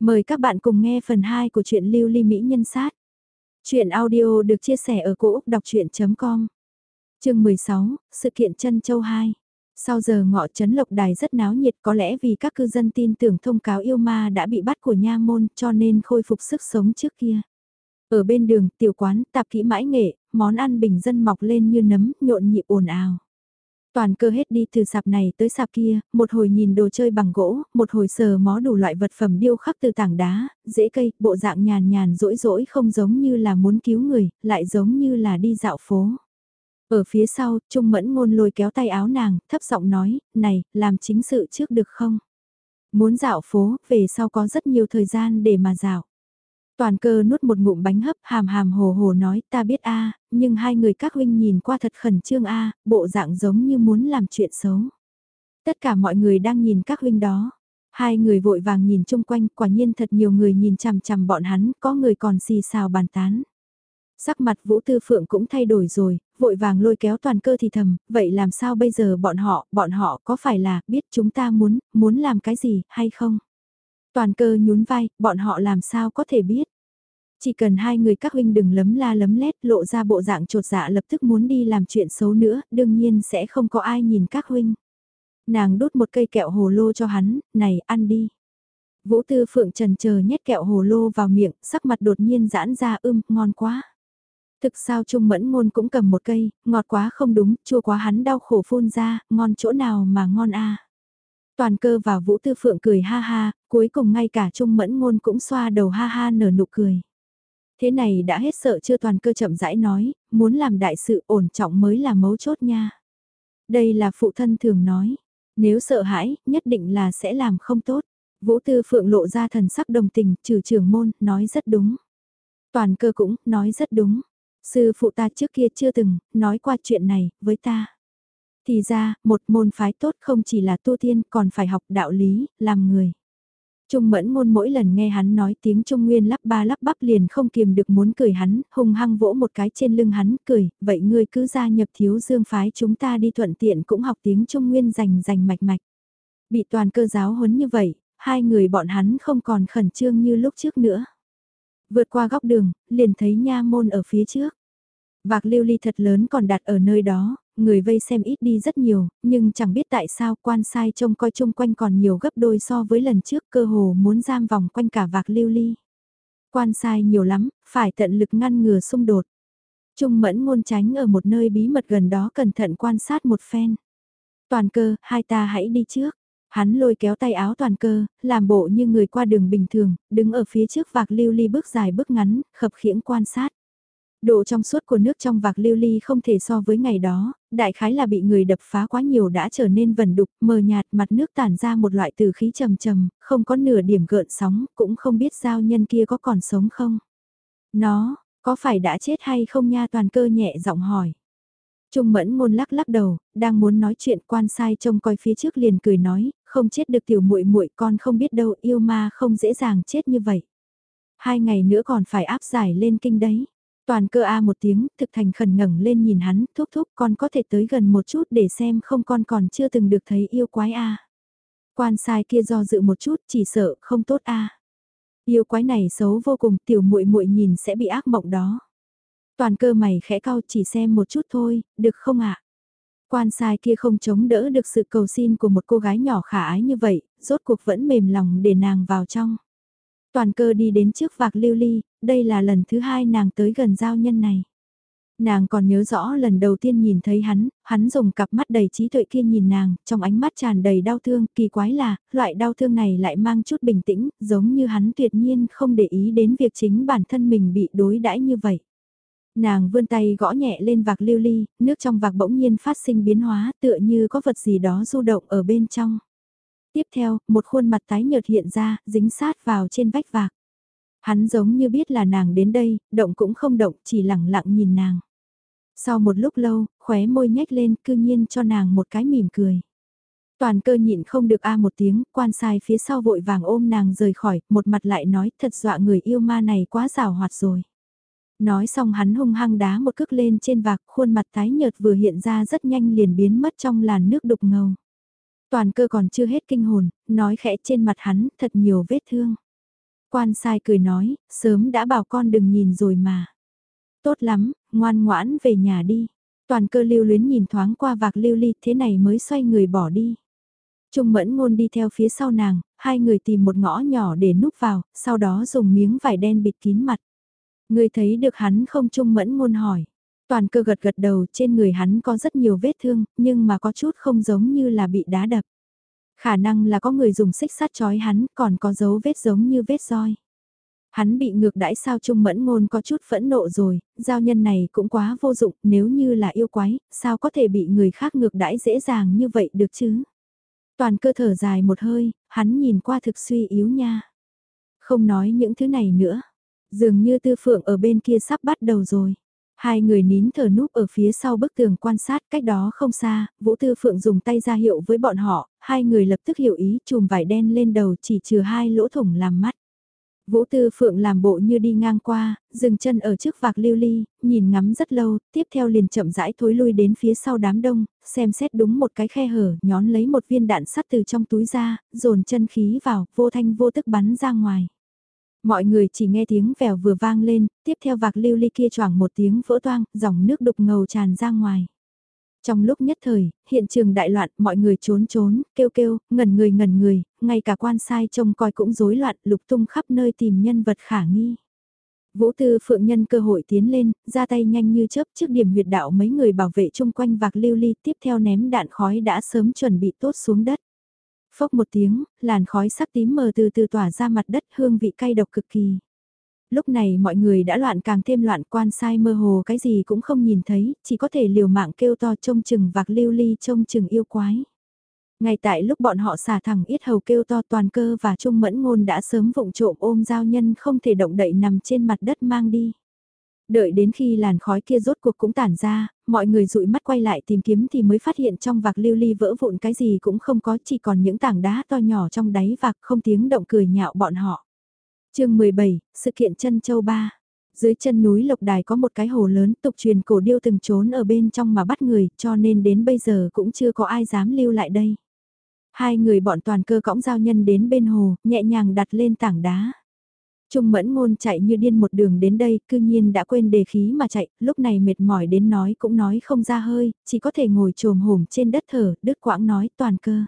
Mời các bạn cùng nghe phần 2 của truyện Lưu Ly Mỹ Nhân Sát. Chuyện audio được chia sẻ ở cỗ đọc chuyện.com Trường 16, Sự kiện chân châu 2 Sau giờ ngọ trấn lộc đài rất náo nhiệt có lẽ vì các cư dân tin tưởng thông cáo yêu ma đã bị bắt của nha môn cho nên khôi phục sức sống trước kia. Ở bên đường, tiểu quán, tạp kỹ mãi nghệ, món ăn bình dân mọc lên như nấm, nhộn nhịp ồn ào. Toàn cơ hết đi từ sạp này tới sạp kia, một hồi nhìn đồ chơi bằng gỗ, một hồi sờ mó đủ loại vật phẩm điêu khắc từ tảng đá, dễ cây, bộ dạng nhàn nhàn rỗi rỗi không giống như là muốn cứu người, lại giống như là đi dạo phố. Ở phía sau, Trung Mẫn ngôn lôi kéo tay áo nàng, thấp giọng nói, này, làm chính sự trước được không? Muốn dạo phố, về sau có rất nhiều thời gian để mà dạo. Toàn cơ nuốt một ngụm bánh hấp hàm hàm hồ hồ nói ta biết a nhưng hai người các huynh nhìn qua thật khẩn trương a bộ dạng giống như muốn làm chuyện xấu. Tất cả mọi người đang nhìn các huynh đó. Hai người vội vàng nhìn chung quanh, quả nhiên thật nhiều người nhìn chằm chằm bọn hắn, có người còn xì xào bàn tán. Sắc mặt Vũ Tư Phượng cũng thay đổi rồi, vội vàng lôi kéo toàn cơ thì thầm, vậy làm sao bây giờ bọn họ, bọn họ có phải là biết chúng ta muốn, muốn làm cái gì hay không? Toàn cơ nhún vai, bọn họ làm sao có thể biết. Chỉ cần hai người các huynh đừng lấm la lấm lét lộ ra bộ dạng trột dạ lập tức muốn đi làm chuyện xấu nữa, đương nhiên sẽ không có ai nhìn các huynh. Nàng đút một cây kẹo hồ lô cho hắn, này ăn đi. Vũ Tư Phượng trần chờ nhét kẹo hồ lô vào miệng, sắc mặt đột nhiên giãn ra ưm, ngon quá. Thực sao Trung Mẫn Ngôn cũng cầm một cây, ngọt quá không đúng, chua quá hắn đau khổ phun ra, ngon chỗ nào mà ngon a. Toàn cơ và Vũ Tư Phượng cười ha ha, cuối cùng ngay cả Trung Mẫn Ngôn cũng xoa đầu ha ha nở nụ cười. Thế này đã hết sợ chưa toàn cơ chậm rãi nói, muốn làm đại sự ổn trọng mới là mấu chốt nha. Đây là phụ thân thường nói, nếu sợ hãi, nhất định là sẽ làm không tốt. Vũ Tư Phượng lộ ra thần sắc đồng tình, trừ trưởng môn, nói rất đúng. Toàn cơ cũng, nói rất đúng. Sư phụ ta trước kia chưa từng, nói qua chuyện này, với ta. Thì ra, một môn phái tốt không chỉ là tu tiên còn phải học đạo lý, làm người. Trung mẫn ngôn mỗi lần nghe hắn nói tiếng Trung Nguyên lắp ba lắp bắp liền không kiềm được muốn cười hắn, hung hăng vỗ một cái trên lưng hắn, cười, vậy ngươi cứ gia nhập thiếu dương phái chúng ta đi thuận tiện cũng học tiếng Trung Nguyên rành rành mạch mạch. Bị toàn cơ giáo huấn như vậy, hai người bọn hắn không còn khẩn trương như lúc trước nữa. Vượt qua góc đường, liền thấy nha môn ở phía trước. Vạc lưu ly thật lớn còn đặt ở nơi đó, người vây xem ít đi rất nhiều, nhưng chẳng biết tại sao quan sai trông coi chung quanh còn nhiều gấp đôi so với lần trước cơ hồ muốn giam vòng quanh cả vạc lưu ly. Quan sai nhiều lắm, phải tận lực ngăn ngừa xung đột. Trung mẫn ngôn tránh ở một nơi bí mật gần đó cẩn thận quan sát một phen. Toàn cơ, hai ta hãy đi trước. Hắn lôi kéo tay áo toàn cơ, làm bộ như người qua đường bình thường, đứng ở phía trước vạc lưu ly bước dài bước ngắn, khập khiễng quan sát. Độ trong suốt của nước trong vạc lưu ly không thể so với ngày đó, đại khái là bị người đập phá quá nhiều đã trở nên vần đục, mờ nhạt mặt nước tản ra một loại từ khí trầm trầm, không có nửa điểm gợn sóng, cũng không biết giao nhân kia có còn sống không. Nó, có phải đã chết hay không nha toàn cơ nhẹ giọng hỏi. Trung mẫn ngôn lắc lắc đầu, đang muốn nói chuyện quan sai trông coi phía trước liền cười nói, không chết được tiểu muội muội con không biết đâu yêu ma không dễ dàng chết như vậy. Hai ngày nữa còn phải áp giải lên kinh đấy. Toàn cơ A một tiếng, thực thành khẩn ngẩng lên nhìn hắn, thúc thúc con có thể tới gần một chút để xem không con còn chưa từng được thấy yêu quái A. Quan sai kia do dự một chút, chỉ sợ không tốt A. Yêu quái này xấu vô cùng, tiểu muội muội nhìn sẽ bị ác mộng đó. Toàn cơ mày khẽ cau chỉ xem một chút thôi, được không ạ? Quan sai kia không chống đỡ được sự cầu xin của một cô gái nhỏ khả ái như vậy, rốt cuộc vẫn mềm lòng để nàng vào trong. Toàn cơ đi đến trước vạc lưu ly, đây là lần thứ hai nàng tới gần giao nhân này. Nàng còn nhớ rõ lần đầu tiên nhìn thấy hắn, hắn dùng cặp mắt đầy trí tuệ kia nhìn nàng, trong ánh mắt tràn đầy đau thương, kỳ quái là, loại đau thương này lại mang chút bình tĩnh, giống như hắn tuyệt nhiên không để ý đến việc chính bản thân mình bị đối đãi như vậy. Nàng vươn tay gõ nhẹ lên vạc lưu ly, nước trong vạc bỗng nhiên phát sinh biến hóa tựa như có vật gì đó du động ở bên trong. Tiếp theo, một khuôn mặt tái nhợt hiện ra, dính sát vào trên vách vạc. Hắn giống như biết là nàng đến đây, động cũng không động, chỉ lặng lặng nhìn nàng. Sau một lúc lâu, khóe môi nhếch lên, cư nhiên cho nàng một cái mỉm cười. Toàn cơ nhịn không được a một tiếng, quan sai phía sau vội vàng ôm nàng rời khỏi, một mặt lại nói thật dọa người yêu ma này quá rào hoạt rồi. Nói xong hắn hung hăng đá một cước lên trên vạc, khuôn mặt tái nhợt vừa hiện ra rất nhanh liền biến mất trong làn nước đục ngầu. Toàn cơ còn chưa hết kinh hồn, nói khẽ trên mặt hắn, thật nhiều vết thương. Quan sai cười nói, sớm đã bảo con đừng nhìn rồi mà. Tốt lắm, ngoan ngoãn về nhà đi. Toàn cơ lưu luyến nhìn thoáng qua vạc lưu ly thế này mới xoay người bỏ đi. Trung mẫn ngôn đi theo phía sau nàng, hai người tìm một ngõ nhỏ để núp vào, sau đó dùng miếng vải đen bịt kín mặt. Người thấy được hắn không Trung mẫn ngôn hỏi. Toàn cơ gật gật đầu trên người hắn có rất nhiều vết thương, nhưng mà có chút không giống như là bị đá đập. Khả năng là có người dùng xích sắt chói hắn, còn có dấu vết giống như vết roi. Hắn bị ngược đãi sao Trung Mẫn Ngôn có chút phẫn nộ rồi, giao nhân này cũng quá vô dụng, nếu như là yêu quái, sao có thể bị người khác ngược đãi dễ dàng như vậy được chứ? Toàn cơ thở dài một hơi, hắn nhìn qua thực suy yếu nha. Không nói những thứ này nữa, dường như tư phượng ở bên kia sắp bắt đầu rồi. Hai người nín thở núp ở phía sau bức tường quan sát cách đó không xa, Vũ Tư Phượng dùng tay ra hiệu với bọn họ, hai người lập tức hiểu ý chùm vải đen lên đầu chỉ trừ hai lỗ thủng làm mắt. Vũ Tư Phượng làm bộ như đi ngang qua, dừng chân ở trước vạc lưu ly, nhìn ngắm rất lâu, tiếp theo liền chậm rãi thối lui đến phía sau đám đông, xem xét đúng một cái khe hở, nhón lấy một viên đạn sắt từ trong túi ra, dồn chân khí vào, vô thanh vô tức bắn ra ngoài. Mọi người chỉ nghe tiếng vèo vừa vang lên, tiếp theo vạc lưu ly kia choảng một tiếng vỡ toang, dòng nước đục ngầu tràn ra ngoài. Trong lúc nhất thời, hiện trường đại loạn, mọi người trốn trốn, kêu kêu, ngẩn người ngẩn người, ngay cả quan sai trông coi cũng rối loạn, lục tung khắp nơi tìm nhân vật khả nghi. Vũ Tư Phượng nhân cơ hội tiến lên, ra tay nhanh như chớp trước điểm huyệt đạo mấy người bảo vệ chung quanh vạc lưu ly tiếp theo ném đạn khói đã sớm chuẩn bị tốt xuống đất. Phốc một tiếng, làn khói sắc tím mờ từ từ tỏa ra mặt đất hương vị cay độc cực kỳ. Lúc này mọi người đã loạn càng thêm loạn quan sai mơ hồ cái gì cũng không nhìn thấy, chỉ có thể liều mạng kêu to trông chừng vạc lưu ly trông chừng yêu quái. Ngay tại lúc bọn họ xả thẳng ít hầu kêu to toàn cơ và trung mẫn ngôn đã sớm vụng trộm ôm giao nhân không thể động đậy nằm trên mặt đất mang đi. Đợi đến khi làn khói kia rốt cuộc cũng tản ra, mọi người dụi mắt quay lại tìm kiếm thì mới phát hiện trong vạc lưu ly vỡ vụn cái gì cũng không có chỉ còn những tảng đá to nhỏ trong đáy vạc không tiếng động cười nhạo bọn họ. chương 17, sự kiện chân châu ba Dưới chân núi Lộc Đài có một cái hồ lớn tục truyền cổ điêu từng trốn ở bên trong mà bắt người cho nên đến bây giờ cũng chưa có ai dám lưu lại đây. Hai người bọn toàn cơ cõng giao nhân đến bên hồ, nhẹ nhàng đặt lên tảng đá. Trung mẫn ngôn chạy như điên một đường đến đây, cư nhiên đã quên đề khí mà chạy, lúc này mệt mỏi đến nói cũng nói không ra hơi, chỉ có thể ngồi trồm hổm trên đất thở, đứt quãng nói toàn cơ.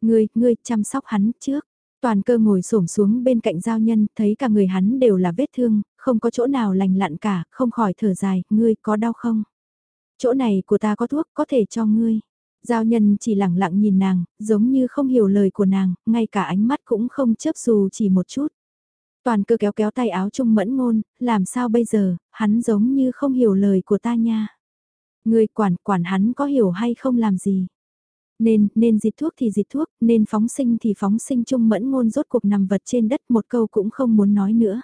Ngươi, ngươi, chăm sóc hắn trước. Toàn cơ ngồi xổm xuống bên cạnh giao nhân, thấy cả người hắn đều là vết thương, không có chỗ nào lành lặn cả, không khỏi thở dài, ngươi có đau không? Chỗ này của ta có thuốc, có thể cho ngươi. Giao nhân chỉ lặng lặng nhìn nàng, giống như không hiểu lời của nàng, ngay cả ánh mắt cũng không chấp dù chỉ một chút. Toàn cơ kéo kéo tay áo trung mẫn ngôn, làm sao bây giờ, hắn giống như không hiểu lời của ta nha. Người quản quản hắn có hiểu hay không làm gì. Nên, nên dịch thuốc thì dịch thuốc, nên phóng sinh thì phóng sinh trung mẫn ngôn rốt cuộc nằm vật trên đất một câu cũng không muốn nói nữa.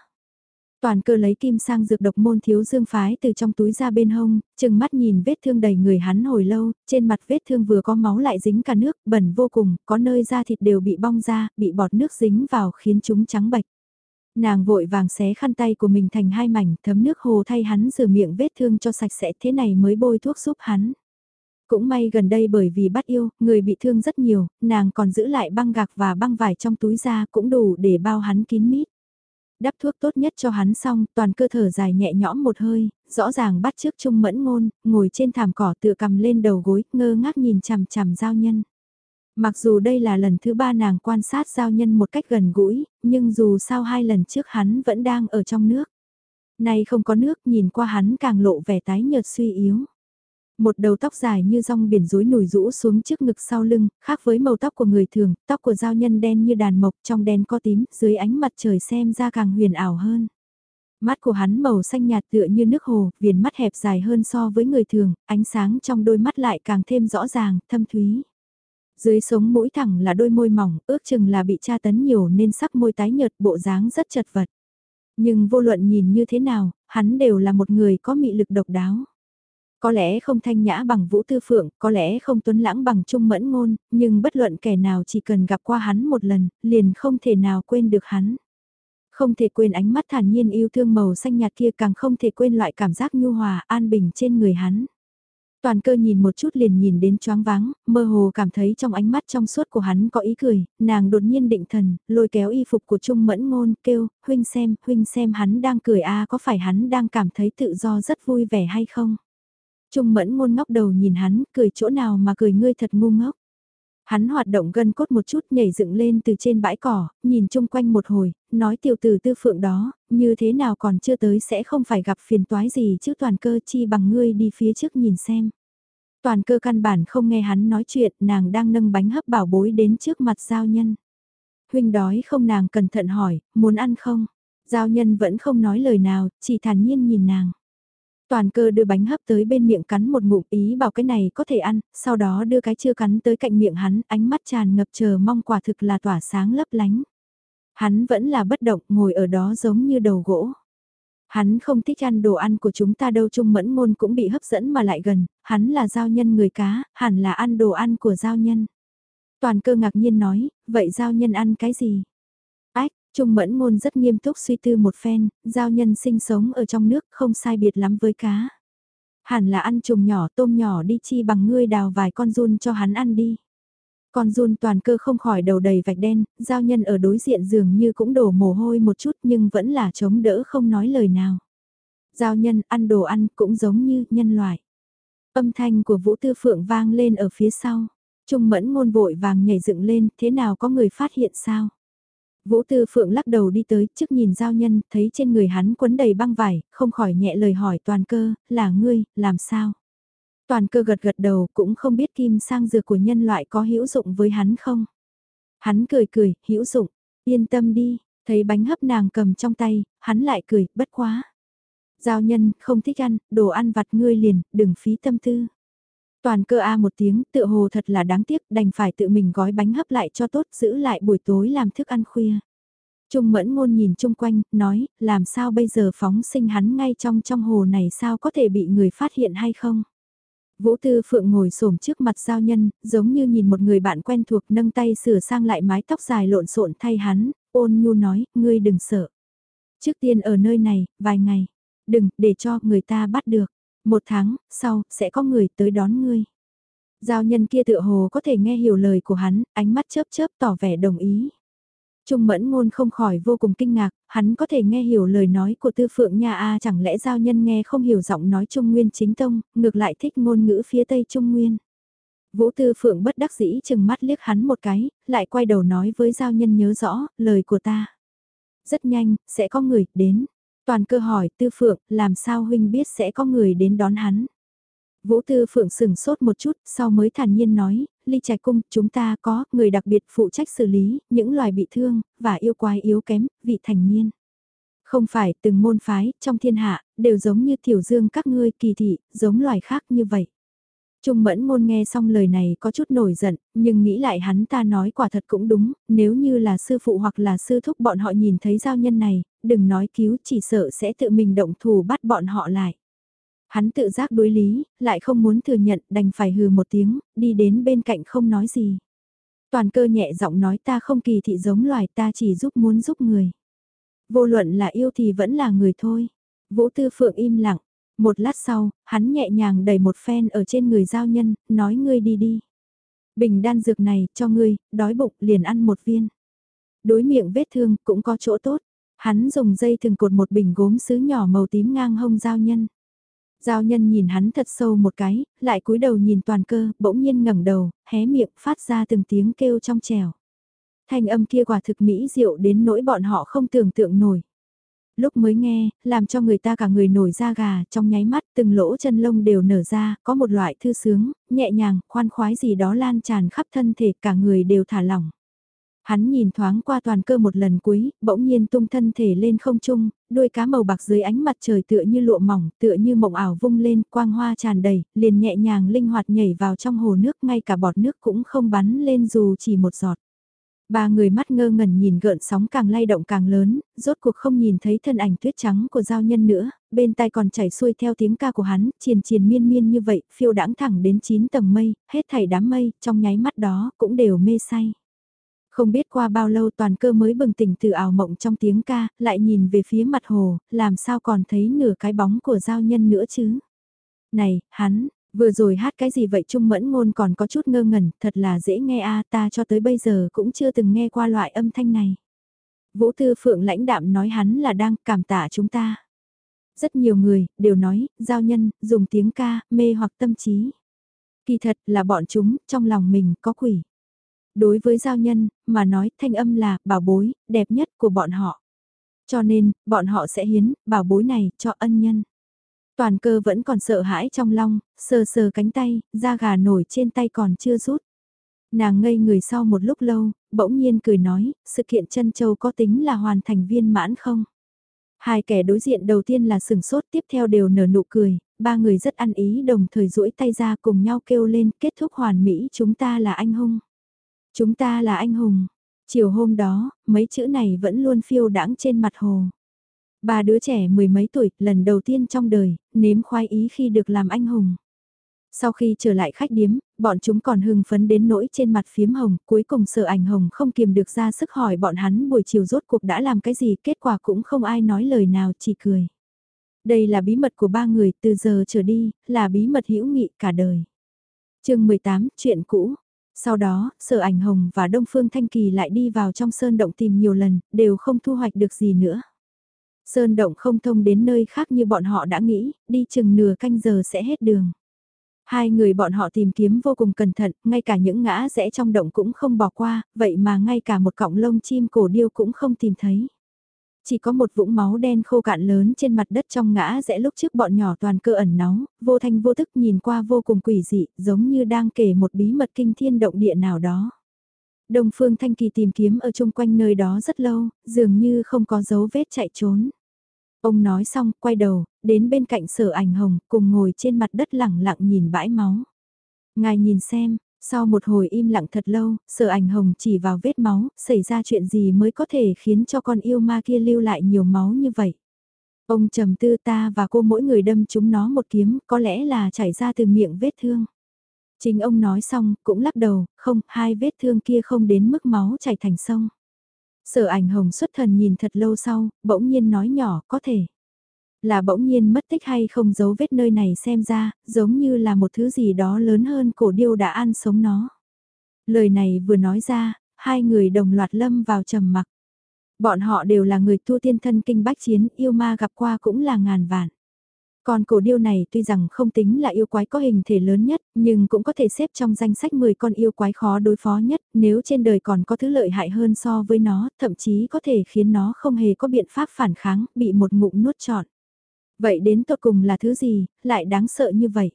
Toàn cơ lấy kim sang dược độc môn thiếu dương phái từ trong túi ra bên hông, chừng mắt nhìn vết thương đầy người hắn hồi lâu, trên mặt vết thương vừa có máu lại dính cả nước, bẩn vô cùng, có nơi da thịt đều bị bong ra, bị bọt nước dính vào khiến chúng trắng bạch. Nàng vội vàng xé khăn tay của mình thành hai mảnh, thấm nước hồ thay hắn rửa miệng vết thương cho sạch sẽ thế này mới bôi thuốc giúp hắn. Cũng may gần đây bởi vì bắt yêu, người bị thương rất nhiều, nàng còn giữ lại băng gạc và băng vải trong túi da cũng đủ để bao hắn kín mít. Đắp thuốc tốt nhất cho hắn xong, toàn cơ thở dài nhẹ nhõm một hơi, rõ ràng bắt trước trung mẫn ngôn, ngồi trên thảm cỏ tựa cầm lên đầu gối, ngơ ngác nhìn chằm chằm giao nhân. Mặc dù đây là lần thứ ba nàng quan sát giao nhân một cách gần gũi, nhưng dù sao hai lần trước hắn vẫn đang ở trong nước. Nay không có nước nhìn qua hắn càng lộ vẻ tái nhợt suy yếu. Một đầu tóc dài như rong biển rối nổi rũ xuống trước ngực sau lưng, khác với màu tóc của người thường, tóc của giao nhân đen như đàn mộc trong đen có tím, dưới ánh mặt trời xem ra càng huyền ảo hơn. Mắt của hắn màu xanh nhạt tựa như nước hồ, viền mắt hẹp dài hơn so với người thường, ánh sáng trong đôi mắt lại càng thêm rõ ràng, thâm thúy. Dưới sống mũi thẳng là đôi môi mỏng, ước chừng là bị tra tấn nhiều nên sắc môi tái nhợt bộ dáng rất chật vật. Nhưng vô luận nhìn như thế nào, hắn đều là một người có mị lực độc đáo. Có lẽ không thanh nhã bằng Vũ Tư Phượng, có lẽ không tuấn lãng bằng Trung Mẫn Ngôn, nhưng bất luận kẻ nào chỉ cần gặp qua hắn một lần, liền không thể nào quên được hắn. Không thể quên ánh mắt thản nhiên yêu thương màu xanh nhạt kia càng không thể quên loại cảm giác nhu hòa, an bình trên người hắn. Toàn cơ nhìn một chút liền nhìn đến choáng váng, mơ hồ cảm thấy trong ánh mắt trong suốt của hắn có ý cười, nàng đột nhiên định thần, lôi kéo y phục của Trung Mẫn Ngôn, kêu, huynh xem, huynh xem hắn đang cười a có phải hắn đang cảm thấy tự do rất vui vẻ hay không? Trung Mẫn Ngôn ngóc đầu nhìn hắn, cười chỗ nào mà cười ngươi thật ngu ngốc. Hắn hoạt động gân cốt một chút nhảy dựng lên từ trên bãi cỏ, nhìn chung quanh một hồi, nói tiểu tử tư phượng đó, như thế nào còn chưa tới sẽ không phải gặp phiền toái gì chứ toàn cơ chi bằng ngươi đi phía trước nhìn xem. Toàn cơ căn bản không nghe hắn nói chuyện, nàng đang nâng bánh hấp bảo bối đến trước mặt giao nhân. Huynh đói không nàng cẩn thận hỏi, muốn ăn không? Giao nhân vẫn không nói lời nào, chỉ thản nhiên nhìn nàng. Toàn cơ đưa bánh hấp tới bên miệng cắn một ngụm ý bảo cái này có thể ăn, sau đó đưa cái chưa cắn tới cạnh miệng hắn, ánh mắt tràn ngập chờ mong quả thực là tỏa sáng lấp lánh. Hắn vẫn là bất động ngồi ở đó giống như đầu gỗ. Hắn không thích ăn đồ ăn của chúng ta đâu Trung Mẫn Ngôn cũng bị hấp dẫn mà lại gần, hắn là giao nhân người cá, hẳn là ăn đồ ăn của giao nhân. Toàn cơ ngạc nhiên nói, vậy giao nhân ăn cái gì? Trung Mẫn Ngôn rất nghiêm túc suy tư một phen, giao nhân sinh sống ở trong nước không sai biệt lắm với cá. Hẳn là ăn trùng nhỏ tôm nhỏ đi chi bằng ngươi đào vài con run cho hắn ăn đi. Con run toàn cơ không khỏi đầu đầy vạch đen, giao nhân ở đối diện dường như cũng đổ mồ hôi một chút nhưng vẫn là chống đỡ không nói lời nào. Giao nhân ăn đồ ăn cũng giống như nhân loại. Âm thanh của Vũ Tư Phượng vang lên ở phía sau. Trung mẫn ngôn vội vàng nhảy dựng lên, thế nào có người phát hiện sao? Vũ Tư Phượng lắc đầu đi tới, trước nhìn giao nhân, thấy trên người hắn quấn đầy băng vải, không khỏi nhẹ lời hỏi toàn cơ, là ngươi, làm sao? Toàn cơ gật gật đầu cũng không biết kim sang dược của nhân loại có hữu dụng với hắn không. Hắn cười cười, hữu dụng, yên tâm đi, thấy bánh hấp nàng cầm trong tay, hắn lại cười, bất quá. Giao nhân, không thích ăn, đồ ăn vặt ngươi liền, đừng phí tâm tư. Toàn cơ A một tiếng, tựa hồ thật là đáng tiếc, đành phải tự mình gói bánh hấp lại cho tốt, giữ lại buổi tối làm thức ăn khuya. Trung mẫn ngôn nhìn chung quanh, nói, làm sao bây giờ phóng sinh hắn ngay trong trong hồ này sao có thể bị người phát hiện hay không? Vũ Tư Phượng ngồi xổm trước mặt giao nhân, giống như nhìn một người bạn quen thuộc nâng tay sửa sang lại mái tóc dài lộn xộn thay hắn, ôn nhu nói, ngươi đừng sợ. Trước tiên ở nơi này, vài ngày, đừng, để cho người ta bắt được. Một tháng, sau, sẽ có người tới đón ngươi. Giao nhân kia tựa hồ có thể nghe hiểu lời của hắn, ánh mắt chớp chớp tỏ vẻ đồng ý. Trung mẫn ngôn không khỏi vô cùng kinh ngạc, hắn có thể nghe hiểu lời nói của tư phượng nha a chẳng lẽ giao nhân nghe không hiểu giọng nói Trung Nguyên chính tông, ngược lại thích ngôn ngữ phía Tây Trung Nguyên. Vũ tư phượng bất đắc dĩ chừng mắt liếc hắn một cái, lại quay đầu nói với giao nhân nhớ rõ, lời của ta. Rất nhanh, sẽ có người đến. Toàn cơ hỏi tư phượng, làm sao huynh biết sẽ có người đến đón hắn. Vũ Tư Phượng sừng sốt một chút, sau mới thản nhiên nói, ly trạch cung, chúng ta có người đặc biệt phụ trách xử lý những loài bị thương, và yêu quái yếu kém, vị thành niên. Không phải từng môn phái, trong thiên hạ, đều giống như tiểu dương các ngươi kỳ thị, giống loài khác như vậy. Trung mẫn ngôn nghe xong lời này có chút nổi giận, nhưng nghĩ lại hắn ta nói quả thật cũng đúng, nếu như là sư phụ hoặc là sư thúc bọn họ nhìn thấy giao nhân này, đừng nói cứu chỉ sợ sẽ tự mình động thủ bắt bọn họ lại. Hắn tự giác đối lý, lại không muốn thừa nhận đành phải hừ một tiếng, đi đến bên cạnh không nói gì. Toàn cơ nhẹ giọng nói ta không kỳ thị giống loài ta chỉ giúp muốn giúp người. Vô luận là yêu thì vẫn là người thôi. Vũ Tư Phượng im lặng. Một lát sau, hắn nhẹ nhàng đẩy một phen ở trên người giao nhân, nói ngươi đi đi. Bình đan dược này, cho ngươi, đói bụng liền ăn một viên. Đối miệng vết thương cũng có chỗ tốt. Hắn dùng dây thường cột một bình gốm sứ nhỏ màu tím ngang hông giao nhân. Giao nhân nhìn hắn thật sâu một cái, lại cúi đầu nhìn toàn cơ, bỗng nhiên ngẩng đầu, hé miệng phát ra từng tiếng kêu trong trèo. Thanh âm kia quả thực mỹ diệu đến nỗi bọn họ không tưởng tượng nổi. Lúc mới nghe, làm cho người ta cả người nổi da gà, trong nháy mắt từng lỗ chân lông đều nở ra, có một loại thư sướng, nhẹ nhàng, khoan khoái gì đó lan tràn khắp thân thể, cả người đều thả lỏng. Hắn nhìn thoáng qua toàn cơ một lần cuối, bỗng nhiên tung thân thể lên không trung, đôi cá màu bạc dưới ánh mặt trời tựa như lụa mỏng, tựa như mộng ảo vung lên, quang hoa tràn đầy, liền nhẹ nhàng linh hoạt nhảy vào trong hồ nước, ngay cả bọt nước cũng không bắn lên dù chỉ một giọt. Ba người mắt ngơ ngẩn nhìn gợn sóng càng lay động càng lớn, rốt cuộc không nhìn thấy thân ảnh tuyết trắng của giao nhân nữa, bên tai còn chảy xuôi theo tiếng ca của hắn, triền triền miên miên như vậy, phiêu đãng thẳng đến 9 tầng mây, hết thảy đám mây, trong nháy mắt đó cũng đều mê say. Không biết qua bao lâu toàn cơ mới bừng tỉnh từ ảo mộng trong tiếng ca, lại nhìn về phía mặt hồ, làm sao còn thấy nửa cái bóng của giao nhân nữa chứ. Này, hắn, Vừa rồi hát cái gì vậy Trung Mẫn Ngôn còn có chút ngơ ngẩn, thật là dễ nghe a ta cho tới bây giờ cũng chưa từng nghe qua loại âm thanh này. Vũ Tư Phượng lãnh đạm nói hắn là đang cảm tạ chúng ta. Rất nhiều người, đều nói, giao nhân, dùng tiếng ca, mê hoặc tâm trí. Kỳ thật là bọn chúng, trong lòng mình, có quỷ. Đối với giao nhân, mà nói thanh âm là bảo bối, đẹp nhất của bọn họ. Cho nên, bọn họ sẽ hiến, bảo bối này, cho ân nhân. Toàn cơ vẫn còn sợ hãi trong lòng, sờ sờ cánh tay, da gà nổi trên tay còn chưa rút. Nàng ngây người sau một lúc lâu, bỗng nhiên cười nói, sự kiện chân châu có tính là hoàn thành viên mãn không? Hai kẻ đối diện đầu tiên là sừng sốt tiếp theo đều nở nụ cười, ba người rất ăn ý đồng thời duỗi tay ra cùng nhau kêu lên kết thúc hoàn mỹ chúng ta là anh hùng. Chúng ta là anh hùng. Chiều hôm đó, mấy chữ này vẫn luôn phiêu đãng trên mặt hồ. Ba đứa trẻ mười mấy tuổi, lần đầu tiên trong đời, nếm khoái ý khi được làm anh hùng. Sau khi trở lại khách điếm, bọn chúng còn hưng phấn đến nỗi trên mặt phiếm hồng, cuối cùng sợ ảnh hồng không kiềm được ra sức hỏi bọn hắn buổi chiều rốt cuộc đã làm cái gì, kết quả cũng không ai nói lời nào chỉ cười. Đây là bí mật của ba người, từ giờ trở đi, là bí mật hữu nghị cả đời. chương 18, chuyện cũ. Sau đó, sở ảnh hồng và Đông Phương Thanh Kỳ lại đi vào trong sơn động tìm nhiều lần, đều không thu hoạch được gì nữa. Sơn động không thông đến nơi khác như bọn họ đã nghĩ, đi chừng nửa canh giờ sẽ hết đường. Hai người bọn họ tìm kiếm vô cùng cẩn thận, ngay cả những ngã rẽ trong động cũng không bỏ qua, vậy mà ngay cả một cọng lông chim cổ điêu cũng không tìm thấy. Chỉ có một vũng máu đen khô cạn lớn trên mặt đất trong ngã rẽ lúc trước bọn nhỏ toàn cơ ẩn náu, vô thanh vô thức nhìn qua vô cùng quỷ dị, giống như đang kể một bí mật kinh thiên động địa nào đó. Đông Phương Thanh Kỳ tìm kiếm ở chung quanh nơi đó rất lâu, dường như không có dấu vết chạy trốn. Ông nói xong, quay đầu, đến bên cạnh sở ảnh hồng, cùng ngồi trên mặt đất lẳng lặng nhìn bãi máu. Ngài nhìn xem, sau một hồi im lặng thật lâu, sở ảnh hồng chỉ vào vết máu, xảy ra chuyện gì mới có thể khiến cho con yêu ma kia lưu lại nhiều máu như vậy. Ông trầm tư ta và cô mỗi người đâm chúng nó một kiếm, có lẽ là chảy ra từ miệng vết thương. Chính ông nói xong, cũng lắc đầu, không, hai vết thương kia không đến mức máu chảy thành sông. Sở ảnh hồng xuất thần nhìn thật lâu sau, bỗng nhiên nói nhỏ, có thể. Là bỗng nhiên mất tích hay không giấu vết nơi này xem ra, giống như là một thứ gì đó lớn hơn cổ điêu đã ăn sống nó. Lời này vừa nói ra, hai người đồng loạt lâm vào trầm mặc. Bọn họ đều là người tu tiên thân kinh bách chiến, yêu ma gặp qua cũng là ngàn vạn. Còn cổ điêu này tuy rằng không tính là yêu quái có hình thể lớn nhất, nhưng cũng có thể xếp trong danh sách 10 con yêu quái khó đối phó nhất, nếu trên đời còn có thứ lợi hại hơn so với nó, thậm chí có thể khiến nó không hề có biện pháp phản kháng, bị một ngụm nuốt trọn. Vậy đến tột cùng là thứ gì, lại đáng sợ như vậy?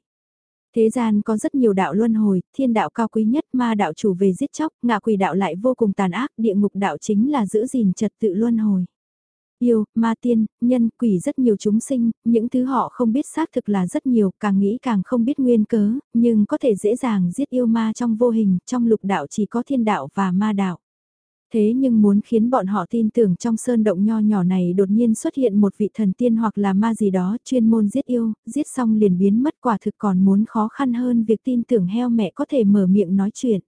Thế gian có rất nhiều đạo luân hồi, thiên đạo cao quý nhất, ma đạo chủ về giết chóc, ngạ quỷ đạo lại vô cùng tàn ác, địa ngục đạo chính là giữ gìn trật tự luân hồi. Yêu, ma tiên, nhân, quỷ rất nhiều chúng sinh, những thứ họ không biết xác thực là rất nhiều, càng nghĩ càng không biết nguyên cớ, nhưng có thể dễ dàng giết yêu ma trong vô hình, trong lục đạo chỉ có thiên đạo và ma đạo. Thế nhưng muốn khiến bọn họ tin tưởng trong sơn động nho nhỏ này đột nhiên xuất hiện một vị thần tiên hoặc là ma gì đó chuyên môn giết yêu, giết xong liền biến mất quả thực còn muốn khó khăn hơn việc tin tưởng heo mẹ có thể mở miệng nói chuyện.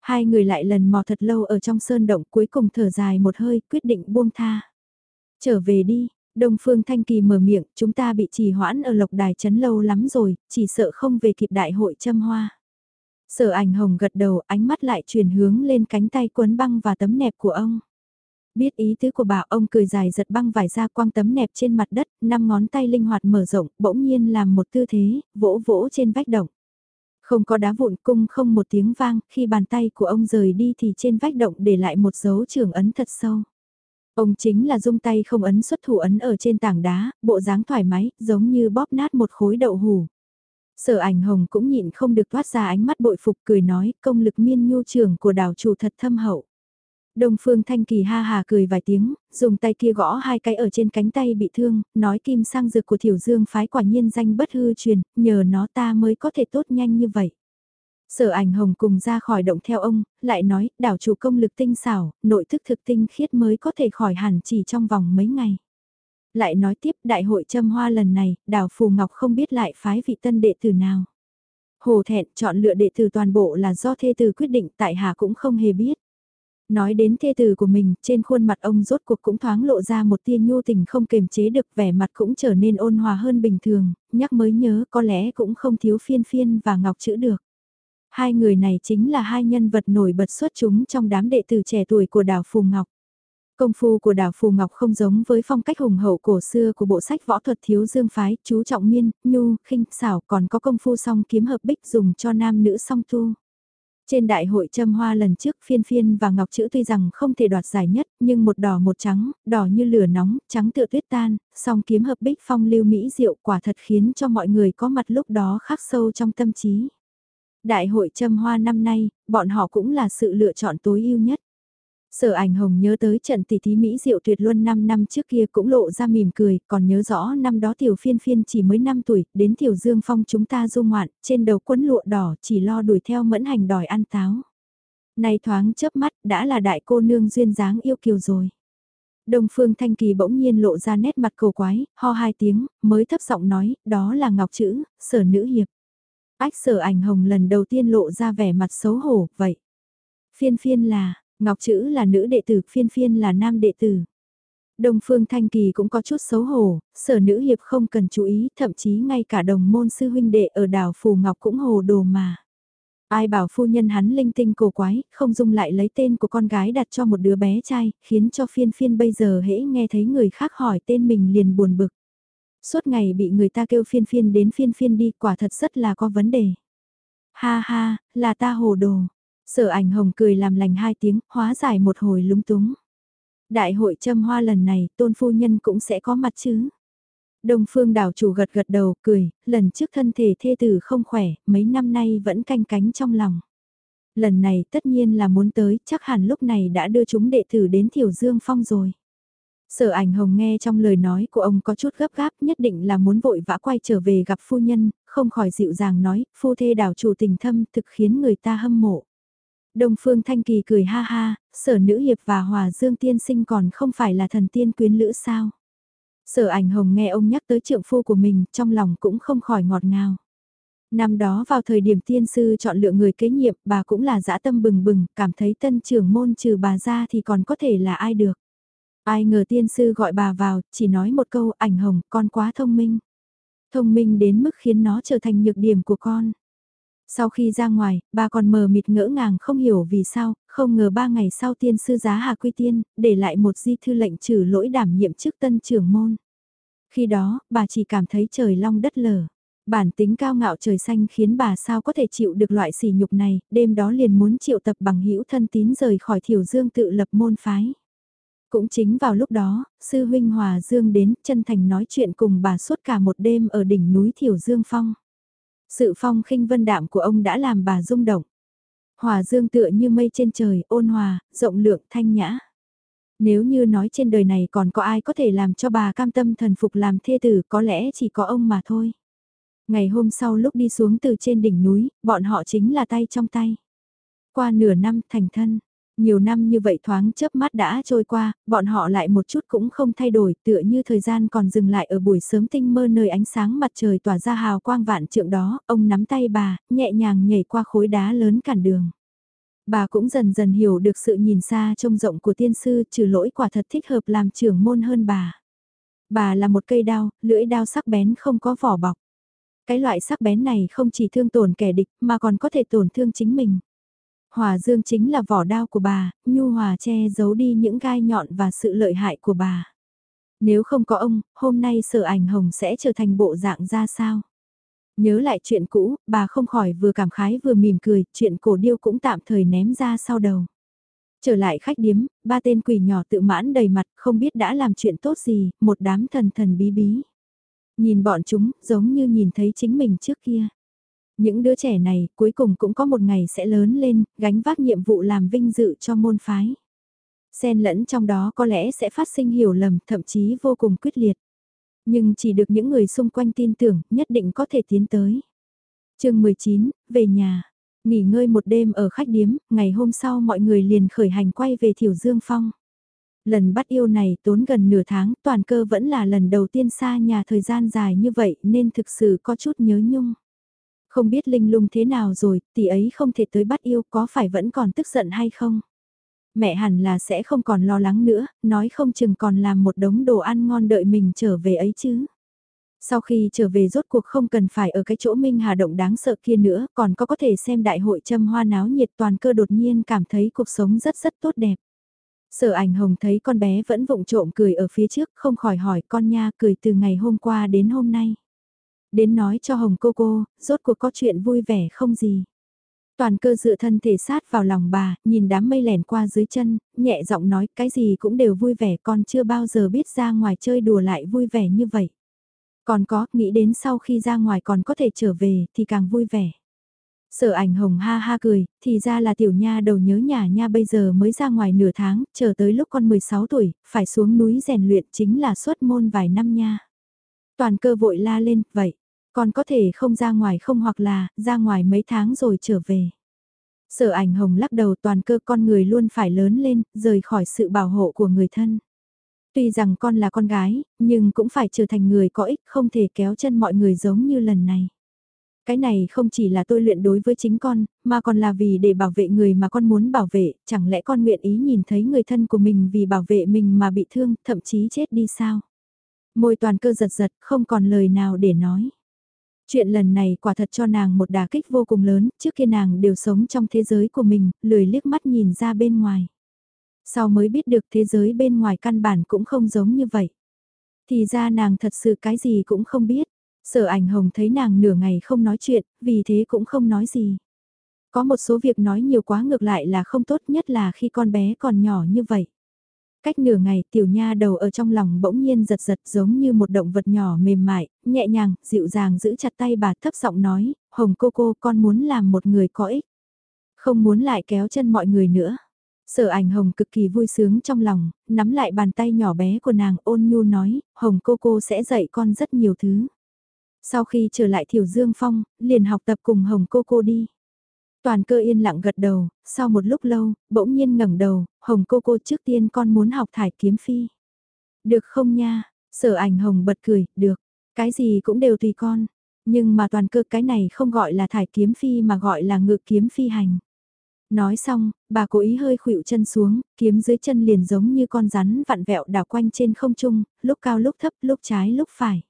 Hai người lại lần mò thật lâu ở trong sơn động cuối cùng thở dài một hơi quyết định buông tha. Trở về đi, Đông Phương Thanh Kỳ mở miệng, chúng ta bị trì hoãn ở lộc đài chấn lâu lắm rồi, chỉ sợ không về kịp đại hội châm hoa. Sở ảnh hồng gật đầu, ánh mắt lại chuyển hướng lên cánh tay cuốn băng và tấm nẹp của ông. Biết ý tứ của bà ông cười dài giật băng vải ra quang tấm nẹp trên mặt đất, năm ngón tay linh hoạt mở rộng, bỗng nhiên làm một tư thế, vỗ vỗ trên vách động. Không có đá vụn cung không một tiếng vang, khi bàn tay của ông rời đi thì trên vách động để lại một dấu trưởng ấn thật sâu. Ông chính là dung tay không ấn xuất thủ ấn ở trên tảng đá, bộ dáng thoải mái, giống như bóp nát một khối đậu hủ. Sở ảnh hồng cũng nhịn không được thoát ra ánh mắt bội phục cười nói công lực miên nhu trưởng của đảo chủ thật thâm hậu. Đông Phương Thanh Kỳ ha hà cười vài tiếng, dùng tay kia gõ hai cái ở trên cánh tay bị thương, nói kim sang dược của Thiểu Dương phái quả nhiên danh bất hư truyền, nhờ nó ta mới có thể tốt nhanh như vậy. Sở ảnh hồng cùng ra khỏi động theo ông, lại nói, đảo chủ công lực tinh xảo, nội thức thực tinh khiết mới có thể khỏi hẳn chỉ trong vòng mấy ngày. Lại nói tiếp đại hội châm hoa lần này, đào Phù Ngọc không biết lại phái vị tân đệ tử nào. Hồ thẹn chọn lựa đệ tử toàn bộ là do thê tử quyết định tại hạ cũng không hề biết. Nói đến thê tử của mình, trên khuôn mặt ông rốt cuộc cũng thoáng lộ ra một tia nhu tình không kềm chế được vẻ mặt cũng trở nên ôn hòa hơn bình thường, nhắc mới nhớ có lẽ cũng không thiếu phiên phiên và ngọc chữ được. Hai người này chính là hai nhân vật nổi bật xuất chúng trong đám đệ tử trẻ tuổi của đảo Phù Ngọc. Công phu của đảo Phù Ngọc không giống với phong cách hùng hậu cổ xưa của bộ sách võ thuật thiếu dương phái, chú trọng miên, nhu, khinh, xảo còn có công phu song kiếm hợp bích dùng cho nam nữ song tu. Trên đại hội châm hoa lần trước phiên phiên và ngọc chữ tuy rằng không thể đoạt giải nhất, nhưng một đỏ một trắng, đỏ như lửa nóng, trắng tựa tuyết tan, song kiếm hợp bích phong lưu mỹ diệu quả thật khiến cho mọi người có mặt lúc đó khắc sâu trong tâm trí. Đại hội châm hoa năm nay, bọn họ cũng là sự lựa chọn tối ưu nhất. Sở ảnh hồng nhớ tới trận tỷ thí Mỹ diệu tuyệt luân 5 năm trước kia cũng lộ ra mỉm cười, còn nhớ rõ năm đó tiểu phiên phiên chỉ mới 5 tuổi, đến tiểu dương phong chúng ta du ngoạn, trên đầu quấn lụa đỏ chỉ lo đuổi theo mẫn hành đòi ăn táo. Nay thoáng chớp mắt đã là đại cô nương duyên dáng yêu kiều rồi. Đông Phương Thanh Kỳ bỗng nhiên lộ ra nét mặt cầu quái, ho hai tiếng, mới thấp giọng nói, đó là ngọc chữ, sở nữ hiệp. Ách sở ảnh hồng lần đầu tiên lộ ra vẻ mặt xấu hổ, vậy. Phiên phiên là, Ngọc chữ là nữ đệ tử, phiên phiên là nam đệ tử. Đông Phương Thanh Kỳ cũng có chút xấu hổ, sở nữ hiệp không cần chú ý, thậm chí ngay cả đồng môn sư huynh đệ ở đảo Phù Ngọc cũng hồ đồ mà. Ai bảo phu nhân hắn linh tinh cổ quái, không dung lại lấy tên của con gái đặt cho một đứa bé trai, khiến cho phiên phiên bây giờ hễ nghe thấy người khác hỏi tên mình liền buồn bực. Suốt ngày bị người ta kêu phiên phiên đến phiên phiên đi, quả thật rất là có vấn đề. Ha ha, là ta hồ đồ, Sở ảnh hồng cười làm lành hai tiếng, hóa giải một hồi lúng túng. Đại hội châm hoa lần này, tôn phu nhân cũng sẽ có mặt chứ. Đông phương đảo chủ gật gật đầu, cười, lần trước thân thể thê tử không khỏe, mấy năm nay vẫn canh cánh trong lòng. Lần này tất nhiên là muốn tới, chắc hẳn lúc này đã đưa chúng đệ tử đến Thiểu Dương Phong rồi. Sở ảnh hồng nghe trong lời nói của ông có chút gấp gáp nhất định là muốn vội vã quay trở về gặp phu nhân, không khỏi dịu dàng nói, phu thê đảo chủ tình thâm thực khiến người ta hâm mộ. Đông Phương Thanh Kỳ cười ha ha, sở nữ hiệp và hòa dương tiên sinh còn không phải là thần tiên quyến lữ sao. Sở ảnh hồng nghe ông nhắc tới trượng phu của mình, trong lòng cũng không khỏi ngọt ngào. Năm đó vào thời điểm tiên sư chọn lựa người kế nhiệm, bà cũng là dã tâm bừng bừng, cảm thấy tân trưởng môn trừ bà ra thì còn có thể là ai được. Ai ngờ tiên sư gọi bà vào, chỉ nói một câu ảnh hồng, con quá thông minh. Thông minh đến mức khiến nó trở thành nhược điểm của con. Sau khi ra ngoài, bà còn mờ mịt ngỡ ngàng không hiểu vì sao, không ngờ ba ngày sau tiên sư giá Hà Quy Tiên, để lại một di thư lệnh trừ lỗi đảm nhiệm chức tân trưởng môn. Khi đó, bà chỉ cảm thấy trời long đất lở. Bản tính cao ngạo trời xanh khiến bà sao có thể chịu được loại sỉ nhục này, đêm đó liền muốn triệu tập bằng hữu thân tín rời khỏi thiểu dương tự lập môn phái. Cũng chính vào lúc đó, sư huynh Hòa Dương đến chân thành nói chuyện cùng bà suốt cả một đêm ở đỉnh núi Thiểu Dương Phong. Sự phong khinh vân đạm của ông đã làm bà rung động. Hòa dương tựa như mây trên trời, ôn hòa, rộng lượng, thanh nhã. Nếu như nói trên đời này còn có ai có thể làm cho bà cam tâm thần phục làm thê tử có lẽ chỉ có ông mà thôi. Ngày hôm sau lúc đi xuống từ trên đỉnh núi, bọn họ chính là tay trong tay. Qua nửa năm thành thân, nhiều năm như vậy thoáng chớp mắt đã trôi qua, bọn họ lại một chút cũng không thay đổi tựa như thời gian còn dừng lại ở buổi sớm tinh mơ nơi ánh sáng mặt trời tỏa ra hào quang vạn trượng đó, ông nắm tay bà, nhẹ nhàng nhảy qua khối đá lớn cản đường. Bà cũng dần dần hiểu được sự nhìn xa trông rộng của tiên sư trừ lỗi quả thật thích hợp làm trưởng môn hơn bà. Bà là một cây đao, lưỡi đao sắc bén không có vỏ bọc. Cái loại sắc bén này không chỉ thương tổn kẻ địch mà còn có thể tổn thương chính mình. Hòa dương chính là vỏ đao của bà, nhu hòa che giấu đi những gai nhọn và sự lợi hại của bà. Nếu không có ông, hôm nay sở ảnh hồng sẽ trở thành bộ dạng ra sao? Nhớ lại chuyện cũ, bà không khỏi vừa cảm khái vừa mỉm cười, chuyện cổ điêu cũng tạm thời ném ra sau đầu. Trở lại khách điếm, ba tên quỷ nhỏ tự mãn đầy mặt, không biết đã làm chuyện tốt gì, một đám thần thần bí bí. Nhìn bọn chúng, giống như nhìn thấy chính mình trước kia. Những đứa trẻ này cuối cùng cũng có một ngày sẽ lớn lên, gánh vác nhiệm vụ làm vinh dự cho môn phái. Xen lẫn trong đó có lẽ sẽ phát sinh hiểu lầm, thậm chí vô cùng quyết liệt. Nhưng chỉ được những người xung quanh tin tưởng, nhất định có thể tiến tới. chương 19, về nhà. Nghỉ ngơi một đêm ở khách điếm, ngày hôm sau mọi người liền khởi hành quay về Thiểu Dương Phong. Lần bắt yêu này tốn gần nửa tháng, toàn cơ vẫn là lần đầu tiên xa nhà thời gian dài như vậy nên thực sự có chút nhớ nhung. Không biết linh lung thế nào rồi, tỷ ấy không thể tới bắt yêu có phải vẫn còn tức giận hay không? Mẹ hẳn là sẽ không còn lo lắng nữa, nói không chừng còn làm một đống đồ ăn ngon đợi mình trở về ấy chứ. Sau khi trở về rốt cuộc không cần phải ở cái chỗ Minh Hà Động đáng sợ kia nữa, còn có có thể xem đại hội châm hoa náo nhiệt toàn cơ đột nhiên cảm thấy cuộc sống rất rất tốt đẹp. Sở ảnh hồng thấy con bé vẫn vụng trộm cười ở phía trước, không khỏi hỏi con nha cười từ ngày hôm qua đến hôm nay. Đến nói cho hồng cô cô, rốt cuộc có chuyện vui vẻ không gì. Toàn cơ dựa thân thể sát vào lòng bà, nhìn đám mây lẻn qua dưới chân, nhẹ giọng nói cái gì cũng đều vui vẻ con chưa bao giờ biết ra ngoài chơi đùa lại vui vẻ như vậy. Còn có, nghĩ đến sau khi ra ngoài còn có thể trở về thì càng vui vẻ. Sở ảnh hồng ha ha cười, thì ra là tiểu nha đầu nhớ nhà nha bây giờ mới ra ngoài nửa tháng, chờ tới lúc con 16 tuổi, phải xuống núi rèn luyện chính là xuất môn vài năm nha. Toàn cơ vội la lên, vậy, con có thể không ra ngoài không hoặc là, ra ngoài mấy tháng rồi trở về. Sở ảnh hồng lắc đầu toàn cơ con người luôn phải lớn lên, rời khỏi sự bảo hộ của người thân. Tuy rằng con là con gái, nhưng cũng phải trở thành người có ích không thể kéo chân mọi người giống như lần này. Cái này không chỉ là tôi luyện đối với chính con, mà còn là vì để bảo vệ người mà con muốn bảo vệ, chẳng lẽ con nguyện ý nhìn thấy người thân của mình vì bảo vệ mình mà bị thương, thậm chí chết đi sao? Môi toàn cơ giật giật, không còn lời nào để nói. Chuyện lần này quả thật cho nàng một đà kích vô cùng lớn, trước kia nàng đều sống trong thế giới của mình, lười liếc mắt nhìn ra bên ngoài. Sau mới biết được thế giới bên ngoài căn bản cũng không giống như vậy. Thì ra nàng thật sự cái gì cũng không biết. Sở ảnh hồng thấy nàng nửa ngày không nói chuyện, vì thế cũng không nói gì. Có một số việc nói nhiều quá ngược lại là không tốt nhất là khi con bé còn nhỏ như vậy. Cách nửa ngày tiểu nha đầu ở trong lòng bỗng nhiên giật giật giống như một động vật nhỏ mềm mại, nhẹ nhàng, dịu dàng giữ chặt tay bà thấp giọng nói, Hồng cô cô con muốn làm một người có ích. Không muốn lại kéo chân mọi người nữa. Sở ảnh hồng cực kỳ vui sướng trong lòng, nắm lại bàn tay nhỏ bé của nàng ôn nhu nói, hồng cô cô sẽ dạy con rất nhiều thứ. Sau khi trở lại Thiểu Dương Phong, liền học tập cùng hồng cô cô đi. Toàn cơ yên lặng gật đầu, sau một lúc lâu, bỗng nhiên ngẩng đầu, hồng cô cô trước tiên con muốn học thải kiếm phi. Được không nha, sở ảnh hồng bật cười, được, cái gì cũng đều tùy con. Nhưng mà toàn cơ cái này không gọi là thải kiếm phi mà gọi là ngự kiếm phi hành. Nói xong, bà cố ý hơi khuỵu chân xuống, kiếm dưới chân liền giống như con rắn vặn vẹo đảo quanh trên không trung, lúc cao lúc thấp, lúc trái lúc phải.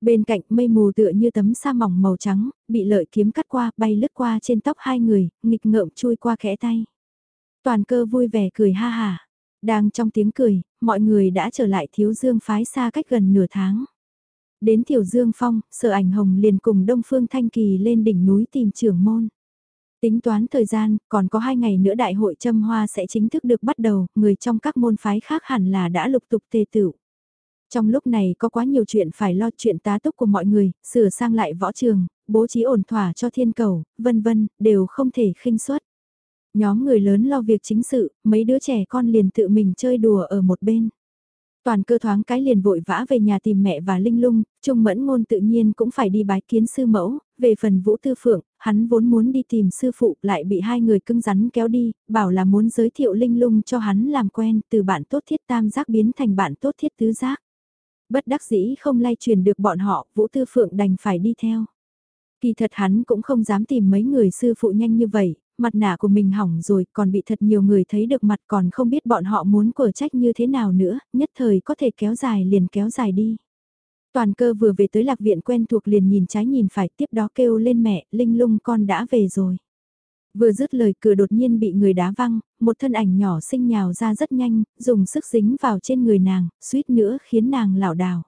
Bên cạnh mây mù tựa như tấm sa mỏng màu trắng, bị lợi kiếm cắt qua, bay lướt qua trên tóc hai người, nghịch ngợm chui qua khẽ tay. Toàn cơ vui vẻ cười ha hà. Đang trong tiếng cười, mọi người đã trở lại thiếu dương phái xa cách gần nửa tháng. Đến Thiểu Dương Phong, Sở Ảnh Hồng liền cùng Đông Phương Thanh Kỳ lên đỉnh núi tìm trưởng môn. Tính toán thời gian, còn có hai ngày nữa đại hội châm hoa sẽ chính thức được bắt đầu, người trong các môn phái khác hẳn là đã lục tục tề tựu. Trong lúc này có quá nhiều chuyện phải lo chuyện tá túc của mọi người, sửa sang lại võ trường, bố trí ổn thỏa cho thiên cầu, vân vân, đều không thể khinh suất. Nhóm người lớn lo việc chính sự, mấy đứa trẻ con liền tự mình chơi đùa ở một bên. Toàn cơ thoáng cái liền vội vã về nhà tìm mẹ và Linh Lung, Trung Mẫn Ngôn tự nhiên cũng phải đi bái kiến sư mẫu, về phần Vũ Tư Phượng, hắn vốn muốn đi tìm sư phụ lại bị hai người cưng rắn kéo đi, bảo là muốn giới thiệu Linh Lung cho hắn làm quen từ bạn tốt thiết tam giác biến thành bạn tốt thiết tứ giác. Bất đắc dĩ không lay truyền được bọn họ, Vũ Tư Phượng đành phải đi theo. Kỳ thật hắn cũng không dám tìm mấy người sư phụ nhanh như vậy, mặt nạ của mình hỏng rồi còn bị thật nhiều người thấy được mặt còn không biết bọn họ muốn của trách như thế nào nữa, nhất thời có thể kéo dài liền kéo dài đi. Toàn cơ vừa về tới lạc viện quen thuộc liền nhìn trái nhìn phải tiếp đó kêu lên mẹ, Linh lung con đã về rồi. Vừa dứt lời cửa đột nhiên bị người đá văng, một thân ảnh nhỏ xinh nhào ra rất nhanh, dùng sức dính vào trên người nàng, suýt nữa khiến nàng lảo đảo.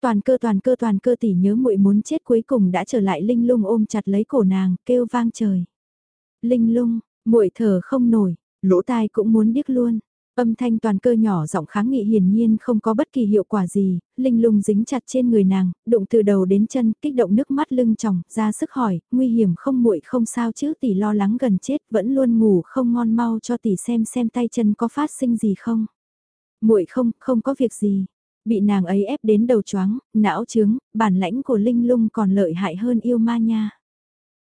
Toàn cơ toàn cơ toàn cơ tỉ nhớ muội muốn chết cuối cùng đã trở lại linh lung ôm chặt lấy cổ nàng, kêu vang trời. Linh lung, muội thở không nổi, lỗ tai cũng muốn điếc luôn. Âm thanh toàn cơ nhỏ giọng kháng nghị hiển nhiên không có bất kỳ hiệu quả gì, linh lung dính chặt trên người nàng, đụng từ đầu đến chân, kích động nước mắt lưng tròng, ra sức hỏi, nguy hiểm không muội không sao chứ tỷ lo lắng gần chết, vẫn luôn ngủ không ngon mau cho tỷ xem xem tay chân có phát sinh gì không. muội không, không có việc gì. Bị nàng ấy ép đến đầu chóng, não trướng, bản lãnh của linh lung còn lợi hại hơn yêu ma nha.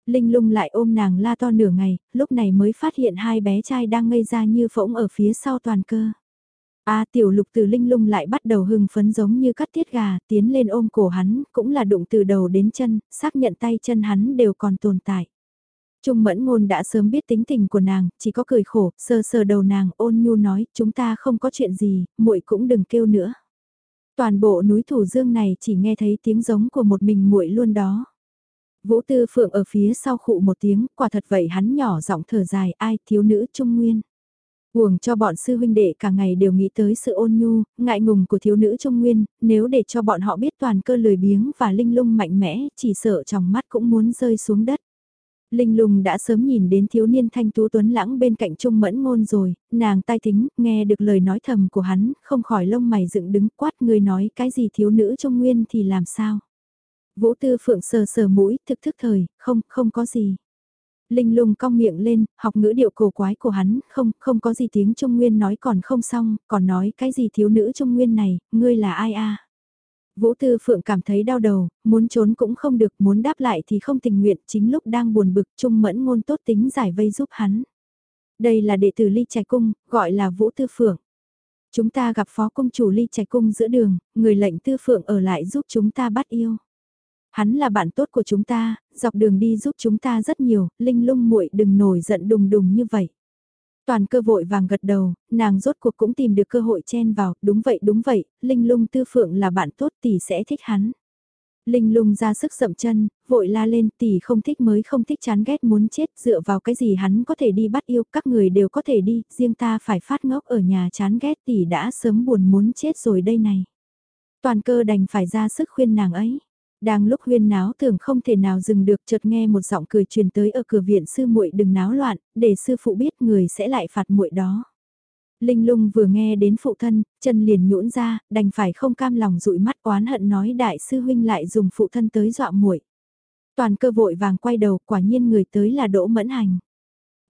Linh lung lại ôm nàng la to nửa ngày, lúc này mới phát hiện hai bé trai đang ngây ra như phỗng ở phía sau toàn cơ. A tiểu lục từ linh lung lại bắt đầu hưng phấn giống như cắt tiết gà, tiến lên ôm cổ hắn, cũng là đụng từ đầu đến chân, xác nhận tay chân hắn đều còn tồn tại. Trung mẫn ngôn đã sớm biết tính tình của nàng, chỉ có cười khổ, sờ sờ đầu nàng ôn nhu nói, chúng ta không có chuyện gì, muội cũng đừng kêu nữa. Toàn bộ núi thủ dương này chỉ nghe thấy tiếng giống của một mình muội luôn đó. Vũ Tư Phượng ở phía sau khụ một tiếng, quả thật vậy hắn nhỏ giọng thở dài, ai thiếu nữ trung nguyên. Uổng cho bọn sư huynh đệ cả ngày đều nghĩ tới sự ôn nhu, ngại ngùng của thiếu nữ trung nguyên, nếu để cho bọn họ biết toàn cơ lười biếng và linh lung mạnh mẽ, chỉ sợ trong mắt cũng muốn rơi xuống đất. Linh lung đã sớm nhìn đến thiếu niên thanh tú tuấn lãng bên cạnh trung mẫn ngôn rồi, nàng tai tính, nghe được lời nói thầm của hắn, không khỏi lông mày dựng đứng quát người nói cái gì thiếu nữ trung nguyên thì làm sao. Vũ tư phượng sờ sờ mũi, thực thức thời, không, không có gì. Linh lung cong miệng lên, học ngữ điệu cổ quái của hắn, không, không có gì tiếng Trung Nguyên nói còn không xong, còn nói cái gì thiếu nữ Trung Nguyên này, ngươi là ai a? Vũ Tư Phượng cảm thấy đau đầu, muốn trốn cũng không được, muốn đáp lại thì không tình nguyện, chính lúc đang buồn bực Trung Mẫn ngôn tốt tính giải vây giúp hắn. Đây là đệ tử Ly Trạch Cung, gọi là Vũ Tư Phượng. Chúng ta gặp phó công chủ Ly Trạch Cung giữa đường, người lệnh Tư Phượng ở lại giúp chúng ta bắt yêu. Hắn là bạn tốt của chúng ta, dọc đường đi giúp chúng ta rất nhiều, Linh lung muội đừng nổi giận đùng đùng như vậy. Toàn cơ vội vàng gật đầu, nàng rốt cuộc cũng tìm được cơ hội chen vào, đúng vậy đúng vậy, Linh lung tư phượng là bạn tốt tỷ sẽ thích hắn. Linh lung ra sức dậm chân, vội la lên tỷ không thích mới không thích chán ghét muốn chết dựa vào cái gì hắn có thể đi bắt yêu các người đều có thể đi, riêng ta phải phát ngốc ở nhà chán ghét tỷ đã sớm buồn muốn chết rồi đây này. Toàn cơ đành phải ra sức khuyên nàng ấy. Đang lúc huyên náo tưởng không thể nào dừng được chợt nghe một giọng cười truyền tới ở cửa viện sư muội đừng náo loạn, để sư phụ biết người sẽ lại phạt muội đó. Linh lung vừa nghe đến phụ thân, chân liền nhũn ra, đành phải không cam lòng dụi mắt oán hận nói đại sư huynh lại dùng phụ thân tới dọa muội. Toàn cơ vội vàng quay đầu, quả nhiên người tới là Đỗ Mẫn Hành.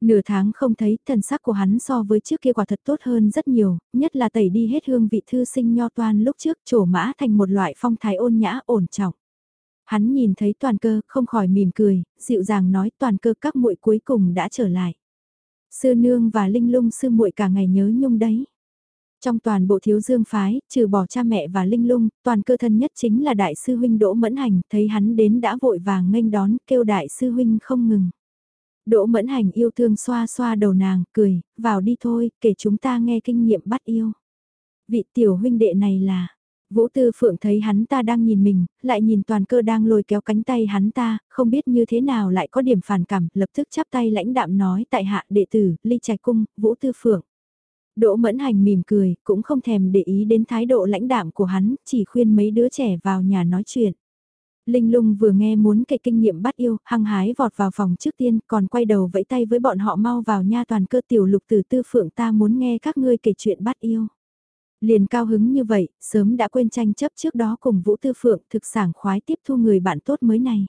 Nửa tháng không thấy, thần sắc của hắn so với trước kia quả thật tốt hơn rất nhiều, nhất là tẩy đi hết hương vị thư sinh nho toan lúc trước trổ mã thành một loại phong thái ôn nhã ổn trọng. Hắn nhìn thấy toàn cơ, không khỏi mỉm cười, dịu dàng nói toàn cơ các muội cuối cùng đã trở lại. Sư nương và linh lung sư muội cả ngày nhớ nhung đấy. Trong toàn bộ thiếu dương phái, trừ bỏ cha mẹ và linh lung, toàn cơ thân nhất chính là đại sư huynh Đỗ Mẫn Hành, thấy hắn đến đã vội vàng nghênh đón, kêu đại sư huynh không ngừng. Đỗ Mẫn Hành yêu thương xoa xoa đầu nàng, cười, vào đi thôi, kể chúng ta nghe kinh nghiệm bắt yêu. Vị tiểu huynh đệ này là, Vũ Tư Phượng thấy hắn ta đang nhìn mình, lại nhìn toàn cơ đang lôi kéo cánh tay hắn ta, không biết như thế nào lại có điểm phản cảm, lập tức chắp tay lãnh đạm nói tại hạ đệ tử, ly trạch cung, Vũ Tư Phượng. Đỗ Mẫn Hành mỉm cười, cũng không thèm để ý đến thái độ lãnh đạm của hắn, chỉ khuyên mấy đứa trẻ vào nhà nói chuyện. Linh lung vừa nghe muốn kể kinh nghiệm bắt yêu, hăng hái vọt vào phòng trước tiên, còn quay đầu vẫy tay với bọn họ mau vào nha toàn cơ tiểu lục từ tư phượng ta muốn nghe các ngươi kể chuyện bắt yêu. Liền cao hứng như vậy, sớm đã quên tranh chấp trước đó cùng Vũ Tư Phượng thực sảng khoái tiếp thu người bạn tốt mới này.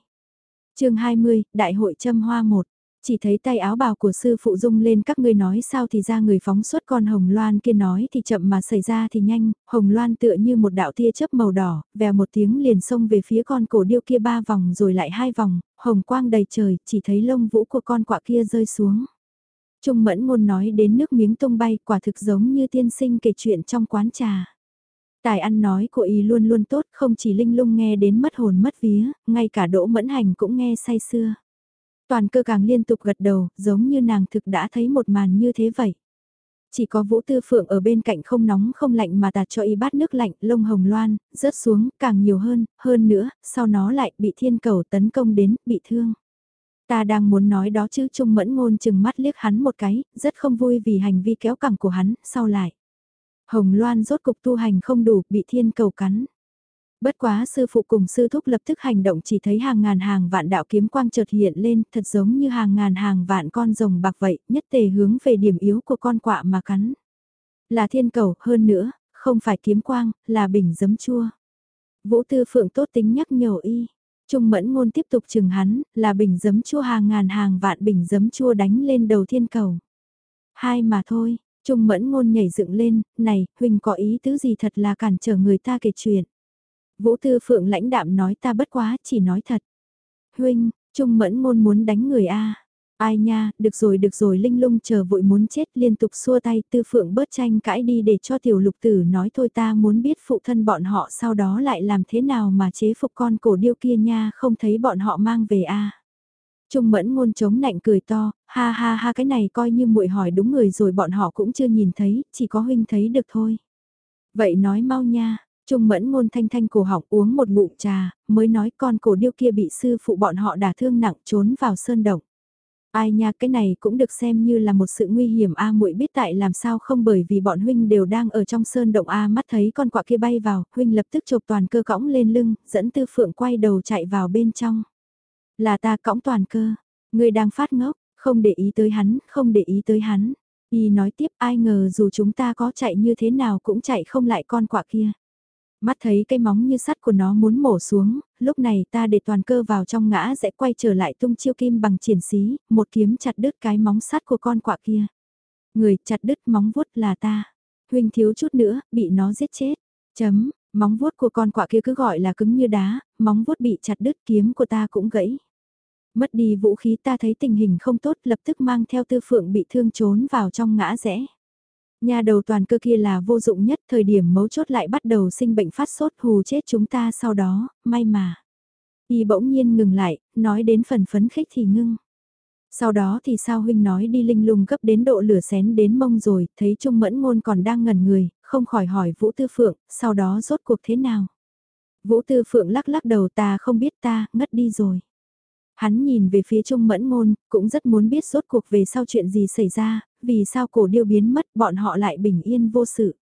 chương 20, Đại hội châm hoa 1 chỉ thấy tay áo bào của sư phụ dung lên các ngươi nói sao thì ra người phóng xuất con hồng loan kia nói thì chậm mà xảy ra thì nhanh, hồng loan tựa như một đạo tia chớp màu đỏ, vèo một tiếng liền xông về phía con cổ điêu kia ba vòng rồi lại hai vòng, hồng quang đầy trời, chỉ thấy lông vũ của con quạ kia rơi xuống. Trung mẫn ngôn nói đến nước miếng tung bay quả thực giống như tiên sinh kể chuyện trong quán trà. Tài ăn nói của y luôn luôn tốt, không chỉ linh lung nghe đến mất hồn mất vía, ngay cả đỗ mẫn hành cũng nghe say xưa. Toàn cơ càng liên tục gật đầu, giống như nàng thực đã thấy một màn như thế vậy. Chỉ có Vũ Tư Phượng ở bên cạnh không nóng không lạnh mà tạt cho y bát nước lạnh, lông hồng loan, rớt xuống, càng nhiều hơn, hơn nữa, sau nó lại bị thiên cầu tấn công đến, bị thương. Ta đang muốn nói đó chứ Trung Mẫn Ngôn chừng mắt liếc hắn một cái, rất không vui vì hành vi kéo cẳng của hắn, sau lại. Hồng Loan rốt cục tu hành không đủ, bị thiên cầu cắn. Bất quá sư phụ cùng sư thúc lập tức hành động chỉ thấy hàng ngàn hàng vạn đạo kiếm quang chợt hiện lên, thật giống như hàng ngàn hàng vạn con rồng bạc vậy, nhất tề hướng về điểm yếu của con quạ mà cắn. Là thiên cầu, hơn nữa, không phải kiếm quang, là bình giấm chua. Vũ Tư Phượng tốt tính nhắc nhở y. Trung mẫn ngôn tiếp tục chừng hắn, là bình giấm chua hàng ngàn hàng vạn bình giấm chua đánh lên đầu thiên cầu. Hai mà thôi, Trung mẫn ngôn nhảy dựng lên, này, Huỳnh có ý tứ gì thật là cản trở người ta kể chuyện. Vũ Tư Phượng lãnh đạm nói ta bất quá, chỉ nói thật. Huynh, Trung mẫn ngôn muốn đánh người A. Ai nha, được rồi được rồi Linh lung chờ vội muốn chết liên tục xua tay tư phượng bớt tranh cãi đi để cho tiểu lục tử nói thôi ta muốn biết phụ thân bọn họ sau đó lại làm thế nào mà chế phục con cổ điêu kia nha không thấy bọn họ mang về a Trung mẫn ngôn chống nạnh cười to, ha ha ha cái này coi như muội hỏi đúng người rồi bọn họ cũng chưa nhìn thấy, chỉ có huynh thấy được thôi. Vậy nói mau nha, Trung mẫn ngôn thanh thanh cổ họng uống một ngụm trà, mới nói con cổ điêu kia bị sư phụ bọn họ đả thương nặng trốn vào sơn động. Ai nha cái này cũng được xem như là một sự nguy hiểm a muội biết tại làm sao không bởi vì bọn huynh đều đang ở trong sơn động a mắt thấy con quạ kia bay vào, huynh lập tức chộp toàn cơ cõng lên lưng, dẫn tư phượng quay đầu chạy vào bên trong. Là ta cõng toàn cơ, người đang phát ngốc, không để ý tới hắn, không để ý tới hắn. Y nói tiếp ai ngờ dù chúng ta có chạy như thế nào cũng chạy không lại con quạ kia. Mắt thấy cái móng như sắt của nó muốn mổ xuống, lúc này ta để toàn cơ vào trong ngã sẽ quay trở lại tung chiêu kim bằng triển xí, một kiếm chặt đứt cái móng sắt của con quạ kia. Người chặt đứt móng vuốt là ta. Huynh thiếu chút nữa, bị nó giết chết. Chấm, móng vuốt của con quạ kia cứ gọi là cứng như đá, móng vuốt bị chặt đứt kiếm của ta cũng gãy. Mất đi vũ khí ta thấy tình hình không tốt lập tức mang theo tư phượng bị thương trốn vào trong ngã rẽ. Nhà đầu toàn cơ kia là vô dụng nhất, thời điểm mấu chốt lại bắt đầu sinh bệnh phát sốt hù chết chúng ta sau đó, may mà. Y bỗng nhiên ngừng lại, nói đến phần phấn khích thì ngưng. Sau đó thì sao huynh nói đi linh lung gấp đến độ lửa xén đến mông rồi, thấy Trung Mẫn Ngôn còn đang ngẩn người, không khỏi hỏi Vũ Tư Phượng, sau đó rốt cuộc thế nào. Vũ Tư Phượng lắc lắc đầu ta không biết ta, ngất đi rồi. Hắn nhìn về phía Trung Mẫn Ngôn, cũng rất muốn biết rốt cuộc về sau chuyện gì xảy ra, vì sao cổ điêu biến mất bọn họ lại bình yên vô sự.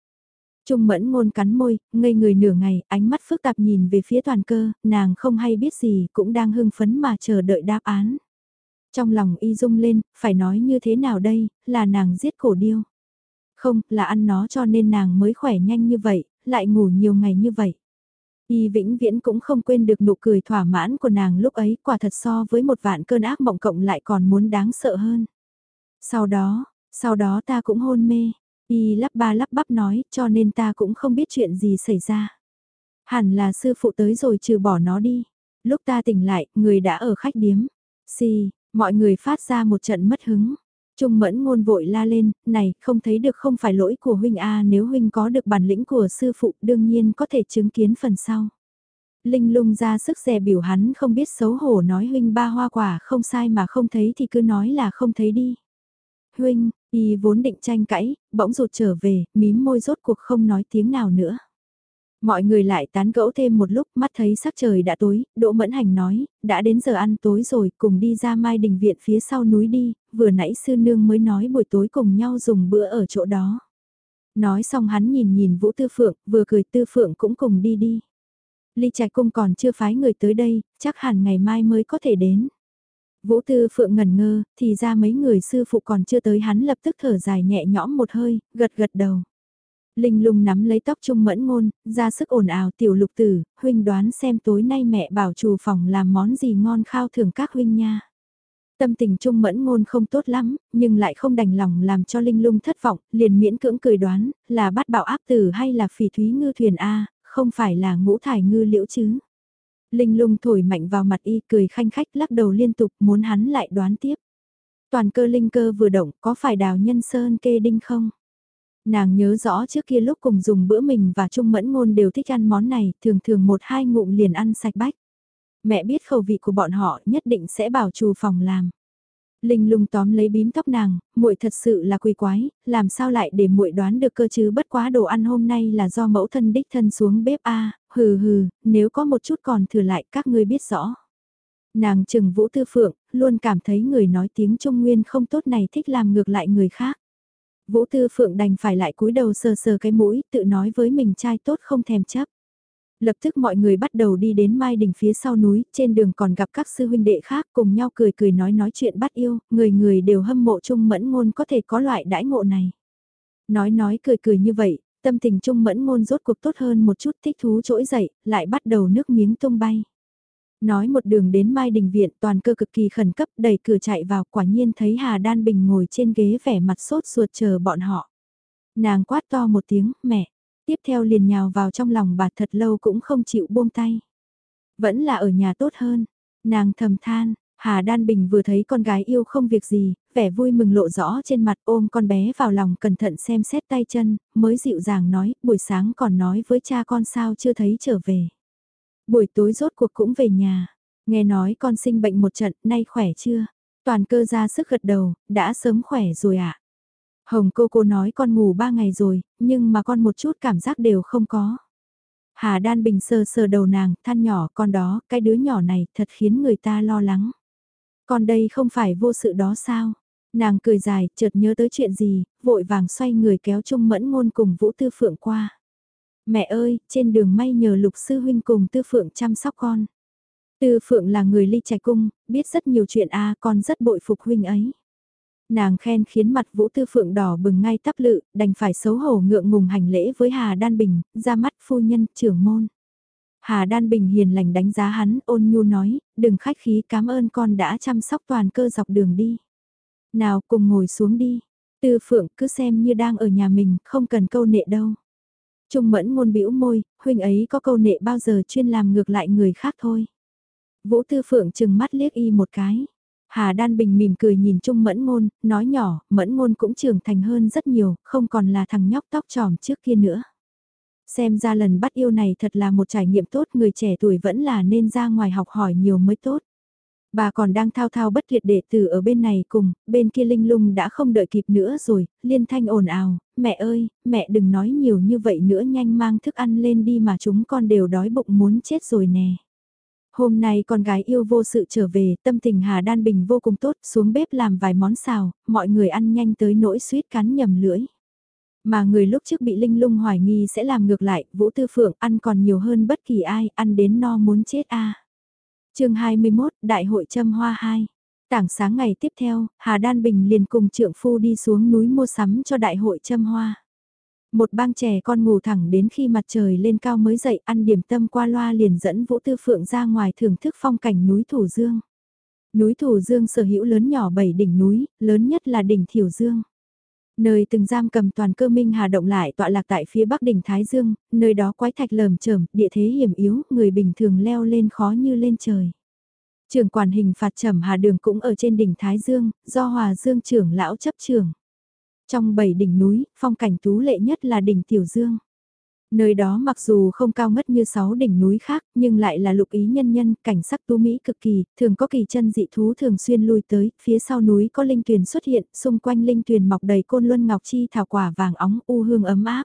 Trung Mẫn Ngôn cắn môi, ngây người nửa ngày, ánh mắt phức tạp nhìn về phía toàn cơ, nàng không hay biết gì cũng đang hưng phấn mà chờ đợi đáp án. Trong lòng y rung lên, phải nói như thế nào đây, là nàng giết cổ điêu. Không, là ăn nó cho nên nàng mới khỏe nhanh như vậy, lại ngủ nhiều ngày như vậy. Y vĩnh viễn cũng không quên được nụ cười thỏa mãn của nàng lúc ấy quả thật so với một vạn cơn ác mộng cộng lại còn muốn đáng sợ hơn. Sau đó, sau đó ta cũng hôn mê, y lắp ba lắp bắp nói cho nên ta cũng không biết chuyện gì xảy ra. Hẳn là sư phụ tới rồi trừ bỏ nó đi. Lúc ta tỉnh lại, người đã ở khách điếm. Xì, mọi người phát ra một trận mất hứng. Trung mẫn ngôn vội la lên, này, không thấy được không phải lỗi của huynh A nếu huynh có được bản lĩnh của sư phụ đương nhiên có thể chứng kiến phần sau. Linh lung ra sức dè biểu hắn không biết xấu hổ nói huynh ba hoa quả không sai mà không thấy thì cứ nói là không thấy đi. Huynh, y vốn định tranh cãi, bỗng rụt trở về, mím môi rốt cuộc không nói tiếng nào nữa. Mọi người lại tán gẫu thêm một lúc mắt thấy sắc trời đã tối, Đỗ Mẫn Hành nói, đã đến giờ ăn tối rồi cùng đi ra mai đình viện phía sau núi đi, vừa nãy sư nương mới nói buổi tối cùng nhau dùng bữa ở chỗ đó. Nói xong hắn nhìn nhìn Vũ Tư Phượng, vừa cười Tư Phượng cũng cùng đi đi. Ly Trạch Cung còn chưa phái người tới đây, chắc hẳn ngày mai mới có thể đến. Vũ Tư Phượng ngẩn ngơ, thì ra mấy người sư phụ còn chưa tới hắn lập tức thở dài nhẹ nhõm một hơi, gật gật đầu. Linh lung nắm lấy tóc trung mẫn ngôn, ra sức ồn ào tiểu lục tử, huynh đoán xem tối nay mẹ bảo chủ phòng làm món gì ngon khao thưởng các huynh nha. Tâm tình trung mẫn ngôn không tốt lắm, nhưng lại không đành lòng làm cho Linh lung thất vọng, liền miễn cưỡng cười đoán, là bắt bảo áp tử hay là phỉ thúy ngư thuyền A, không phải là ngũ thải ngư liễu chứ. Linh lung thổi mạnh vào mặt y cười khanh khách lắc đầu liên tục muốn hắn lại đoán tiếp. Toàn cơ linh cơ vừa động có phải đào nhân sơn kê đinh không? Nàng nhớ rõ trước kia lúc cùng dùng bữa mình và Trung Mẫn Ngôn đều thích ăn món này, thường thường một hai ngụm liền ăn sạch bách. Mẹ biết khẩu vị của bọn họ nhất định sẽ bảo chủ phòng làm. Linh lung tóm lấy bím tóc nàng, muội thật sự là quỷ quái, làm sao lại để muội đoán được cơ chứ bất quá đồ ăn hôm nay là do mẫu thân đích thân xuống bếp a, hừ hừ, nếu có một chút còn thừa lại các ngươi biết rõ. Nàng trừng vũ tư phượng, luôn cảm thấy người nói tiếng Trung Nguyên không tốt này thích làm ngược lại người khác. Vũ Tư Phượng đành phải lại cúi đầu sờ sờ cái mũi, tự nói với mình trai tốt không thèm chấp. Lập tức mọi người bắt đầu đi đến Mai Đình phía sau núi, trên đường còn gặp các sư huynh đệ khác cùng nhau cười cười nói nói chuyện bắt yêu, người người đều hâm mộ Trung Mẫn Ngôn có thể có loại đãi ngộ này. Nói nói cười cười như vậy, tâm tình Trung Mẫn Ngôn rốt cuộc tốt hơn một chút thích thú trỗi dậy, lại bắt đầu nước miếng tung bay. Nói một đường đến Mai Đình Viện toàn cơ cực kỳ khẩn cấp đẩy cửa chạy vào quả nhiên thấy Hà Đan Bình ngồi trên ghế vẻ mặt sốt ruột chờ bọn họ. Nàng quát to một tiếng, mẹ, tiếp theo liền nhào vào trong lòng bà thật lâu cũng không chịu buông tay. Vẫn là ở nhà tốt hơn, nàng thầm than, Hà Đan Bình vừa thấy con gái yêu không việc gì, vẻ vui mừng lộ rõ trên mặt ôm con bé vào lòng cẩn thận xem xét tay chân, mới dịu dàng nói, buổi sáng còn nói với cha con sao chưa thấy trở về. Buổi tối rốt cuộc cũng về nhà. Nghe nói con sinh bệnh một trận, nay khỏe chưa? Toàn cơ ra sức gật đầu, đã sớm khỏe rồi ạ. À? Hồng cô cô nói con ngủ ba ngày rồi, nhưng mà con một chút cảm giác đều không có. Hà Đan Bình sờ sờ đầu nàng, than nhỏ con đó, cái đứa nhỏ này thật khiến người ta lo lắng. Con đây không phải vô sự đó sao? Nàng cười dài, chợt nhớ tới chuyện gì, vội vàng xoay người kéo Trung Mẫn Ngôn cùng Vũ Tư Phượng qua. Mẹ ơi, trên đường may nhờ Lục Sư Huynh cùng Tư Phượng chăm sóc con. Tư Phượng là người ly trạch cung, biết rất nhiều chuyện a con rất bội phục huynh ấy. Nàng khen khiến mặt Vũ Tư Phượng đỏ bừng ngay tắp lự, đành phải xấu hổ ngượng ngùng hành lễ với Hà Đan Bình, ra mắt phu nhân, trưởng môn. Hà Đan Bình hiền lành đánh giá hắn, ôn nhu nói, đừng khách khí cảm ơn con đã chăm sóc toàn cơ dọc đường đi. Nào cùng ngồi xuống đi, Tư Phượng cứ xem như đang ở nhà mình, không cần câu nệ đâu. Trung mẫn ngôn bĩu môi, huynh ấy có câu nệ bao giờ chuyên làm ngược lại người khác thôi. Vũ Tư Phượng chừng mắt liếc y một cái. Hà Đan Bình mỉm cười nhìn Trung Mẫn Ngôn, nói nhỏ, Mẫn Ngôn cũng trưởng thành hơn rất nhiều, không còn là thằng nhóc tóc tròm trước kia nữa. Xem ra lần bắt yêu này thật là một trải nghiệm tốt, người trẻ tuổi vẫn là nên ra ngoài học hỏi nhiều mới tốt. Bà còn đang thao thao bất tuyệt đệ tử ở bên này cùng, bên kia linh lung đã không đợi kịp nữa rồi, liên thanh ồn ào, mẹ ơi, mẹ đừng nói nhiều như vậy nữa nhanh mang thức ăn lên đi mà chúng con đều đói bụng muốn chết rồi nè. Hôm nay con gái yêu vô sự trở về, tâm tình Hà Đan Bình vô cùng tốt, xuống bếp làm vài món xào, mọi người ăn nhanh tới nỗi suýt cắn nhầm lưỡi. Mà người lúc trước bị Linh Lung hoài nghi sẽ làm ngược lại, Vũ Tư Phượng ăn còn nhiều hơn bất kỳ ai, ăn đến no muốn chết a. À. Chương 21, Đại hội châm hoa 2. Tảng sáng ngày tiếp theo, Hà Đan Bình liền cùng trượng phu đi xuống núi mua sắm cho đại hội châm hoa. Một bang trẻ con ngủ thẳng đến khi mặt trời lên cao mới dậy ăn điểm tâm qua loa liền dẫn Vũ Tư Phượng ra ngoài thưởng thức phong cảnh núi Thủ Dương. Núi Thủ Dương sở hữu lớn nhỏ 7 đỉnh núi, lớn nhất là đỉnh Thiểu Dương. Nơi từng giam cầm toàn cơ minh hà động lại tọa lạc tại phía bắc đỉnh Thái Dương, nơi đó quái thạch lởm chởm, địa thế hiểm yếu, người bình thường leo lên khó như lên trời. Trường quản hình phạt trầm hà đường cũng ở trên đỉnh Thái Dương, do Hòa Dương trưởng lão chấp trường. Trong bảy đỉnh núi, phong cảnh tú lệ nhất là đỉnh Tiểu Dương. Nơi đó mặc dù không cao ngất như sáu đỉnh núi khác, nhưng lại là lục ý nhân nhân, cảnh sắc tú mỹ cực kỳ, thường có kỳ chân dị thú thường xuyên lui tới, phía sau núi có linh tuyền xuất hiện, xung quanh linh tuyền mọc đầy côn luân ngọc chi thảo quả vàng óng u hương ấm áp.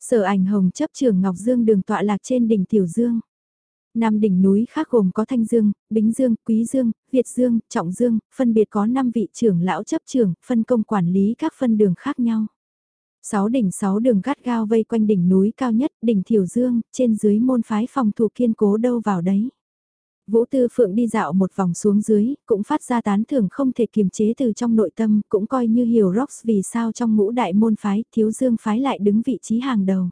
Sở ảnh hồng chấp trường Ngọc Dương đường tọa lạc trên đỉnh Tiểu Dương. Năm đỉnh núi khác gồm có Thanh Dương, Bính Dương, Quý Dương, Việt Dương, Trọng Dương, phân biệt có 5 vị trưởng lão chấp trưởng, phân công quản lý các phân đường khác nhau. Sáu đỉnh sáu đường gắt gao vây quanh đỉnh núi cao nhất, đỉnh Thiểu Dương, trên dưới môn phái phòng thủ kiên cố đâu vào đấy. Vũ Tư Phượng đi dạo một vòng xuống dưới, cũng phát ra tán thưởng không thể kiềm chế từ trong nội tâm, cũng coi như hiểu Rocks vì sao trong ngũ đại môn phái, thiếu dương phái lại đứng vị trí hàng đầu.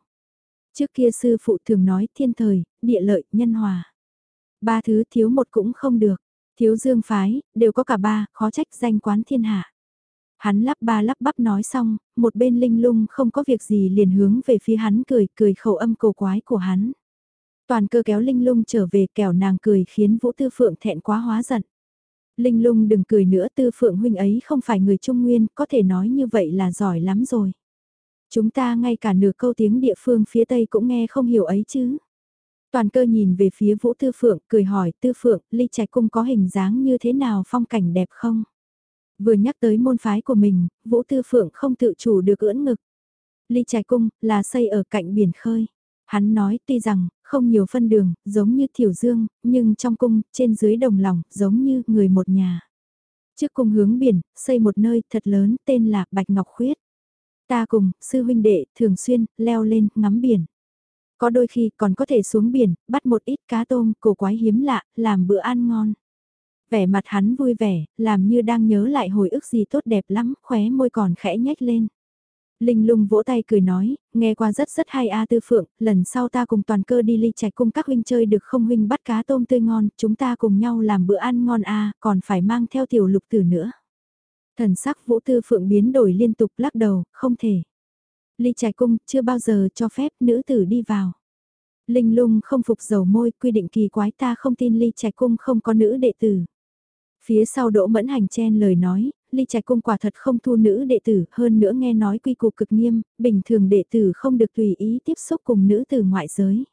Trước kia sư phụ thường nói thiên thời, địa lợi, nhân hòa. Ba thứ thiếu một cũng không được. Thiếu dương phái, đều có cả ba, khó trách danh quán thiên hạ. Hắn lắp ba lắp bắp nói xong, một bên linh lung không có việc gì liền hướng về phía hắn cười, cười khẩu âm cầu quái của hắn. Toàn cơ kéo linh lung trở về kẻo nàng cười khiến vũ tư phượng thẹn quá hóa giận. Linh lung đừng cười nữa tư phượng huynh ấy không phải người trung nguyên, có thể nói như vậy là giỏi lắm rồi. Chúng ta ngay cả nửa câu tiếng địa phương phía Tây cũng nghe không hiểu ấy chứ. Toàn cơ nhìn về phía Vũ Tư Phượng, cười hỏi Tư Phượng, ly trạch cung có hình dáng như thế nào phong cảnh đẹp không? Vừa nhắc tới môn phái của mình, Vũ Tư Phượng không tự chủ được ưỡn ngực. Ly trạch cung là xây ở cạnh biển khơi. Hắn nói tuy rằng, không nhiều phân đường, giống như thiểu dương, nhưng trong cung, trên dưới đồng lòng, giống như người một nhà. Trước cung hướng biển, xây một nơi thật lớn tên là Bạch Ngọc Khuyết. Ta cùng, sư huynh đệ, thường xuyên, leo lên, ngắm biển. Có đôi khi còn có thể xuống biển, bắt một ít cá tôm, cổ quái hiếm lạ, làm bữa ăn ngon. Vẻ mặt hắn vui vẻ, làm như đang nhớ lại hồi ức gì tốt đẹp lắm, khóe môi còn khẽ nhếch lên. Linh lung vỗ tay cười nói, nghe qua rất rất hay a tư phượng, lần sau ta cùng toàn cơ đi ly trạch cùng các huynh chơi được không huynh bắt cá tôm tươi ngon, chúng ta cùng nhau làm bữa ăn ngon a còn phải mang theo tiểu lục tử nữa. Thần sắc vũ tư phượng biến đổi liên tục lắc đầu, không thể. Ly trạch cung chưa bao giờ cho phép nữ tử đi vào. Linh lung không phục dầu môi quy định kỳ quái ta không tin ly trạch cung không có nữ đệ tử. Phía sau đỗ mẫn hành chen lời nói, ly trạch cung quả thật không thu nữ đệ tử, hơn nữa nghe nói quy củ cực nghiêm, bình thường đệ tử không được tùy ý tiếp xúc cùng nữ tử ngoại giới.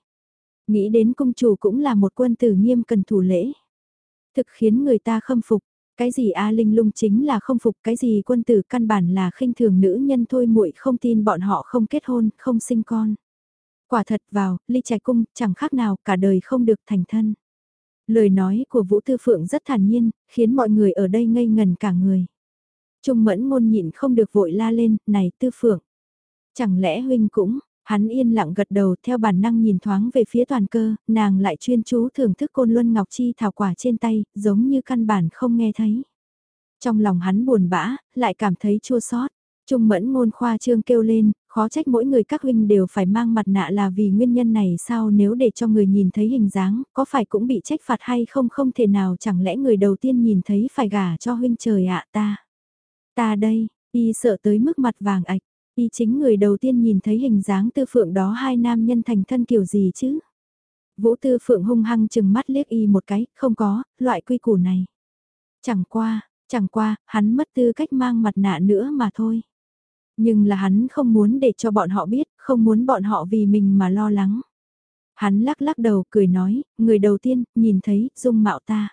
Nghĩ đến cung chủ cũng là một quân tử nghiêm cần thủ lễ. Thực khiến người ta khâm phục, cái gì A Linh lung chính là không phục, cái gì quân tử căn bản là khinh thường nữ nhân thôi muội không tin bọn họ không kết hôn, không sinh con. Quả thật vào, ly trạch cung, chẳng khác nào cả đời không được thành thân. Lời nói của Vũ Tư Phượng rất thản nhiên, khiến mọi người ở đây ngây ngần cả người. Trung mẫn ngôn nhịn không được vội la lên, này Tư Phượng. Chẳng lẽ huynh cũng, hắn yên lặng gật đầu theo bản năng nhìn thoáng về phía toàn cơ, nàng lại chuyên chú thưởng thức côn luân ngọc chi thảo quả trên tay, giống như căn bản không nghe thấy. Trong lòng hắn buồn bã, lại cảm thấy chua xót. Trung mẫn ngôn khoa trương kêu lên, khó trách mỗi người các huynh đều phải mang mặt nạ là vì nguyên nhân này sao nếu để cho người nhìn thấy hình dáng, có phải cũng bị trách phạt hay không không thể nào chẳng lẽ người đầu tiên nhìn thấy phải gả cho huynh trời ạ ta. Ta đây, y sợ tới mức mặt vàng ạch, y chính người đầu tiên nhìn thấy hình dáng tư phượng đó hai nam nhân thành thân kiểu gì chứ. Vũ tư phượng hung hăng chừng mắt liếc y một cái, không có, loại quy củ này. Chẳng qua, chẳng qua, hắn mất tư cách mang mặt nạ nữa mà thôi. Nhưng là hắn không muốn để cho bọn họ biết, không muốn bọn họ vì mình mà lo lắng. Hắn lắc lắc đầu cười nói, người đầu tiên, nhìn thấy, dung mạo ta.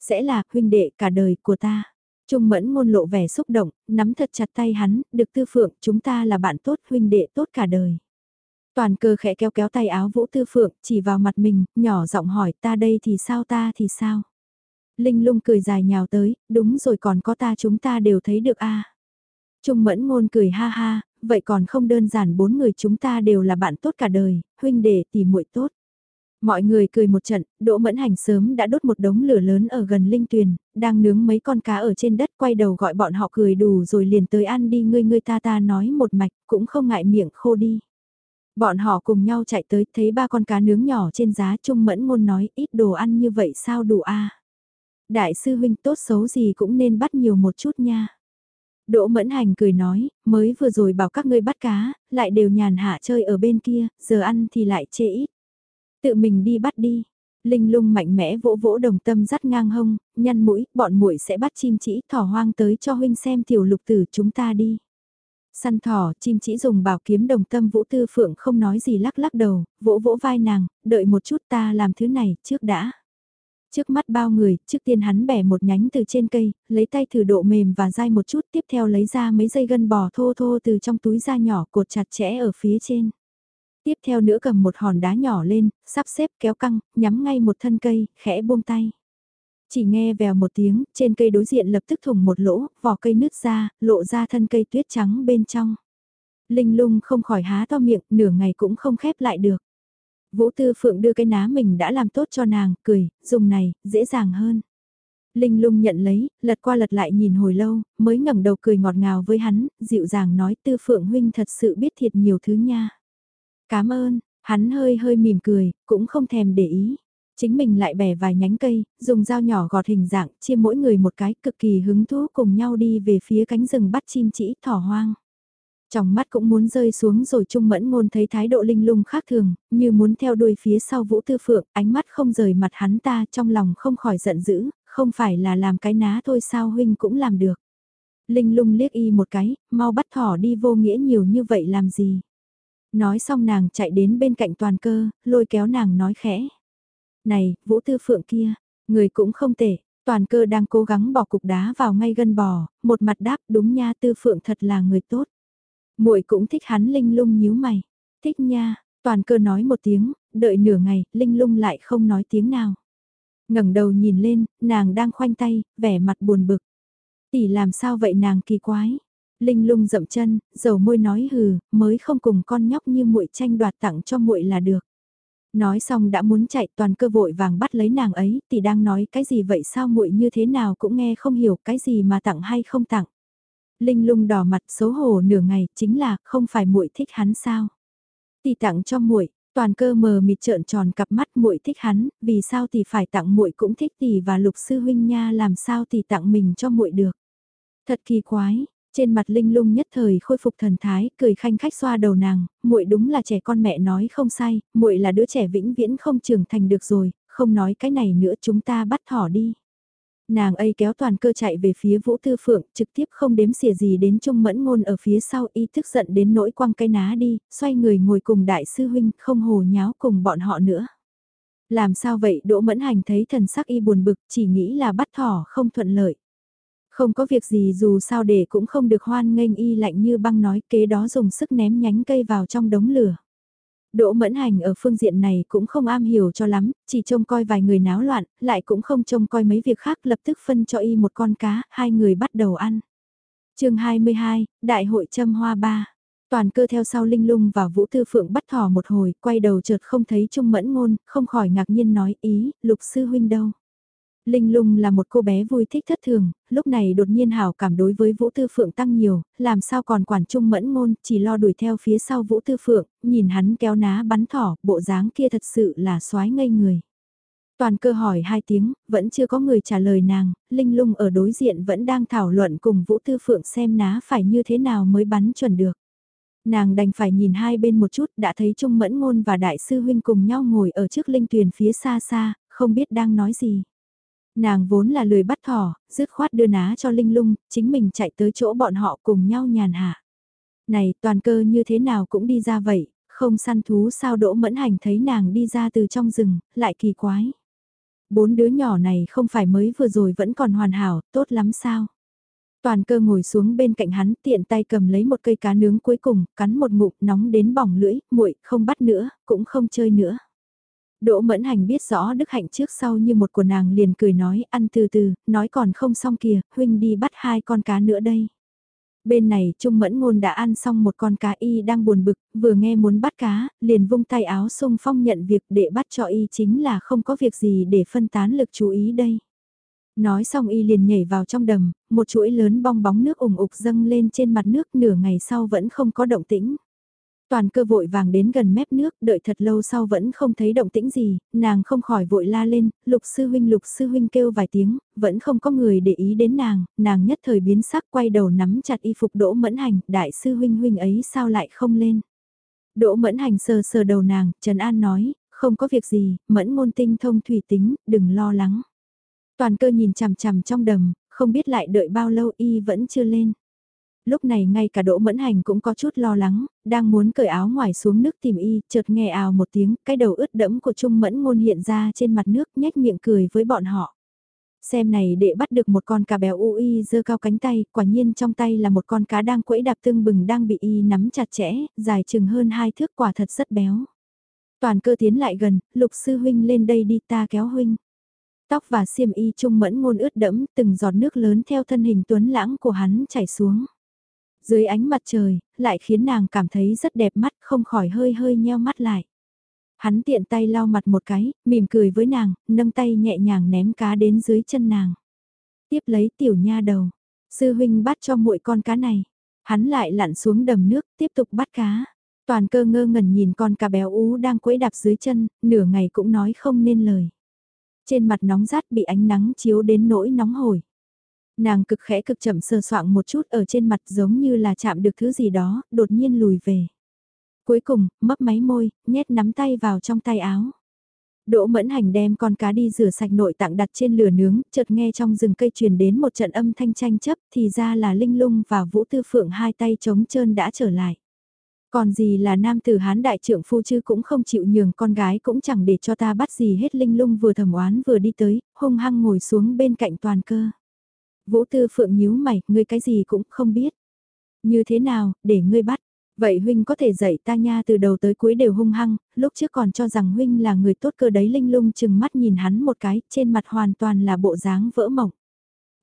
Sẽ là, huynh đệ cả đời của ta. Trung mẫn ngôn lộ vẻ xúc động, nắm thật chặt tay hắn, được tư phượng, chúng ta là bạn tốt, huynh đệ tốt cả đời. Toàn cơ khẽ kéo kéo tay áo vũ tư phượng, chỉ vào mặt mình, nhỏ giọng hỏi ta đây thì sao ta thì sao. Linh lung cười dài nhào tới, đúng rồi còn có ta chúng ta đều thấy được a Trung mẫn ngôn cười ha ha, vậy còn không đơn giản bốn người chúng ta đều là bạn tốt cả đời, huynh đệ tỷ muội tốt. Mọi người cười một trận, Đỗ Mẫn Hành sớm đã đốt một đống lửa lớn ở gần linh tuyền, đang nướng mấy con cá ở trên đất quay đầu gọi bọn họ cười đủ rồi liền tới ăn đi ngươi ngươi ta ta nói một mạch cũng không ngại miệng khô đi. Bọn họ cùng nhau chạy tới thấy ba con cá nướng nhỏ trên giá Trung Mẫn Ngôn nói ít đồ ăn như vậy sao đủ a Đại sư huynh tốt xấu gì cũng nên bắt nhiều một chút nha. Đỗ Mẫn Hành cười nói, mới vừa rồi bảo các ngươi bắt cá, lại đều nhàn hạ chơi ở bên kia, giờ ăn thì lại chê ít. Tự mình đi bắt đi. Linh lung mạnh mẽ vỗ vỗ đồng tâm dắt ngang hông, nhăn mũi, bọn muội sẽ bắt chim chỉ thỏ hoang tới cho huynh xem tiểu lục tử chúng ta đi. Săn thỏ, chim chỉ dùng bảo kiếm đồng tâm vũ tư phượng không nói gì lắc lắc đầu, vỗ vỗ vai nàng, đợi một chút ta làm thứ này, trước đã. Trước mắt bao người, trước tiên hắn bẻ một nhánh từ trên cây, lấy tay thử độ mềm và dai một chút, tiếp theo lấy ra mấy dây gân bò thô thô từ trong túi da nhỏ cột chặt chẽ ở phía trên. Tiếp theo nữa cầm một hòn đá nhỏ lên, sắp xếp kéo căng, nhắm ngay một thân cây, khẽ buông tay. Chỉ nghe vèo một tiếng, trên cây đối diện lập tức thủng một lỗ, vỏ cây nứt ra, lộ ra thân cây tuyết trắng bên trong. Linh lung không khỏi há to miệng, nửa ngày cũng không khép lại được. Vũ Tư Phượng đưa cái ná mình đã làm tốt cho nàng, cười, dùng này, dễ dàng hơn. Linh lung nhận lấy, lật qua lật lại nhìn hồi lâu, mới ngẩng đầu cười ngọt ngào với hắn, dịu dàng nói Tư Phượng huynh thật sự biết thiệt nhiều thứ nha. Cảm ơn, hắn hơi hơi mỉm cười, cũng không thèm để ý. Chính mình lại bẻ vài nhánh cây, dùng dao nhỏ gọt hình dạng, chia mỗi người một cái, cực kỳ hứng thú cùng nhau đi về phía cánh rừng bắt chim chỉ thỏ hoang. Trong mắt cũng muốn rơi xuống rồi Trung Mẫn Ngôn thấy thái độ linh lung khác thường, như muốn theo đuôi phía sau Vũ Tư Phượng, ánh mắt không rời mặt hắn ta trong lòng không khỏi giận dữ, không phải là làm cái ná thôi sao huynh cũng làm được. Linh lung liếc y một cái, mau bắt thỏ đi vô nghĩa nhiều như vậy làm gì. Nói xong nàng chạy đến bên cạnh toàn cơ, lôi kéo nàng nói khẽ. Này, Vũ Tư Phượng kia, người cũng không tệ, toàn cơ đang cố gắng bỏ cục đá vào ngay gân bò, một mặt đáp đúng nha Tư Phượng thật là người tốt muội cũng thích hắn linh lung nhíu mày. Thích nha, toàn cơ nói một tiếng, đợi nửa ngày, linh lung lại không nói tiếng nào. ngẩng đầu nhìn lên, nàng đang khoanh tay, vẻ mặt buồn bực. Tỷ làm sao vậy nàng kỳ quái. Linh lung dậm chân, dầu môi nói hừ, mới không cùng con nhóc như muội tranh đoạt tặng cho muội là được. Nói xong đã muốn chạy toàn cơ vội vàng bắt lấy nàng ấy, tỷ đang nói cái gì vậy sao muội như thế nào cũng nghe không hiểu cái gì mà tặng hay không tặng. Linh lung đỏ mặt xấu hổ nửa ngày, chính là không phải muội thích hắn sao? Tỷ tặng cho muội, toàn cơ mờ mịt trợn tròn cặp mắt muội thích hắn, vì sao tỷ phải tặng muội cũng thích tỷ và Lục sư huynh nha, làm sao tỷ tặng mình cho muội được? Thật kỳ quái, trên mặt linh lung nhất thời khôi phục thần thái, cười khanh khách xoa đầu nàng, muội đúng là trẻ con mẹ nói không sai, muội là đứa trẻ vĩnh viễn không trưởng thành được rồi, không nói cái này nữa chúng ta bắt thỏ đi. Nàng ấy kéo toàn cơ chạy về phía Vũ Tư Phượng, trực tiếp không đếm xỉa gì đến Trung Mẫn Ngôn ở phía sau y thức giận đến nỗi quăng cái ná đi, xoay người ngồi cùng đại sư huynh không hồ nháo cùng bọn họ nữa. Làm sao vậy Đỗ Mẫn Hành thấy thần sắc y buồn bực chỉ nghĩ là bắt thỏ không thuận lợi. Không có việc gì dù sao để cũng không được hoan nghênh y lạnh như băng nói kế đó dùng sức ném nhánh cây vào trong đống lửa. Đỗ Mẫn Hành ở phương diện này cũng không am hiểu cho lắm, chỉ trông coi vài người náo loạn, lại cũng không trông coi mấy việc khác lập tức phân cho y một con cá, hai người bắt đầu ăn. chương 22, Đại hội châm hoa ba. Toàn cơ theo sau Linh Lung và Vũ Tư Phượng bắt thỏ một hồi, quay đầu chợt không thấy Trung Mẫn Ngôn, không khỏi ngạc nhiên nói ý, Lục Sư Huynh đâu. Linh Lung là một cô bé vui thích thất thường, lúc này đột nhiên hảo cảm đối với Vũ Tư Phượng tăng nhiều, làm sao còn quản trung mẫn ngôn, chỉ lo đuổi theo phía sau Vũ Tư Phượng, nhìn hắn kéo ná bắn thỏ, bộ dáng kia thật sự là xoái ngây người. Toàn cơ hỏi hai tiếng, vẫn chưa có người trả lời nàng, Linh Lung ở đối diện vẫn đang thảo luận cùng Vũ Tư Phượng xem ná phải như thế nào mới bắn chuẩn được. Nàng đành phải nhìn hai bên một chút, đã thấy Trung Mẫn Ngôn và Đại sư Huynh cùng nhau ngồi ở trước linh tuyền phía xa xa, không biết đang nói gì. Nàng vốn là lười bắt thỏ, dứt khoát đưa ná cho Linh Lung, chính mình chạy tới chỗ bọn họ cùng nhau nhàn hạ. Này, toàn cơ như thế nào cũng đi ra vậy, không săn thú sao đỗ mẫn hành thấy nàng đi ra từ trong rừng, lại kỳ quái. Bốn đứa nhỏ này không phải mới vừa rồi vẫn còn hoàn hảo, tốt lắm sao? Toàn cơ ngồi xuống bên cạnh hắn tiện tay cầm lấy một cây cá nướng cuối cùng, cắn một ngụm nóng đến bỏng lưỡi, muội không bắt nữa, cũng không chơi nữa. Đỗ Mẫn Hành biết rõ Đức Hạnh trước sau như một của nàng liền cười nói ăn từ từ, nói còn không xong kìa, huynh đi bắt hai con cá nữa đây. Bên này Trung Mẫn Ngôn đã ăn xong một con cá y đang buồn bực, vừa nghe muốn bắt cá, liền vung tay áo sung phong nhận việc để bắt cho y chính là không có việc gì để phân tán lực chú ý đây. Nói xong y liền nhảy vào trong đầm, một chuỗi lớn bong bóng nước ủng ục dâng lên trên mặt nước nửa ngày sau vẫn không có động tĩnh. Toàn cơ vội vàng đến gần mép nước, đợi thật lâu sau vẫn không thấy động tĩnh gì, nàng không khỏi vội la lên, lục sư huynh lục sư huynh kêu vài tiếng, vẫn không có người để ý đến nàng, nàng nhất thời biến sắc quay đầu nắm chặt y phục đỗ mẫn hành, đại sư huynh huynh ấy sao lại không lên. Đỗ mẫn hành sờ sờ đầu nàng, Trần An nói, không có việc gì, mẫn ngôn tinh thông thủy tính, đừng lo lắng. Toàn cơ nhìn chằm chằm trong đầm, không biết lại đợi bao lâu y vẫn chưa lên lúc này ngay cả Đỗ Mẫn Hành cũng có chút lo lắng, đang muốn cởi áo ngoài xuống nước tìm y, chợt nghe ào một tiếng, cái đầu ướt đẫm của Trung Mẫn ngôn hiện ra trên mặt nước nhếch miệng cười với bọn họ. Xem này để bắt được một con cá béo u y giơ cao cánh tay, quả nhiên trong tay là một con cá đang quẫy đạp tương bừng đang bị y nắm chặt chẽ, dài chừng hơn hai thước quả thật rất béo. Toàn cơ tiến lại gần, lục sư huynh lên đây đi ta kéo huynh. Tóc và xiêm y trung mẫn ngôn ướt đẫm, từng giọt nước lớn theo thân hình tuấn lãng của hắn chảy xuống. Dưới ánh mặt trời, lại khiến nàng cảm thấy rất đẹp mắt không khỏi hơi hơi nheo mắt lại. Hắn tiện tay lau mặt một cái, mỉm cười với nàng, nâng tay nhẹ nhàng ném cá đến dưới chân nàng. Tiếp lấy tiểu nha đầu, sư huynh bắt cho muội con cá này. Hắn lại lặn xuống đầm nước, tiếp tục bắt cá. Toàn cơ ngơ ngẩn nhìn con cá béo ú đang quấy đạp dưới chân, nửa ngày cũng nói không nên lời. Trên mặt nóng rát bị ánh nắng chiếu đến nỗi nóng hổi. Nàng cực khẽ cực chậm sờ soạng một chút ở trên mặt giống như là chạm được thứ gì đó, đột nhiên lùi về. Cuối cùng, mấp máy môi, nhét nắm tay vào trong tay áo. Đỗ mẫn hành đem con cá đi rửa sạch nội tạng đặt trên lửa nướng, chợt nghe trong rừng cây truyền đến một trận âm thanh tranh chấp, thì ra là Linh Lung và Vũ Tư Phượng hai tay trống trơn đã trở lại. Còn gì là nam tử hán đại trưởng phu chứ cũng không chịu nhường con gái cũng chẳng để cho ta bắt gì hết Linh Lung vừa thầm oán vừa đi tới, hung hăng ngồi xuống bên cạnh toàn cơ. Vũ Tư Phượng nhíu mày, ngươi cái gì cũng không biết. Như thế nào, để ngươi bắt. Vậy huynh có thể dạy ta nha từ đầu tới cuối đều hung hăng, lúc trước còn cho rằng huynh là người tốt cơ đấy linh lung chừng mắt nhìn hắn một cái, trên mặt hoàn toàn là bộ dáng vỡ mộng.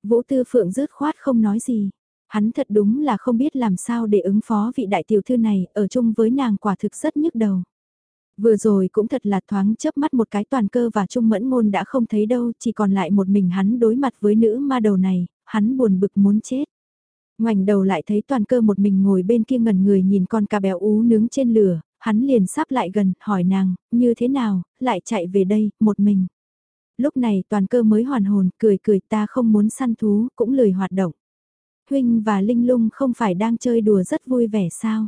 Vũ Tư Phượng rớt khoát không nói gì. Hắn thật đúng là không biết làm sao để ứng phó vị đại tiểu thư này, ở chung với nàng quả thực rất nhức đầu. Vừa rồi cũng thật là thoáng chớp mắt một cái toàn cơ và trung mẫn ngôn đã không thấy đâu, chỉ còn lại một mình hắn đối mặt với nữ ma đầu này, hắn buồn bực muốn chết. Ngoảnh đầu lại thấy toàn cơ một mình ngồi bên kia ngẩn người nhìn con cá béo ú nướng trên lửa, hắn liền sắp lại gần, hỏi nàng, như thế nào, lại chạy về đây, một mình. Lúc này toàn cơ mới hoàn hồn, cười cười ta không muốn săn thú, cũng lười hoạt động. Huynh và Linh Lung không phải đang chơi đùa rất vui vẻ sao?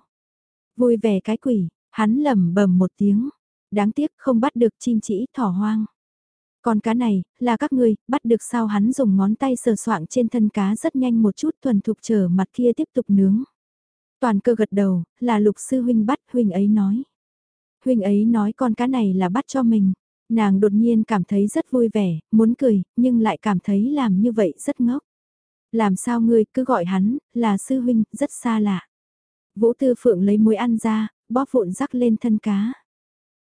Vui vẻ cái quỷ, hắn lẩm bẩm một tiếng. Đáng tiếc không bắt được chim chỉ thỏ hoang. Con cá này, là các ngươi, bắt được sao hắn dùng ngón tay sờ soạng trên thân cá rất nhanh một chút thuần thục trở mặt kia tiếp tục nướng. Toàn cơ gật đầu, là lục sư huynh bắt, huynh ấy nói. Huynh ấy nói con cá này là bắt cho mình. Nàng đột nhiên cảm thấy rất vui vẻ, muốn cười, nhưng lại cảm thấy làm như vậy rất ngốc. Làm sao ngươi cứ gọi hắn, là sư huynh, rất xa lạ. Vũ Tư Phượng lấy muối ăn ra, bóp vụn rắc lên thân cá.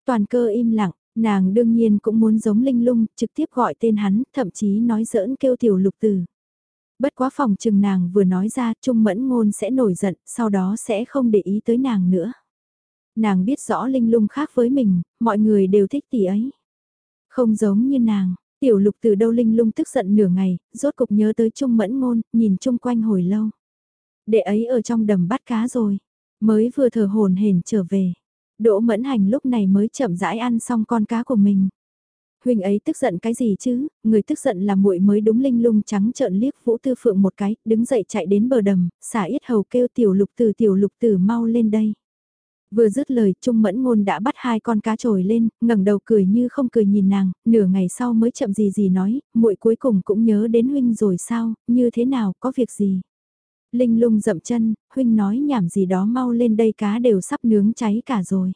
Toàn cơ im lặng, nàng đương nhiên cũng muốn giống linh lung, trực tiếp gọi tên hắn, thậm chí nói giỡn kêu tiểu lục tử. Bất quá phòng chừng nàng vừa nói ra, Trung Mẫn Ngôn sẽ nổi giận, sau đó sẽ không để ý tới nàng nữa. Nàng biết rõ linh lung khác với mình, mọi người đều thích tỷ ấy. Không giống như nàng, tiểu lục từ đâu linh lung tức giận nửa ngày, rốt cục nhớ tới Trung Mẫn Ngôn, nhìn chung quanh hồi lâu. Đệ ấy ở trong đầm bắt cá rồi, mới vừa thở hồn hển trở về. Đỗ Mẫn Hành lúc này mới chậm rãi ăn xong con cá của mình. Huynh ấy tức giận cái gì chứ, người tức giận là muội mới đúng linh lung trắng trợn liếc Vũ Tư Phượng một cái, đứng dậy chạy đến bờ đầm, xả yết hầu kêu tiểu lục tử tiểu lục tử mau lên đây. Vừa dứt lời, Trung Mẫn Ngôn đã bắt hai con cá trồi lên, ngẩng đầu cười như không cười nhìn nàng, nửa ngày sau mới chậm gì gì nói, muội cuối cùng cũng nhớ đến huynh rồi sao, như thế nào, có việc gì? Linh lung dậm chân, huynh nói nhảm gì đó mau lên đây cá đều sắp nướng cháy cả rồi.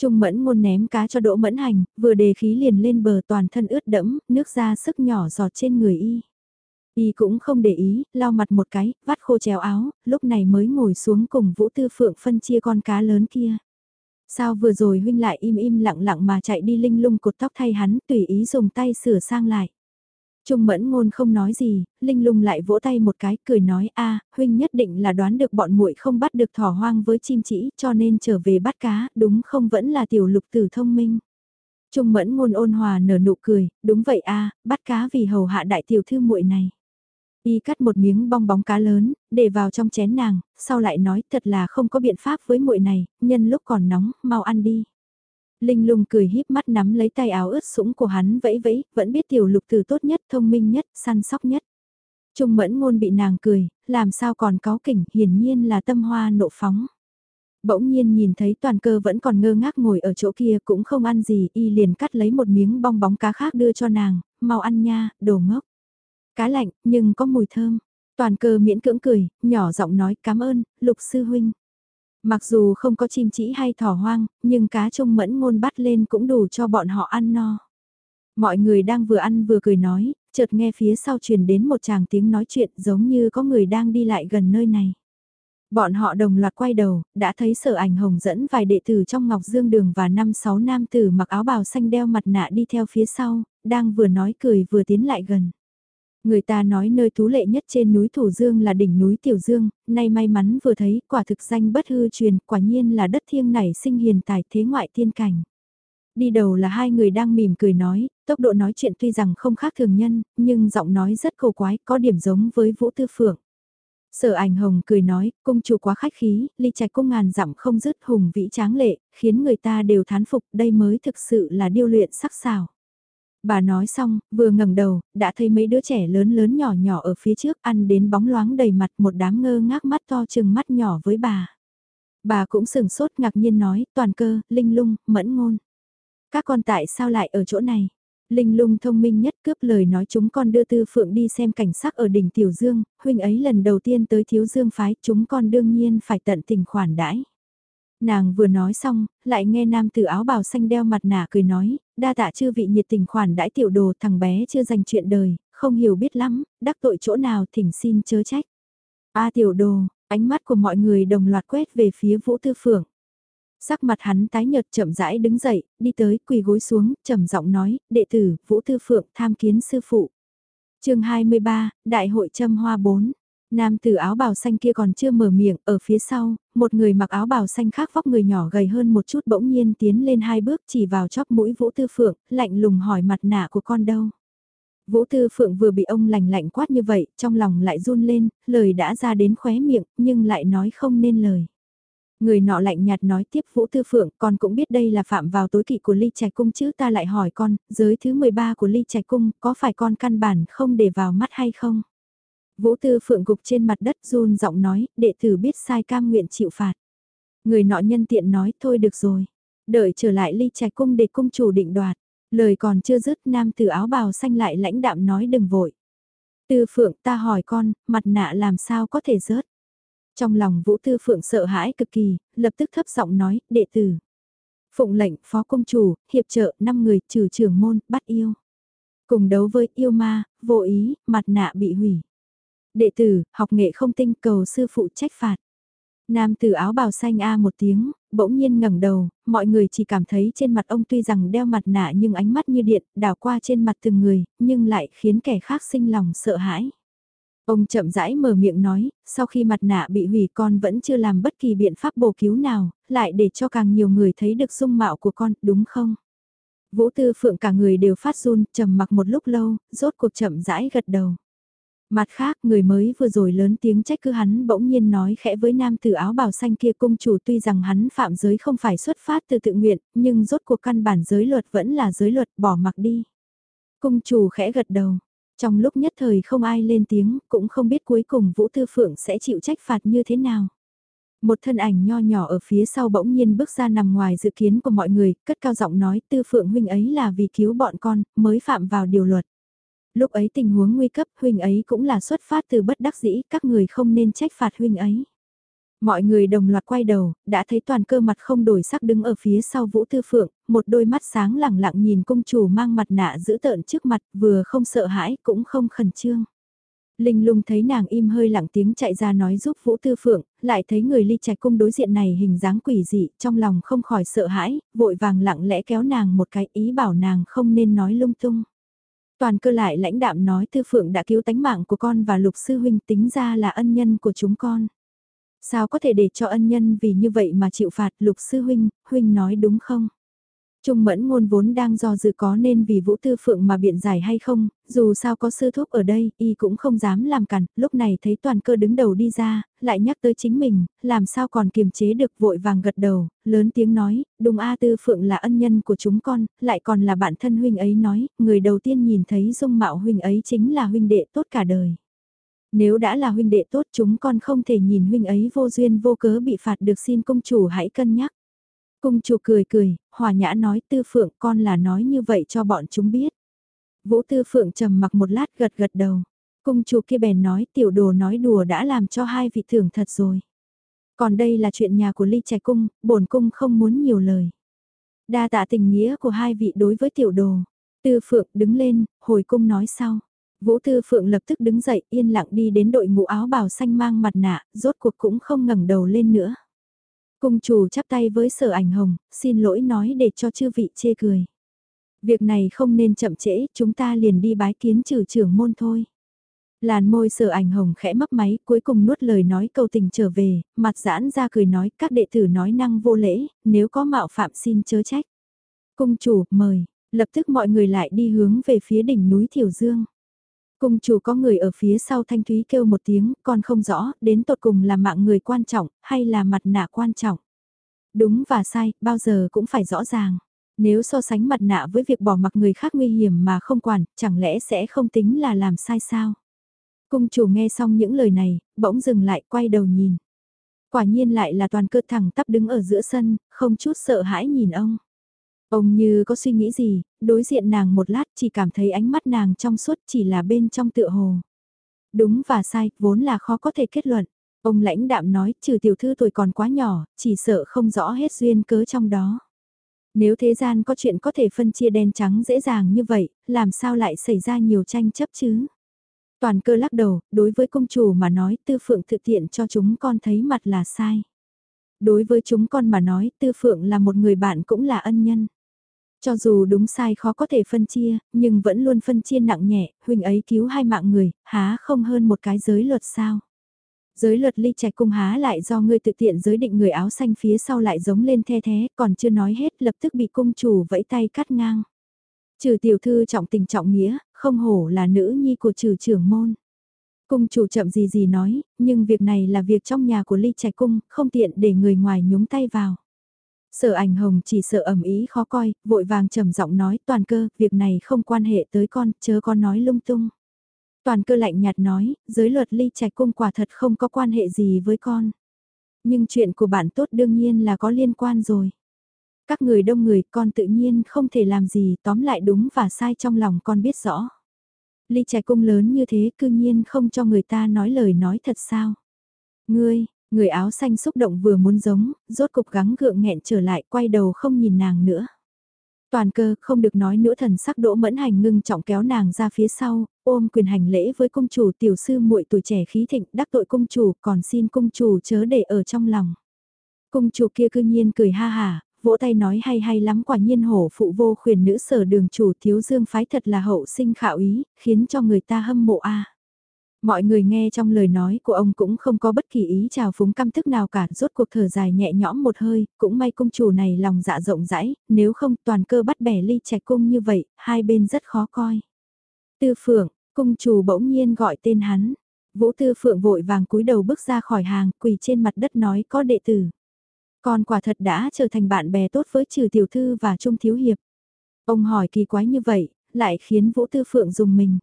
Trung mẫn ngôn ném cá cho đỗ mẫn hành, vừa đề khí liền lên bờ toàn thân ướt đẫm, nước ra sức nhỏ giọt trên người y. Y cũng không để ý, lau mặt một cái, vắt khô chéo áo, lúc này mới ngồi xuống cùng Vũ Tư Phượng phân chia con cá lớn kia. Sao vừa rồi huynh lại im im lặng lặng mà chạy đi linh lung cột tóc thay hắn tùy ý dùng tay sửa sang lại. Trung mẫn ngôn không nói gì, Linh lung lại vỗ tay một cái, cười nói a huynh nhất định là đoán được bọn muội không bắt được thỏ hoang với chim chỉ, cho nên trở về bắt cá, đúng không vẫn là tiểu lục tử thông minh. Trung mẫn ngôn ôn hòa nở nụ cười, đúng vậy a bắt cá vì hầu hạ đại tiểu thư muội này. Y cắt một miếng bong bóng cá lớn, để vào trong chén nàng, sau lại nói thật là không có biện pháp với muội này, nhân lúc còn nóng, mau ăn đi. Linh lung cười híp mắt nắm lấy tay áo ướt sũng của hắn vẫy vẫy, vẫn biết tiểu lục tử tốt nhất, thông minh nhất, săn sóc nhất. Trung mẫn ngôn bị nàng cười, làm sao còn có kỉnh, hiển nhiên là tâm hoa nộ phóng. Bỗng nhiên nhìn thấy toàn cơ vẫn còn ngơ ngác ngồi ở chỗ kia cũng không ăn gì, y liền cắt lấy một miếng bong bóng cá khác đưa cho nàng, mau ăn nha, đồ ngốc. Cá lạnh, nhưng có mùi thơm. Toàn cơ miễn cưỡng cười, nhỏ giọng nói cảm ơn, lục sư huynh. Mặc dù không có chim chỉ hay thỏ hoang, nhưng cá trông mẫn ngôn bắt lên cũng đủ cho bọn họ ăn no. Mọi người đang vừa ăn vừa cười nói, chợt nghe phía sau truyền đến một chàng tiếng nói chuyện giống như có người đang đi lại gần nơi này. Bọn họ đồng loạt quay đầu, đã thấy sở ảnh hồng dẫn vài đệ tử trong Ngọc Dương Đường và năm sáu nam tử mặc áo bào xanh đeo mặt nạ đi theo phía sau, đang vừa nói cười vừa tiến lại gần. Người ta nói nơi thú lệ nhất trên núi Thủ Dương là đỉnh núi Tiểu Dương, nay may mắn vừa thấy quả thực danh bất hư truyền, quả nhiên là đất thiêng này sinh hiền tài thế ngoại thiên cảnh. Đi đầu là hai người đang mỉm cười nói, tốc độ nói chuyện tuy rằng không khác thường nhân, nhưng giọng nói rất cầu quái, có điểm giống với Vũ Tư Phượng. Sở ảnh hồng cười nói, cung chủ quá khách khí, ly trạch cung ngàn dặm không dứt hùng vĩ tráng lệ, khiến người ta đều thán phục, đây mới thực sự là điêu luyện sắc sảo. Bà nói xong, vừa ngẩng đầu, đã thấy mấy đứa trẻ lớn lớn nhỏ nhỏ ở phía trước ăn đến bóng loáng đầy mặt một đám ngơ ngác mắt to chừng mắt nhỏ với bà. Bà cũng sừng sốt ngạc nhiên nói, toàn cơ, linh lung, mẫn ngôn. Các con tại sao lại ở chỗ này? Linh lung thông minh nhất cướp lời nói chúng con đưa tư phượng đi xem cảnh sắc ở đỉnh Tiểu Dương, huynh ấy lần đầu tiên tới thiếu dương phái chúng con đương nhiên phải tận tình khoản đãi. Nàng vừa nói xong, lại nghe nam tử áo bào xanh đeo mặt nạ cười nói, đa tạ chư vị nhiệt tình khoản đãi tiểu đồ thằng bé chưa dành chuyện đời, không hiểu biết lắm, đắc tội chỗ nào thỉnh xin chớ trách. A tiểu đồ, ánh mắt của mọi người đồng loạt quét về phía Vũ Tư Phượng. Sắc mặt hắn tái nhợt chậm rãi đứng dậy, đi tới quỳ gối xuống, trầm giọng nói, đệ tử, Vũ Tư Phượng tham kiến sư phụ. chương 23, Đại hội châm hoa 4. Nam tử áo bào xanh kia còn chưa mở miệng, ở phía sau, một người mặc áo bào xanh khác vóc người nhỏ gầy hơn một chút bỗng nhiên tiến lên hai bước chỉ vào chóp mũi Vũ Tư Phượng, lạnh lùng hỏi mặt nạ của con đâu. Vũ Tư Phượng vừa bị ông lạnh lạnh quát như vậy, trong lòng lại run lên, lời đã ra đến khóe miệng, nhưng lại nói không nên lời. Người nọ lạnh nhạt nói tiếp Vũ Tư Phượng, con cũng biết đây là phạm vào tối kỵ của Ly Trạch Cung chứ ta lại hỏi con, giới thứ 13 của Ly Trạch Cung, có phải con căn bản không để vào mắt hay không? Vũ Tư Phượng gục trên mặt đất run giọng nói, đệ tử biết sai cam nguyện chịu phạt. Người nọ nhân tiện nói, thôi được rồi. Đợi trở lại ly trạch cung để cung chủ định đoạt. Lời còn chưa dứt nam tử áo bào xanh lại lãnh đạm nói đừng vội. Tư Phượng ta hỏi con, mặt nạ làm sao có thể rớt. Trong lòng Vũ Tư Phượng sợ hãi cực kỳ, lập tức thấp giọng nói, đệ tử. Phụng lệnh, phó công chủ, hiệp trợ, 5 người, trừ trưởng môn, bắt yêu. Cùng đấu với yêu ma, vô ý, mặt nạ bị hủy. Đệ tử, học nghệ không tinh cầu sư phụ trách phạt. Nam tử áo bào xanh a một tiếng, bỗng nhiên ngẩng đầu, mọi người chỉ cảm thấy trên mặt ông tuy rằng đeo mặt nạ nhưng ánh mắt như điện, đảo qua trên mặt từng người, nhưng lại khiến kẻ khác sinh lòng sợ hãi. Ông chậm rãi mở miệng nói, sau khi mặt nạ bị hủy con vẫn chưa làm bất kỳ biện pháp bổ cứu nào, lại để cho càng nhiều người thấy được dung mạo của con, đúng không? Vũ Tư Phượng cả người đều phát run, trầm mặc một lúc lâu, rốt cuộc chậm rãi gật đầu. Mặt khác, người mới vừa rồi lớn tiếng trách cứ hắn bỗng nhiên nói khẽ với nam tử áo bào xanh kia cung chủ tuy rằng hắn phạm giới không phải xuất phát từ tự nguyện, nhưng rốt cuộc căn bản giới luật vẫn là giới luật bỏ mặc đi. Cung chủ khẽ gật đầu. Trong lúc nhất thời không ai lên tiếng, cũng không biết cuối cùng Vũ Tư Phượng sẽ chịu trách phạt như thế nào. Một thân ảnh nho nhỏ ở phía sau bỗng nhiên bước ra nằm ngoài dự kiến của mọi người, cất cao giọng nói Tư Phượng huynh ấy là vì cứu bọn con, mới phạm vào điều luật. Lúc ấy tình huống nguy cấp huynh ấy cũng là xuất phát từ bất đắc dĩ, các người không nên trách phạt huynh ấy. Mọi người đồng loạt quay đầu, đã thấy toàn cơ mặt không đổi sắc đứng ở phía sau Vũ Tư Phượng, một đôi mắt sáng lẳng lặng nhìn công chủ mang mặt nạ giữ tợn trước mặt, vừa không sợ hãi cũng không khẩn trương. Linh lung thấy nàng im hơi lặng tiếng chạy ra nói giúp Vũ Tư Phượng, lại thấy người ly trạch cung đối diện này hình dáng quỷ dị, trong lòng không khỏi sợ hãi, vội vàng lặng lẽ kéo nàng một cái ý bảo nàng không nên nói lung tung. Toàn cơ lại lãnh đạm nói Tư Phượng đã cứu tánh mạng của con và lục sư huynh tính ra là ân nhân của chúng con. Sao có thể để cho ân nhân vì như vậy mà chịu phạt lục sư huynh, huynh nói đúng không? Trung mẫn ngôn vốn đang do dự có nên vì Vũ Tư Phượng mà biện giải hay không, dù sao có sư thúc ở đây, y cũng không dám làm cản, lúc này thấy toàn cơ đứng đầu đi ra, lại nhắc tới chính mình, làm sao còn kiềm chế được vội vàng gật đầu, lớn tiếng nói, đúng A Tư Phượng là ân nhân của chúng con, lại còn là bạn thân huynh ấy nói, người đầu tiên nhìn thấy dung mạo huynh ấy chính là huynh đệ tốt cả đời. Nếu đã là huynh đệ tốt chúng con không thể nhìn huynh ấy vô duyên vô cớ bị phạt được xin công chủ hãy cân nhắc. Cung chủ cười cười, hòa nhã nói tư phượng con là nói như vậy cho bọn chúng biết. Vũ tư phượng trầm mặc một lát gật gật đầu. Cung chủ kia bèn nói tiểu đồ nói đùa đã làm cho hai vị thưởng thật rồi. Còn đây là chuyện nhà của ly trẻ cung, bổn cung không muốn nhiều lời. Đa tạ tình nghĩa của hai vị đối với tiểu đồ. Tư phượng đứng lên, hồi cung nói sau. Vũ Tư Phượng lập tức đứng dậy yên lặng đi đến đội ngũ áo bào xanh mang mặt nạ, rốt cuộc cũng không ngẩng đầu lên nữa. Cung chủ chắp tay với sở ảnh hồng, xin lỗi nói để cho chư vị chê cười. Việc này không nên chậm trễ, chúng ta liền đi bái kiến trừ trưởng môn thôi. Làn môi sở ảnh hồng khẽ mấp máy, cuối cùng nuốt lời nói câu tình trở về, mặt giãn ra cười nói các đệ tử nói năng vô lễ, nếu có mạo phạm xin chớ trách. Cung chủ, mời, lập tức mọi người lại đi hướng về phía đỉnh núi Thiểu Dương. Cung chủ có người ở phía sau thanh thúy kêu một tiếng, còn không rõ, đến tột cùng là mạng người quan trọng, hay là mặt nạ quan trọng. Đúng và sai, bao giờ cũng phải rõ ràng. Nếu so sánh mặt nạ với việc bỏ mặc người khác nguy hiểm mà không quản, chẳng lẽ sẽ không tính là làm sai sao? Cung chủ nghe xong những lời này, bỗng dừng lại quay đầu nhìn. Quả nhiên lại là toàn cơ thẳng tắp đứng ở giữa sân, không chút sợ hãi nhìn ông. Ông như có suy nghĩ gì, đối diện nàng một lát chỉ cảm thấy ánh mắt nàng trong suốt chỉ là bên trong tựa hồ. Đúng và sai, vốn là khó có thể kết luận. Ông lãnh đạm nói, trừ tiểu thư tuổi còn quá nhỏ, chỉ sợ không rõ hết duyên cớ trong đó. Nếu thế gian có chuyện có thể phân chia đen trắng dễ dàng như vậy, làm sao lại xảy ra nhiều tranh chấp chứ? Toàn cơ lắc đầu, đối với công chủ mà nói tư phượng thực tiện cho chúng con thấy mặt là sai. Đối với chúng con mà nói tư phượng là một người bạn cũng là ân nhân. Cho dù đúng sai khó có thể phân chia, nhưng vẫn luôn phân chia nặng nhẹ, huynh ấy cứu hai mạng người, há không hơn một cái giới luật sao. Giới luật ly trạch cung há lại do ngươi tự tiện giới định người áo xanh phía sau lại giống lên the thế, còn chưa nói hết lập tức bị cung chủ vẫy tay cắt ngang. Trừ tiểu thư trọng tình trọng nghĩa, không hổ là nữ nhi của trừ trưởng môn. Cung chủ chậm gì gì nói, nhưng việc này là việc trong nhà của ly trạch cung, không tiện để người ngoài nhúng tay vào. Sở ảnh hồng chỉ sợ ẩm ý khó coi, vội vàng trầm giọng nói toàn cơ, việc này không quan hệ tới con, chớ con nói lung tung. Toàn cơ lạnh nhạt nói, giới luật ly trạch cung quả thật không có quan hệ gì với con. Nhưng chuyện của bạn tốt đương nhiên là có liên quan rồi. Các người đông người con tự nhiên không thể làm gì tóm lại đúng và sai trong lòng con biết rõ. Ly trạch cung lớn như thế cư nhiên không cho người ta nói lời nói thật sao. Ngươi, Người áo xanh xúc động vừa muốn giống, rốt cục gắng gượng nghẹn trở lại quay đầu không nhìn nàng nữa. Toàn cơ không được nói nữa thần sắc đỗ mẫn hành ngưng trọng kéo nàng ra phía sau, ôm quyền hành lễ với cung chủ tiểu sư muội tuổi trẻ khí thịnh đắc tội cung chủ còn xin cung chủ chớ để ở trong lòng. Cung chủ kia cư nhiên cười ha hà, vỗ tay nói hay hay lắm quả nhiên hổ phụ vô khuyển nữ sở đường chủ thiếu dương phái thật là hậu sinh khảo ý, khiến cho người ta hâm mộ a. Mọi người nghe trong lời nói của ông cũng không có bất kỳ ý chào phúng căm thức nào cả, rốt cuộc thở dài nhẹ nhõm một hơi, cũng may cung chủ này lòng dạ rộng rãi, nếu không toàn cơ bắt bẻ ly trẻ cung như vậy, hai bên rất khó coi. Tư phượng, cung chủ bỗng nhiên gọi tên hắn, vũ tư phượng vội vàng cúi đầu bước ra khỏi hàng, quỳ trên mặt đất nói có đệ tử. Con quả thật đã trở thành bạn bè tốt với trừ tiểu thư và trung thiếu hiệp. Ông hỏi kỳ quái như vậy, lại khiến vũ tư phượng dùng mình.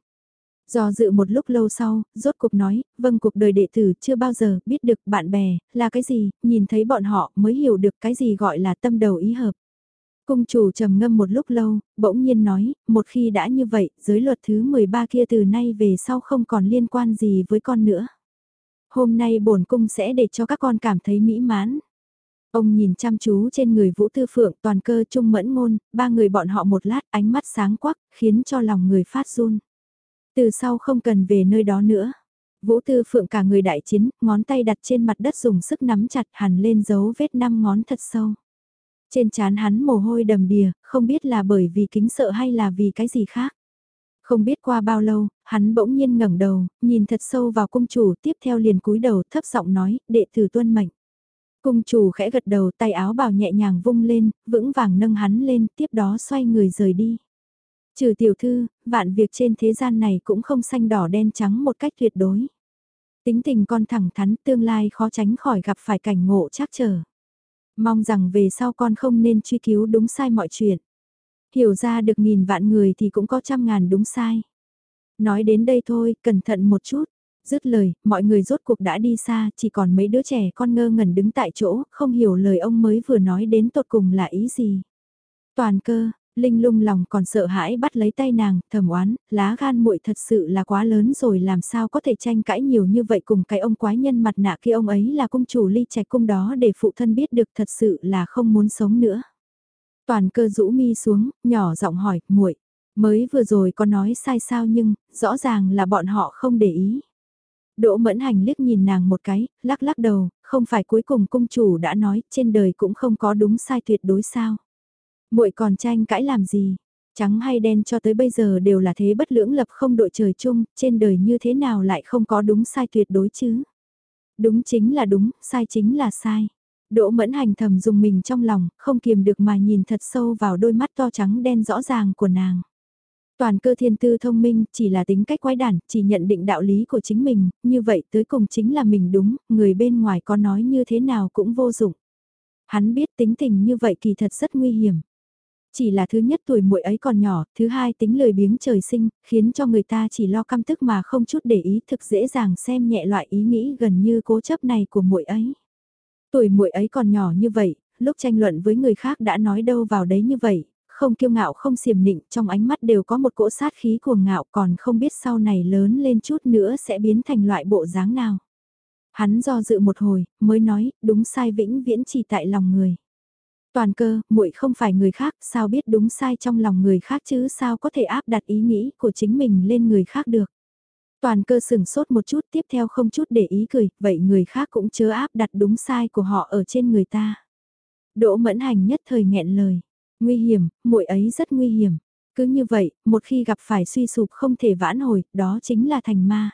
Do dự một lúc lâu sau, rốt cuộc nói, vâng cuộc đời đệ tử chưa bao giờ biết được bạn bè, là cái gì, nhìn thấy bọn họ mới hiểu được cái gì gọi là tâm đầu ý hợp. Cung chủ trầm ngâm một lúc lâu, bỗng nhiên nói, một khi đã như vậy, giới luật thứ 13 kia từ nay về sau không còn liên quan gì với con nữa. Hôm nay bổn cung sẽ để cho các con cảm thấy mỹ mãn. Ông nhìn chăm chú trên người Vũ Tư Phượng toàn cơ trung mẫn ngôn, ba người bọn họ một lát ánh mắt sáng quắc, khiến cho lòng người phát run. Từ sau không cần về nơi đó nữa. Vũ Tư Phượng cả người đại chiến, ngón tay đặt trên mặt đất dùng sức nắm chặt hẳn lên dấu vết năm ngón thật sâu. Trên trán hắn mồ hôi đầm đìa, không biết là bởi vì kính sợ hay là vì cái gì khác. Không biết qua bao lâu, hắn bỗng nhiên ngẩng đầu, nhìn thật sâu vào cung chủ tiếp theo liền cúi đầu thấp giọng nói, đệ tử tuân mệnh. Cung chủ khẽ gật đầu tay áo bào nhẹ nhàng vung lên, vững vàng nâng hắn lên, tiếp đó xoay người rời đi. Trừ tiểu thư, vạn việc trên thế gian này cũng không xanh đỏ đen trắng một cách tuyệt đối. Tính tình con thẳng thắn tương lai khó tránh khỏi gặp phải cảnh ngộ chắc trở. Mong rằng về sau con không nên truy cứu đúng sai mọi chuyện. Hiểu ra được nghìn vạn người thì cũng có trăm ngàn đúng sai. Nói đến đây thôi, cẩn thận một chút. Dứt lời, mọi người rốt cuộc đã đi xa, chỉ còn mấy đứa trẻ con ngơ ngẩn đứng tại chỗ, không hiểu lời ông mới vừa nói đến tột cùng là ý gì. Toàn cơ, Linh lung lòng còn sợ hãi bắt lấy tay nàng, thầm oán, lá gan muội thật sự là quá lớn rồi làm sao có thể tranh cãi nhiều như vậy cùng cái ông quái nhân mặt nạ kia ông ấy là cung chủ ly trạch cung đó để phụ thân biết được thật sự là không muốn sống nữa. Toàn cơ rũ mi xuống, nhỏ giọng hỏi, muội mới vừa rồi có nói sai sao nhưng, rõ ràng là bọn họ không để ý. Đỗ mẫn hành liếc nhìn nàng một cái, lắc lắc đầu, không phải cuối cùng cung chủ đã nói trên đời cũng không có đúng sai tuyệt đối sao muội còn tranh cãi làm gì? Trắng hay đen cho tới bây giờ đều là thế bất lưỡng lập không đội trời chung, trên đời như thế nào lại không có đúng sai tuyệt đối chứ? Đúng chính là đúng, sai chính là sai. Đỗ mẫn hành thầm dùng mình trong lòng, không kiềm được mà nhìn thật sâu vào đôi mắt to trắng đen rõ ràng của nàng. Toàn cơ thiên tư thông minh chỉ là tính cách quái đản, chỉ nhận định đạo lý của chính mình, như vậy tới cùng chính là mình đúng, người bên ngoài có nói như thế nào cũng vô dụng. Hắn biết tính tình như vậy kỳ thật rất nguy hiểm. Chỉ là thứ nhất tuổi muội ấy còn nhỏ, thứ hai tính lười biếng trời sinh, khiến cho người ta chỉ lo căm tức mà không chút để ý thực dễ dàng xem nhẹ loại ý nghĩ gần như cố chấp này của muội ấy. Tuổi muội ấy còn nhỏ như vậy, lúc tranh luận với người khác đã nói đâu vào đấy như vậy, không kiêu ngạo không xiềm nịnh, trong ánh mắt đều có một cỗ sát khí cuồng ngạo còn không biết sau này lớn lên chút nữa sẽ biến thành loại bộ dáng nào. Hắn do dự một hồi, mới nói, đúng sai vĩnh viễn chỉ tại lòng người. Toàn cơ, muội không phải người khác, sao biết đúng sai trong lòng người khác chứ sao có thể áp đặt ý nghĩ của chính mình lên người khác được. Toàn cơ sửng sốt một chút tiếp theo không chút để ý cười, vậy người khác cũng chớ áp đặt đúng sai của họ ở trên người ta. Đỗ mẫn hành nhất thời nghẹn lời. Nguy hiểm, muội ấy rất nguy hiểm. Cứ như vậy, một khi gặp phải suy sụp không thể vãn hồi, đó chính là thành ma.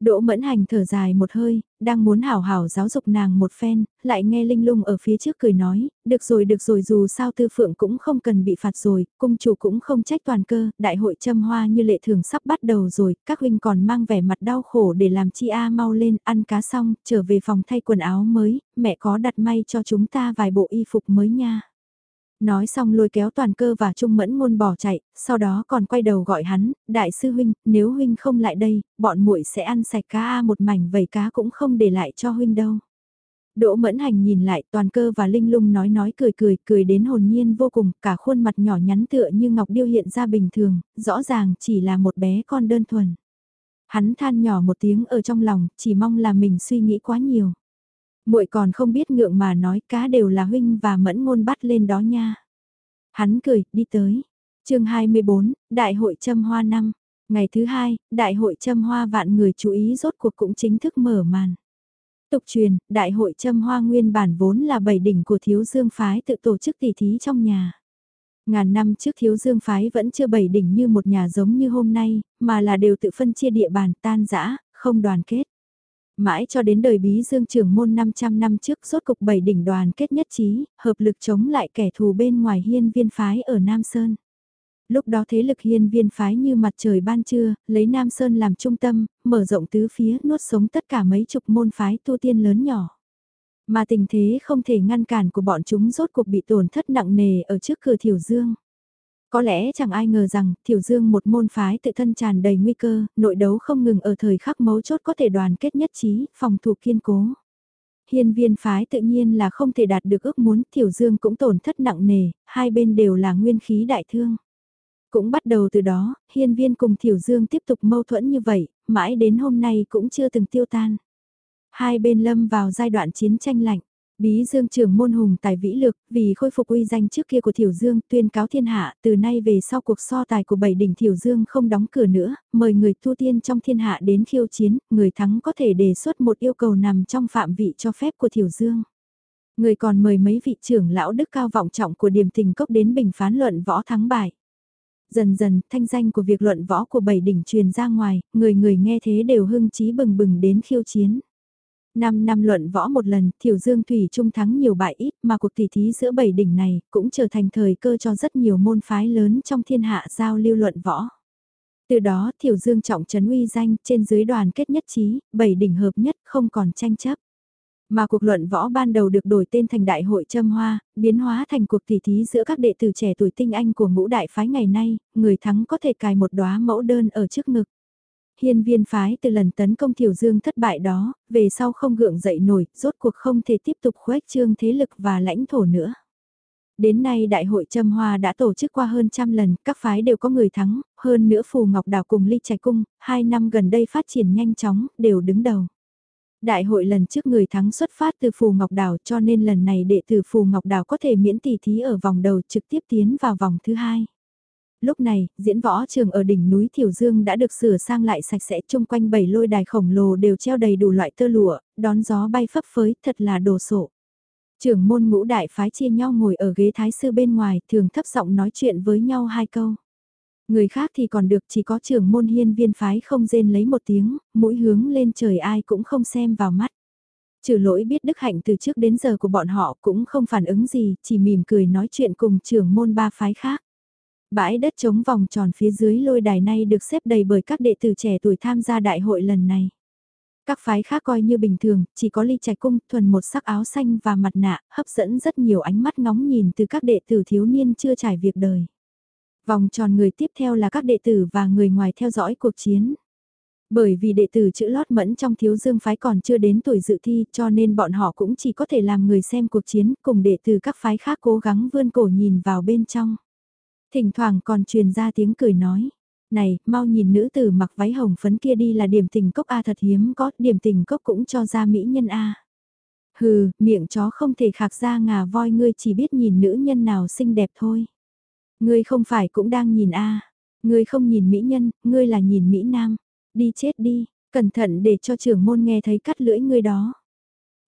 Đỗ mẫn hành thở dài một hơi, đang muốn hảo hảo giáo dục nàng một phen, lại nghe Linh lung ở phía trước cười nói, được rồi được rồi dù sao tư phượng cũng không cần bị phạt rồi, cung chủ cũng không trách toàn cơ, đại hội châm hoa như lệ thường sắp bắt đầu rồi, các huynh còn mang vẻ mặt đau khổ để làm chi a mau lên, ăn cá xong, trở về phòng thay quần áo mới, mẹ có đặt may cho chúng ta vài bộ y phục mới nha. Nói xong lôi kéo toàn cơ và trung mẫn ngôn bỏ chạy, sau đó còn quay đầu gọi hắn, đại sư huynh, nếu huynh không lại đây, bọn muội sẽ ăn sạch cá A một mảnh vầy cá cũng không để lại cho huynh đâu. Đỗ mẫn hành nhìn lại toàn cơ và linh lung nói nói cười cười, cười đến hồn nhiên vô cùng, cả khuôn mặt nhỏ nhắn tựa như ngọc điêu hiện ra bình thường, rõ ràng chỉ là một bé con đơn thuần. Hắn than nhỏ một tiếng ở trong lòng, chỉ mong là mình suy nghĩ quá nhiều muội còn không biết ngượng mà nói cá đều là huynh và mẫn ngôn bắt lên đó nha. Hắn cười, đi tới. chương 24, Đại hội châm hoa năm. Ngày thứ hai, Đại hội châm hoa vạn người chú ý rốt cuộc cũng chính thức mở màn. Tục truyền, Đại hội châm hoa nguyên bản vốn là bảy đỉnh của thiếu dương phái tự tổ chức tỷ thí trong nhà. Ngàn năm trước thiếu dương phái vẫn chưa bảy đỉnh như một nhà giống như hôm nay, mà là đều tự phân chia địa bàn tan rã, không đoàn kết. Mãi cho đến đời bí dương trưởng môn 500 năm trước rốt cục bảy đỉnh đoàn kết nhất trí, hợp lực chống lại kẻ thù bên ngoài hiên viên phái ở Nam Sơn. Lúc đó thế lực hiên viên phái như mặt trời ban trưa, lấy Nam Sơn làm trung tâm, mở rộng tứ phía nuốt sống tất cả mấy chục môn phái tu tiên lớn nhỏ. Mà tình thế không thể ngăn cản của bọn chúng rốt cuộc bị tổn thất nặng nề ở trước cửa Thiểu Dương. Có lẽ chẳng ai ngờ rằng Thiểu Dương một môn phái tự thân tràn đầy nguy cơ, nội đấu không ngừng ở thời khắc mấu chốt có thể đoàn kết nhất trí, phòng thủ kiên cố. Hiên viên phái tự nhiên là không thể đạt được ước muốn, Thiểu Dương cũng tổn thất nặng nề, hai bên đều là nguyên khí đại thương. Cũng bắt đầu từ đó, hiên viên cùng Thiểu Dương tiếp tục mâu thuẫn như vậy, mãi đến hôm nay cũng chưa từng tiêu tan. Hai bên lâm vào giai đoạn chiến tranh lạnh. Bí Dương trưởng môn hùng tài vĩ lực, vì khôi phục uy danh trước kia của Thiểu Dương, tuyên cáo thiên hạ, từ nay về sau cuộc so tài của bảy đỉnh Thiểu Dương không đóng cửa nữa, mời người tu tiên trong thiên hạ đến khiêu chiến, người thắng có thể đề xuất một yêu cầu nằm trong phạm vị cho phép của Thiểu Dương. Người còn mời mấy vị trưởng lão đức cao vọng trọng của điểm tình cốc đến bình phán luận võ thắng bại. Dần dần, thanh danh của việc luận võ của bảy đỉnh truyền ra ngoài, người người nghe thế đều hưng trí bừng bừng đến khiêu chiến. Năm năm luận võ một lần, Thiểu Dương Thủy Trung thắng nhiều bại ít mà cuộc tỷ thí giữa bảy đỉnh này cũng trở thành thời cơ cho rất nhiều môn phái lớn trong thiên hạ giao lưu luận võ. Từ đó Thiểu Dương trọng trấn uy danh trên dưới đoàn kết nhất trí, bảy đỉnh hợp nhất không còn tranh chấp. Mà cuộc luận võ ban đầu được đổi tên thành Đại hội Trâm Hoa, biến hóa thành cuộc tỷ thí giữa các đệ tử trẻ tuổi tinh anh của ngũ đại phái ngày nay, người thắng có thể cài một đóa mẫu đơn ở trước ngực hiên viên phái từ lần tấn công Thiểu Dương thất bại đó, về sau không gượng dậy nổi, rốt cuộc không thể tiếp tục khuếch trương thế lực và lãnh thổ nữa. Đến nay Đại hội Trâm Hoa đã tổ chức qua hơn trăm lần, các phái đều có người thắng, hơn nữa Phù Ngọc Đảo cùng Ly Trạch Cung, hai năm gần đây phát triển nhanh chóng, đều đứng đầu. Đại hội lần trước người thắng xuất phát từ Phù Ngọc Đảo cho nên lần này đệ tử Phù Ngọc Đảo có thể miễn tỷ thí ở vòng đầu trực tiếp tiến vào vòng thứ hai. Lúc này, diễn võ trường ở đỉnh núi Thiểu Dương đã được sửa sang lại sạch sẽ chung quanh bảy lôi đài khổng lồ đều treo đầy đủ loại tơ lụa, đón gió bay phấp phới, thật là đồ sộ. Trưởng môn ngũ đại phái chia nhau ngồi ở ghế thái sư bên ngoài, thường thấp giọng nói chuyện với nhau hai câu. Người khác thì còn được chỉ có trưởng môn hiên viên phái không rên lấy một tiếng, mũi hướng lên trời ai cũng không xem vào mắt. Trừ lỗi biết đức hạnh từ trước đến giờ của bọn họ cũng không phản ứng gì, chỉ mỉm cười nói chuyện cùng trưởng môn ba phái khác. Bãi đất trống vòng tròn phía dưới lôi đài này được xếp đầy bởi các đệ tử trẻ tuổi tham gia đại hội lần này. Các phái khác coi như bình thường, chỉ có ly trạch cung thuần một sắc áo xanh và mặt nạ, hấp dẫn rất nhiều ánh mắt ngóng nhìn từ các đệ tử thiếu niên chưa trải việc đời. Vòng tròn người tiếp theo là các đệ tử và người ngoài theo dõi cuộc chiến. Bởi vì đệ tử chữ lót mẫn trong thiếu dương phái còn chưa đến tuổi dự thi cho nên bọn họ cũng chỉ có thể làm người xem cuộc chiến cùng đệ tử các phái khác cố gắng vươn cổ nhìn vào bên trong. Thỉnh thoảng còn truyền ra tiếng cười nói. Này, mau nhìn nữ tử mặc váy hồng phấn kia đi là điểm tình cốc A thật hiếm có, điểm tình cốc cũng cho ra mỹ nhân A. Hừ, miệng chó không thể khạc ra ngà voi ngươi chỉ biết nhìn nữ nhân nào xinh đẹp thôi. Ngươi không phải cũng đang nhìn A. Ngươi không nhìn mỹ nhân, ngươi là nhìn mỹ nam. Đi chết đi, cẩn thận để cho trưởng môn nghe thấy cắt lưỡi ngươi đó.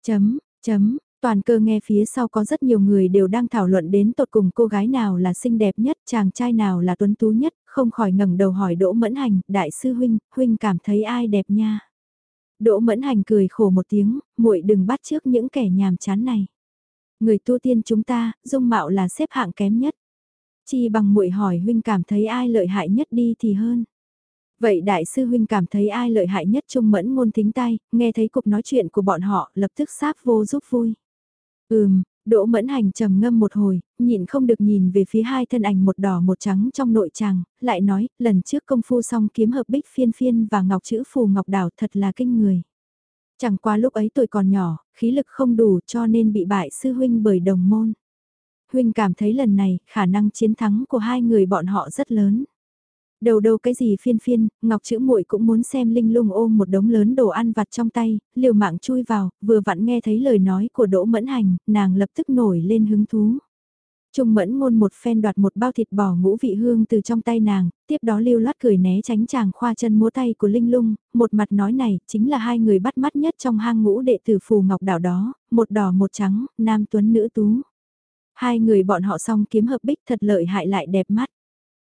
Chấm, chấm, Toàn cơ nghe phía sau có rất nhiều người đều đang thảo luận đến tột cùng cô gái nào là xinh đẹp nhất, chàng trai nào là tuấn tú nhất, không khỏi ngẩng đầu hỏi Đỗ Mẫn Hành, đại sư huynh, huynh cảm thấy ai đẹp nha. Đỗ Mẫn Hành cười khổ một tiếng, muội đừng bắt trước những kẻ nhàm chán này. Người tu tiên chúng ta, dung mạo là xếp hạng kém nhất. Chi bằng muội hỏi huynh cảm thấy ai lợi hại nhất đi thì hơn. Vậy đại sư huynh cảm thấy ai lợi hại nhất trung mẫn ngôn thính tay, nghe thấy cuộc nói chuyện của bọn họ lập tức sáp vô giúp vui. Ừm, Đỗ Mẫn Hành trầm ngâm một hồi, nhịn không được nhìn về phía hai thân ảnh một đỏ một trắng trong nội tràng, lại nói, lần trước công phu xong kiếm hợp bích phiên phiên và ngọc chữ phù ngọc đảo thật là kinh người. Chẳng qua lúc ấy tôi còn nhỏ, khí lực không đủ cho nên bị bại sư huynh bởi đồng môn. Huynh cảm thấy lần này, khả năng chiến thắng của hai người bọn họ rất lớn. Đầu đâu cái gì phiên phiên, Ngọc chữ muội cũng muốn xem Linh Lung ôm một đống lớn đồ ăn vặt trong tay, liều mạng chui vào, vừa vặn nghe thấy lời nói của Đỗ Mẫn Hành, nàng lập tức nổi lên hứng thú. Trung mẫn ngôn một phen đoạt một bao thịt bò ngũ vị hương từ trong tay nàng, tiếp đó lưu loát cười né tránh chàng khoa chân múa tay của Linh Lung, một mặt nói này chính là hai người bắt mắt nhất trong hang ngũ đệ tử phù ngọc đảo đó, một đỏ một trắng, nam tuấn nữ tú. Hai người bọn họ song kiếm hợp bích thật lợi hại lại đẹp mắt.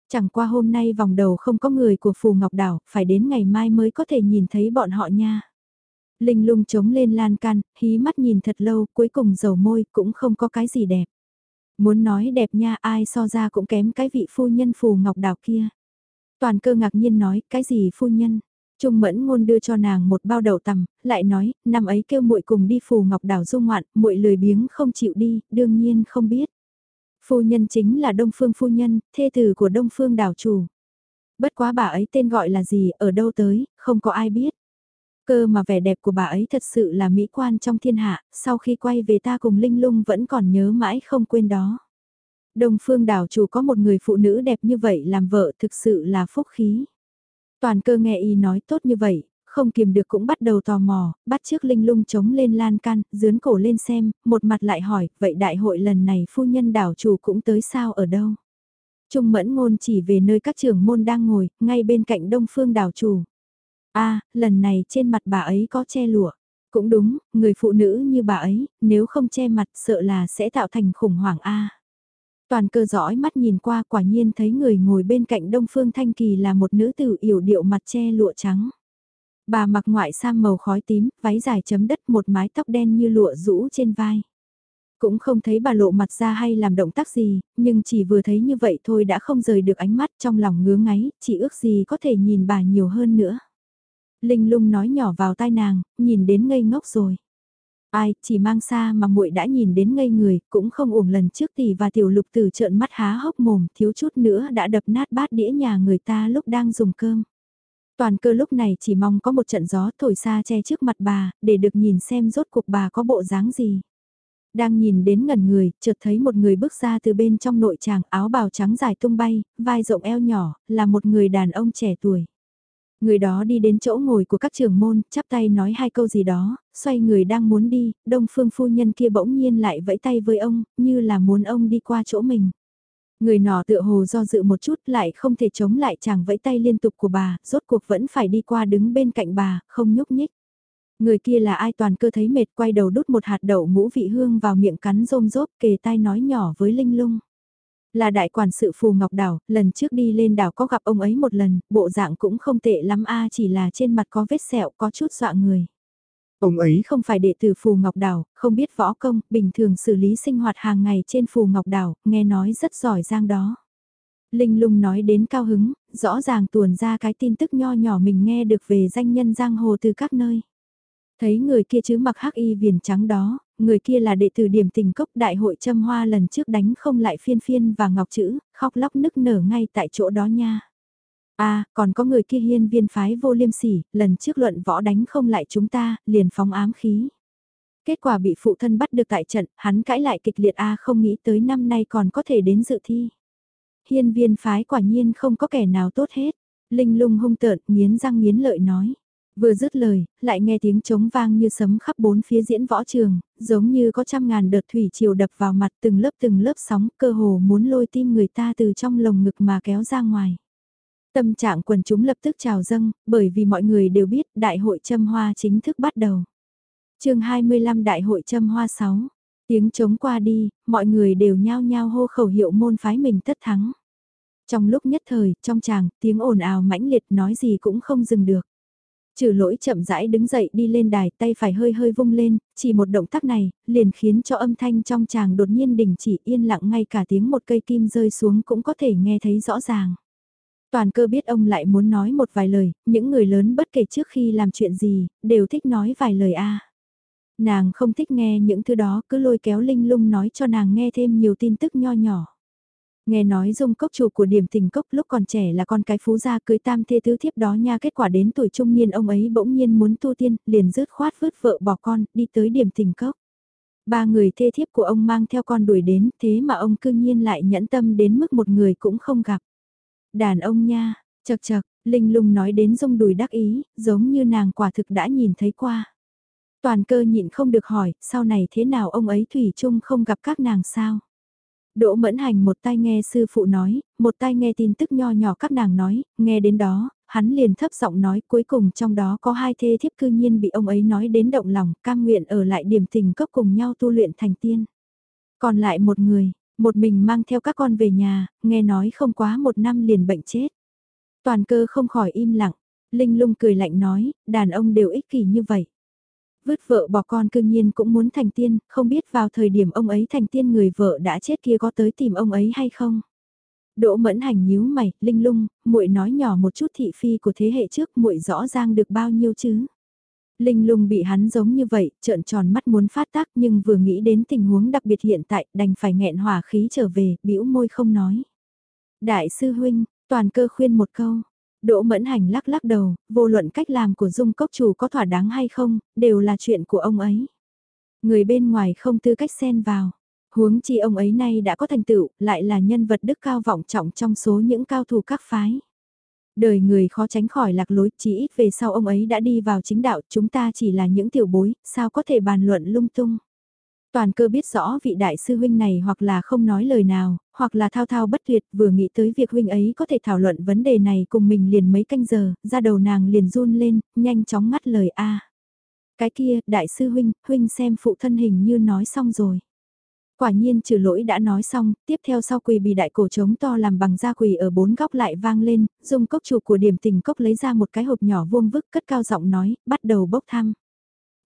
Chẳng qua hôm nay vòng đầu không có người của phù ngọc đảo, phải đến ngày mai mới có thể nhìn thấy bọn họ nha. Linh lung trống lên lan can, hí mắt nhìn thật lâu, cuối cùng dầu môi cũng không có cái gì đẹp. Muốn nói đẹp nha ai so ra cũng kém cái vị phu nhân phù ngọc đảo kia. Toàn cơ ngạc nhiên nói, cái gì phu nhân? Trung mẫn ngôn đưa cho nàng một bao đậu tằm, lại nói, năm ấy kêu muội cùng đi phù ngọc đảo du ngoạn, muội lười biếng không chịu đi, đương nhiên không biết. Phu nhân chính là Đông Phương phu nhân, thê tử của Đông Phương đảo chủ. Bất quá bà ấy tên gọi là gì, ở đâu tới, không có ai biết. Cơ mà vẻ đẹp của bà ấy thật sự là mỹ quan trong thiên hạ, sau khi quay về ta cùng Linh Lung vẫn còn nhớ mãi không quên đó. Đông phương đảo chủ có một người phụ nữ đẹp như vậy làm vợ thực sự là phúc khí. Toàn cơ nghe y nói tốt như vậy, không kiềm được cũng bắt đầu tò mò, bắt trước linh lung chống lên lan can, dướn cổ lên xem, một mặt lại hỏi, vậy đại hội lần này phu nhân đảo chủ cũng tới sao ở đâu? Trung mẫn ngôn chỉ về nơi các trưởng môn đang ngồi, ngay bên cạnh đông phương đảo chủ a lần này trên mặt bà ấy có che lụa. Cũng đúng, người phụ nữ như bà ấy, nếu không che mặt sợ là sẽ tạo thành khủng hoảng a. Toàn cơ dõi mắt nhìn qua quả nhiên thấy người ngồi bên cạnh Đông Phương Thanh Kỳ là một nữ tử yểu điệu mặt che lụa trắng. Bà mặc ngoại sam màu khói tím, váy dài chấm đất một mái tóc đen như lụa rũ trên vai. Cũng không thấy bà lộ mặt ra hay làm động tác gì, nhưng chỉ vừa thấy như vậy thôi đã không rời được ánh mắt trong lòng ngứa ngáy, chỉ ước gì có thể nhìn bà nhiều hơn nữa. Linh lung nói nhỏ vào tai nàng, nhìn đến ngây ngốc rồi. Ai, chỉ mang xa mà muội đã nhìn đến ngây người, cũng không uổng lần trước tỷ và tiểu lục tử trợn mắt há hốc mồm, thiếu chút nữa đã đập nát bát đĩa nhà người ta lúc đang dùng cơm. Toàn cơ lúc này chỉ mong có một trận gió thổi xa che trước mặt bà, để được nhìn xem rốt cuộc bà có bộ dáng gì. Đang nhìn đến ngẩn người, chợt thấy một người bước ra từ bên trong nội tràng áo bào trắng dài tung bay, vai rộng eo nhỏ, là một người đàn ông trẻ tuổi. Người đó đi đến chỗ ngồi của các trưởng môn, chắp tay nói hai câu gì đó, xoay người đang muốn đi, đông phương phu nhân kia bỗng nhiên lại vẫy tay với ông, như là muốn ông đi qua chỗ mình. Người nọ tựa hồ do dự một chút lại không thể chống lại chàng vẫy tay liên tục của bà, rốt cuộc vẫn phải đi qua đứng bên cạnh bà, không nhúc nhích. Người kia là ai toàn cơ thấy mệt quay đầu đút một hạt đậu ngũ vị hương vào miệng cắn rôm rốp kề tai nói nhỏ với Linh Lung. Là đại quản sự Phù Ngọc Đảo, lần trước đi lên đảo có gặp ông ấy một lần, bộ dạng cũng không tệ lắm a chỉ là trên mặt có vết sẹo có chút dọa người. Ông ấy không phải đệ tử Phù Ngọc Đảo, không biết võ công, bình thường xử lý sinh hoạt hàng ngày trên Phù Ngọc Đảo, nghe nói rất giỏi giang đó. Linh lung nói đến cao hứng, rõ ràng tuồn ra cái tin tức nho nhỏ mình nghe được về danh nhân giang hồ từ các nơi. Thấy người kia chứ mặc hắc y viền trắng đó, người kia là đệ tử điểm tình cốc đại hội châm hoa lần trước đánh không lại phiên phiên và ngọc chữ, khóc lóc nức nở ngay tại chỗ đó nha. À, còn có người kia hiên viên phái vô liêm sỉ, lần trước luận võ đánh không lại chúng ta, liền phóng ám khí. Kết quả bị phụ thân bắt được tại trận, hắn cãi lại kịch liệt A không nghĩ tới năm nay còn có thể đến dự thi. Hiên viên phái quả nhiên không có kẻ nào tốt hết. Linh lung hung tợn, nghiến răng nghiến lợi nói. Vừa dứt lời, lại nghe tiếng trống vang như sấm khắp bốn phía diễn võ trường, giống như có trăm ngàn đợt thủy triều đập vào mặt từng lớp từng lớp sóng, cơ hồ muốn lôi tim người ta từ trong lồng ngực mà kéo ra ngoài. Tâm trạng quần chúng lập tức trào dâng, bởi vì mọi người đều biết đại hội châm hoa chính thức bắt đầu. chương 25 đại hội châm hoa 6, tiếng trống qua đi, mọi người đều nhao nhao hô khẩu hiệu môn phái mình tất thắng. Trong lúc nhất thời, trong chàng, tiếng ồn ào mãnh liệt nói gì cũng không dừng được. Trừ lỗi chậm rãi đứng dậy đi lên đài tay phải hơi hơi vung lên, chỉ một động tác này, liền khiến cho âm thanh trong chàng đột nhiên đình chỉ yên lặng ngay cả tiếng một cây kim rơi xuống cũng có thể nghe thấy rõ ràng. Toàn cơ biết ông lại muốn nói một vài lời, những người lớn bất kể trước khi làm chuyện gì, đều thích nói vài lời a. Nàng không thích nghe những thứ đó cứ lôi kéo linh lung nói cho nàng nghe thêm nhiều tin tức nho nhỏ. Nghe nói dung cốc chủ của điểm tình cốc lúc còn trẻ là con cái phú gia cưới tam thê tứ thiếp đó nha kết quả đến tuổi trung niên ông ấy bỗng nhiên muốn tu tiên, liền rứt khoát vứt vợ bỏ con, đi tới điểm tình cốc. Ba người thê thiếp của ông mang theo con đuổi đến, thế mà ông cương nhiên lại nhẫn tâm đến mức một người cũng không gặp. Đàn ông nha, Chật chật, Linh lung nói đến rung đùi đắc ý, giống như nàng quả thực đã nhìn thấy qua. Toàn cơ nhịn không được hỏi, sau này thế nào ông ấy Thủy chung không gặp các nàng sao? Đỗ Mẫn Hành một tay nghe sư phụ nói, một tay nghe tin tức nho nhỏ các nàng nói, nghe đến đó, hắn liền thấp giọng nói cuối cùng trong đó có hai thê thiếp cư nhiên bị ông ấy nói đến động lòng, cam nguyện ở lại điểm tình cấp cùng nhau tu luyện thành tiên. Còn lại một người, một mình mang theo các con về nhà, nghe nói không quá một năm liền bệnh chết. Toàn cơ không khỏi im lặng, Linh lung cười lạnh nói, đàn ông đều ích kỷ như vậy. Vứt vợ bỏ con cương nhiên cũng muốn thành tiên, không biết vào thời điểm ông ấy thành tiên người vợ đã chết kia có tới tìm ông ấy hay không. Đỗ Mẫn Hành nhíu mày, Linh Lung, muội nói nhỏ một chút thị phi của thế hệ trước, muội rõ ràng được bao nhiêu chứ? Linh Lung bị hắn giống như vậy, trợn tròn mắt muốn phát tác nhưng vừa nghĩ đến tình huống đặc biệt hiện tại, đành phải nghẹn hỏa khí trở về, bĩu môi không nói. Đại sư huynh, toàn cơ khuyên một câu. Đỗ Mẫn Hành lắc lắc đầu, vô luận cách làm của Dung Cốc Chủ có thỏa đáng hay không, đều là chuyện của ông ấy. Người bên ngoài không tư cách xen vào. Huống chi ông ấy nay đã có thành tựu, lại là nhân vật đức cao vọng trọng trong số những cao thủ các phái. Đời người khó tránh khỏi lạc lối, chỉ ít về sau ông ấy đã đi vào chính đạo, chúng ta chỉ là những tiểu bối, sao có thể bàn luận lung tung. Toàn cơ biết rõ vị đại sư huynh này hoặc là không nói lời nào, hoặc là thao thao bất tuyệt vừa nghĩ tới việc huynh ấy có thể thảo luận vấn đề này cùng mình liền mấy canh giờ, ra đầu nàng liền run lên, nhanh chóng ngắt lời A. Cái kia, đại sư huynh, huynh xem phụ thân hình như nói xong rồi. Quả nhiên trừ lỗi đã nói xong, tiếp theo sau quỳ bị đại cổ trống to làm bằng da quỳ ở bốn góc lại vang lên, dùng cốc chủ của điểm tình cốc lấy ra một cái hộp nhỏ vuông vức cất cao giọng nói, bắt đầu bốc thăm.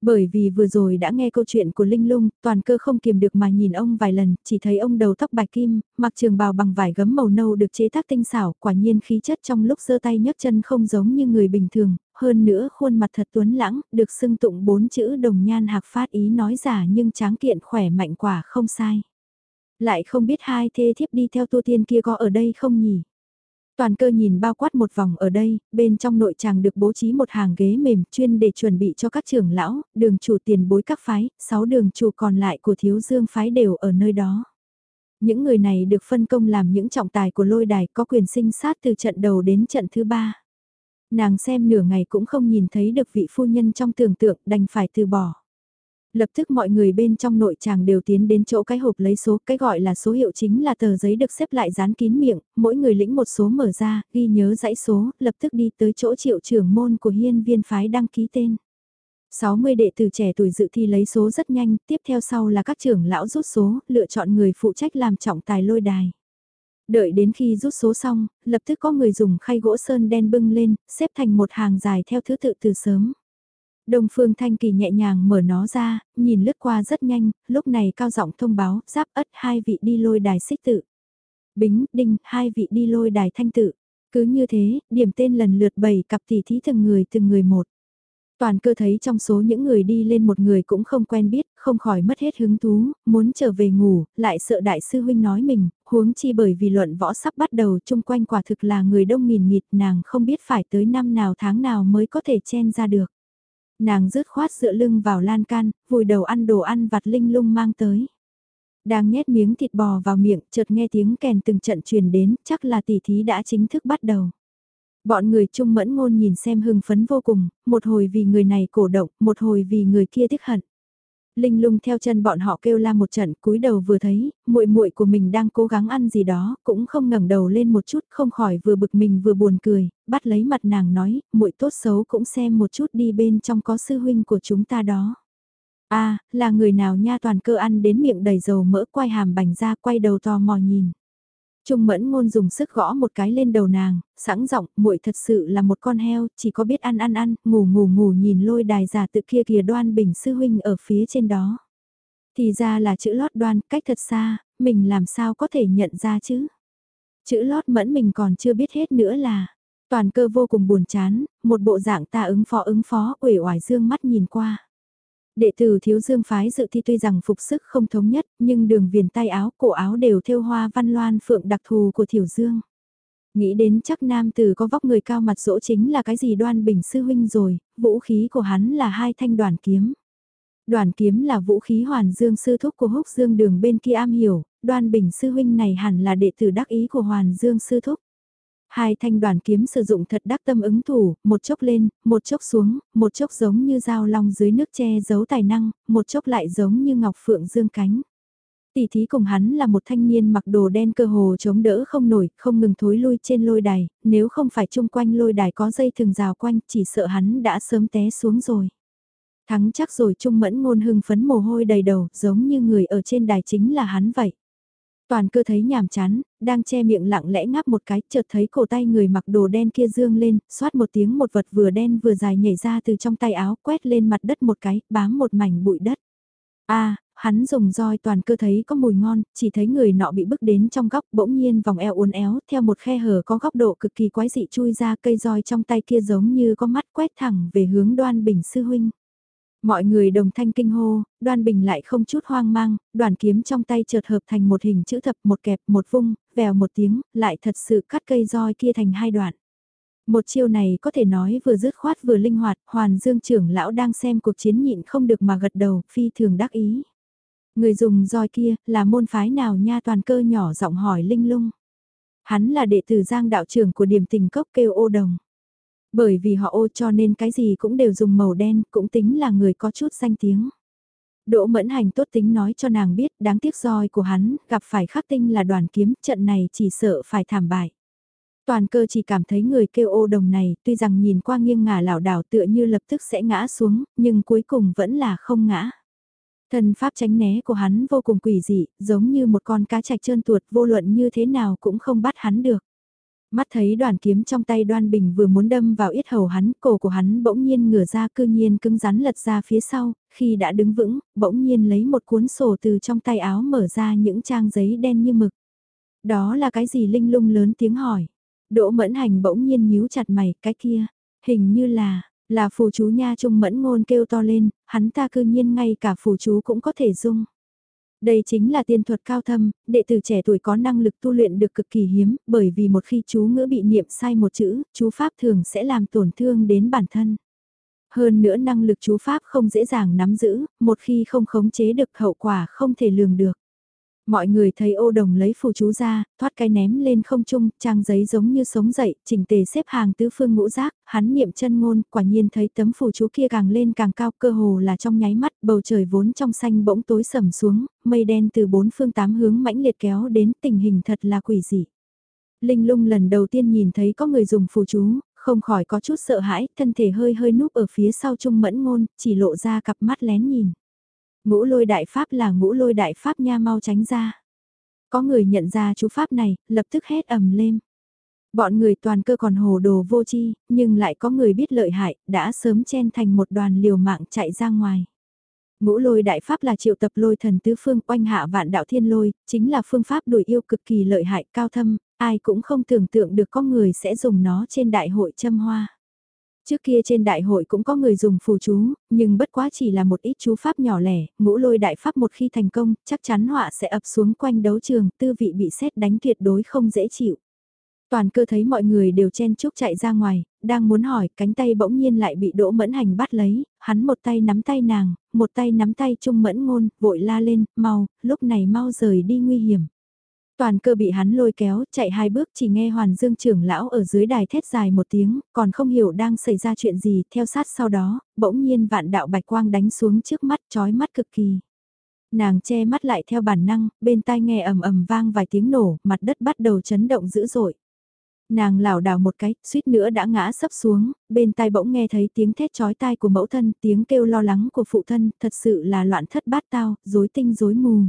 Bởi vì vừa rồi đã nghe câu chuyện của Linh Lung, toàn cơ không kiềm được mà nhìn ông vài lần, chỉ thấy ông đầu tóc bạch kim, mặc trường bào bằng vải gấm màu nâu được chế tác tinh xảo, quả nhiên khí chất trong lúc giơ tay nhấc chân không giống như người bình thường, hơn nữa khuôn mặt thật tuấn lãng, được xưng tụng bốn chữ đồng nhan hạc phát ý nói giả nhưng tráng kiện khỏe mạnh quả không sai. Lại không biết hai thê thiếp đi theo tu tiên kia có ở đây không nhỉ? Toàn cơ nhìn bao quát một vòng ở đây, bên trong nội tràng được bố trí một hàng ghế mềm chuyên để chuẩn bị cho các trưởng lão, đường chủ tiền bối các phái, sáu đường chủ còn lại của thiếu dương phái đều ở nơi đó. Những người này được phân công làm những trọng tài của lôi đài có quyền sinh sát từ trận đầu đến trận thứ ba. Nàng xem nửa ngày cũng không nhìn thấy được vị phu nhân trong tưởng tượng đành phải từ bỏ. Lập tức mọi người bên trong nội tràng đều tiến đến chỗ cái hộp lấy số, cái gọi là số hiệu chính là tờ giấy được xếp lại dán kín miệng, mỗi người lĩnh một số mở ra, ghi nhớ dãy số, lập tức đi tới chỗ triệu trưởng môn của hiên viên phái đăng ký tên. 60 đệ tử trẻ tuổi dự thi lấy số rất nhanh, tiếp theo sau là các trưởng lão rút số, lựa chọn người phụ trách làm trọng tài lôi đài. Đợi đến khi rút số xong, lập tức có người dùng khay gỗ sơn đen bưng lên, xếp thành một hàng dài theo thứ tự từ sớm. Đông Phương Thanh Kỳ nhẹ nhàng mở nó ra, nhìn lướt qua rất nhanh, lúc này cao giọng thông báo, giáp ất hai vị đi lôi đài xích tự. Bính, đinh, hai vị đi lôi đài thanh tự. Cứ như thế, điểm tên lần lượt bảy cặp tỷ thí từng người từng người một. Toàn cơ thấy trong số những người đi lên một người cũng không quen biết, không khỏi mất hết hứng thú, muốn trở về ngủ, lại sợ đại sư huynh nói mình, huống chi bởi vì luận võ sắp bắt đầu chung quanh quả thực là người đông nghìn nghịt nàng không biết phải tới năm nào tháng nào mới có thể chen ra được nàng rứt khoát dựa lưng vào lan can, vùi đầu ăn đồ ăn vặt linh lung mang tới. Đang nhét miếng thịt bò vào miệng, chợt nghe tiếng kèn từng trận truyền đến, chắc là tỷ thí đã chính thức bắt đầu. Bọn người trung mẫn ngôn nhìn xem hưng phấn vô cùng, một hồi vì người này cổ động, một hồi vì người kia tiếc hận. Linh lung theo chân bọn họ kêu la một trận, cúi đầu vừa thấy, muội muội của mình đang cố gắng ăn gì đó, cũng không ngẩng đầu lên một chút, không khỏi vừa bực mình vừa buồn cười, bắt lấy mặt nàng nói, muội tốt xấu cũng xem một chút đi bên trong có sư huynh của chúng ta đó. A, à, là người nào nha toàn cơ ăn đến miệng đầy dầu mỡ quay hàm bành ra quay đầu to mò nhìn. Trung mẫn ngôn dùng sức gõ một cái lên đầu nàng, sẵn giọng muội thật sự là một con heo, chỉ có biết ăn ăn ăn, ngủ ngủ ngủ nhìn lôi đài giả tự kia kìa đoan bình sư huynh ở phía trên đó. Thì ra là chữ lót đoan, cách thật xa, mình làm sao có thể nhận ra chứ? Chữ lót mẫn mình còn chưa biết hết nữa là, toàn cơ vô cùng buồn chán, một bộ dạng ta ứng phó ứng phó, uể oải dương mắt nhìn qua. Đệ tử thiếu dương phái dự thi tuy rằng phục sức không thống nhất, nhưng đường viền tay áo, cổ áo đều thêu hoa văn loan phượng đặc thù của thiểu dương. Nghĩ đến chắc nam tử có vóc người cao mặt dỗ chính là cái gì đoan bình sư huynh rồi, vũ khí của hắn là hai thanh đoàn kiếm. Đoàn kiếm là vũ khí hoàn dương sư thúc của húc dương đường bên kia am hiểu, đoan bình sư huynh này hẳn là đệ tử đắc ý của hoàn dương sư thúc. Hai thanh đoàn kiếm sử dụng thật đắc tâm ứng thủ, một chốc lên, một chốc xuống, một chốc giống như dao long dưới nước che giấu tài năng, một chốc lại giống như ngọc phượng dương cánh. Tỷ thí cùng hắn là một thanh niên mặc đồ đen cơ hồ chống đỡ không nổi, không ngừng thối lui trên lôi đài, nếu không phải chung quanh lôi đài có dây thường rào quanh, chỉ sợ hắn đã sớm té xuống rồi. Thắng chắc rồi Trung Mẫn ngôn hưng phấn mồ hôi đầy đầu, giống như người ở trên đài chính là hắn vậy. Toàn cơ thấy nhàm chán, đang che miệng lặng lẽ ngáp một cái, chợt thấy cổ tay người mặc đồ đen kia dương lên, xoát một tiếng một vật vừa đen vừa dài nhảy ra từ trong tay áo, quét lên mặt đất một cái, bám một mảnh bụi đất. a hắn dùng roi toàn cơ thấy có mùi ngon, chỉ thấy người nọ bị bước đến trong góc bỗng nhiên vòng eo uốn éo theo một khe hở có góc độ cực kỳ quái dị chui ra cây roi trong tay kia giống như có mắt quét thẳng về hướng đoan bình sư huynh. Mọi người đồng thanh kinh hô, đoan bình lại không chút hoang mang, đoàn kiếm trong tay chợt hợp thành một hình chữ thập một kẹp một vung, vèo một tiếng, lại thật sự cắt cây roi kia thành hai đoạn. Một chiêu này có thể nói vừa dứt khoát vừa linh hoạt, hoàn dương trưởng lão đang xem cuộc chiến nhịn không được mà gật đầu, phi thường đắc ý. Người dùng roi kia, là môn phái nào nha toàn cơ nhỏ giọng hỏi linh lung. Hắn là đệ tử giang đạo trưởng của điểm tình cốc kêu ô đồng. Bởi vì họ ô cho nên cái gì cũng đều dùng màu đen, cũng tính là người có chút danh tiếng. Đỗ mẫn hành tốt tính nói cho nàng biết đáng tiếc roi của hắn, gặp phải khắc tinh là đoàn kiếm, trận này chỉ sợ phải thảm bại. Toàn cơ chỉ cảm thấy người kêu ô đồng này, tuy rằng nhìn qua nghiêng ngả lảo đảo tựa như lập tức sẽ ngã xuống, nhưng cuối cùng vẫn là không ngã. Thần pháp tránh né của hắn vô cùng quỷ dị, giống như một con cá chạch trơn tuột vô luận như thế nào cũng không bắt hắn được. Mắt thấy đoàn kiếm trong tay đoan bình vừa muốn đâm vào yết hầu hắn, cổ của hắn bỗng nhiên ngửa ra cư nhiên cứng rắn lật ra phía sau, khi đã đứng vững, bỗng nhiên lấy một cuốn sổ từ trong tay áo mở ra những trang giấy đen như mực. Đó là cái gì linh lung lớn tiếng hỏi. Đỗ mẫn hành bỗng nhiên nhíu chặt mày, cái kia, hình như là, là phù chú nha trung mẫn ngôn kêu to lên, hắn ta cư nhiên ngay cả phù chú cũng có thể dung. Đây chính là tiên thuật cao thâm, đệ tử trẻ tuổi có năng lực tu luyện được cực kỳ hiếm, bởi vì một khi chú ngữ bị niệm sai một chữ, chú pháp thường sẽ làm tổn thương đến bản thân. Hơn nữa năng lực chú pháp không dễ dàng nắm giữ, một khi không khống chế được hậu quả không thể lường được. Mọi người thấy ô đồng lấy phù chú ra, thoát cái ném lên không trung, trang giấy giống như sống dậy, chỉnh tề xếp hàng tứ phương ngũ giác, hắn niệm chân ngôn, quả nhiên thấy tấm phù chú kia càng lên càng cao, cơ hồ là trong nháy mắt, bầu trời vốn trong xanh bỗng tối sầm xuống, mây đen từ bốn phương tám hướng mãnh liệt kéo đến, tình hình thật là quỷ dị. Linh lung lần đầu tiên nhìn thấy có người dùng phù chú, không khỏi có chút sợ hãi, thân thể hơi hơi núp ở phía sau trung mẫn ngôn, chỉ lộ ra cặp mắt lén nhìn. Ngũ lôi đại pháp là ngũ lôi đại pháp nha mau tránh ra. Có người nhận ra chú pháp này, lập tức hét ầm lên. Bọn người toàn cơ còn hồ đồ vô chi, nhưng lại có người biết lợi hại, đã sớm chen thành một đoàn liều mạng chạy ra ngoài. Ngũ lôi đại pháp là triệu tập lôi thần tứ phương oanh hạ vạn đạo thiên lôi, chính là phương pháp đuổi yêu cực kỳ lợi hại cao thâm, ai cũng không tưởng tượng được có người sẽ dùng nó trên đại hội châm hoa. Trước kia trên đại hội cũng có người dùng phù chú, nhưng bất quá chỉ là một ít chú pháp nhỏ lẻ, ngũ lôi đại pháp một khi thành công, chắc chắn họa sẽ ập xuống quanh đấu trường, tư vị bị xét đánh tuyệt đối không dễ chịu. Toàn cơ thấy mọi người đều chen chúc chạy ra ngoài, đang muốn hỏi, cánh tay bỗng nhiên lại bị Đỗ Mẫn Hành bắt lấy, hắn một tay nắm tay nàng, một tay nắm tay Trung Mẫn Ngôn, vội la lên, mau, lúc này mau rời đi nguy hiểm. Toàn cơ bị hắn lôi kéo, chạy hai bước chỉ nghe Hoàn Dương trưởng lão ở dưới đài thét dài một tiếng, còn không hiểu đang xảy ra chuyện gì, theo sát sau đó, bỗng nhiên vạn đạo bạch quang đánh xuống trước mắt chói mắt cực kỳ. Nàng che mắt lại theo bản năng, bên tai nghe ầm ầm vang vài tiếng nổ, mặt đất bắt đầu chấn động dữ dội. Nàng lảo đảo một cái, suýt nữa đã ngã sấp xuống, bên tai bỗng nghe thấy tiếng thét chói tai của mẫu thân, tiếng kêu lo lắng của phụ thân, thật sự là loạn thất bát tao, rối tinh rối mù.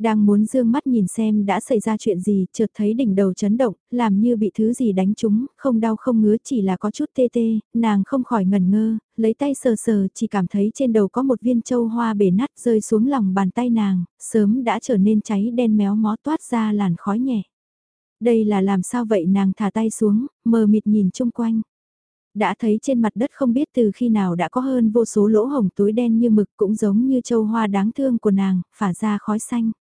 Đang muốn dương mắt nhìn xem đã xảy ra chuyện gì, chợt thấy đỉnh đầu chấn động, làm như bị thứ gì đánh trúng, không đau không ngứa chỉ là có chút tê tê, nàng không khỏi ngẩn ngơ, lấy tay sờ sờ chỉ cảm thấy trên đầu có một viên châu hoa bể nát rơi xuống lòng bàn tay nàng, sớm đã trở nên cháy đen méo mó toát ra làn khói nhẹ. Đây là làm sao vậy nàng thả tay xuống, mờ mịt nhìn chung quanh đã thấy trên mặt đất không biết từ khi nào đã có hơn vô số lỗ hồng túi đen như mực cũng giống như châu hoa đáng thương của nàng, phả ra khói xanh.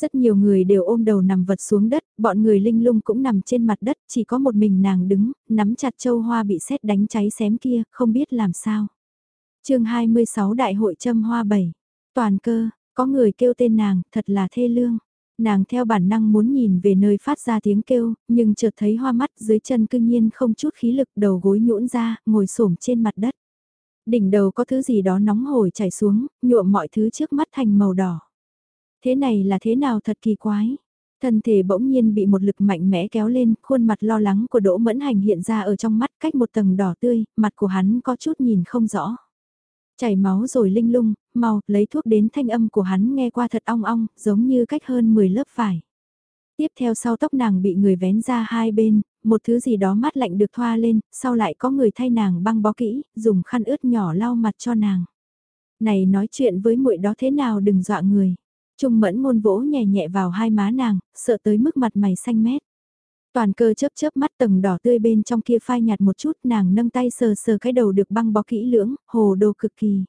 Rất nhiều người đều ôm đầu nằm vật xuống đất, bọn người linh lung cũng nằm trên mặt đất, chỉ có một mình nàng đứng, nắm chặt châu hoa bị xét đánh cháy xém kia, không biết làm sao. chương 26 Đại hội châm hoa 7, toàn cơ, có người kêu tên nàng, thật là thê lương. Nàng theo bản năng muốn nhìn về nơi phát ra tiếng kêu, nhưng chợt thấy hoa mắt dưới chân cư nhiên không chút khí lực đầu gối nhũn ra, ngồi xổm trên mặt đất. Đỉnh đầu có thứ gì đó nóng hổi chảy xuống, nhuộm mọi thứ trước mắt thành màu đỏ. Thế này là thế nào thật kỳ quái. Thân thể bỗng nhiên bị một lực mạnh mẽ kéo lên, khuôn mặt lo lắng của Đỗ Mẫn Hành hiện ra ở trong mắt cách một tầng đỏ tươi, mặt của hắn có chút nhìn không rõ. Chảy máu rồi linh lung, mau, lấy thuốc đến thanh âm của hắn nghe qua thật ong ong, giống như cách hơn 10 lớp vải. Tiếp theo sau tóc nàng bị người vén ra hai bên, một thứ gì đó mát lạnh được thoa lên, sau lại có người thay nàng băng bó kỹ, dùng khăn ướt nhỏ lau mặt cho nàng. Này nói chuyện với muội đó thế nào đừng dọa người. Trung mẫn ngôn vỗ nhẹ nhẹ vào hai má nàng, sợ tới mức mặt mày xanh mét. Toàn cơ chớp chớp mắt tầng đỏ tươi bên trong kia phai nhạt một chút nàng nâng tay sờ sờ cái đầu được băng bó kỹ lưỡng, hồ đồ cực kỳ.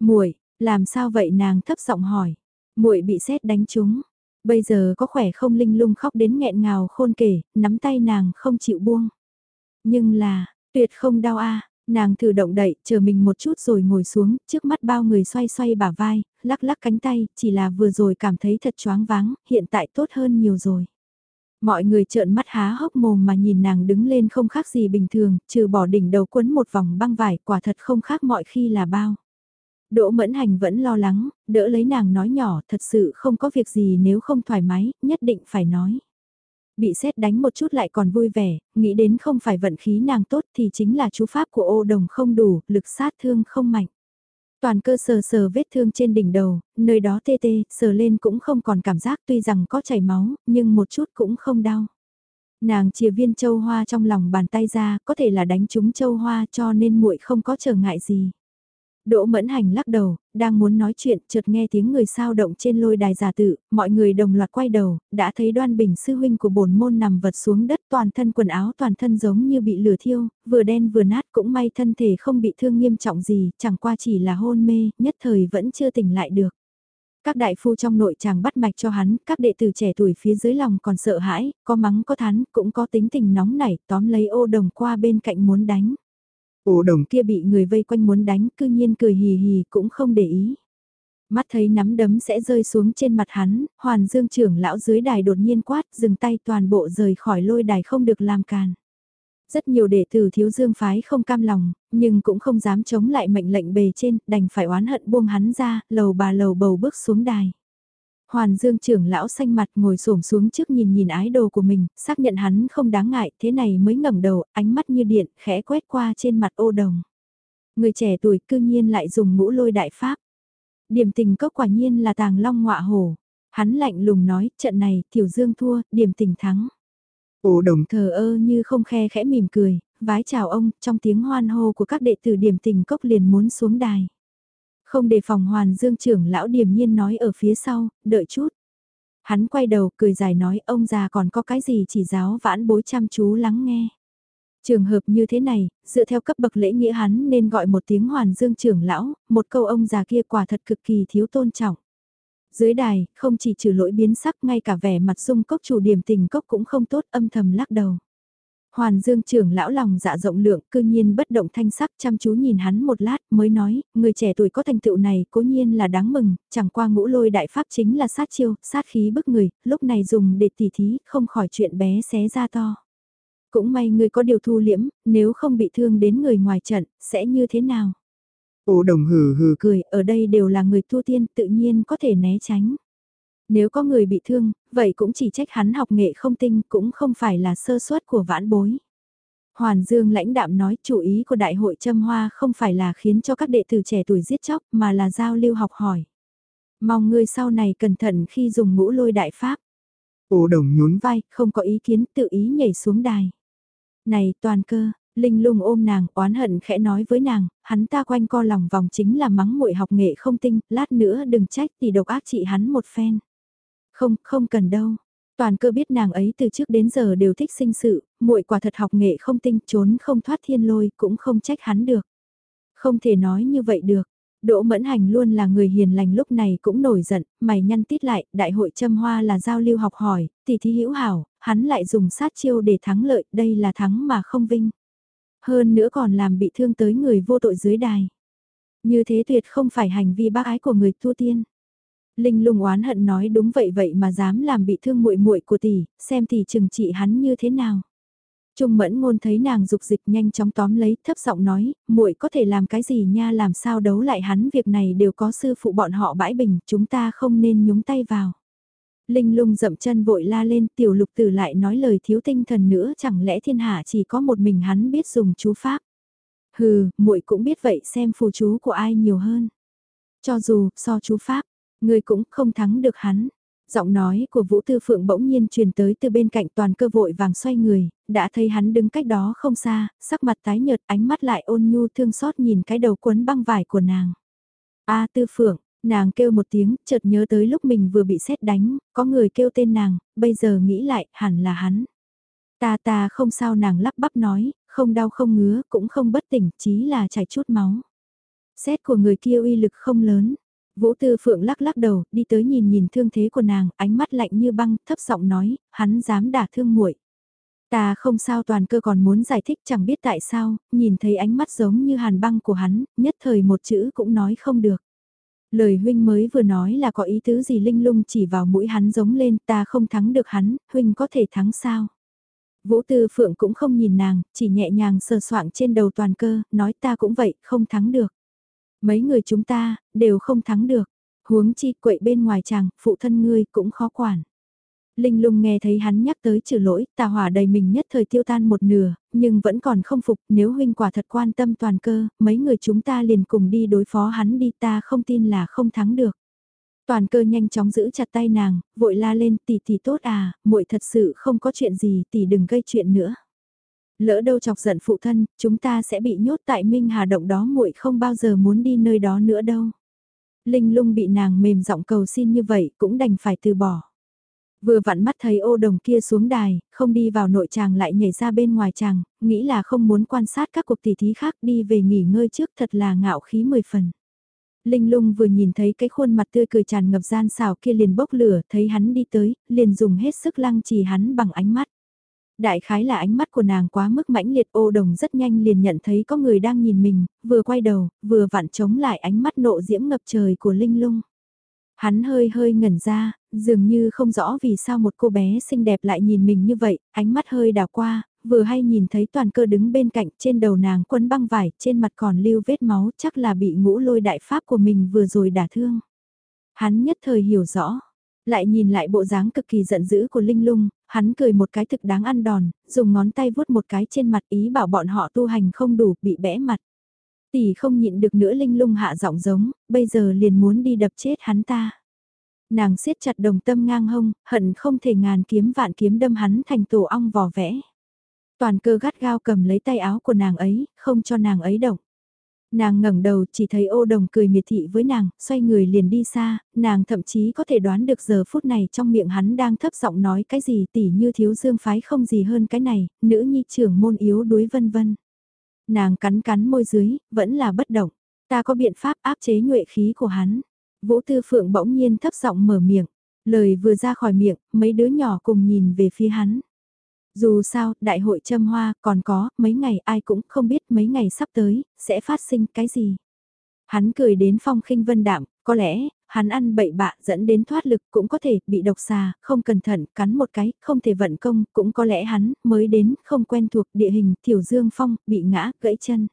muội làm sao vậy nàng thấp giọng hỏi. muội bị sét đánh trúng. Bây giờ có khỏe không linh lung khóc đến nghẹn ngào khôn kể, nắm tay nàng không chịu buông. Nhưng là, tuyệt không đau a Nàng thử động đậy, chờ mình một chút rồi ngồi xuống, trước mắt bao người xoay xoay bả vai, lắc lắc cánh tay, chỉ là vừa rồi cảm thấy thật choáng váng, hiện tại tốt hơn nhiều rồi. Mọi người trợn mắt há hốc mồm mà nhìn nàng đứng lên không khác gì bình thường, trừ bỏ đỉnh đầu quấn một vòng băng vải, quả thật không khác mọi khi là bao. Đỗ Mẫn Hành vẫn lo lắng, đỡ lấy nàng nói nhỏ, thật sự không có việc gì nếu không thoải mái, nhất định phải nói. Bị xét đánh một chút lại còn vui vẻ, nghĩ đến không phải vận khí nàng tốt thì chính là chú pháp của ô đồng không đủ, lực sát thương không mạnh. Toàn cơ sờ sờ vết thương trên đỉnh đầu, nơi đó tê tê, sờ lên cũng không còn cảm giác tuy rằng có chảy máu, nhưng một chút cũng không đau. Nàng chia viên châu hoa trong lòng bàn tay ra, có thể là đánh trúng châu hoa cho nên muội không có trở ngại gì. Đỗ Mẫn Hành lắc đầu, đang muốn nói chuyện, chợt nghe tiếng người sao động trên lôi đài giả tự, mọi người đồng loạt quay đầu, đã thấy đoan bình sư huynh của bổn môn nằm vật xuống đất toàn thân quần áo toàn thân giống như bị lửa thiêu, vừa đen vừa nát cũng may thân thể không bị thương nghiêm trọng gì, chẳng qua chỉ là hôn mê, nhất thời vẫn chưa tỉnh lại được. Các đại phu trong nội chàng bắt mạch cho hắn, các đệ tử trẻ tuổi phía dưới lòng còn sợ hãi, có mắng có thán, cũng có tính tình nóng nảy, tóm lấy ô đồng qua bên cạnh muốn đánh. Ổ đồng kia bị người vây quanh muốn đánh, cư nhiên cười hì hì cũng không để ý. Mắt thấy nắm đấm sẽ rơi xuống trên mặt hắn, hoàn dương trưởng lão dưới đài đột nhiên quát, dừng tay toàn bộ rời khỏi lôi đài không được làm càn. Rất nhiều đệ tử thiếu dương phái không cam lòng, nhưng cũng không dám chống lại mệnh lệnh bề trên, đành phải oán hận buông hắn ra, lầu bà lầu bầu bước xuống đài. Hoàn Dương trưởng lão xanh mặt ngồi xổm xuống trước nhìn nhìn ái đồ của mình, xác nhận hắn không đáng ngại, thế này mới ngẩng đầu, ánh mắt như điện, khẽ quét qua trên mặt ô đồng. Người trẻ tuổi cư nhiên lại dùng ngũ lôi đại pháp. Điểm tình cốc quả nhiên là tàng long ngọa hổ. Hắn lạnh lùng nói, trận này, tiểu dương thua, điểm tình thắng. Ô đồng thờ ơ như không khe khẽ mỉm cười, vái chào ông, trong tiếng hoan hô của các đệ tử điểm tình cốc liền muốn xuống đài. Không đề phòng hoàn dương trưởng lão điềm nhiên nói ở phía sau, đợi chút. Hắn quay đầu cười dài nói ông già còn có cái gì chỉ giáo vãn bối chăm chú lắng nghe. Trường hợp như thế này, dựa theo cấp bậc lễ nghĩa hắn nên gọi một tiếng hoàn dương trưởng lão, một câu ông già kia quả thật cực kỳ thiếu tôn trọng. Dưới đài, không chỉ trừ lỗi biến sắc ngay cả vẻ mặt dung cốc chủ điểm tình cốc cũng không tốt âm thầm lắc đầu. Hoàn Dương trưởng lão lòng dạ rộng lượng, cư nhiên bất động thanh sắc chăm chú nhìn hắn một lát mới nói, người trẻ tuổi có thành tựu này cố nhiên là đáng mừng, chẳng qua ngũ lôi đại pháp chính là sát chiêu, sát khí bức người, lúc này dùng để tỉ thí, không khỏi chuyện bé xé ra to. Cũng may người có điều thu liễm, nếu không bị thương đến người ngoài trận, sẽ như thế nào? Ô đồng hừ hừ cười, ở đây đều là người tu tiên tự nhiên có thể né tránh. Nếu có người bị thương, vậy cũng chỉ trách hắn học nghệ không tinh cũng không phải là sơ suất của vãn bối. Hoàn Dương lãnh đạm nói chủ ý của đại hội châm hoa không phải là khiến cho các đệ tử trẻ tuổi giết chóc mà là giao lưu học hỏi. Mong ngươi sau này cẩn thận khi dùng ngũ lôi đại pháp. Ô đồng nhún vai, không có ý kiến tự ý nhảy xuống đài. Này toàn cơ, Linh lung ôm nàng, oán hận khẽ nói với nàng, hắn ta quanh co lòng vòng chính là mắng muội học nghệ không tinh, lát nữa đừng trách thì độc ác trị hắn một phen. Không, không cần đâu. Toàn cơ biết nàng ấy từ trước đến giờ đều thích sinh sự, muội quả thật học nghệ không tinh, trốn không thoát thiên lôi, cũng không trách hắn được. Không thể nói như vậy được. Đỗ Mẫn Hành luôn là người hiền lành lúc này cũng nổi giận, mày nhăn tít lại, đại hội châm hoa là giao lưu học hỏi, tỷ thí hữu hảo, hắn lại dùng sát chiêu để thắng lợi, đây là thắng mà không vinh. Hơn nữa còn làm bị thương tới người vô tội dưới đài. Như thế tuyệt không phải hành vi bác ái của người tu tiên. Linh lung oán hận nói đúng vậy vậy mà dám làm bị thương muội muội của tỷ, xem tỷ chừng trị hắn như thế nào. Trung mẫn ngôn thấy nàng dục dịch nhanh chóng tóm lấy, thấp giọng nói, muội có thể làm cái gì nha làm sao đấu lại hắn việc này đều có sư phụ bọn họ bãi bình, chúng ta không nên nhúng tay vào. Linh lung dậm chân vội la lên, tiểu lục tử lại nói lời thiếu tinh thần nữa chẳng lẽ thiên hạ chỉ có một mình hắn biết dùng chú pháp. Hừ, muội cũng biết vậy xem phù chú của ai nhiều hơn. Cho dù, so chú pháp, người cũng không thắng được hắn. Giọng nói của Vũ Tư Phượng bỗng nhiên truyền tới từ bên cạnh toàn cơ vội vàng xoay người, đã thấy hắn đứng cách đó không xa, sắc mặt tái nhợt ánh mắt lại ôn nhu thương xót nhìn cái đầu quấn băng vải của nàng. A Tư Phượng, nàng kêu một tiếng, chợt nhớ tới lúc mình vừa bị xét đánh, có người kêu tên nàng, bây giờ nghĩ lại, hẳn là hắn. Ta ta không sao nàng lắp bắp nói, không đau không ngứa, cũng không bất tỉnh, chí là chảy chút máu. Xét của người kia uy lực không lớn, Vũ Tư Phượng lắc lắc đầu, đi tới nhìn nhìn thương thế của nàng, ánh mắt lạnh như băng, thấp giọng nói, hắn dám đả thương muội. Ta không sao toàn cơ còn muốn giải thích chẳng biết tại sao, nhìn thấy ánh mắt giống như hàn băng của hắn, nhất thời một chữ cũng nói không được. Lời huynh mới vừa nói là có ý tứ gì linh lung chỉ vào mũi hắn giống lên ta không thắng được hắn, huynh có thể thắng sao? Vũ Tư Phượng cũng không nhìn nàng, chỉ nhẹ nhàng sờ soạng trên đầu toàn cơ, nói ta cũng vậy, không thắng được. Mấy người chúng ta, đều không thắng được. Huống chi quậy bên ngoài chàng, phụ thân ngươi cũng khó quản. Linh lung nghe thấy hắn nhắc tới trừ lỗi, tà hỏa đầy mình nhất thời tiêu tan một nửa, nhưng vẫn còn không phục, nếu huynh quả thật quan tâm toàn cơ, mấy người chúng ta liền cùng đi đối phó hắn đi ta không tin là không thắng được. Toàn cơ nhanh chóng giữ chặt tay nàng, vội la lên tỷ tỷ tốt à, muội thật sự không có chuyện gì tỷ đừng gây chuyện nữa. Lỡ đâu chọc giận phụ thân, chúng ta sẽ bị nhốt tại Minh Hà Động đó muội không bao giờ muốn đi nơi đó nữa đâu. Linh lung bị nàng mềm giọng cầu xin như vậy cũng đành phải từ bỏ. Vừa vặn mắt thấy ô đồng kia xuống đài, không đi vào nội chàng lại nhảy ra bên ngoài chàng, nghĩ là không muốn quan sát các cuộc tỷ thí khác đi về nghỉ ngơi trước thật là ngạo khí mười phần. Linh lung vừa nhìn thấy cái khuôn mặt tươi cười tràn ngập gian xào kia liền bốc lửa, thấy hắn đi tới, liền dùng hết sức lăng trì hắn bằng ánh mắt. Đại khái là ánh mắt của nàng quá mức mãnh liệt ô đồng rất nhanh liền nhận thấy có người đang nhìn mình, vừa quay đầu, vừa vặn chống lại ánh mắt nộ diễm ngập trời của Linh lung. Hắn hơi hơi ngẩn ra, dường như không rõ vì sao một cô bé xinh đẹp lại nhìn mình như vậy, ánh mắt hơi đảo qua, vừa hay nhìn thấy toàn cơ đứng bên cạnh trên đầu nàng quấn băng vải, trên mặt còn lưu vết máu chắc là bị ngũ lôi đại pháp của mình vừa rồi đả thương. Hắn nhất thời hiểu rõ, lại nhìn lại bộ dáng cực kỳ giận dữ của Linh Lung, hắn cười một cái thực đáng ăn đòn, dùng ngón tay vuốt một cái trên mặt ý bảo bọn họ tu hành không đủ, bị bẽ mặt. Tỷ không nhịn được nữa Linh Lung hạ giọng giống, bây giờ liền muốn đi đập chết hắn ta. Nàng siết chặt đồng tâm ngang hông, hận không thể ngàn kiếm vạn kiếm đâm hắn thành tổ ong vò vẽ. Toàn cơ gắt gao cầm lấy tay áo của nàng ấy, không cho nàng ấy động. Nàng ngẩng đầu chỉ thấy ô đồng cười miệt thị với nàng, xoay người liền đi xa, nàng thậm chí có thể đoán được giờ phút này trong miệng hắn đang thấp giọng nói cái gì tỉ như thiếu dương phái không gì hơn cái này, nữ nhi trưởng môn yếu đuối vân vân. Nàng cắn cắn môi dưới, vẫn là bất động, ta có biện pháp áp chế nhuệ khí của hắn. Vũ Tư Phượng bỗng nhiên thấp giọng mở miệng, lời vừa ra khỏi miệng, mấy đứa nhỏ cùng nhìn về phía hắn. Dù sao, đại hội châm hoa còn có, mấy ngày ai cũng không biết mấy ngày sắp tới, sẽ phát sinh cái gì. Hắn cười đến phong khinh vân đạm, có lẽ, hắn ăn bậy bạ dẫn đến thoát lực cũng có thể bị độc xà, không cẩn thận, cắn một cái, không thể vận công, cũng có lẽ hắn mới đến, không quen thuộc địa hình, thiểu dương phong, bị ngã, gãy chân.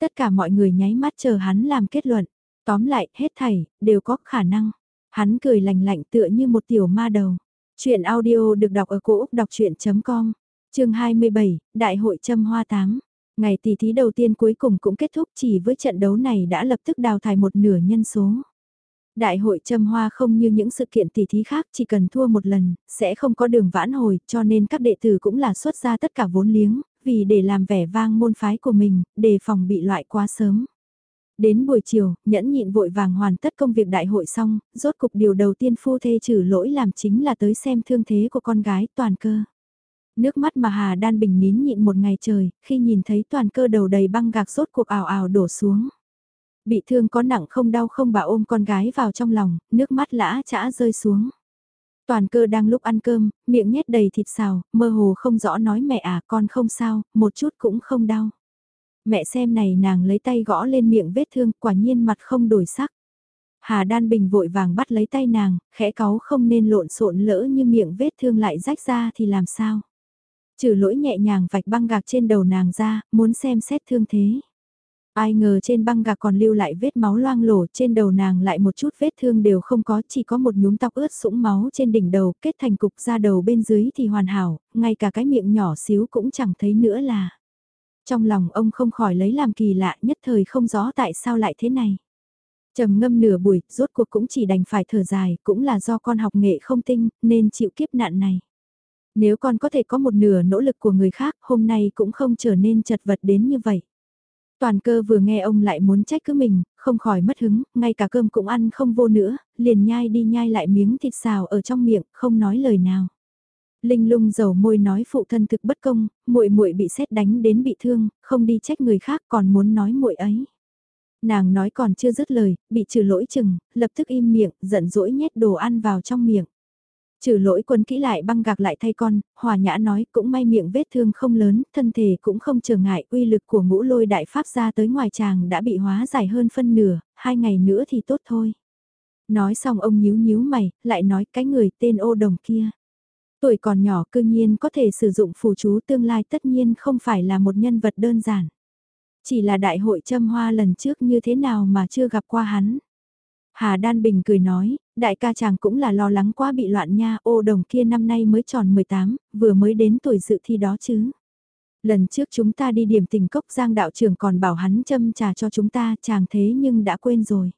Tất cả mọi người nháy mắt chờ hắn làm kết luận. Tóm lại, hết thảy, đều có khả năng. Hắn cười lành lạnh tựa như một tiểu ma đầu. Chuyện audio được đọc ở cổ Úc đọc chuyện.com, trường 27, Đại hội Trâm Hoa 8. Ngày tỷ thí đầu tiên cuối cùng cũng kết thúc chỉ với trận đấu này đã lập tức đào thải một nửa nhân số. Đại hội Trâm Hoa không như những sự kiện tỷ thí khác chỉ cần thua một lần, sẽ không có đường vãn hồi cho nên các đệ tử cũng là xuất ra tất cả vốn liếng, vì để làm vẻ vang môn phái của mình, đề phòng bị loại quá sớm. Đến buổi chiều, nhẫn nhịn vội vàng hoàn tất công việc đại hội xong, rốt cục điều đầu tiên phu thê trừ lỗi làm chính là tới xem thương thế của con gái toàn cơ. Nước mắt mà Hà Đan Bình nín nhịn một ngày trời, khi nhìn thấy toàn cơ đầu đầy băng gạc rốt cuộc ảo ảo đổ xuống. Bị thương có nặng không đau không bà ôm con gái vào trong lòng, nước mắt lã chã rơi xuống. Toàn cơ đang lúc ăn cơm, miệng nhét đầy thịt xào, mơ hồ không rõ nói mẹ à con không sao, một chút cũng không đau. Mẹ xem này nàng lấy tay gõ lên miệng vết thương quả nhiên mặt không đổi sắc. Hà Đan Bình vội vàng bắt lấy tay nàng, khẽ cáu không nên lộn xộn lỡ như miệng vết thương lại rách ra thì làm sao. Trừ lỗi nhẹ nhàng vạch băng gạc trên đầu nàng ra, muốn xem xét thương thế. Ai ngờ trên băng gạc còn lưu lại vết máu loang lổ trên đầu nàng lại một chút vết thương đều không có chỉ có một nhúm tóc ướt sũng máu trên đỉnh đầu kết thành cục ra đầu bên dưới thì hoàn hảo, ngay cả cái miệng nhỏ xíu cũng chẳng thấy nữa là. Trong lòng ông không khỏi lấy làm kỳ lạ nhất thời không rõ tại sao lại thế này. trầm ngâm nửa buổi, rốt cuộc cũng chỉ đành phải thở dài, cũng là do con học nghệ không tinh, nên chịu kiếp nạn này. Nếu con có thể có một nửa nỗ lực của người khác, hôm nay cũng không trở nên chật vật đến như vậy. Toàn cơ vừa nghe ông lại muốn trách cứ mình, không khỏi mất hứng, ngay cả cơm cũng ăn không vô nữa, liền nhai đi nhai lại miếng thịt xào ở trong miệng, không nói lời nào. Linh lung dầu môi nói phụ thân thực bất công, muội muội bị xét đánh đến bị thương, không đi trách người khác còn muốn nói muội ấy. Nàng nói còn chưa dứt lời, bị trừ lỗi chừng, lập tức im miệng, giận dỗi nhét đồ ăn vào trong miệng. Trừ lỗi quân kỹ lại băng gạc lại thay con, hòa nhã nói cũng may miệng vết thương không lớn, thân thể cũng không trở ngại, uy lực của ngũ lôi đại pháp ra tới ngoài chàng đã bị hóa giải hơn phân nửa, hai ngày nữa thì tốt thôi. Nói xong ông nhíu nhíu mày, lại nói cái người tên ô đồng kia. Tuổi còn nhỏ cư nhiên có thể sử dụng phù chú tương lai tất nhiên không phải là một nhân vật đơn giản. Chỉ là đại hội châm hoa lần trước như thế nào mà chưa gặp qua hắn. Hà Đan Bình cười nói, đại ca chàng cũng là lo lắng quá bị loạn nha, ô đồng kia năm nay mới tròn 18, vừa mới đến tuổi dự thi đó chứ. Lần trước chúng ta đi điểm tình cốc giang đạo trưởng còn bảo hắn châm trà cho chúng ta, chàng thế nhưng đã quên rồi.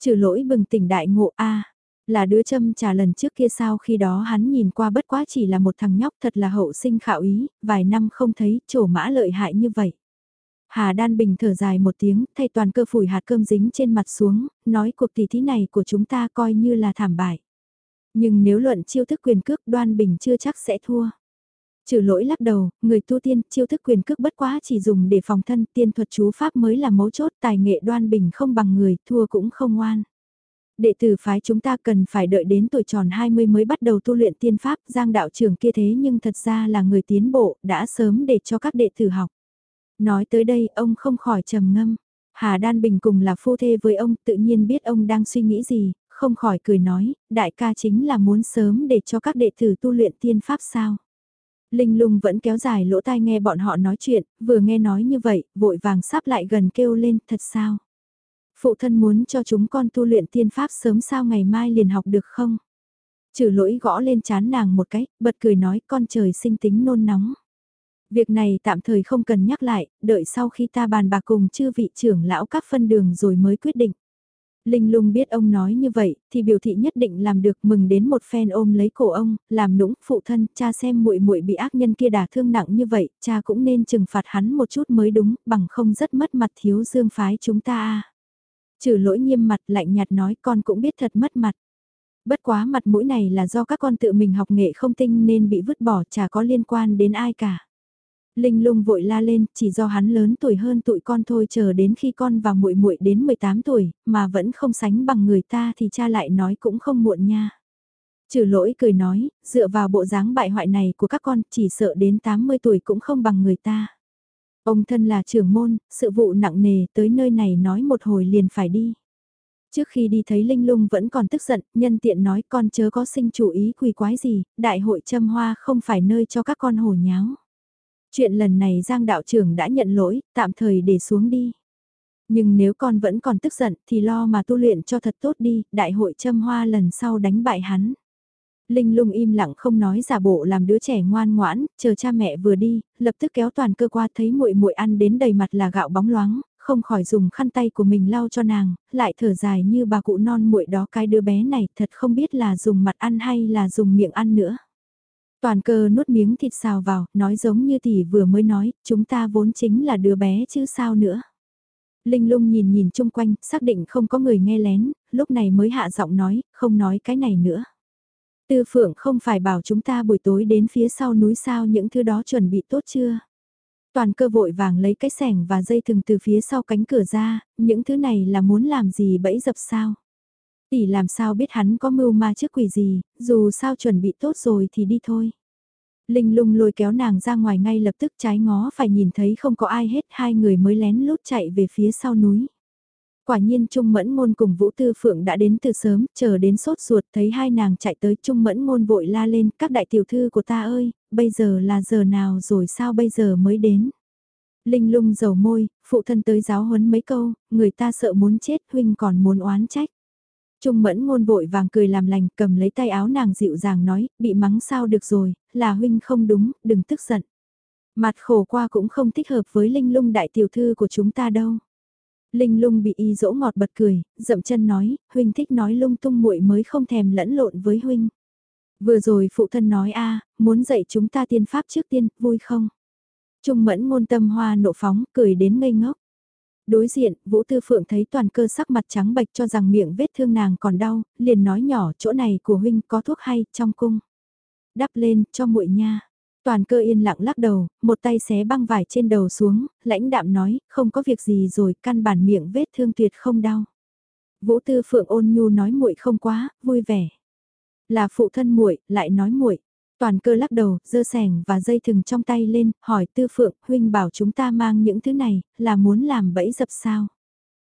Trừ lỗi bừng tỉnh đại ngộ a là đứa châm trà lần trước kia sao khi đó hắn nhìn qua bất quá chỉ là một thằng nhóc thật là hậu sinh khảo ý, vài năm không thấy trổ mã lợi hại như vậy. Hà Đan Bình thở dài một tiếng, thay toàn cơ phủi hạt cơm dính trên mặt xuống, nói cuộc tỷ thí này của chúng ta coi như là thảm bại. Nhưng nếu luận chiêu thức quyền cước đoan bình chưa chắc sẽ thua. Trừ lỗi lắc đầu, người tu tiên, chiêu thức quyền cước bất quá chỉ dùng để phòng thân, tiên thuật chú pháp mới là mấu chốt, tài nghệ đoan bình không bằng người, thua cũng không ngoan. Đệ tử phái chúng ta cần phải đợi đến tuổi tròn 20 mới bắt đầu tu luyện tiên pháp, giang đạo trưởng kia thế nhưng thật ra là người tiến bộ, đã sớm để cho các đệ tử học. Nói tới đây ông không khỏi trầm ngâm. Hà Đan Bình cùng là phu thê với ông tự nhiên biết ông đang suy nghĩ gì, không khỏi cười nói, đại ca chính là muốn sớm để cho các đệ tử tu luyện tiên pháp sao. Linh lung vẫn kéo dài lỗ tai nghe bọn họ nói chuyện, vừa nghe nói như vậy, vội vàng sắp lại gần kêu lên, thật sao? Phụ thân muốn cho chúng con tu luyện tiên pháp sớm sao ngày mai liền học được không? Trừ lỗi gõ lên chán nàng một cái, bật cười nói con trời sinh tính nôn nóng. Việc này tạm thời không cần nhắc lại, đợi sau khi ta bàn bạc cùng chư vị trưởng lão các phân đường rồi mới quyết định. Linh lung biết ông nói như vậy, thì biểu thị nhất định làm được mừng đến một phen ôm lấy cổ ông, làm nũng, phụ thân, cha xem muội muội bị ác nhân kia đả thương nặng như vậy, cha cũng nên trừng phạt hắn một chút mới đúng, bằng không rất mất mặt thiếu dương phái chúng ta. Trừ lỗi nghiêm mặt lạnh nhạt nói con cũng biết thật mất mặt. Bất quá mặt mũi này là do các con tự mình học nghệ không tinh nên bị vứt bỏ chả có liên quan đến ai cả. Linh lung vội la lên, chỉ do hắn lớn tuổi hơn tụi con thôi chờ đến khi con và muội muội đến 18 tuổi, mà vẫn không sánh bằng người ta thì cha lại nói cũng không muộn nha. Trừ lỗi cười nói, dựa vào bộ dáng bại hoại này của các con chỉ sợ đến 80 tuổi cũng không bằng người ta. Ông thân là trưởng môn, sự vụ nặng nề tới nơi này nói một hồi liền phải đi. Trước khi đi thấy Linh Lung vẫn còn tức giận, nhân tiện nói con chớ có sinh chủ ý quỳ quái gì, đại hội châm hoa không phải nơi cho các con hổ nháo. Chuyện lần này Giang đạo trưởng đã nhận lỗi, tạm thời để xuống đi. Nhưng nếu con vẫn còn tức giận thì lo mà tu luyện cho thật tốt đi, đại hội châm hoa lần sau đánh bại hắn. Linh lung im lặng không nói giả bộ làm đứa trẻ ngoan ngoãn, chờ cha mẹ vừa đi, lập tức kéo toàn cơ qua thấy muội muội ăn đến đầy mặt là gạo bóng loáng, không khỏi dùng khăn tay của mình lau cho nàng, lại thở dài như bà cụ non muội đó cái đứa bé này thật không biết là dùng mặt ăn hay là dùng miệng ăn nữa. Toàn cơ nuốt miếng thịt xào vào, nói giống như tỷ vừa mới nói, chúng ta vốn chính là đứa bé chứ sao nữa. Linh lung nhìn nhìn chung quanh, xác định không có người nghe lén, lúc này mới hạ giọng nói, không nói cái này nữa. Tư Phượng không phải bảo chúng ta buổi tối đến phía sau núi sao những thứ đó chuẩn bị tốt chưa? Toàn cơ vội vàng lấy cái sẻng và dây thừng từ phía sau cánh cửa ra, những thứ này là muốn làm gì bẫy dập sao? Tỷ làm sao biết hắn có mưu ma trước quỷ gì, dù sao chuẩn bị tốt rồi thì đi thôi. Linh lung lôi kéo nàng ra ngoài ngay lập tức trái ngó phải nhìn thấy không có ai hết hai người mới lén lút chạy về phía sau núi. Quả nhiên Trung Mẫn Ngôn cùng Vũ Tư Phượng đã đến từ sớm, chờ đến sốt ruột thấy hai nàng chạy tới Trung Mẫn Ngôn vội la lên, các đại tiểu thư của ta ơi, bây giờ là giờ nào rồi sao bây giờ mới đến. Linh lung dầu môi, phụ thân tới giáo huấn mấy câu, người ta sợ muốn chết, huynh còn muốn oán trách. Trung mẫn ngôn vội vàng cười làm lành, cầm lấy tay áo nàng dịu dàng nói, bị mắng sao được rồi, là huynh không đúng, đừng tức giận. Mặt khổ qua cũng không thích hợp với linh lung đại tiểu thư của chúng ta đâu. Linh lung bị y dỗ ngọt bật cười, dậm chân nói, huynh thích nói lung tung muội mới không thèm lẫn lộn với huynh. Vừa rồi phụ thân nói a muốn dạy chúng ta tiên pháp trước tiên, vui không? Trung mẫn ngôn tâm hoa nộ phóng, cười đến ngây ngốc. Đối diện, Vũ Tư Phượng thấy toàn cơ sắc mặt trắng bệch cho rằng miệng vết thương nàng còn đau, liền nói nhỏ chỗ này của huynh có thuốc hay trong cung. Đắp lên cho muội nha. Toàn cơ yên lặng lắc đầu, một tay xé băng vải trên đầu xuống, lãnh đạm nói, không có việc gì rồi, căn bản miệng vết thương tuyệt không đau. Vũ Tư Phượng ôn nhu nói muội không quá, vui vẻ. Là phụ thân muội, lại nói muội. Toàn cơ lắc đầu, dơ sẻng và dây thừng trong tay lên, hỏi Tư Phượng, huynh bảo chúng ta mang những thứ này, là muốn làm bẫy dập sao?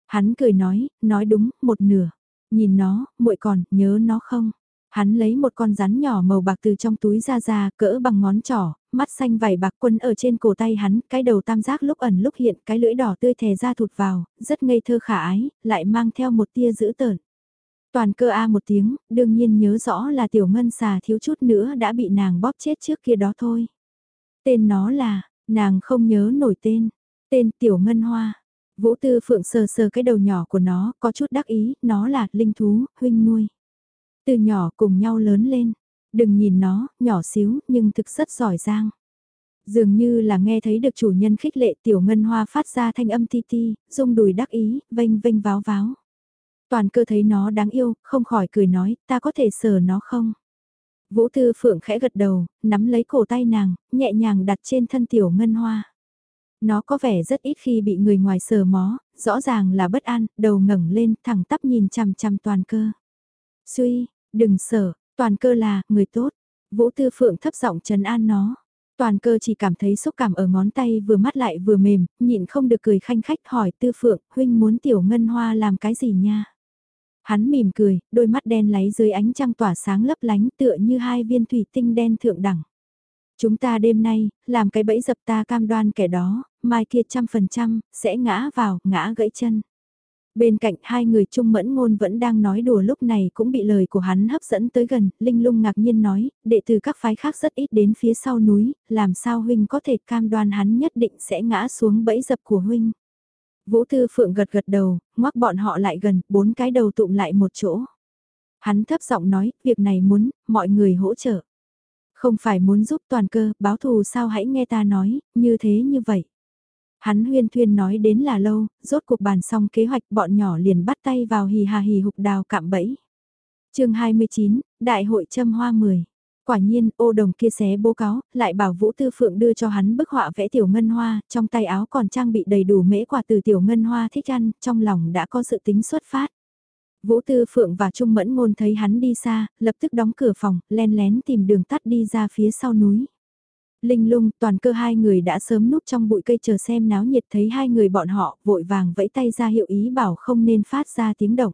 Hắn cười nói, nói đúng, một nửa. Nhìn nó, muội còn, nhớ nó không? Hắn lấy một con rắn nhỏ màu bạc từ trong túi ra ra, cỡ bằng ngón trỏ, mắt xanh vảy bạc quân ở trên cổ tay hắn, cái đầu tam giác lúc ẩn lúc hiện, cái lưỡi đỏ tươi thè ra thụt vào, rất ngây thơ khả ái, lại mang theo một tia dữ tợn. Toàn cơ A một tiếng, đương nhiên nhớ rõ là tiểu ngân xà thiếu chút nữa đã bị nàng bóp chết trước kia đó thôi. Tên nó là, nàng không nhớ nổi tên, tên tiểu ngân hoa. Vũ Tư Phượng sờ sờ cái đầu nhỏ của nó, có chút đắc ý, nó là linh thú, huynh nuôi. Từ nhỏ cùng nhau lớn lên, đừng nhìn nó, nhỏ xíu, nhưng thực rất giỏi giang. Dường như là nghe thấy được chủ nhân khích lệ tiểu ngân hoa phát ra thanh âm ti ti, rung đùi đắc ý, vênh vênh váo váo. Toàn cơ thấy nó đáng yêu, không khỏi cười nói, ta có thể sờ nó không? Vũ Tư Phượng khẽ gật đầu, nắm lấy cổ tay nàng, nhẹ nhàng đặt trên thân tiểu ngân hoa. Nó có vẻ rất ít khi bị người ngoài sờ mó, rõ ràng là bất an, đầu ngẩng lên, thẳng tắp nhìn chằm chằm toàn cơ. Suy, đừng sợ, toàn cơ là, người tốt. Vũ Tư Phượng thấp giọng trấn an nó. Toàn cơ chỉ cảm thấy xúc cảm ở ngón tay vừa mát lại vừa mềm, nhịn không được cười khanh khách hỏi Tư Phượng, huynh muốn tiểu ngân hoa làm cái gì nha? Hắn mỉm cười, đôi mắt đen láy dưới ánh trăng tỏa sáng lấp lánh tựa như hai viên thủy tinh đen thượng đẳng. Chúng ta đêm nay, làm cái bẫy dập ta cam đoan kẻ đó, mai kia trăm phần trăm, sẽ ngã vào, ngã gãy chân. Bên cạnh hai người trung mẫn ngôn vẫn đang nói đùa lúc này cũng bị lời của hắn hấp dẫn tới gần, Linh lung ngạc nhiên nói, đệ tử các phái khác rất ít đến phía sau núi, làm sao huynh có thể cam đoan hắn nhất định sẽ ngã xuống bẫy dập của huynh. Vũ Tư Phượng gật gật đầu, ngoắc bọn họ lại gần, bốn cái đầu tụm lại một chỗ. Hắn thấp giọng nói, việc này muốn, mọi người hỗ trợ. Không phải muốn giúp toàn cơ, báo thù sao hãy nghe ta nói, như thế như vậy. Hắn huyên thuyên nói đến là lâu, rốt cuộc bàn xong kế hoạch bọn nhỏ liền bắt tay vào hì hà hì hục đào cạm bẫy. chương 29, Đại hội châm hoa 10 quả nhiên ô đồng kia xé bố cáo, lại bảo Vũ Tư Phượng đưa cho hắn bức họa vẽ tiểu ngân hoa, trong tay áo còn trang bị đầy đủ mễ quả từ tiểu ngân hoa thích ăn, trong lòng đã có sự tính xuất phát. Vũ Tư Phượng và Trung Mẫn Ngôn thấy hắn đi xa, lập tức đóng cửa phòng, len lén tìm đường tắt đi ra phía sau núi. Linh lung, toàn cơ hai người đã sớm núp trong bụi cây chờ xem náo nhiệt thấy hai người bọn họ vội vàng vẫy tay ra hiệu ý bảo không nên phát ra tiếng động.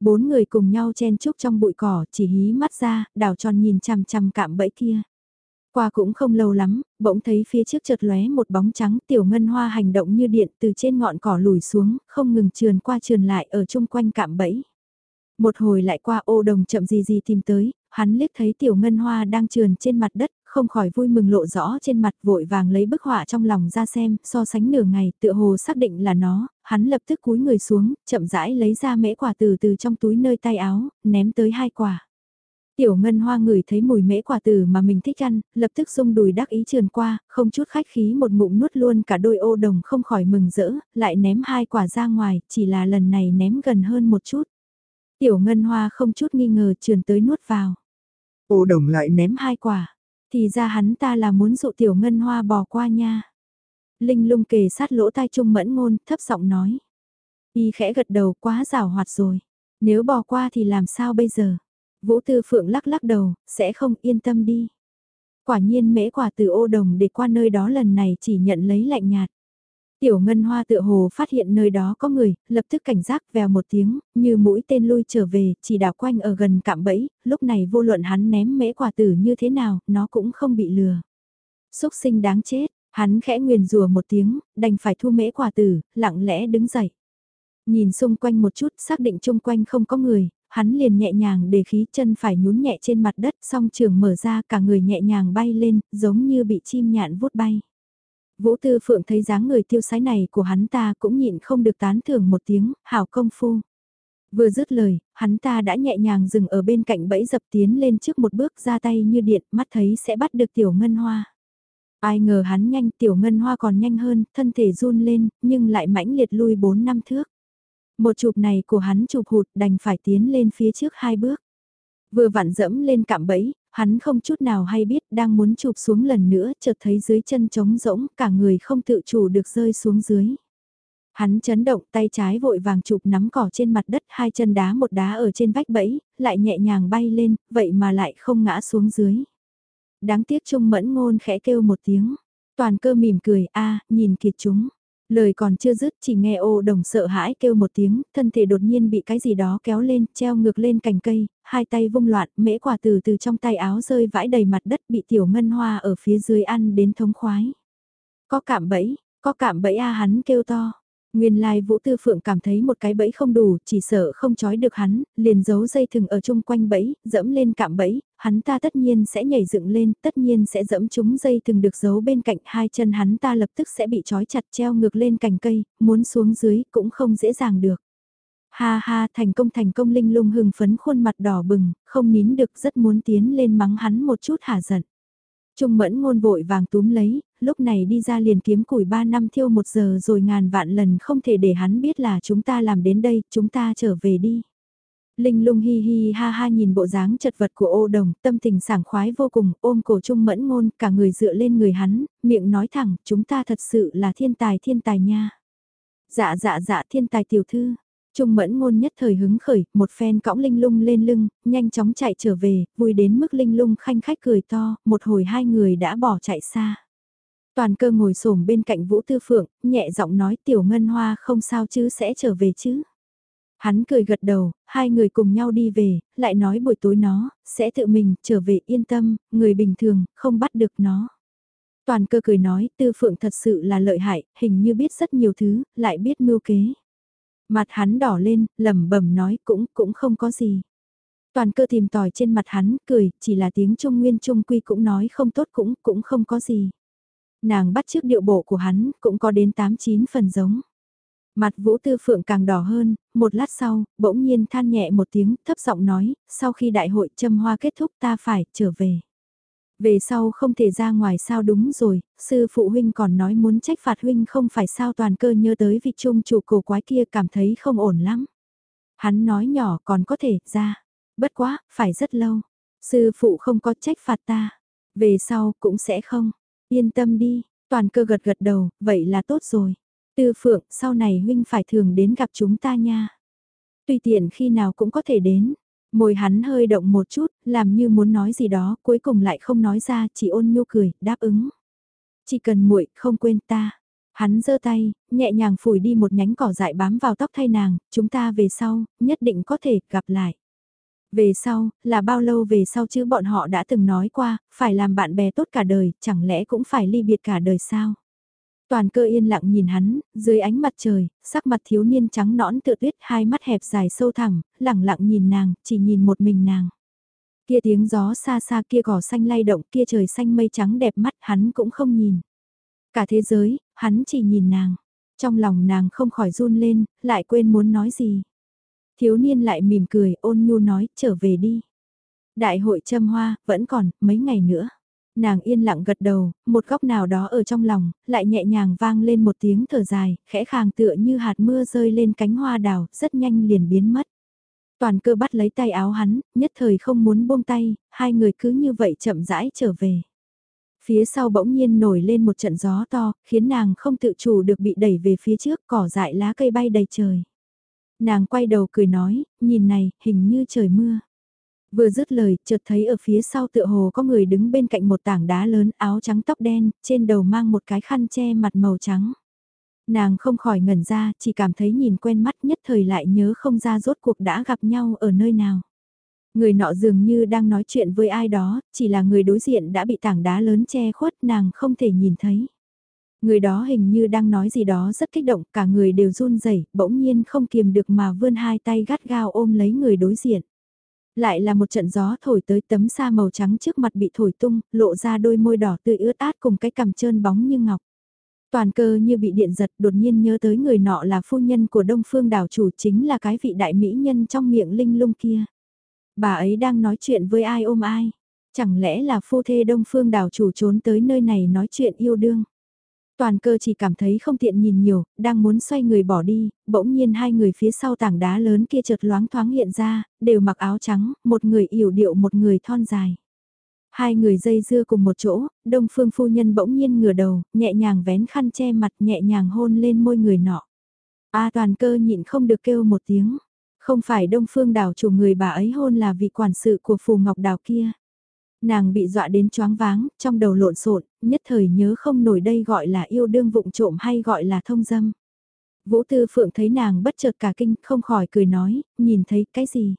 Bốn người cùng nhau chen chúc trong bụi cỏ, chỉ hí mắt ra, đảo tròn nhìn chằm chằm cạm bẫy kia. Qua cũng không lâu lắm, bỗng thấy phía trước chợt lóe một bóng trắng tiểu ngân hoa hành động như điện từ trên ngọn cỏ lùi xuống, không ngừng trườn qua trườn lại ở chung quanh cạm bẫy. Một hồi lại qua ô đồng chậm gì gì tìm tới, hắn liếc thấy tiểu ngân hoa đang trườn trên mặt đất, không khỏi vui mừng lộ rõ trên mặt vội vàng lấy bức họa trong lòng ra xem, so sánh nửa ngày, tựa hồ xác định là nó, hắn lập tức cúi người xuống, chậm rãi lấy ra mễ quả từ từ trong túi nơi tay áo, ném tới hai quả. Tiểu ngân hoa ngửi thấy mùi mễ quả từ mà mình thích ăn, lập tức rung đùi đắc ý trườn qua, không chút khách khí một ngụm nuốt luôn cả đôi ô đồng không khỏi mừng rỡ, lại ném hai quả ra ngoài, chỉ là lần này ném gần hơn một chút. Tiểu ngân hoa không chút nghi ngờ trườn tới nuốt vào. Ô đồng lại ném hai quả, thì ra hắn ta là muốn dụ tiểu ngân hoa bỏ qua nha. Linh lung kề sát lỗ tai trung mẫn ngôn, thấp giọng nói. Y khẽ gật đầu quá rào hoạt rồi. Nếu bỏ qua thì làm sao bây giờ? Vũ Tư Phượng lắc lắc đầu, sẽ không yên tâm đi. Quả nhiên mễ quả từ ô đồng để qua nơi đó lần này chỉ nhận lấy lạnh nhạt. Tiểu Ngân Hoa tựa hồ phát hiện nơi đó có người, lập tức cảnh giác vèo một tiếng, như mũi tên lui trở về, chỉ đảo quanh ở gần cạm bẫy, lúc này vô luận hắn ném mễ quả tử như thế nào, nó cũng không bị lừa. Xúc sinh đáng chết, hắn khẽ nguyền rùa một tiếng, đành phải thu mễ quả tử, lặng lẽ đứng dậy. Nhìn xung quanh một chút, xác định chung quanh không có người, hắn liền nhẹ nhàng để khí chân phải nhún nhẹ trên mặt đất, song trường mở ra cả người nhẹ nhàng bay lên, giống như bị chim nhạn vút bay. Vũ Tư Phượng thấy dáng người tiêu sái này của hắn ta cũng nhịn không được tán thưởng một tiếng, hảo công phu. Vừa dứt lời, hắn ta đã nhẹ nhàng dừng ở bên cạnh bẫy dập tiến lên trước một bước ra tay như điện, mắt thấy sẽ bắt được tiểu ngân hoa. Ai ngờ hắn nhanh tiểu ngân hoa còn nhanh hơn, thân thể run lên, nhưng lại mãnh liệt lui 4 năm thước. Một chụp này của hắn chụp hụt đành phải tiến lên phía trước hai bước. Vừa vặn dẫm lên cạm bẫy, hắn không chút nào hay biết đang muốn chụp xuống lần nữa chợt thấy dưới chân trống rỗng cả người không tự chủ được rơi xuống dưới. Hắn chấn động tay trái vội vàng chụp nắm cỏ trên mặt đất hai chân đá một đá ở trên vách bẫy, lại nhẹ nhàng bay lên, vậy mà lại không ngã xuống dưới. Đáng tiếc Trung Mẫn Ngôn khẽ kêu một tiếng, toàn cơ mỉm cười a nhìn kiệt chúng. Lời còn chưa dứt chỉ nghe ô đồng sợ hãi kêu một tiếng, thân thể đột nhiên bị cái gì đó kéo lên, treo ngược lên cành cây, hai tay vung loạn, mễ quả từ từ trong tay áo rơi vãi đầy mặt đất bị tiểu ngân hoa ở phía dưới ăn đến thống khoái. Có cạm bẫy, có cạm bẫy a hắn kêu to. Nguyên lai Vũ Tư Phượng cảm thấy một cái bẫy không đủ, chỉ sợ không trói được hắn, liền giấu dây thừng ở chung quanh bẫy, dẫm lên cạm bẫy, hắn ta tất nhiên sẽ nhảy dựng lên, tất nhiên sẽ dẫm chúng dây thừng được giấu bên cạnh hai chân hắn ta lập tức sẽ bị trói chặt treo ngược lên cành cây, muốn xuống dưới cũng không dễ dàng được. Ha ha, thành công thành công linh lung hưng phấn khuôn mặt đỏ bừng, không nín được rất muốn tiến lên mắng hắn một chút hả giận. Trung mẫn ngôn vội vàng túm lấy, lúc này đi ra liền kiếm củi 3 năm thiêu một giờ rồi ngàn vạn lần không thể để hắn biết là chúng ta làm đến đây, chúng ta trở về đi. Linh lung hi hi ha ha nhìn bộ dáng chật vật của ô đồng, tâm tình sảng khoái vô cùng, ôm cổ trung mẫn ngôn, cả người dựa lên người hắn, miệng nói thẳng, chúng ta thật sự là thiên tài thiên tài nha. Dạ dạ dạ thiên tài tiểu thư, Trung mẫn ngôn nhất thời hứng khởi, một phen cõng linh lung lên lưng, nhanh chóng chạy trở về, vui đến mức linh lung khanh khách cười to, một hồi hai người đã bỏ chạy xa. Toàn cơ ngồi xổm bên cạnh Vũ Tư Phượng, nhẹ giọng nói tiểu ngân hoa không sao chứ sẽ trở về chứ. Hắn cười gật đầu, hai người cùng nhau đi về, lại nói buổi tối nó, sẽ tự mình trở về yên tâm, người bình thường, không bắt được nó. Toàn cơ cười nói, Tư Phượng thật sự là lợi hại, hình như biết rất nhiều thứ, lại biết mưu kế. Mặt hắn đỏ lên, lẩm bẩm nói cũng, cũng không có gì. Toàn cơ tìm tòi trên mặt hắn, cười, chỉ là tiếng Trung Nguyên Trung Quy cũng nói không tốt cũng, cũng không có gì. Nàng bắt trước điệu bộ của hắn, cũng có đến 8-9 phần giống. Mặt Vũ Tư Phượng càng đỏ hơn, một lát sau, bỗng nhiên than nhẹ một tiếng, thấp giọng nói, sau khi đại hội châm hoa kết thúc ta phải trở về. Về sau không thể ra ngoài sao đúng rồi, sư phụ huynh còn nói muốn trách phạt huynh không phải sao toàn cơ nhớ tới vị trung chủ cổ quái kia cảm thấy không ổn lắm. Hắn nói nhỏ còn có thể ra, bất quá, phải rất lâu. Sư phụ không có trách phạt ta, về sau cũng sẽ không. Yên tâm đi, toàn cơ gật gật đầu, vậy là tốt rồi. Tư phượng, sau này huynh phải thường đến gặp chúng ta nha. Tùy tiện khi nào cũng có thể đến. Môi hắn hơi động một chút, làm như muốn nói gì đó, cuối cùng lại không nói ra, chỉ ôn nhu cười, đáp ứng. Chỉ cần muội không quên ta. Hắn giơ tay, nhẹ nhàng phủi đi một nhánh cỏ dại bám vào tóc thay nàng, chúng ta về sau, nhất định có thể gặp lại. Về sau, là bao lâu về sau chứ bọn họ đã từng nói qua, phải làm bạn bè tốt cả đời, chẳng lẽ cũng phải ly biệt cả đời sao? Toàn cơ yên lặng nhìn hắn, dưới ánh mặt trời, sắc mặt thiếu niên trắng nõn tựa tuyết hai mắt hẹp dài sâu thẳng lặng lặng nhìn nàng, chỉ nhìn một mình nàng. Kia tiếng gió xa xa kia cỏ xanh lay động kia trời xanh mây trắng đẹp mắt hắn cũng không nhìn. Cả thế giới, hắn chỉ nhìn nàng. Trong lòng nàng không khỏi run lên, lại quên muốn nói gì. Thiếu niên lại mỉm cười ôn nhu nói trở về đi. Đại hội châm hoa, vẫn còn, mấy ngày nữa. Nàng yên lặng gật đầu, một góc nào đó ở trong lòng, lại nhẹ nhàng vang lên một tiếng thở dài, khẽ khàng tựa như hạt mưa rơi lên cánh hoa đào, rất nhanh liền biến mất. Toàn cơ bắt lấy tay áo hắn, nhất thời không muốn buông tay, hai người cứ như vậy chậm rãi trở về. Phía sau bỗng nhiên nổi lên một trận gió to, khiến nàng không tự chủ được bị đẩy về phía trước, cỏ dại lá cây bay đầy trời. Nàng quay đầu cười nói, nhìn này, hình như trời mưa. Vừa dứt lời, chợt thấy ở phía sau tựa hồ có người đứng bên cạnh một tảng đá lớn áo trắng tóc đen, trên đầu mang một cái khăn che mặt màu trắng. Nàng không khỏi ngẩn ra, chỉ cảm thấy nhìn quen mắt nhất thời lại nhớ không ra rốt cuộc đã gặp nhau ở nơi nào. Người nọ dường như đang nói chuyện với ai đó, chỉ là người đối diện đã bị tảng đá lớn che khuất nàng không thể nhìn thấy. Người đó hình như đang nói gì đó rất kích động, cả người đều run rẩy, bỗng nhiên không kiềm được mà vươn hai tay gắt gao ôm lấy người đối diện. Lại là một trận gió thổi tới tấm sa màu trắng trước mặt bị thổi tung, lộ ra đôi môi đỏ tươi ướt át cùng cái cằm trơn bóng như ngọc. Toàn cơ như bị điện giật đột nhiên nhớ tới người nọ là phu nhân của Đông Phương đảo chủ chính là cái vị đại mỹ nhân trong miệng linh lung kia. Bà ấy đang nói chuyện với ai ôm ai? Chẳng lẽ là phu thê Đông Phương đảo chủ trốn tới nơi này nói chuyện yêu đương? Toàn cơ chỉ cảm thấy không tiện nhìn nhiều, đang muốn xoay người bỏ đi, bỗng nhiên hai người phía sau tảng đá lớn kia chợt loáng thoáng hiện ra, đều mặc áo trắng, một người yểu điệu một người thon dài. Hai người dây dưa cùng một chỗ, đông phương phu nhân bỗng nhiên ngửa đầu, nhẹ nhàng vén khăn che mặt nhẹ nhàng hôn lên môi người nọ. A toàn cơ nhịn không được kêu một tiếng. Không phải đông phương đảo chủ người bà ấy hôn là vị quản sự của phù ngọc đảo kia. Nàng bị dọa đến choáng váng, trong đầu lộn xộn, nhất thời nhớ không nổi đây gọi là yêu đương vụng trộm hay gọi là thông dâm. Vũ Tư Phượng thấy nàng bất chợt cả kinh, không khỏi cười nói, nhìn thấy cái gì?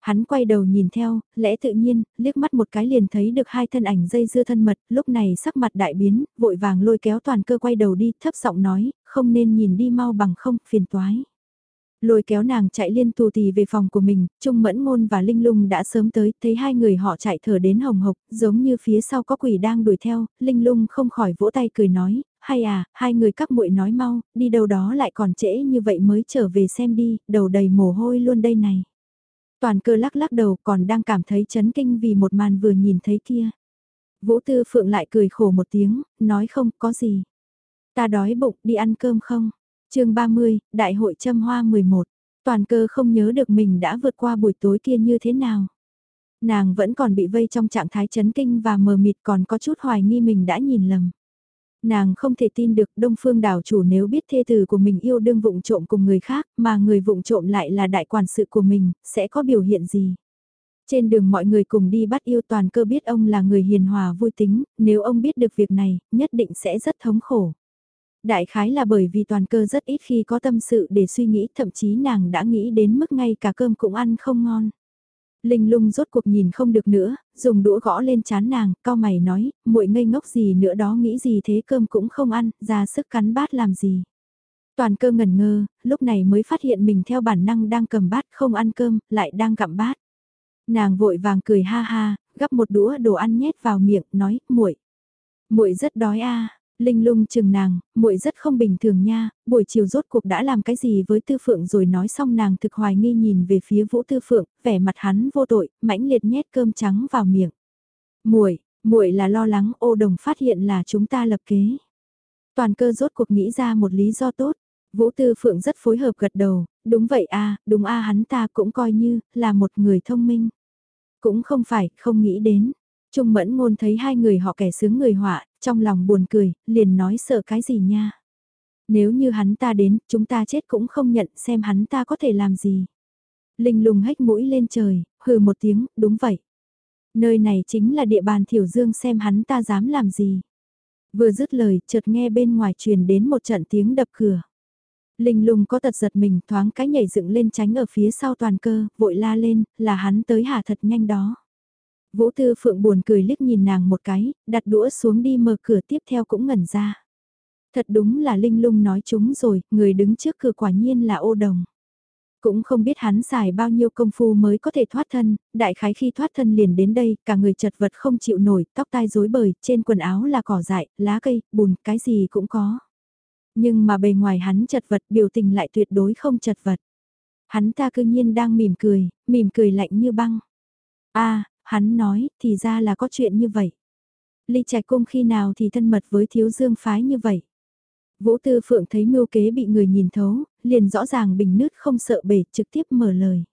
Hắn quay đầu nhìn theo, lẽ tự nhiên, liếc mắt một cái liền thấy được hai thân ảnh dây dưa thân mật, lúc này sắc mặt đại biến, vội vàng lôi kéo toàn cơ quay đầu đi, thấp giọng nói, không nên nhìn đi mau bằng không, phiền toái. Lôi kéo nàng chạy liên tù tì về phòng của mình, Trung Mẫn Ngôn và Linh Lung đã sớm tới, thấy hai người họ chạy thở đến hồng hộc, giống như phía sau có quỷ đang đuổi theo, Linh Lung không khỏi vỗ tay cười nói, hay à, hai người các muội nói mau, đi đâu đó lại còn trễ như vậy mới trở về xem đi, đầu đầy mồ hôi luôn đây này. Toàn cơ lắc lắc đầu còn đang cảm thấy chấn kinh vì một màn vừa nhìn thấy kia. Vũ Tư Phượng lại cười khổ một tiếng, nói không có gì. Ta đói bụng đi ăn cơm không? Chương 30, Đại hội châm hoa 11. Toàn cơ không nhớ được mình đã vượt qua buổi tối kia như thế nào. Nàng vẫn còn bị vây trong trạng thái chấn kinh và mờ mịt còn có chút hoài nghi mình đã nhìn lầm. Nàng không thể tin được Đông Phương đảo chủ nếu biết thê tử của mình yêu đương vụng trộm cùng người khác mà người vụng trộm lại là đại quản sự của mình, sẽ có biểu hiện gì. Trên đường mọi người cùng đi bắt yêu toàn cơ biết ông là người hiền hòa vui tính, nếu ông biết được việc này, nhất định sẽ rất thống khổ. Đại khái là bởi vì toàn cơ rất ít khi có tâm sự để suy nghĩ, thậm chí nàng đã nghĩ đến mức ngay cả cơm cũng ăn không ngon. Linh lung rốt cuộc nhìn không được nữa, dùng đũa gõ lên chán nàng, cao mày nói, muội ngây ngốc gì nữa đó nghĩ gì thế cơm cũng không ăn, ra sức cắn bát làm gì. Toàn cơ ngẩn ngơ, lúc này mới phát hiện mình theo bản năng đang cầm bát không ăn cơm, lại đang gặm bát. Nàng vội vàng cười ha ha, gắp một đũa đồ ăn nhét vào miệng, nói, muội, muội rất đói a. Linh lung chừng nàng, muội rất không bình thường nha, buổi chiều rốt cuộc đã làm cái gì với Tư Phượng rồi nói xong nàng thực hoài nghi nhìn về phía Vũ Tư Phượng, vẻ mặt hắn vô tội, mãnh liệt nhét cơm trắng vào miệng. Muội, muội là lo lắng ô đồng phát hiện là chúng ta lập kế. Toàn cơ rốt cuộc nghĩ ra một lý do tốt. Vũ Tư Phượng rất phối hợp gật đầu, đúng vậy a, đúng a hắn ta cũng coi như là một người thông minh. Cũng không phải, không nghĩ đến. Trung mẫn ngôn thấy hai người họ kẻ sướng người họa, trong lòng buồn cười, liền nói sợ cái gì nha. Nếu như hắn ta đến, chúng ta chết cũng không nhận xem hắn ta có thể làm gì. Linh lùng hách mũi lên trời, hừ một tiếng, đúng vậy. Nơi này chính là địa bàn thiểu dương xem hắn ta dám làm gì. Vừa dứt lời, chợt nghe bên ngoài truyền đến một trận tiếng đập cửa. Linh lùng có tật giật mình thoáng cái nhảy dựng lên tránh ở phía sau toàn cơ, vội la lên, là hắn tới hạ thật nhanh đó. Vũ Tư Phượng buồn cười liếc nhìn nàng một cái, đặt đũa xuống đi mở cửa tiếp theo cũng ngẩn ra. Thật đúng là Linh Lung nói chúng rồi, người đứng trước cửa quả nhiên là ô đồng. Cũng không biết hắn xài bao nhiêu công phu mới có thể thoát thân, đại khái khi thoát thân liền đến đây, cả người chật vật không chịu nổi, tóc tai rối bời, trên quần áo là cỏ dại, lá cây, bùn, cái gì cũng có. Nhưng mà bề ngoài hắn chật vật biểu tình lại tuyệt đối không chật vật. Hắn ta cư nhiên đang mỉm cười, mỉm cười lạnh như băng. a Hắn nói, thì ra là có chuyện như vậy. Ly Trạch Cung khi nào thì thân mật với thiếu dương phái như vậy. Vũ Tư Phượng thấy mưu kế bị người nhìn thấu, liền rõ ràng bình nứt không sợ bể trực tiếp mở lời.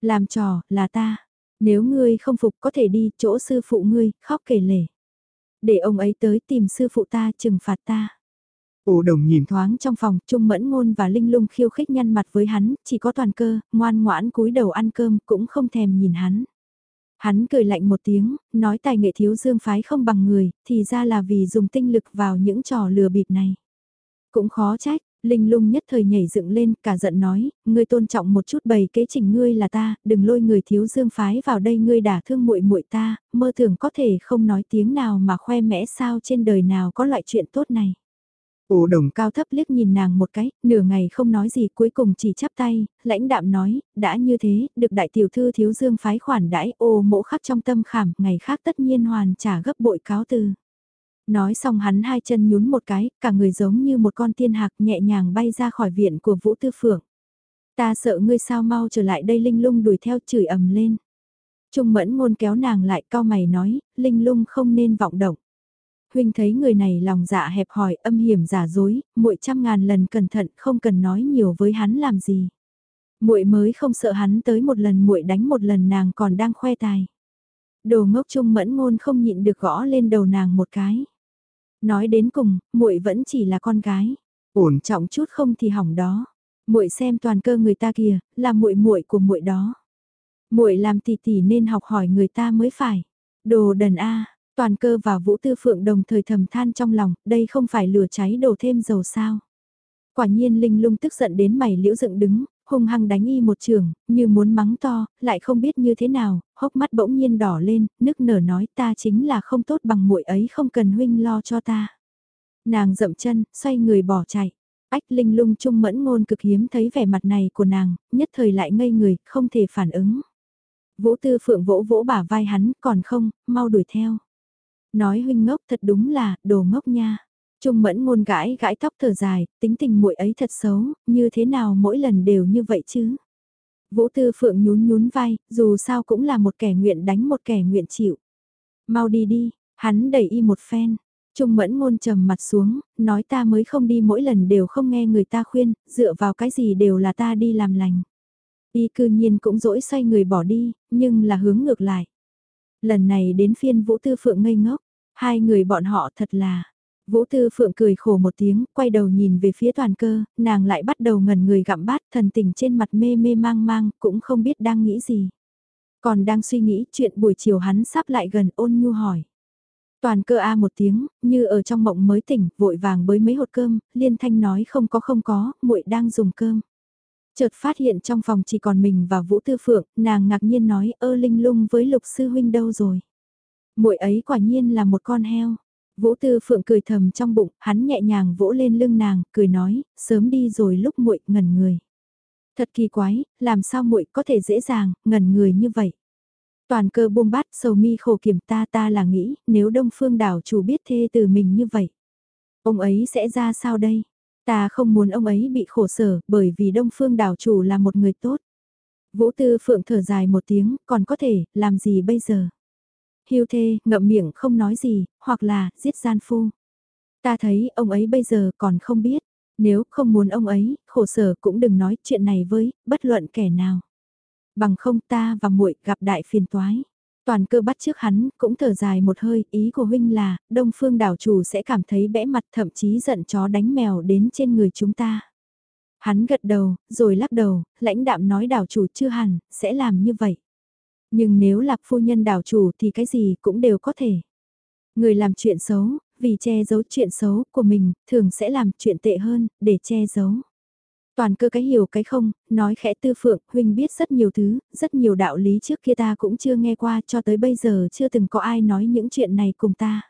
Làm trò, là ta. Nếu ngươi không phục có thể đi chỗ sư phụ ngươi, khóc kể lể. Để ông ấy tới tìm sư phụ ta trừng phạt ta. Ổ đồng nhìn thoáng trong phòng, Trung Mẫn Ngôn và Linh Lung khiêu khích nhăn mặt với hắn, chỉ có toàn cơ, ngoan ngoãn cúi đầu ăn cơm cũng không thèm nhìn hắn. Hắn cười lạnh một tiếng, nói tài nghệ thiếu dương phái không bằng người, thì ra là vì dùng tinh lực vào những trò lừa bịp này. Cũng khó trách, Linh lung nhất thời nhảy dựng lên, cả giận nói, ngươi tôn trọng một chút bày kế trình ngươi là ta, đừng lôi người thiếu dương phái vào đây ngươi đả thương muội muội ta, mơ tưởng có thể không nói tiếng nào mà khoe mẽ sao trên đời nào có loại chuyện tốt này. Ủ đồng cao thấp liếc nhìn nàng một cái, nửa ngày không nói gì cuối cùng chỉ chắp tay, lãnh đạm nói, đã như thế, được đại tiểu thư thiếu dương phái khoản đãi ô mỗ khắc trong tâm khảm, ngày khác tất nhiên hoàn trả gấp bội cáo từ. Nói xong hắn hai chân nhún một cái, cả người giống như một con tiên hạc nhẹ nhàng bay ra khỏi viện của Vũ Tư Phượng. Ta sợ ngươi sao mau trở lại đây Linh Lung đuổi theo chửi ầm lên. Trung mẫn ngôn kéo nàng lại cao mày nói, Linh Lung không nên vọng động. Huynh thấy người này lòng dạ hẹp hòi âm hiểm giả dối, muội trăm ngàn lần cẩn thận không cần nói nhiều với hắn làm gì. muội mới không sợ hắn tới một lần muội đánh một lần nàng còn đang khoe tài. Đồ ngốc trung mẫn ngôn không nhịn được gõ lên đầu nàng một cái. Nói đến cùng, muội vẫn chỉ là con gái. Ổn trọng chút không thì hỏng đó. Muội xem toàn cơ người ta kìa, là muội muội của muội đó. Muội làm tỷ tỷ nên học hỏi người ta mới phải. Đồ đần a, toàn cơ và Vũ Tư Phượng đồng thời thầm than trong lòng, đây không phải lửa cháy đổ thêm dầu sao. Quả nhiên Linh lung tức giận đến mày liễu dựng đứng, hung hăng đánh y một trường, như muốn mắng to, lại không biết như thế nào, hốc mắt bỗng nhiên đỏ lên, nức nở nói ta chính là không tốt bằng muội ấy không cần huynh lo cho ta. Nàng dậm chân, xoay người bỏ chạy. Ách linh lung trung mẫn ngôn cực hiếm thấy vẻ mặt này của nàng, nhất thời lại ngây người, không thể phản ứng. Vũ tư phượng vỗ vỗ bả vai hắn, còn không, mau đuổi theo. Nói huynh ngốc thật đúng là, đồ ngốc nha. Trung mẫn ngôn gãi gãi tóc thở dài, tính tình muội ấy thật xấu, như thế nào mỗi lần đều như vậy chứ? Vũ Tư Phượng nhún nhún vai, dù sao cũng là một kẻ nguyện đánh một kẻ nguyện chịu. Mau đi đi, hắn đẩy y một phen. Trung mẫn ngôn trầm mặt xuống, nói ta mới không đi mỗi lần đều không nghe người ta khuyên, dựa vào cái gì đều là ta đi làm lành. Y cư nhiên cũng dỗi xoay người bỏ đi, nhưng là hướng ngược lại. Lần này đến phiên Vũ Tư Phượng ngây ngốc, hai người bọn họ thật là, Vũ Tư Phượng cười khổ một tiếng, quay đầu nhìn về phía toàn cơ, nàng lại bắt đầu ngẩn người gặm bát thần tình trên mặt mê mê mang mang, cũng không biết đang nghĩ gì. Còn đang suy nghĩ chuyện buổi chiều hắn sắp lại gần ôn nhu hỏi. Toàn cơ a một tiếng, như ở trong mộng mới tỉnh, vội vàng bới mấy hột cơm, liên thanh nói không có không có, muội đang dùng cơm. Chợt phát hiện trong phòng chỉ còn mình và Vũ Tư Phượng, nàng ngạc nhiên nói ơ linh lung với lục sư huynh đâu rồi muội ấy quả nhiên là một con heo. Vũ Tư Phượng cười thầm trong bụng, hắn nhẹ nhàng vỗ lên lưng nàng, cười nói, sớm đi rồi lúc muội ngẩn người. Thật kỳ quái, làm sao muội có thể dễ dàng, ngẩn người như vậy. Toàn cơ buông bát sầu mi khổ kiểm ta ta là nghĩ, nếu Đông Phương đảo chủ biết thê từ mình như vậy. Ông ấy sẽ ra sao đây? Ta không muốn ông ấy bị khổ sở, bởi vì Đông Phương đảo chủ là một người tốt. Vũ Tư Phượng thở dài một tiếng, còn có thể, làm gì bây giờ? Hưu thê, ngậm miệng không nói gì, hoặc là, giết gian phu. Ta thấy ông ấy bây giờ còn không biết, nếu không muốn ông ấy, khổ sở cũng đừng nói chuyện này với, bất luận kẻ nào. Bằng không ta và muội gặp đại phiền toái. Toàn cơ bắt trước hắn, cũng thở dài một hơi, ý của huynh là, đông phương đảo chủ sẽ cảm thấy bẽ mặt thậm chí giận chó đánh mèo đến trên người chúng ta. Hắn gật đầu, rồi lắc đầu, lãnh đạm nói đảo chủ chưa hẳn, sẽ làm như vậy. Nhưng nếu là phu nhân đảo chủ thì cái gì cũng đều có thể. Người làm chuyện xấu, vì che giấu chuyện xấu của mình, thường sẽ làm chuyện tệ hơn, để che giấu. Toàn cơ cái hiểu cái không, nói khẽ tư phượng, huynh biết rất nhiều thứ, rất nhiều đạo lý trước kia ta cũng chưa nghe qua cho tới bây giờ chưa từng có ai nói những chuyện này cùng ta.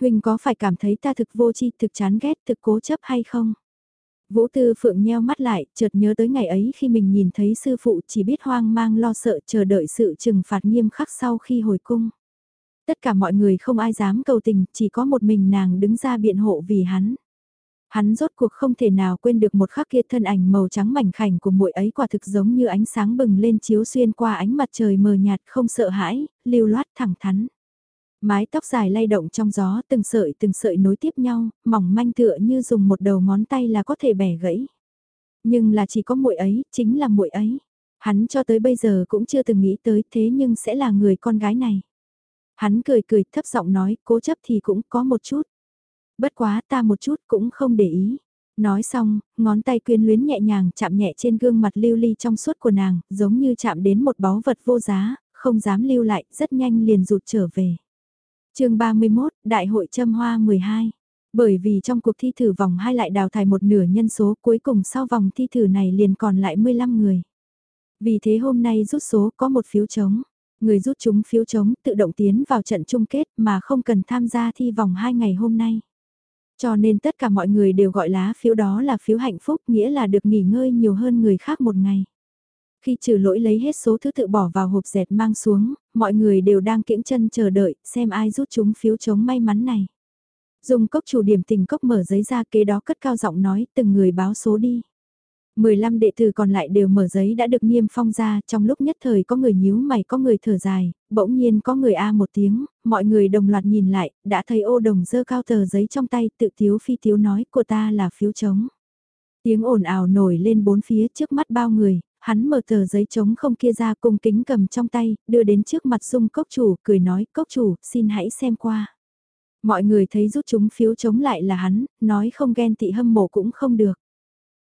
Huynh có phải cảm thấy ta thực vô tri thực chán ghét, thực cố chấp hay không? Vũ Tư Phượng nheo mắt lại, chợt nhớ tới ngày ấy khi mình nhìn thấy sư phụ chỉ biết hoang mang lo sợ chờ đợi sự trừng phạt nghiêm khắc sau khi hồi cung. Tất cả mọi người không ai dám cầu tình, chỉ có một mình nàng đứng ra biện hộ vì hắn. Hắn rốt cuộc không thể nào quên được một khắc kia thân ảnh màu trắng mảnh khảnh của muội ấy quả thực giống như ánh sáng bừng lên chiếu xuyên qua ánh mặt trời mờ nhạt không sợ hãi, lưu loát thẳng thắn. Mái tóc dài lay động trong gió từng sợi từng sợi nối tiếp nhau, mỏng manh tựa như dùng một đầu ngón tay là có thể bẻ gãy. Nhưng là chỉ có muội ấy, chính là muội ấy. Hắn cho tới bây giờ cũng chưa từng nghĩ tới thế nhưng sẽ là người con gái này. Hắn cười cười thấp giọng nói cố chấp thì cũng có một chút. Bất quá ta một chút cũng không để ý. Nói xong, ngón tay quyến luyến nhẹ nhàng chạm nhẹ trên gương mặt lưu ly trong suốt của nàng, giống như chạm đến một báu vật vô giá, không dám lưu lại, rất nhanh liền rụt trở về chương 31, Đại hội châm hoa 12. Bởi vì trong cuộc thi thử vòng 2 lại đào thải một nửa nhân số cuối cùng sau vòng thi thử này liền còn lại 15 người. Vì thế hôm nay rút số có một phiếu chống. Người rút chúng phiếu chống tự động tiến vào trận chung kết mà không cần tham gia thi vòng 2 ngày hôm nay. Cho nên tất cả mọi người đều gọi lá phiếu đó là phiếu hạnh phúc nghĩa là được nghỉ ngơi nhiều hơn người khác một ngày. Khi trừ lỗi lấy hết số thứ tự bỏ vào hộp dẹt mang xuống, mọi người đều đang kiễng chân chờ đợi xem ai rút chúng phiếu chống may mắn này. Dùng cốc chủ điểm tình cốc mở giấy ra kế đó cất cao giọng nói từng người báo số đi. 15 đệ tử còn lại đều mở giấy đã được niêm phong ra, trong lúc nhất thời có người nhíu mày có người thở dài, bỗng nhiên có người a một tiếng, mọi người đồng loạt nhìn lại, đã thấy ô đồng dơ cao tờ giấy trong tay tự tiếu phi tiếu nói của ta là phiếu chống. Tiếng ồn ào nổi lên bốn phía trước mắt bao người, hắn mở tờ giấy chống không kia ra cung kính cầm trong tay, đưa đến trước mặt dung cốc chủ, cười nói cốc chủ, xin hãy xem qua. Mọi người thấy rút chúng phiếu chống lại là hắn, nói không ghen tị hâm mộ cũng không được.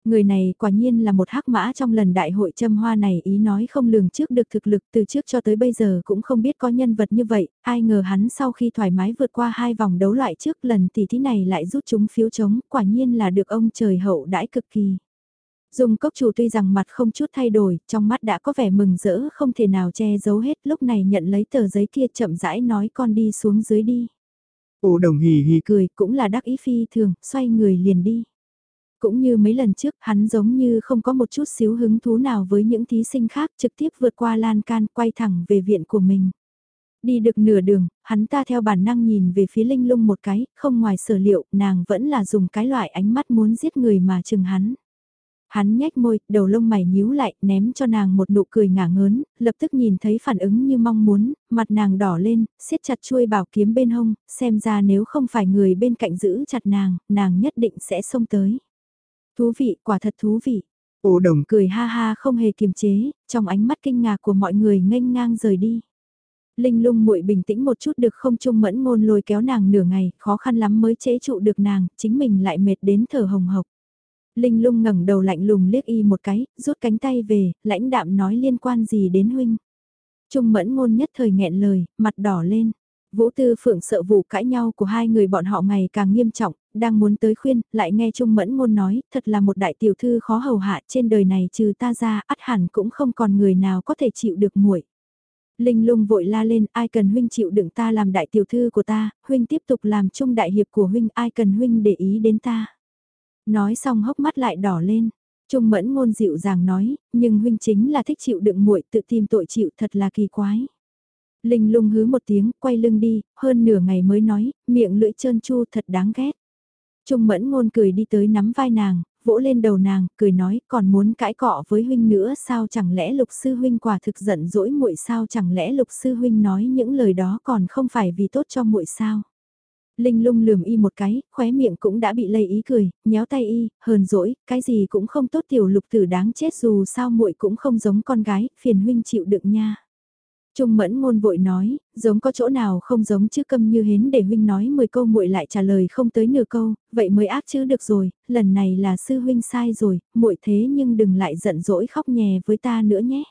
Người này quả nhiên là một hắc mã trong lần đại hội châm hoa này ý nói không lường trước được thực lực từ trước cho tới bây giờ cũng không biết có nhân vật như vậy, ai ngờ hắn sau khi thoải mái vượt qua hai vòng đấu loại trước lần tỷ thí này lại rút chúng phiếu chống, quả nhiên là được ông trời hậu đãi cực kỳ. Dung cốc chủ tuy rằng mặt không chút thay đổi, trong mắt đã có vẻ mừng rỡ không thể nào che giấu hết lúc này nhận lấy tờ giấy kia chậm rãi nói con đi xuống dưới đi. Ồ đồng hì hì cười cũng là đắc ý phi thường, xoay người liền đi. Cũng như mấy lần trước, hắn giống như không có một chút xíu hứng thú nào với những thí sinh khác trực tiếp vượt qua lan can quay thẳng về viện của mình. Đi được nửa đường, hắn ta theo bản năng nhìn về phía linh lung một cái, không ngoài sở liệu, nàng vẫn là dùng cái loại ánh mắt muốn giết người mà chừng hắn. Hắn nhếch môi, đầu lông mày nhíu lại, ném cho nàng một nụ cười ngả ngớn, lập tức nhìn thấy phản ứng như mong muốn, mặt nàng đỏ lên, siết chặt chuôi bảo kiếm bên hông, xem ra nếu không phải người bên cạnh giữ chặt nàng, nàng nhất định sẽ xông tới. Thú vị, quả thật thú vị. Ô đồng cười ha ha không hề kiềm chế, trong ánh mắt kinh ngạc của mọi người nghênh ngang rời đi. Linh lung muội bình tĩnh một chút được không trung mẫn ngôn lôi kéo nàng nửa ngày, khó khăn lắm mới chế trụ được nàng, chính mình lại mệt đến thở hồng hộc. Linh lung ngẩng đầu lạnh lùng liếc y một cái, rút cánh tay về, lãnh đạm nói liên quan gì đến huynh. Trung mẫn ngôn nhất thời nghẹn lời, mặt đỏ lên. Vũ Tư Phượng sợ vụ cãi nhau của hai người bọn họ ngày càng nghiêm trọng, đang muốn tới khuyên, lại nghe Trung Mẫn Ngôn nói, thật là một đại tiểu thư khó hầu hạ trên đời này trừ ta ra, ắt hẳn cũng không còn người nào có thể chịu được muội. Linh lung vội la lên, ai cần huynh chịu đựng ta làm đại tiểu thư của ta, huynh tiếp tục làm trung đại hiệp của huynh, ai cần huynh để ý đến ta. Nói xong hốc mắt lại đỏ lên. Trung mẫn ngôn dịu dàng nói, nhưng huynh chính là thích chịu đựng muội tự tìm tội chịu thật là kỳ quái. Linh lung hứ một tiếng, quay lưng đi, hơn nửa ngày mới nói, miệng lưỡi trơn chu thật đáng ghét. Trung mẫn ngôn cười đi tới nắm vai nàng, vỗ lên đầu nàng, cười nói, còn muốn cãi cọ với huynh nữa sao chẳng lẽ lục sư huynh quả thực giận dỗi muội sao chẳng lẽ lục sư huynh nói những lời đó còn không phải vì tốt cho muội sao. Linh lung lườm y một cái, khóe miệng cũng đã bị lây ý cười, nhéo tay y, hờn dỗi, cái gì cũng không tốt tiểu lục tử đáng chết dù sao muội cũng không giống con gái, phiền huynh chịu đựng nha. Trung mẫn ngôn vội nói, giống có chỗ nào không giống chứ câm như hến để huynh nói 10 câu muội lại trả lời không tới nửa câu, vậy mới ác chứ được rồi, lần này là sư huynh sai rồi, muội thế nhưng đừng lại giận dỗi khóc nhè với ta nữa nhé.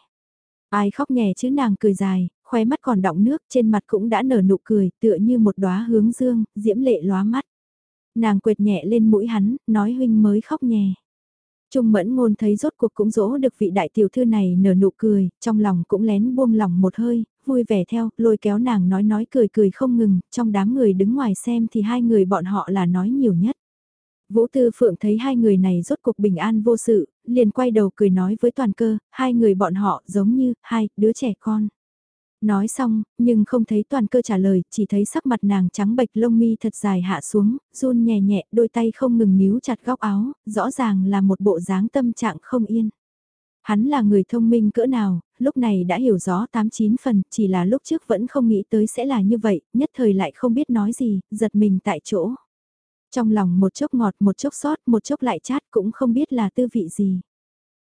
Ai khóc nhè chứ nàng cười dài, khóe mắt còn đọng nước trên mặt cũng đã nở nụ cười tựa như một đóa hướng dương, diễm lệ lóa mắt. Nàng quệt nhẹ lên mũi hắn, nói huynh mới khóc nhè. Trung mẫn ngôn thấy rốt cuộc cũng dỗ được vị đại tiểu thư này nở nụ cười, trong lòng cũng lén buông lòng một hơi, vui vẻ theo, lôi kéo nàng nói nói cười cười không ngừng, trong đám người đứng ngoài xem thì hai người bọn họ là nói nhiều nhất. Vũ Tư Phượng thấy hai người này rốt cuộc bình an vô sự, liền quay đầu cười nói với toàn cơ, hai người bọn họ giống như hai đứa trẻ con. Nói xong, nhưng không thấy toàn cơ trả lời, chỉ thấy sắc mặt nàng trắng bệch lông mi thật dài hạ xuống, run nhẹ nhẹ, đôi tay không ngừng níu chặt góc áo, rõ ràng là một bộ dáng tâm trạng không yên. Hắn là người thông minh cỡ nào, lúc này đã hiểu rõ 89 phần, chỉ là lúc trước vẫn không nghĩ tới sẽ là như vậy, nhất thời lại không biết nói gì, giật mình tại chỗ. Trong lòng một chốc ngọt một chốc sót một chốc lại chát cũng không biết là tư vị gì.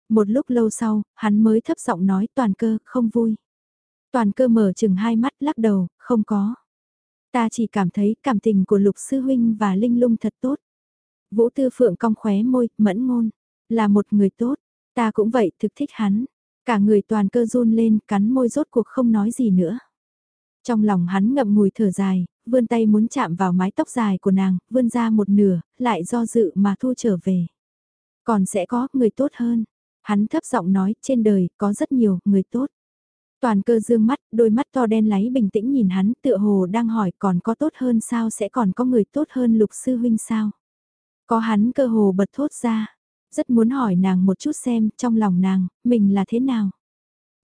Một lúc lâu sau, hắn mới thấp giọng nói toàn cơ, không vui. Toàn cơ mở chừng hai mắt lắc đầu, không có. Ta chỉ cảm thấy cảm tình của lục sư huynh và linh lung thật tốt. Vũ tư phượng cong khóe môi, mẫn ngôn. Là một người tốt, ta cũng vậy thực thích hắn. Cả người toàn cơ run lên, cắn môi rốt cuộc không nói gì nữa. Trong lòng hắn ngậm ngùi thở dài, vươn tay muốn chạm vào mái tóc dài của nàng, vươn ra một nửa, lại do dự mà thu trở về. Còn sẽ có người tốt hơn. Hắn thấp giọng nói, trên đời có rất nhiều người tốt. Toàn cơ dương mắt, đôi mắt to đen láy bình tĩnh nhìn hắn, tựa hồ đang hỏi còn có tốt hơn sao sẽ còn có người tốt hơn lục sư huynh sao. Có hắn cơ hồ bật thốt ra, rất muốn hỏi nàng một chút xem trong lòng nàng, mình là thế nào.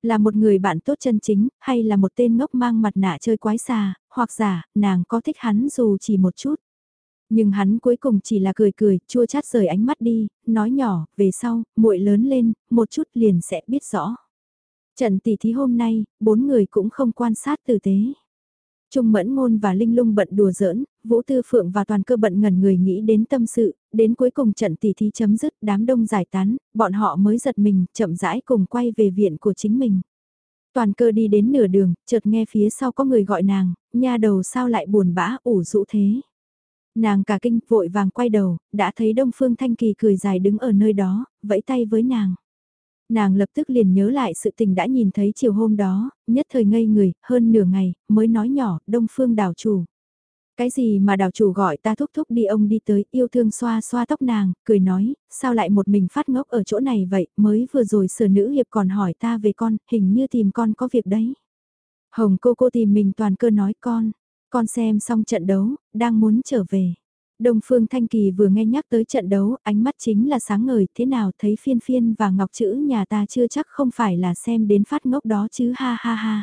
Là một người bạn tốt chân chính, hay là một tên ngốc mang mặt nạ chơi quái xà, hoặc giả, nàng có thích hắn dù chỉ một chút. Nhưng hắn cuối cùng chỉ là cười cười, chua chát rời ánh mắt đi, nói nhỏ, về sau, muội lớn lên, một chút liền sẽ biết rõ. Trận tỷ thí hôm nay, bốn người cũng không quan sát tử tế. Trung Mẫn Ngôn và Linh Lung bận đùa giỡn, Vũ Tư Phượng và toàn cơ bận ngần người nghĩ đến tâm sự, đến cuối cùng trận tỷ thí chấm dứt, đám đông giải tán, bọn họ mới giật mình, chậm rãi cùng quay về viện của chính mình. Toàn cơ đi đến nửa đường, chợt nghe phía sau có người gọi nàng, nha đầu sao lại buồn bã ủ rũ thế. Nàng cả kinh vội vàng quay đầu, đã thấy Đông Phương Thanh Kỳ cười dài đứng ở nơi đó, vẫy tay với nàng. Nàng lập tức liền nhớ lại sự tình đã nhìn thấy chiều hôm đó, nhất thời ngây người, hơn nửa ngày, mới nói nhỏ, Đông Phương đảo chủ. Cái gì mà đảo chủ gọi ta thúc thúc đi ông đi tới, yêu thương xoa xoa tóc nàng, cười nói, sao lại một mình phát ngốc ở chỗ này vậy, mới vừa rồi sở nữ hiệp còn hỏi ta về con, hình như tìm con có việc đấy. Hồng cô cô tìm mình toàn cơ nói con, con xem xong trận đấu, đang muốn trở về. Đông Phương Thanh Kỳ vừa nghe nhắc tới trận đấu, ánh mắt chính là sáng ngời, thế nào thấy phiên phiên và ngọc chữ nhà ta chưa chắc không phải là xem đến phát ngốc đó chứ ha ha ha.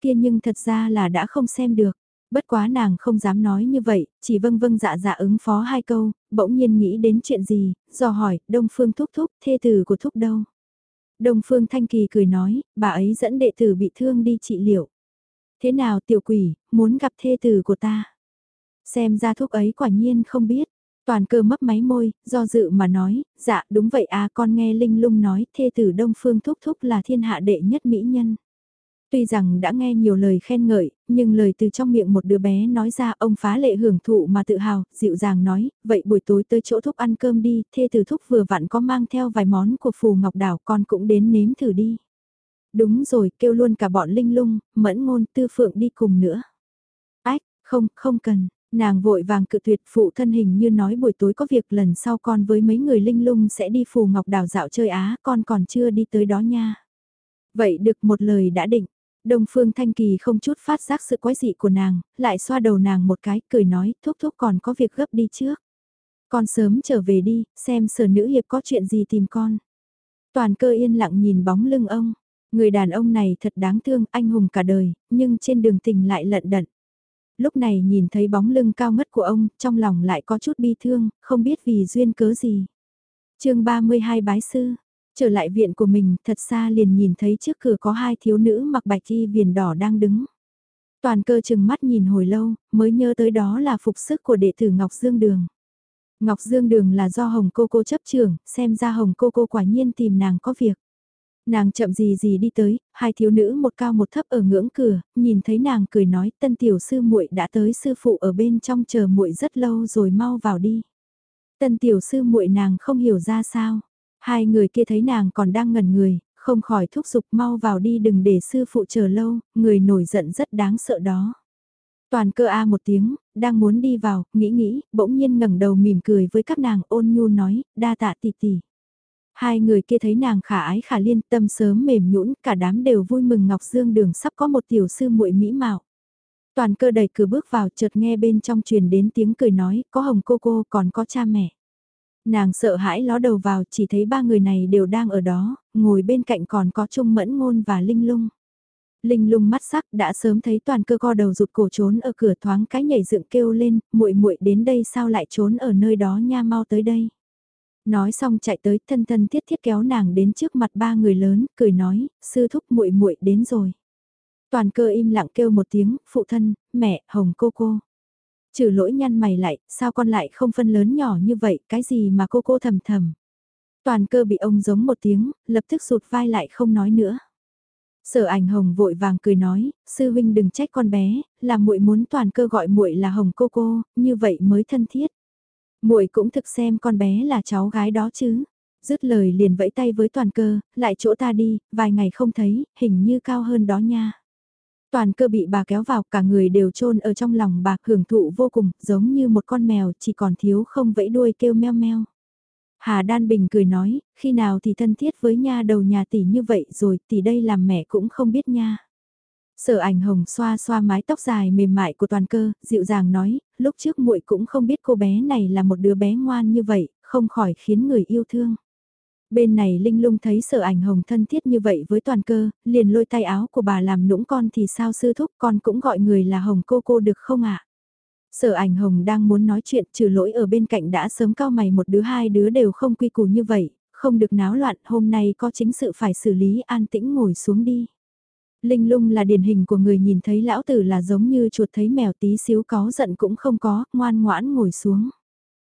Kia nhưng thật ra là đã không xem được. Bất quá nàng không dám nói như vậy, chỉ vâng vâng dạ dạ ứng phó hai câu, bỗng nhiên nghĩ đến chuyện gì, do hỏi, Đông Phương thúc thúc, thê tử của thúc đâu? Đông Phương Thanh Kỳ cười nói, bà ấy dẫn đệ tử bị thương đi trị liệu. Thế nào tiểu quỷ, muốn gặp thê tử của ta? Xem ra thuốc ấy quả nhiên không biết. Toàn cơ mấp máy môi, do dự mà nói, dạ đúng vậy à con nghe Linh Lung nói thê tử Đông Phương Thúc Thúc là thiên hạ đệ nhất mỹ nhân. Tuy rằng đã nghe nhiều lời khen ngợi, nhưng lời từ trong miệng một đứa bé nói ra ông phá lệ hưởng thụ mà tự hào, dịu dàng nói, vậy buổi tối tới chỗ Thúc ăn cơm đi, thê tử Thúc vừa vặn có mang theo vài món của Phù Ngọc Đảo con cũng đến nếm thử đi. Đúng rồi, kêu luôn cả bọn Linh Lung, Mẫn Ngôn, Tư Phượng đi cùng nữa. Ách, không, không cần, Nàng vội vàng cự tuyệt phụ thân hình như nói buổi tối có việc lần sau con với mấy người linh lung sẽ đi phù ngọc đảo dạo chơi Á, con còn chưa đi tới đó nha. Vậy được một lời đã định, Đông Phương Thanh Kỳ không chút phát giác sự quái dị của nàng, lại xoa đầu nàng một cái, cười nói, thúc thúc còn có việc gấp đi trước. Con sớm trở về đi, xem sở nữ hiệp có chuyện gì tìm con. Toàn cơ yên lặng nhìn bóng lưng ông, người đàn ông này thật đáng thương, anh hùng cả đời, nhưng trên đường tình lại lận đận. Lúc này nhìn thấy bóng lưng cao ngất của ông, trong lòng lại có chút bi thương, không biết vì duyên cớ gì. chương 32 bái sư, trở lại viện của mình, thật xa liền nhìn thấy trước cửa có hai thiếu nữ mặc bạch y viền đỏ đang đứng. Toàn cơ chừng mắt nhìn hồi lâu, mới nhớ tới đó là phục sức của đệ tử Ngọc Dương Đường. Ngọc Dương Đường là do Hồng Cô Cô chấp trưởng, xem ra Hồng Cô Cô quả nhiên tìm nàng có việc. Nàng chậm gì gì đi tới, hai thiếu nữ một cao một thấp ở ngưỡng cửa, nhìn thấy nàng cười nói tân tiểu sư muội đã tới sư phụ ở bên trong chờ muội rất lâu rồi mau vào đi. Tân tiểu sư muội nàng không hiểu ra sao. Hai người kia thấy nàng còn đang ngẩn người, không khỏi thúc giục mau vào đi đừng để sư phụ chờ lâu, người nổi giận rất đáng sợ đó. Toàn cơ A một tiếng, đang muốn đi vào, nghĩ nghĩ, bỗng nhiên ngẩng đầu mỉm cười với các nàng ôn nhu nói, đa tạ tỷ tỷ. Hai người kia thấy nàng khả ái khả liên tâm sớm mềm nhũn cả đám đều vui mừng Ngọc Dương đường sắp có một tiểu sư muội mỹ mạo. Toàn cơ đẩy cửa bước vào chợt nghe bên trong truyền đến tiếng cười nói có hồng cô cô còn có cha mẹ. Nàng sợ hãi ló đầu vào chỉ thấy ba người này đều đang ở đó, ngồi bên cạnh còn có Trung Mẫn Ngôn và Linh Lung. Linh Lung mắt sắc đã sớm thấy toàn cơ co đầu rụt cổ trốn ở cửa thoáng cái nhảy dựng kêu lên, muội muội đến đây sao lại trốn ở nơi đó nha mau tới đây. Nói xong chạy tới thân thân thiết thiết kéo nàng đến trước mặt ba người lớn, cười nói, sư thúc muội muội đến rồi. Toàn cơ im lặng kêu một tiếng, phụ thân, mẹ, hồng cô cô. Trừ lỗi nhăn mày lại, sao con lại không phân lớn nhỏ như vậy, cái gì mà cô cô thầm thầm. Toàn cơ bị ông giống một tiếng, lập tức sụt vai lại không nói nữa. Sở ảnh hồng vội vàng cười nói, sư huynh đừng trách con bé, là muội muốn toàn cơ gọi muội là hồng cô cô, như vậy mới thân thiết muội cũng thực xem con bé là cháu gái đó chứ. Dứt lời liền vẫy tay với toàn cơ, lại chỗ ta đi, vài ngày không thấy, hình như cao hơn đó nha. Toàn cơ bị bà kéo vào cả người đều trôn ở trong lòng bạc hưởng thụ vô cùng, giống như một con mèo chỉ còn thiếu không vẫy đuôi kêu meo meo. Hà Đan Bình cười nói, khi nào thì thân thiết với nha đầu nhà tỷ như vậy rồi tỷ đây làm mẹ cũng không biết nha. Sở ảnh hồng xoa xoa mái tóc dài mềm mại của toàn cơ, dịu dàng nói, lúc trước muội cũng không biết cô bé này là một đứa bé ngoan như vậy, không khỏi khiến người yêu thương. Bên này Linh Lung thấy sở ảnh hồng thân thiết như vậy với toàn cơ, liền lôi tay áo của bà làm nũng con thì sao sư thúc con cũng gọi người là hồng cô cô được không ạ? Sở ảnh hồng đang muốn nói chuyện trừ lỗi ở bên cạnh đã sớm cao mày một đứa hai đứa đều không quy củ như vậy, không được náo loạn hôm nay có chính sự phải xử lý an tĩnh ngồi xuống đi. Linh lung là điển hình của người nhìn thấy lão tử là giống như chuột thấy mèo tí xíu có giận cũng không có, ngoan ngoãn ngồi xuống.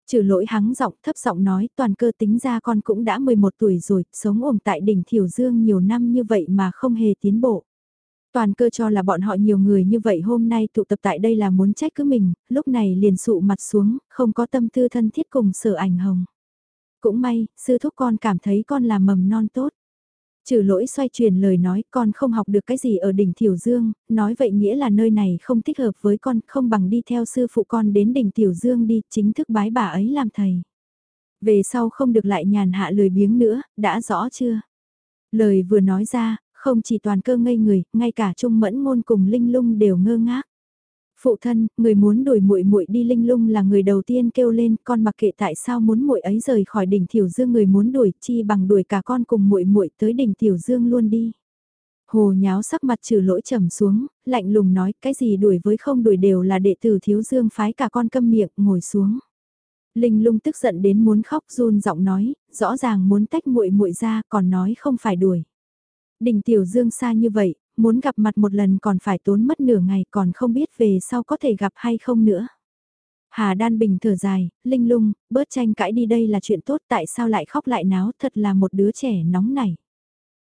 Trừ lỗi hắng giọng thấp giọng nói toàn cơ tính ra con cũng đã 11 tuổi rồi, sống ổn tại đỉnh Thiểu Dương nhiều năm như vậy mà không hề tiến bộ. Toàn cơ cho là bọn họ nhiều người như vậy hôm nay tụ tập tại đây là muốn trách cứ mình, lúc này liền sụ mặt xuống, không có tâm tư thân thiết cùng sở ảnh hồng. Cũng may, sư thúc con cảm thấy con là mầm non tốt. Trừ lỗi xoay chuyển lời nói con không học được cái gì ở đỉnh Tiểu Dương, nói vậy nghĩa là nơi này không thích hợp với con, không bằng đi theo sư phụ con đến đỉnh Tiểu Dương đi, chính thức bái bà ấy làm thầy. Về sau không được lại nhàn hạ lười biếng nữa, đã rõ chưa? Lời vừa nói ra, không chỉ toàn cơ ngây người, ngay cả Trung Mẫn Ngôn cùng Linh Lung đều ngơ ngác. Phụ thân, người muốn đuổi muội muội đi Linh Lung là người đầu tiên kêu lên, con mặc kệ tại sao muốn muội ấy rời khỏi đỉnh Tiểu Dương người muốn đuổi, chi bằng đuổi cả con cùng muội muội tới đỉnh Tiểu Dương luôn đi. Hồ nháo sắc mặt trừ lỗi trầm xuống, lạnh lùng nói cái gì đuổi với không đuổi đều là đệ tử thiếu dương phái cả con câm miệng ngồi xuống. Linh lung tức giận đến muốn khóc run giọng nói, rõ ràng muốn tách muội muội ra còn nói không phải đuổi. Đỉnh Tiểu Dương xa như vậy, muốn gặp mặt một lần còn phải tốn mất nửa ngày còn không biết về sau có thể gặp hay không nữa. Hà Đan Bình thở dài, linh lung, bớt tranh cãi đi đây là chuyện tốt tại sao lại khóc lại náo thật là một đứa trẻ nóng này.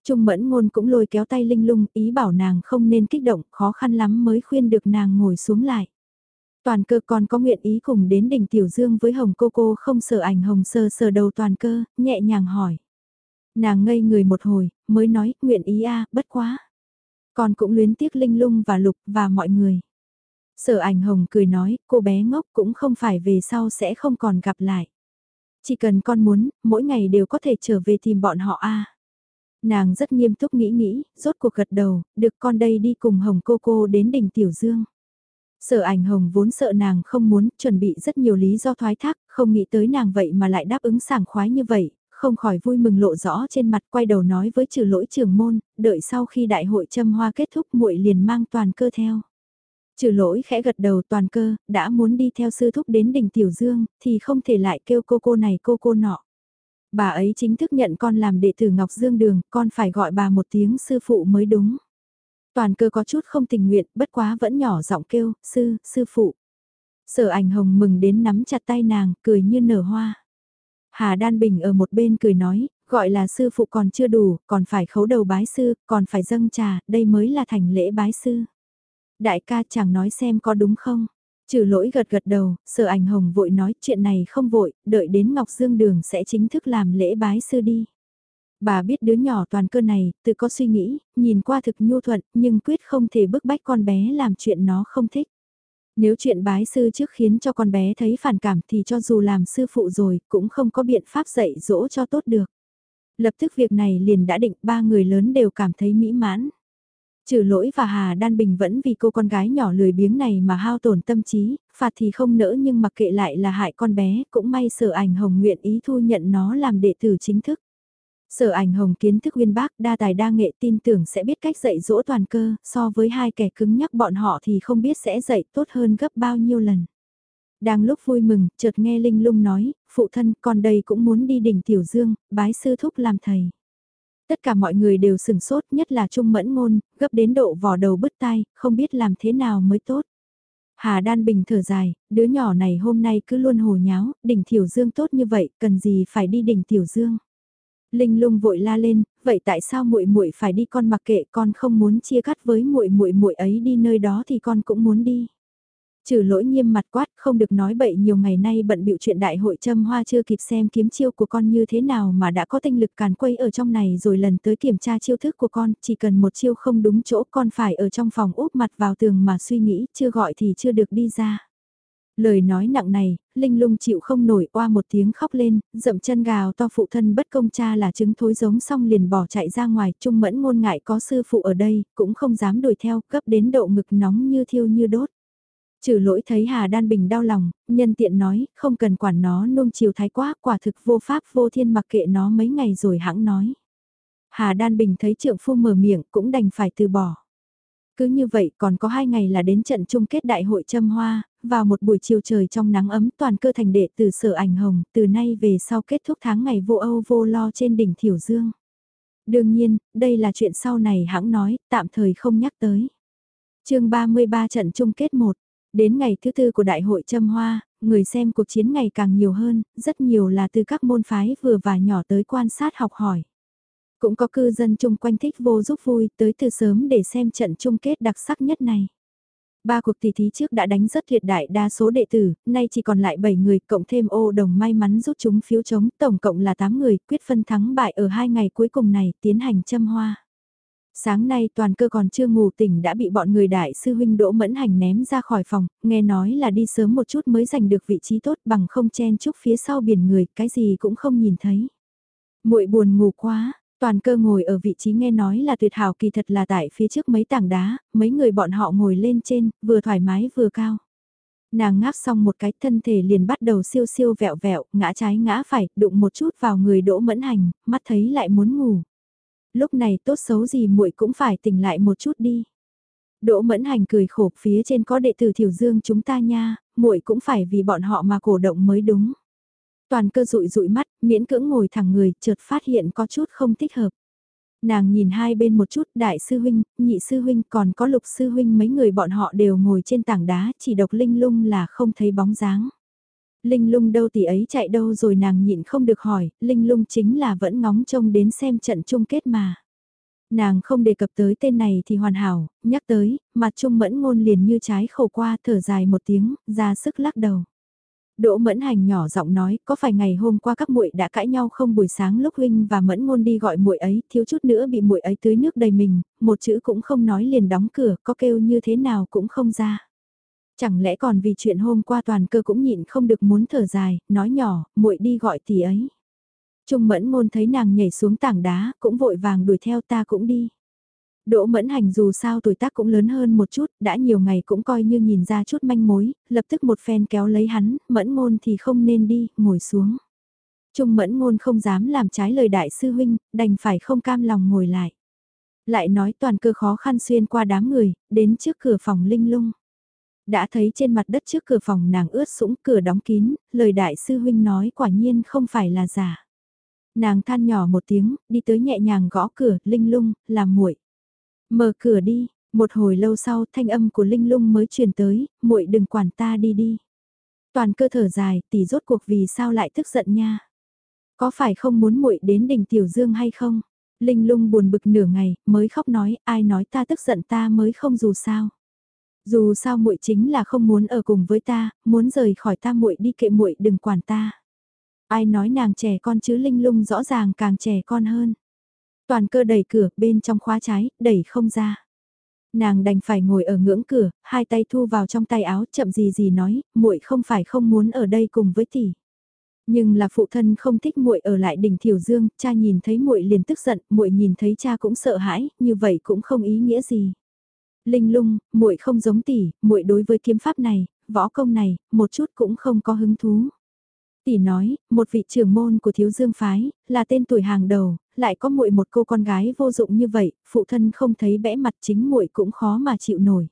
Trung mẫn ngôn cũng lôi kéo tay linh lung ý bảo nàng không nên kích động khó khăn lắm mới khuyên được nàng ngồi xuống lại. Toàn cơ còn có nguyện ý cùng đến đỉnh Tiểu Dương với Hồng Cô Cô không sợ ảnh Hồng sờ sờ đầu toàn cơ, nhẹ nhàng hỏi. Nàng ngây người một hồi, mới nói, nguyện ý a bất quá. Con cũng luyến tiếc Linh Lung và Lục và mọi người. Sở ảnh hồng cười nói, cô bé ngốc cũng không phải về sau sẽ không còn gặp lại. Chỉ cần con muốn, mỗi ngày đều có thể trở về tìm bọn họ a. Nàng rất nghiêm túc nghĩ nghĩ, rốt cuộc gật đầu, được con đây đi cùng Hồng cô cô đến đỉnh Tiểu Dương. Sở ảnh hồng vốn sợ nàng không muốn, chuẩn bị rất nhiều lý do thoái thác, không nghĩ tới nàng vậy mà lại đáp ứng sảng khoái như vậy, không khỏi vui mừng lộ rõ trên mặt quay đầu nói với trừ lỗi trưởng môn, đợi sau khi đại hội châm hoa kết thúc muội liền mang toàn cơ theo. Trừ lỗi khẽ gật đầu toàn cơ, đã muốn đi theo sư thúc đến đỉnh Tiểu Dương, thì không thể lại kêu cô cô này cô cô nọ. Bà ấy chính thức nhận con làm đệ tử Ngọc Dương Đường, con phải gọi bà một tiếng sư phụ mới đúng. Toàn cơ có chút không tình nguyện, bất quá vẫn nhỏ giọng kêu, sư, sư phụ. Sở ảnh hồng mừng đến nắm chặt tay nàng, cười như nở hoa. Hà Đan Bình ở một bên cười nói, gọi là sư phụ còn chưa đủ, còn phải khấu đầu bái sư, còn phải dâng trà, đây mới là thành lễ bái sư. Đại ca chẳng nói xem có đúng không? Trừ lỗi gật gật đầu, sở ảnh hồng vội nói chuyện này không vội, đợi đến Ngọc Dương Đường sẽ chính thức làm lễ bái sư đi. Bà biết đứa nhỏ toàn cơ này, tự có suy nghĩ, nhìn qua thực nhu thuận, nhưng quyết không thể bức bách con bé làm chuyện nó không thích. Nếu chuyện bái sư trước khiến cho con bé thấy phản cảm thì cho dù làm sư phụ rồi cũng không có biện pháp dạy dỗ cho tốt được. Lập tức việc này liền đã định ba người lớn đều cảm thấy mỹ mãn. Trừ lỗi và Hà Đan Bình vẫn vì cô con gái nhỏ lười biếng này mà hao tổn tâm trí, phạt thì không nỡ nhưng mặc kệ lại là hại con bé, cũng may sở ảnh hồng nguyện ý thu nhận nó làm đệ tử chính thức. Sở ảnh hồng kiến thức uyên bác đa tài đa nghệ tin tưởng sẽ biết cách dạy dỗ toàn cơ, so với hai kẻ cứng nhắc bọn họ thì không biết sẽ dạy tốt hơn gấp bao nhiêu lần. Đang lúc vui mừng, chợt nghe Linh Lung nói, phụ thân con đây cũng muốn đi đỉnh Tiểu Dương, bái sư thúc làm thầy. Tất cả mọi người đều sừng sốt nhất là Trung Mẫn Ngôn, gấp đến độ vò đầu bứt tai, không biết làm thế nào mới tốt. Hà Đan Bình thở dài, đứa nhỏ này hôm nay cứ luôn hồ nháo, đỉnh Tiểu Dương tốt như vậy, cần gì phải đi đỉnh Tiểu Dương. Linh Lung vội la lên, vậy tại sao muội muội phải đi con mặc kệ con không muốn chia cắt với muội muội muội ấy đi nơi đó thì con cũng muốn đi. Trừ lỗi nghiêm mặt quát không được nói bậy nhiều ngày nay bận bịu chuyện đại hội châm hoa chưa kịp xem kiếm chiêu của con như thế nào mà đã có tinh lực càn quay ở trong này rồi lần tới kiểm tra chiêu thức của con, chỉ cần một chiêu không đúng chỗ con phải ở trong phòng úp mặt vào tường mà suy nghĩ, chưa gọi thì chưa được đi ra. Lời nói nặng này, Linh lung chịu không nổi oa một tiếng khóc lên, dậm chân gào to phụ thân bất công cha là trứng thối giống xong liền bỏ chạy ra ngoài, trung mẫn ngôn ngại có sư phụ ở đây, cũng không dám đuổi theo, cấp đến độ ngực nóng như thiêu như đốt. Trừ lỗi thấy Hà Đan Bình đau lòng, nhân tiện nói, không cần quản nó nung chiều thái quá, quả thực vô pháp vô thiên mặc kệ nó mấy ngày rồi hãng nói. Hà Đan Bình thấy trượng phu mở miệng cũng đành phải từ bỏ. Cứ như vậy còn có hai ngày là đến trận chung kết đại hội châm hoa, vào một buổi chiều trời trong nắng ấm toàn cơ thành đệ từ sở ảnh hồng, từ nay về sau kết thúc tháng ngày vô âu vô lo trên đỉnh Thiểu Dương. Đương nhiên, đây là chuyện sau này hãng nói, tạm thời không nhắc tới. chương 33 trận chung kết 1 Đến ngày thứ tư của đại hội trâm hoa, người xem cuộc chiến ngày càng nhiều hơn, rất nhiều là từ các môn phái vừa và nhỏ tới quan sát học hỏi. Cũng có cư dân chung quanh thích vô giúp vui tới từ sớm để xem trận chung kết đặc sắc nhất này. Ba cuộc tỷ thí trước đã đánh rất tuyệt đại đa số đệ tử, nay chỉ còn lại 7 người, cộng thêm ô đồng may mắn rút chúng phiếu chống, tổng cộng là 8 người, quyết phân thắng bại ở hai ngày cuối cùng này, tiến hành châm hoa. Sáng nay toàn cơ còn chưa ngủ tỉnh đã bị bọn người đại sư huynh Đỗ Mẫn Hành ném ra khỏi phòng, nghe nói là đi sớm một chút mới giành được vị trí tốt bằng không chen chúc phía sau biển người, cái gì cũng không nhìn thấy. muội buồn ngủ quá, toàn cơ ngồi ở vị trí nghe nói là tuyệt hảo kỳ thật là tại phía trước mấy tảng đá, mấy người bọn họ ngồi lên trên, vừa thoải mái vừa cao. Nàng ngáp xong một cái thân thể liền bắt đầu siêu siêu vẹo vẹo, ngã trái ngã phải, đụng một chút vào người Đỗ Mẫn Hành, mắt thấy lại muốn ngủ lúc này tốt xấu gì muội cũng phải tỉnh lại một chút đi. Đỗ Mẫn Hành cười khổ phía trên có đệ tử Thiểu Dương chúng ta nha, muội cũng phải vì bọn họ mà cổ động mới đúng. Toàn cơ rụi rụi mắt, miễn cưỡng ngồi thẳng người, chợt phát hiện có chút không thích hợp. Nàng nhìn hai bên một chút, đại sư huynh, nhị sư huynh, còn có lục sư huynh mấy người bọn họ đều ngồi trên tảng đá, chỉ độc linh lung là không thấy bóng dáng. Linh lung đâu tỷ ấy chạy đâu rồi nàng nhịn không được hỏi, Linh lung chính là vẫn ngóng trông đến xem trận chung kết mà. Nàng không đề cập tới tên này thì hoàn hảo, nhắc tới, mặt trung mẫn ngôn liền như trái khổ qua thở dài một tiếng, ra sức lắc đầu. Đỗ Mẫn Hành nhỏ giọng nói, có phải ngày hôm qua các muội đã cãi nhau không buổi sáng lúc huynh và Mẫn Ngôn đi gọi muội ấy, thiếu chút nữa bị muội ấy tưới nước đầy mình, một chữ cũng không nói liền đóng cửa, có kêu như thế nào cũng không ra. Chẳng lẽ còn vì chuyện hôm qua toàn cơ cũng nhịn không được muốn thở dài, nói nhỏ, muội đi gọi tỷ ấy. Trung mẫn ngôn thấy nàng nhảy xuống tảng đá, cũng vội vàng đuổi theo ta cũng đi. Đỗ mẫn hành dù sao tuổi tác cũng lớn hơn một chút, đã nhiều ngày cũng coi như nhìn ra chút manh mối, lập tức một phen kéo lấy hắn, mẫn ngôn thì không nên đi, ngồi xuống. Trung mẫn ngôn không dám làm trái lời đại sư huynh, đành phải không cam lòng ngồi lại. Lại nói toàn cơ khó khăn xuyên qua đám người, đến trước cửa phòng linh lung. Đã thấy trên mặt đất trước cửa phòng nàng ướt sũng cửa đóng kín, lời đại sư huynh nói quả nhiên không phải là giả. Nàng than nhỏ một tiếng, đi tới nhẹ nhàng gõ cửa, linh lung, làm muội Mở cửa đi, một hồi lâu sau thanh âm của linh lung mới truyền tới, muội đừng quản ta đi đi. Toàn cơ thở dài, tỷ rốt cuộc vì sao lại tức giận nha. Có phải không muốn muội đến đỉnh tiểu dương hay không? Linh lung buồn bực nửa ngày, mới khóc nói, ai nói ta tức giận ta mới không dù sao. Dù sao muội chính là không muốn ở cùng với ta, muốn rời khỏi ta muội đi kệ muội đừng quản ta. Ai nói nàng trẻ con chứ linh lung rõ ràng càng trẻ con hơn. Toàn cơ đẩy cửa, bên trong khóa trái, đẩy không ra. Nàng đành phải ngồi ở ngưỡng cửa, hai tay thu vào trong tay áo, chậm gì gì nói, muội không phải không muốn ở đây cùng với tỷ. Nhưng là phụ thân không thích muội ở lại đỉnh Thiểu Dương, cha nhìn thấy muội liền tức giận, muội nhìn thấy cha cũng sợ hãi, như vậy cũng không ý nghĩa gì. Linh Lung, muội không giống tỷ, muội đối với kiếm pháp này, võ công này, một chút cũng không có hứng thú. Tỷ nói, một vị trưởng môn của Thiếu Dương phái, là tên tuổi hàng đầu, lại có muội một cô con gái vô dụng như vậy, phụ thân không thấy bẽ mặt chính muội cũng khó mà chịu nổi.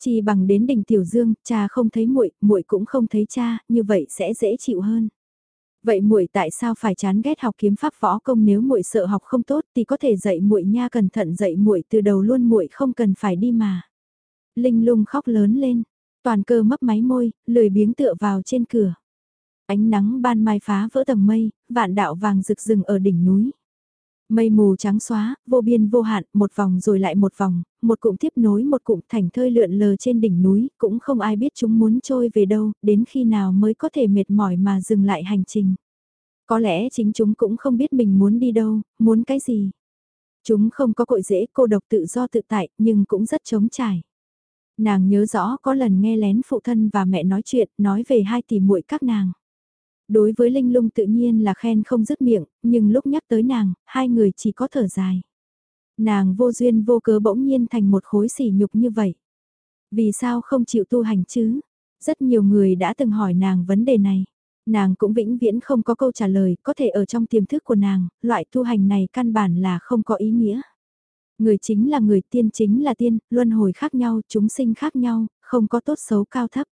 Chỉ bằng đến đỉnh Tiểu Dương, cha không thấy muội, muội cũng không thấy cha, như vậy sẽ dễ chịu hơn. Vậy muội tại sao phải chán ghét học kiếm pháp võ công nếu muội sợ học không tốt thì có thể dạy muội nha cẩn thận dạy muội từ đầu luôn muội không cần phải đi mà. Linh lung khóc lớn lên, toàn cơ mấp máy môi, lười biếng tựa vào trên cửa. Ánh nắng ban mai phá vỡ tầng mây, vạn đạo vàng rực rừng ở đỉnh núi. Mây mù trắng xóa, vô biên vô hạn, một vòng rồi lại một vòng, một cụm tiếp nối một cụm thành thơi lượn lờ trên đỉnh núi, cũng không ai biết chúng muốn trôi về đâu, đến khi nào mới có thể mệt mỏi mà dừng lại hành trình. Có lẽ chính chúng cũng không biết mình muốn đi đâu, muốn cái gì. Chúng không có cội dễ cô độc tự do tự tại, nhưng cũng rất trống trải. Nàng nhớ rõ có lần nghe lén phụ thân và mẹ nói chuyện, nói về hai tỷ muội các nàng. Đối với Linh Lung tự nhiên là khen không dứt miệng, nhưng lúc nhắc tới nàng, hai người chỉ có thở dài. Nàng vô duyên vô cớ bỗng nhiên thành một khối sỉ nhục như vậy. Vì sao không chịu tu hành chứ? Rất nhiều người đã từng hỏi nàng vấn đề này. Nàng cũng vĩnh viễn không có câu trả lời, có thể ở trong tiềm thức của nàng, loại tu hành này căn bản là không có ý nghĩa. Người chính là người, tiên chính là tiên, luân hồi khác nhau, chúng sinh khác nhau, không có tốt xấu cao thấp.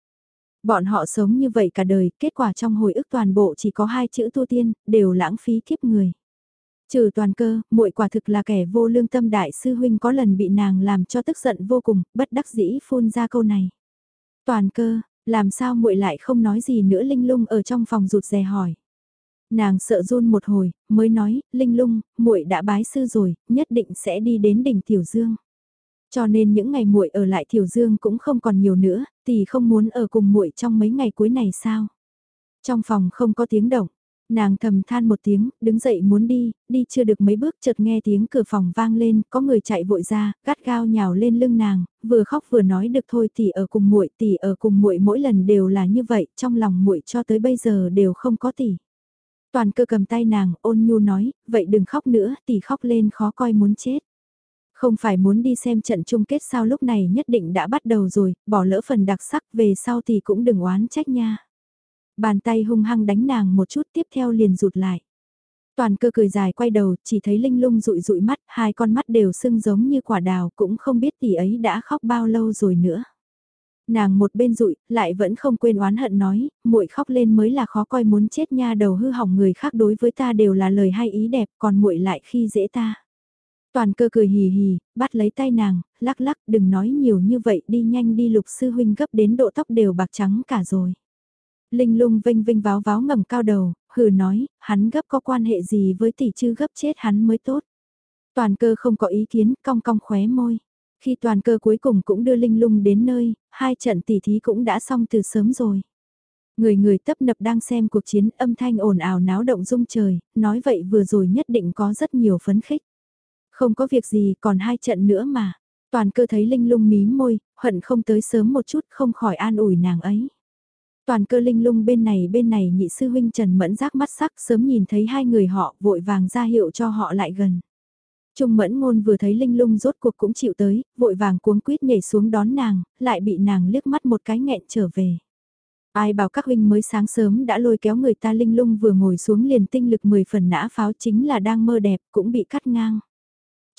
Bọn họ sống như vậy cả đời, kết quả trong hồi ức toàn bộ chỉ có hai chữ tu tiên, đều lãng phí kiếp người. Trừ toàn cơ, muội quả thực là kẻ vô lương tâm đại sư huynh có lần bị nàng làm cho tức giận vô cùng, bất đắc dĩ phun ra câu này. Toàn cơ, làm sao muội lại không nói gì nữa linh lung ở trong phòng rụt rè hỏi. Nàng sợ run một hồi, mới nói, linh lung, muội đã bái sư rồi, nhất định sẽ đi đến đỉnh Tiểu Dương. Cho nên những ngày muội ở lại Thiểu Dương cũng không còn nhiều nữa, tỷ không muốn ở cùng muội trong mấy ngày cuối này sao? Trong phòng không có tiếng động, nàng thầm than một tiếng, đứng dậy muốn đi, đi chưa được mấy bước chợt nghe tiếng cửa phòng vang lên, có người chạy vội ra, gắt gao nhào lên lưng nàng, vừa khóc vừa nói được thôi tỷ ở cùng muội, tỷ ở cùng muội mỗi lần đều là như vậy, trong lòng muội cho tới bây giờ đều không có tỷ. Toàn cơ cầm tay nàng, ôn nhu nói, vậy đừng khóc nữa, tỷ khóc lên khó coi muốn chết. Không phải muốn đi xem trận chung kết sao lúc này nhất định đã bắt đầu rồi, bỏ lỡ phần đặc sắc về sau thì cũng đừng oán trách nha. Bàn tay hung hăng đánh nàng một chút tiếp theo liền rụt lại. Toàn cơ cười dài quay đầu, chỉ thấy Linh Lung rụi rụi mắt, hai con mắt đều sưng giống như quả đào, cũng không biết tỷ ấy đã khóc bao lâu rồi nữa. Nàng một bên rụi, lại vẫn không quên oán hận nói, muội khóc lên mới là khó coi muốn chết nha đầu hư hỏng người khác đối với ta đều là lời hay ý đẹp, còn muội lại khi dễ ta. Toàn cơ cười hì hì, bắt lấy tay nàng, lắc lắc, đừng nói nhiều như vậy, đi nhanh đi lục sư huynh gấp đến độ tóc đều bạc trắng cả rồi. Linh lung vinh vinh váo váo ngẩng cao đầu, hừ nói, hắn gấp có quan hệ gì với tỷ chứ gấp chết hắn mới tốt. Toàn cơ không có ý kiến, cong cong khóe môi. Khi toàn cơ cuối cùng cũng đưa Linh lung đến nơi, hai trận tỷ thí cũng đã xong từ sớm rồi. Người người tấp nập đang xem cuộc chiến âm thanh ồn ào náo động rung trời, nói vậy vừa rồi nhất định có rất nhiều phấn khích. Không có việc gì còn hai trận nữa mà. Toàn cơ thấy Linh lung mím môi, hận không tới sớm một chút không khỏi an ủi nàng ấy. Toàn cơ Linh lung bên này bên này nhị sư huynh Trần Mẫn giác mắt sắc sớm nhìn thấy hai người họ vội vàng ra hiệu cho họ lại gần. Trung Mẫn Ngôn vừa thấy Linh Lung rốt cuộc cũng chịu tới, vội vàng cuống quýt nhảy xuống đón nàng, lại bị nàng liếc mắt một cái nghẹn trở về. Ai bảo các huynh mới sáng sớm đã lôi kéo người ta Linh Lung vừa ngồi xuống liền tinh lực 10 phần nã pháo chính là đang mơ đẹp cũng bị cắt ngang.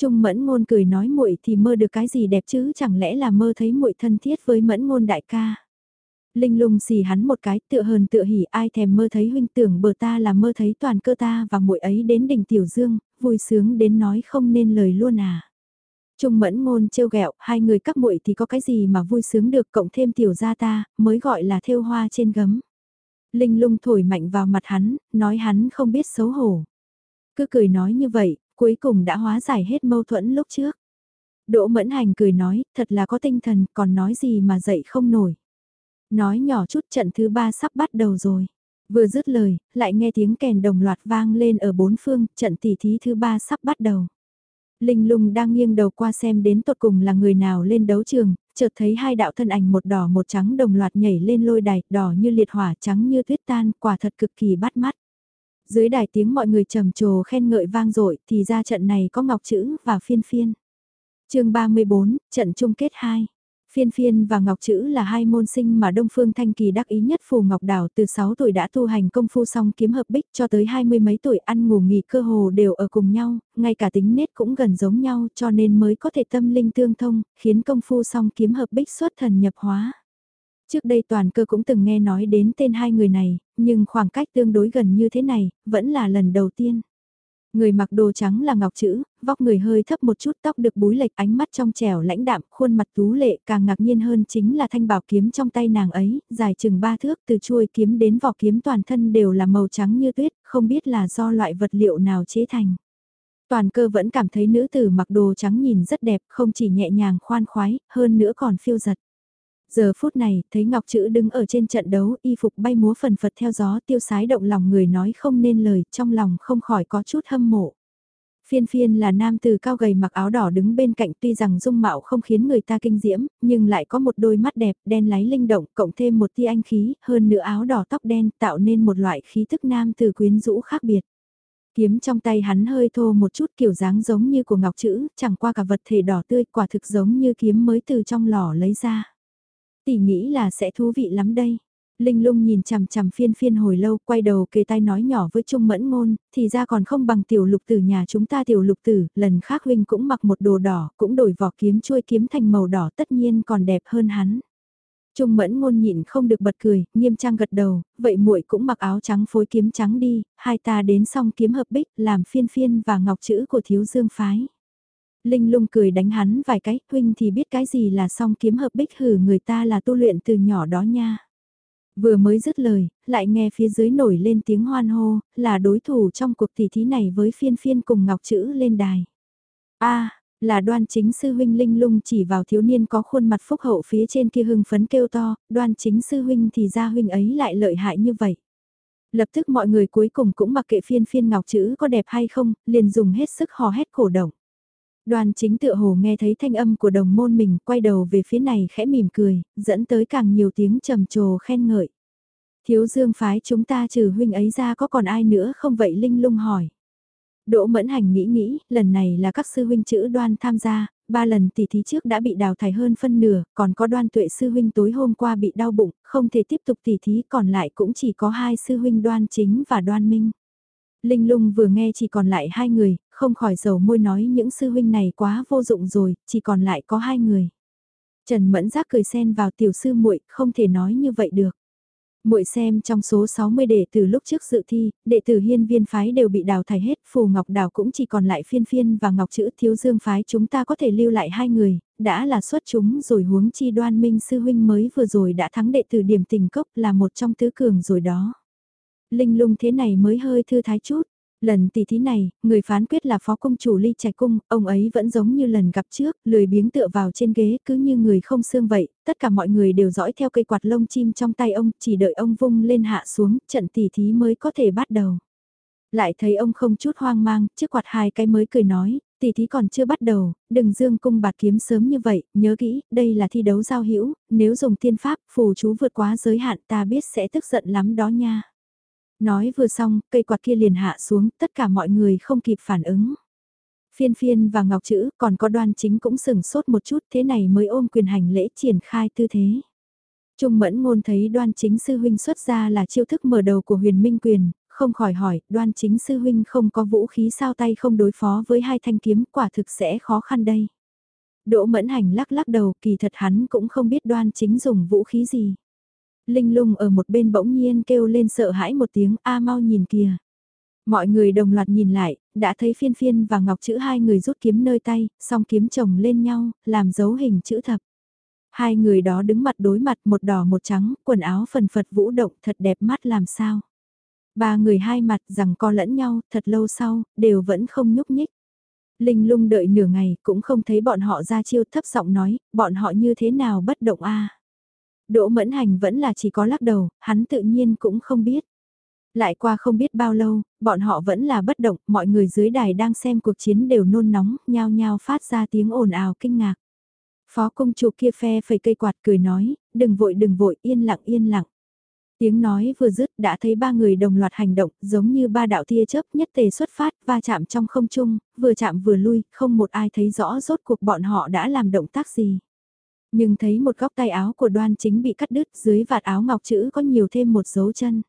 Trung Mẫn Ngôn cười nói muội thì mơ được cái gì đẹp chứ chẳng lẽ là mơ thấy muội thân thiết với Mẫn Ngôn đại ca. Linh lung xì hắn một cái tựa hờn tựa hỉ ai thèm mơ thấy huynh tưởng bờ ta là mơ thấy toàn cơ ta và muội ấy đến đỉnh tiểu dương, vui sướng đến nói không nên lời luôn à. Trung mẫn ngôn trêu ghẹo hai người các muội thì có cái gì mà vui sướng được cộng thêm tiểu gia ta, mới gọi là thêu hoa trên gấm. Linh lung thổi mạnh vào mặt hắn, nói hắn không biết xấu hổ. Cứ cười nói như vậy, cuối cùng đã hóa giải hết mâu thuẫn lúc trước. Đỗ mẫn hành cười nói, thật là có tinh thần, còn nói gì mà dậy không nổi. Nói nhỏ chút trận thứ ba sắp bắt đầu rồi. Vừa dứt lời, lại nghe tiếng kèn đồng loạt vang lên ở bốn phương, trận tỷ thí thứ ba sắp bắt đầu. Linh lung đang nghiêng đầu qua xem đến tột cùng là người nào lên đấu trường, chợt thấy hai đạo thân ảnh một đỏ một trắng đồng loạt nhảy lên lôi đài, đỏ như liệt hỏa trắng như tuyết tan, quả thật cực kỳ bắt mắt. Dưới đài tiếng mọi người trầm trồ khen ngợi vang dội thì ra trận này có ngọc chữ và phiên phiên. chương 34, trận chung kết 2. Phiên phiên và Ngọc Chữ là hai môn sinh mà Đông Phương Thanh Kỳ đắc ý nhất Phù Ngọc Đảo từ 6 tuổi đã tu hành công phu song kiếm hợp bích cho tới hai mươi mấy tuổi ăn ngủ nghỉ cơ hồ đều ở cùng nhau, ngay cả tính nết cũng gần giống nhau cho nên mới có thể tâm linh tương thông, khiến công phu song kiếm hợp bích xuất thần nhập hóa. Trước đây toàn cơ cũng từng nghe nói đến tên hai người này, nhưng khoảng cách tương đối gần như thế này, vẫn là lần đầu tiên. Người mặc đồ trắng là ngọc chữ, vóc người hơi thấp một chút tóc được búi lệch ánh mắt trong trẻo lãnh đạm, khuôn mặt tú lệ càng ngạc nhiên hơn chính là thanh bảo kiếm trong tay nàng ấy, dài chừng ba thước từ chuôi kiếm đến vỏ kiếm toàn thân đều là màu trắng như tuyết, không biết là do loại vật liệu nào chế thành. Toàn cơ vẫn cảm thấy nữ tử mặc đồ trắng nhìn rất đẹp, không chỉ nhẹ nhàng khoan khoái, hơn nữa còn phiêu giật. Giờ phút này, thấy Ngọc Chữ đứng ở trên trận đấu, y phục bay múa phần phật theo gió tiêu sái động lòng người nói không nên lời, trong lòng không khỏi có chút hâm mộ. Phiên phiên là nam từ cao gầy mặc áo đỏ đứng bên cạnh tuy rằng dung mạo không khiến người ta kinh diễm, nhưng lại có một đôi mắt đẹp, đen láy linh động, cộng thêm một tia anh khí, hơn nữa áo đỏ tóc đen tạo nên một loại khí thức nam từ quyến rũ khác biệt. Kiếm trong tay hắn hơi thô một chút kiểu dáng giống như của ngọc chữ, chẳng qua cả vật thể đỏ tươi quả thực giống như kiếm mới từ trong lò lấy ra. Tỷ nghĩ là sẽ thú vị lắm đây. Linh lung nhìn chằm chằm phiên phiên hồi lâu, quay đầu kề tai nói nhỏ với Trung Mẫn Ngôn, thì ra còn không bằng tiểu lục tử nhà chúng ta tiểu lục tử, lần khác huynh cũng mặc một đồ đỏ, cũng đổi vỏ kiếm chuôi kiếm thành màu đỏ tất nhiên còn đẹp hơn hắn. Trung Mẫn Ngôn nhịn không được bật cười, nghiêm trang gật đầu, vậy muội cũng mặc áo trắng phối kiếm trắng đi, hai ta đến xong kiếm hợp bích, làm phiên phiên và ngọc chữ của thiếu dương phái. Linh lung cười đánh hắn vài cái, huynh thì biết cái gì là song kiếm hợp bích hử người ta là tu luyện từ nhỏ đó nha. Vừa mới dứt lời, lại nghe phía dưới nổi lên tiếng hoan hô, là đối thủ trong cuộc tỷ thí này với phiên phiên cùng ngọc chữ lên đài. a là đoan chính sư huynh linh lung chỉ vào thiếu niên có khuôn mặt phúc hậu phía trên kia hưng phấn kêu to, đoan chính sư huynh thì ra huynh ấy lại lợi hại như vậy. Lập tức mọi người cuối cùng cũng mặc kệ phiên phiên ngọc chữ có đẹp hay không, liền dùng hết sức hò hét cổ động. Đoàn chính tựa hồ nghe thấy thanh âm của đồng môn mình quay đầu về phía này khẽ mỉm cười, dẫn tới càng nhiều tiếng trầm trồ khen ngợi. Thiếu dương phái chúng ta trừ huynh ấy ra có còn ai nữa không vậy Linh lung hỏi. Đỗ Mẫn Hành nghĩ nghĩ, lần này là các sư huynh chữ đoan tham gia, ba lần tỷ thí trước đã bị đào thải hơn phân nửa, còn có đoan tuệ sư huynh tối hôm qua bị đau bụng, không thể tiếp tục tỷ thí còn lại cũng chỉ có hai sư huynh đoan chính và đoan minh. Linh lung vừa nghe chỉ còn lại hai người, không khỏi dầu môi nói những sư huynh này quá vô dụng rồi, chỉ còn lại có hai người. Trần Mẫn Giác cười xen vào tiểu sư muội, không thể nói như vậy được. Muội xem trong số 60 đệ tử lúc trước dự thi, đệ tử hiên viên phái đều bị đào thải hết, phù ngọc đào cũng chỉ còn lại phiên phiên và ngọc chữ thiếu dương phái chúng ta có thể lưu lại hai người, đã là xuất chúng rồi huống chi đoan minh sư huynh mới vừa rồi đã thắng đệ tử điểm tình cốc là một trong tứ cường rồi đó. Linh lung thế này mới hơi thư thái chút. Lần tỷ thí này, người phán quyết là phó công chủ ly trạch cung, ông ấy vẫn giống như lần gặp trước, lười biếng tựa vào trên ghế cứ như người không xương vậy, tất cả mọi người đều dõi theo cây quạt lông chim trong tay ông, chỉ đợi ông vung lên hạ xuống, trận tỷ thí mới có thể bắt đầu. Lại thấy ông không chút hoang mang, trước quạt hai cái mới cười nói, tỷ thí còn chưa bắt đầu, đừng dương cung bạt kiếm sớm như vậy, nhớ kỹ, đây là thi đấu giao hữu, nếu dùng tiên pháp, phù chú vượt quá giới hạn ta biết sẽ tức giận lắm đó nha. Nói vừa xong, cây quạt kia liền hạ xuống, tất cả mọi người không kịp phản ứng. Phiên phiên và ngọc chữ còn có đoan chính cũng sừng sốt một chút thế này mới ôm quyền hành lễ triển khai tư thế. Trung mẫn ngôn thấy đoan chính sư huynh xuất ra là chiêu thức mở đầu của huyền minh quyền, không khỏi hỏi đoan chính sư huynh không có vũ khí sao tay không đối phó với hai thanh kiếm quả thực sẽ khó khăn đây. Đỗ mẫn hành lắc lắc đầu kỳ thật hắn cũng không biết đoan chính dùng vũ khí gì. Linh lung ở một bên bỗng nhiên kêu lên sợ hãi một tiếng a mau nhìn kìa. Mọi người đồng loạt nhìn lại, đã thấy phiên phiên và ngọc chữ hai người rút kiếm nơi tay, song kiếm chồng lên nhau, làm dấu hình chữ thập. Hai người đó đứng mặt đối mặt một đỏ một trắng, quần áo phần phật vũ động thật đẹp mắt làm sao. Ba người hai mặt rằng co lẫn nhau, thật lâu sau, đều vẫn không nhúc nhích. Linh lung đợi nửa ngày cũng không thấy bọn họ ra chiêu thấp giọng nói, bọn họ như thế nào bất động a Đỗ Mẫn Hành vẫn là chỉ có lắc đầu, hắn tự nhiên cũng không biết. Lại qua không biết bao lâu, bọn họ vẫn là bất động, mọi người dưới đài đang xem cuộc chiến đều nôn nóng, nhao nhao phát ra tiếng ồn ào kinh ngạc. Phó công chủ kia phe phẩy cây quạt cười nói, đừng vội đừng vội, yên lặng yên lặng. Tiếng nói vừa dứt đã thấy ba người đồng loạt hành động, giống như ba đạo tia chớp nhất tề xuất phát, va chạm trong không trung, vừa chạm vừa lui, không một ai thấy rõ rốt cuộc bọn họ đã làm động tác gì. Nhưng thấy một góc tay áo của đoan chính bị cắt đứt dưới vạt áo ngọc chữ có nhiều thêm một dấu chân.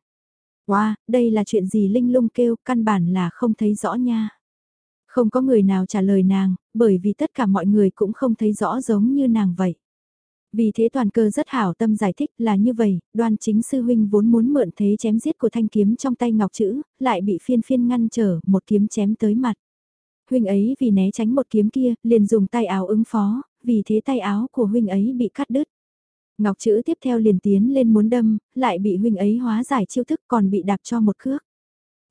Wow, đây là chuyện gì Linh lung kêu, căn bản là không thấy rõ nha. Không có người nào trả lời nàng, bởi vì tất cả mọi người cũng không thấy rõ giống như nàng vậy. Vì thế toàn cơ rất hảo tâm giải thích là như vậy, đoan chính sư huynh vốn muốn mượn thế chém giết của thanh kiếm trong tay ngọc chữ, lại bị phiên phiên ngăn trở, một kiếm chém tới mặt. Huynh ấy vì né tránh một kiếm kia, liền dùng tay áo ứng phó, vì thế tay áo của huynh ấy bị cắt đứt. Ngọc chữ tiếp theo liền tiến lên muốn đâm, lại bị huynh ấy hóa giải chiêu thức còn bị đạp cho một cước.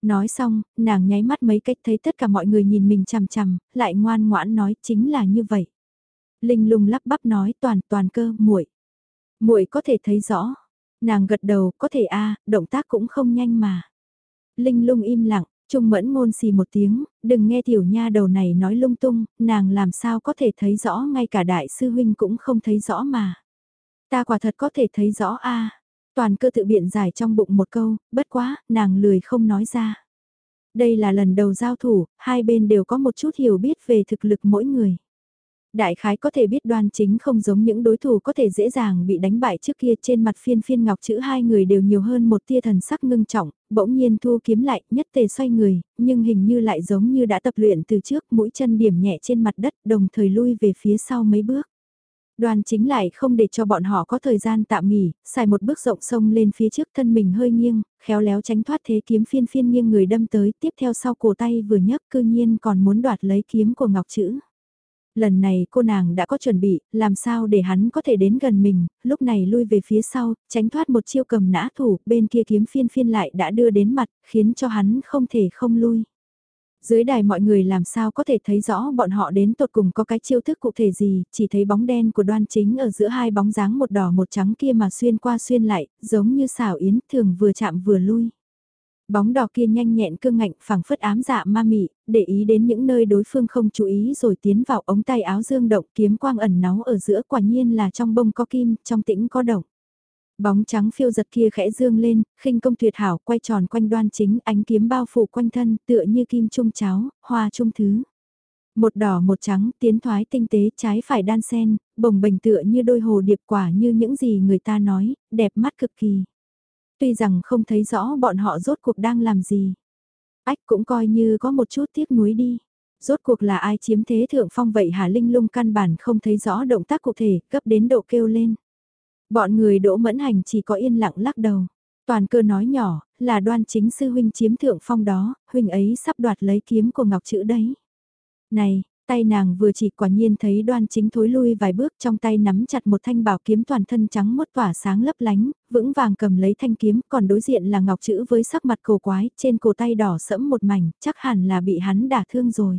Nói xong, nàng nháy mắt mấy cách thấy tất cả mọi người nhìn mình chằm chằm, lại ngoan ngoãn nói chính là như vậy. Linh lung lắp bắp nói toàn toàn cơ muội muội có thể thấy rõ. Nàng gật đầu có thể a động tác cũng không nhanh mà. Linh lung im lặng, Trung mẫn ngôn xì một tiếng, đừng nghe tiểu nha đầu này nói lung tung, nàng làm sao có thể thấy rõ ngay cả đại sư huynh cũng không thấy rõ mà. Ta quả thật có thể thấy rõ a Toàn cơ tự biện giải trong bụng một câu, bất quá, nàng lười không nói ra. Đây là lần đầu giao thủ, hai bên đều có một chút hiểu biết về thực lực mỗi người. Đại khái có thể biết đoan chính không giống những đối thủ có thể dễ dàng bị đánh bại trước kia trên mặt phiên phiên ngọc chữ hai người đều nhiều hơn một tia thần sắc ngưng trọng, bỗng nhiên thu kiếm lại, nhất tề xoay người, nhưng hình như lại giống như đã tập luyện từ trước mũi chân điểm nhẹ trên mặt đất đồng thời lui về phía sau mấy bước. Đoàn chính lại không để cho bọn họ có thời gian tạm nghỉ, xài một bước rộng sông lên phía trước thân mình hơi nghiêng, khéo léo tránh thoát thế kiếm phiên phiên nghiêng người đâm tới, tiếp theo sau cổ tay vừa nhấc cư nhiên còn muốn đoạt lấy kiếm của Ngọc Chữ. Lần này cô nàng đã có chuẩn bị, làm sao để hắn có thể đến gần mình, lúc này lui về phía sau, tránh thoát một chiêu cầm nã thủ, bên kia kiếm phiên phiên lại đã đưa đến mặt, khiến cho hắn không thể không lui. Dưới đài mọi người làm sao có thể thấy rõ bọn họ đến tột cùng có cái chiêu thức cụ thể gì, chỉ thấy bóng đen của đoan chính ở giữa hai bóng dáng một đỏ một trắng kia mà xuyên qua xuyên lại, giống như xảo yến thường vừa chạm vừa lui. Bóng đỏ kia nhanh nhẹn cương ngạnh phẳng phất ám dạ ma mị, để ý đến những nơi đối phương không chú ý rồi tiến vào ống tay áo dương động kiếm quang ẩn náu ở giữa quả nhiên là trong bông có kim, trong tĩnh có động. Bóng trắng phiêu giật kia khẽ dương lên, khinh công tuyệt hảo quay tròn quanh đoan chính ánh kiếm bao phủ quanh thân tựa như kim trung cháo, hoa trung thứ. Một đỏ một trắng tiến thoái tinh tế trái phải đan sen, bồng bềnh tựa như đôi hồ điệp quả như những gì người ta nói, đẹp mắt cực kỳ. Tuy rằng không thấy rõ bọn họ rốt cuộc đang làm gì. Ách cũng coi như có một chút tiếc nuối đi. Rốt cuộc là ai chiếm thế thượng phong vậy Hà Linh lung căn bản không thấy rõ động tác cụ thể, cấp đến độ kêu lên. Bọn người đỗ mẫn hành chỉ có yên lặng lắc đầu. Toàn cơ nói nhỏ, là đoan chính sư huynh chiếm thượng phong đó, huynh ấy sắp đoạt lấy kiếm của ngọc chữ đấy. Này, tay nàng vừa chỉ quả nhiên thấy đoan chính thối lui vài bước trong tay nắm chặt một thanh bảo kiếm toàn thân trắng mốt tỏa sáng lấp lánh, vững vàng cầm lấy thanh kiếm, còn đối diện là ngọc chữ với sắc mặt cổ quái, trên cổ tay đỏ sẫm một mảnh, chắc hẳn là bị hắn đả thương rồi.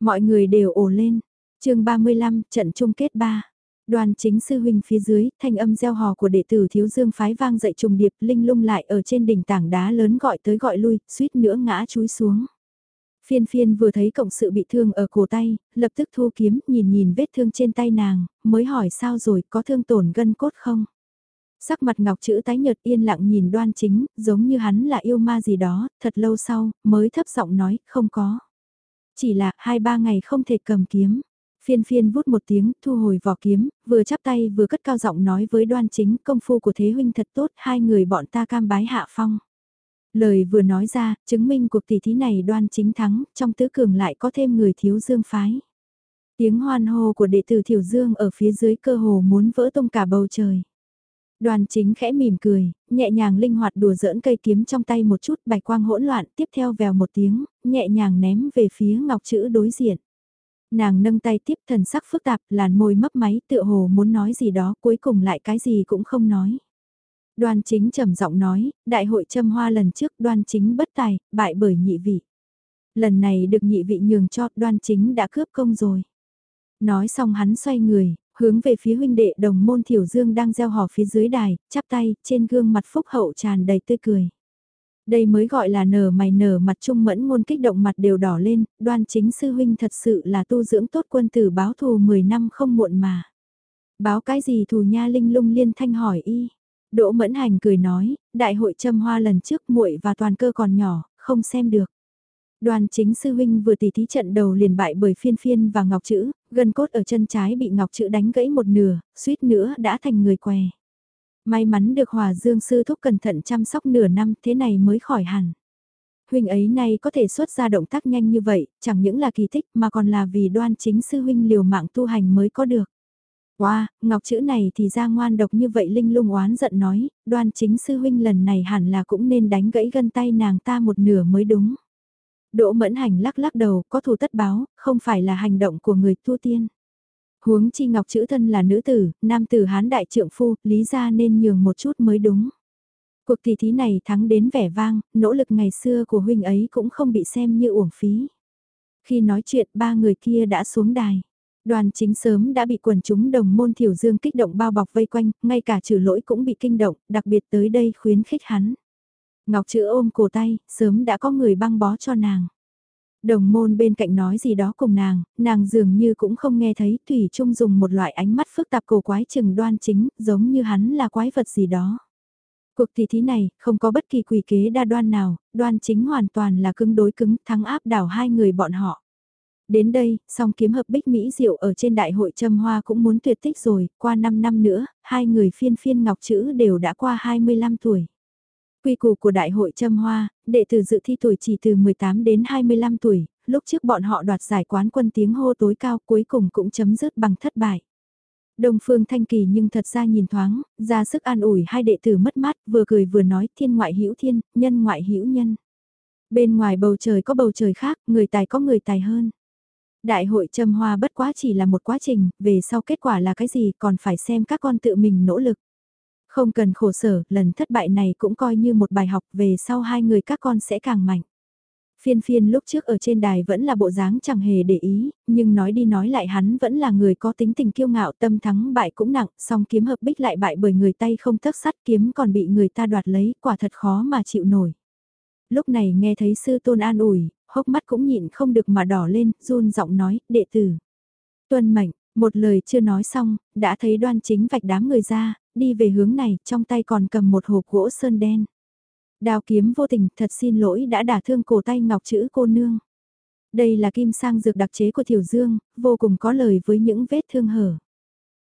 Mọi người đều ồ lên. chương 35, trận chung kết 3. Đoàn chính sư huynh phía dưới, thanh âm gieo hò của đệ tử thiếu dương phái vang dậy trùng điệp linh lung lại ở trên đỉnh tảng đá lớn gọi tới gọi lui, suýt nữa ngã chúi xuống. Phiên phiên vừa thấy cộng sự bị thương ở cổ tay, lập tức thu kiếm, nhìn nhìn vết thương trên tay nàng, mới hỏi sao rồi, có thương tổn gân cốt không? Sắc mặt ngọc chữ tái nhợt yên lặng nhìn đoan chính, giống như hắn là yêu ma gì đó, thật lâu sau, mới thấp giọng nói, không có. Chỉ là, hai ba ngày không thể cầm kiếm. Phiên phiên vút một tiếng, thu hồi vỏ kiếm, vừa chắp tay vừa cất cao giọng nói với đoan chính công phu của thế huynh thật tốt, hai người bọn ta cam bái hạ phong. Lời vừa nói ra, chứng minh cuộc tỷ thí này đoan chính thắng, trong tứ cường lại có thêm người thiếu dương phái. Tiếng hoan hô của đệ tử Thiểu Dương ở phía dưới cơ hồ muốn vỡ tung cả bầu trời. Đoàn chính khẽ mỉm cười, nhẹ nhàng linh hoạt đùa giỡn cây kiếm trong tay một chút bạch quang hỗn loạn, tiếp theo vèo một tiếng, nhẹ nhàng ném về phía ngọc chữ đối diện. Nàng nâng tay tiếp thần sắc phức tạp, làn môi mấp máy tựa hồ muốn nói gì đó, cuối cùng lại cái gì cũng không nói. Đoan chính trầm giọng nói, đại hội châm hoa lần trước đoan chính bất tài, bại bởi nhị vị. Lần này được nhị vị nhường cho đoan chính đã cướp công rồi. Nói xong hắn xoay người, hướng về phía huynh đệ đồng môn thiểu dương đang gieo hò phía dưới đài, chắp tay, trên gương mặt phúc hậu tràn đầy tươi cười. Đây mới gọi là nở mày nở mặt trung mẫn ngôn kích động mặt đều đỏ lên, đoan chính sư huynh thật sự là tu dưỡng tốt quân tử báo thù 10 năm không muộn mà. Báo cái gì thù nha linh lung liên thanh hỏi y. Đỗ mẫn hành cười nói, đại hội châm hoa lần trước muội và toàn cơ còn nhỏ, không xem được. Đoàn chính sư huynh vừa tỉ thí trận đầu liền bại bởi phiên phiên và ngọc chữ, gần cốt ở chân trái bị ngọc chữ đánh gãy một nửa, suýt nữa đã thành người què. May mắn được hòa dương sư thúc cẩn thận chăm sóc nửa năm thế này mới khỏi hẳn. Huynh ấy nay có thể xuất ra động tác nhanh như vậy, chẳng những là kỳ tích mà còn là vì đoan chính sư huynh liều mạng tu hành mới có được. Wow, ngọc chữ này thì ra ngoan độc như vậy Linh lung oán giận nói, đoan chính sư huynh lần này hẳn là cũng nên đánh gãy gân tay nàng ta một nửa mới đúng. Đỗ mẫn hành lắc lắc đầu, có thù tất báo, không phải là hành động của người tu tiên. Huống chi ngọc chữ thân là nữ tử, nam tử hán đại trượng phu, lý ra nên nhường một chút mới đúng. Cuộc tỷ thí này thắng đến vẻ vang, nỗ lực ngày xưa của huynh ấy cũng không bị xem như uổng phí. Khi nói chuyện ba người kia đã xuống đài. Đoàn chính sớm đã bị quần chúng đồng môn thiểu dương kích động bao bọc vây quanh, ngay cả trừ lỗi cũng bị kinh động, đặc biệt tới đây khuyến khích hắn. Ngọc chữ ôm cổ tay, sớm đã có người băng bó cho nàng. Đồng môn bên cạnh nói gì đó cùng nàng, nàng dường như cũng không nghe thấy, Thủy Trung dùng một loại ánh mắt phức tạp cổ quái chừng đoan chính, giống như hắn là quái vật gì đó. Cuộc tỷ thí này, không có bất kỳ quỷ kế đa đoan nào, đoan chính hoàn toàn là cứng đối cứng, thắng áp đảo hai người bọn họ. Đến đây, song kiếm hợp bích Mỹ Diệu ở trên đại hội Trâm Hoa cũng muốn tuyệt tích rồi, qua 5 năm nữa, hai người phiên phiên ngọc chữ đều đã qua 25 tuổi. Quy củ của đại hội Trâm Hoa, đệ tử dự thi tuổi chỉ từ 18 đến 25 tuổi, lúc trước bọn họ đoạt giải quán quân tiếng hô tối cao cuối cùng cũng chấm dứt bằng thất bại. Đông Phương Thanh Kỳ nhưng thật ra nhìn thoáng, ra sức an ủi hai đệ tử mất mát, vừa cười vừa nói thiên ngoại hữu thiên, nhân ngoại hữu nhân. Bên ngoài bầu trời có bầu trời khác, người tài có người tài hơn. Đại hội châm hoa bất quá chỉ là một quá trình, về sau kết quả là cái gì còn phải xem các con tự mình nỗ lực. Không cần khổ sở, lần thất bại này cũng coi như một bài học về sau hai người các con sẽ càng mạnh. Phiên phiên lúc trước ở trên đài vẫn là bộ dáng chẳng hề để ý, nhưng nói đi nói lại hắn vẫn là người có tính tình kiêu ngạo tâm thắng bại cũng nặng, song kiếm hợp bích lại bại bởi người tay không thất sắt kiếm còn bị người ta đoạt lấy, quả thật khó mà chịu nổi. Lúc này nghe thấy sư tôn an ủi, hốc mắt cũng nhịn không được mà đỏ lên, run giọng nói, đệ tử. Tuân mệnh, một lời chưa nói xong, đã thấy đoan chính vạch đám người ra, đi về hướng này, trong tay còn cầm một hộp gỗ sơn đen. Đào kiếm vô tình, thật xin lỗi đã đả thương cổ tay ngọc chữ cô nương. Đây là kim sang dược đặc chế của Thiểu Dương, vô cùng có lời với những vết thương hở.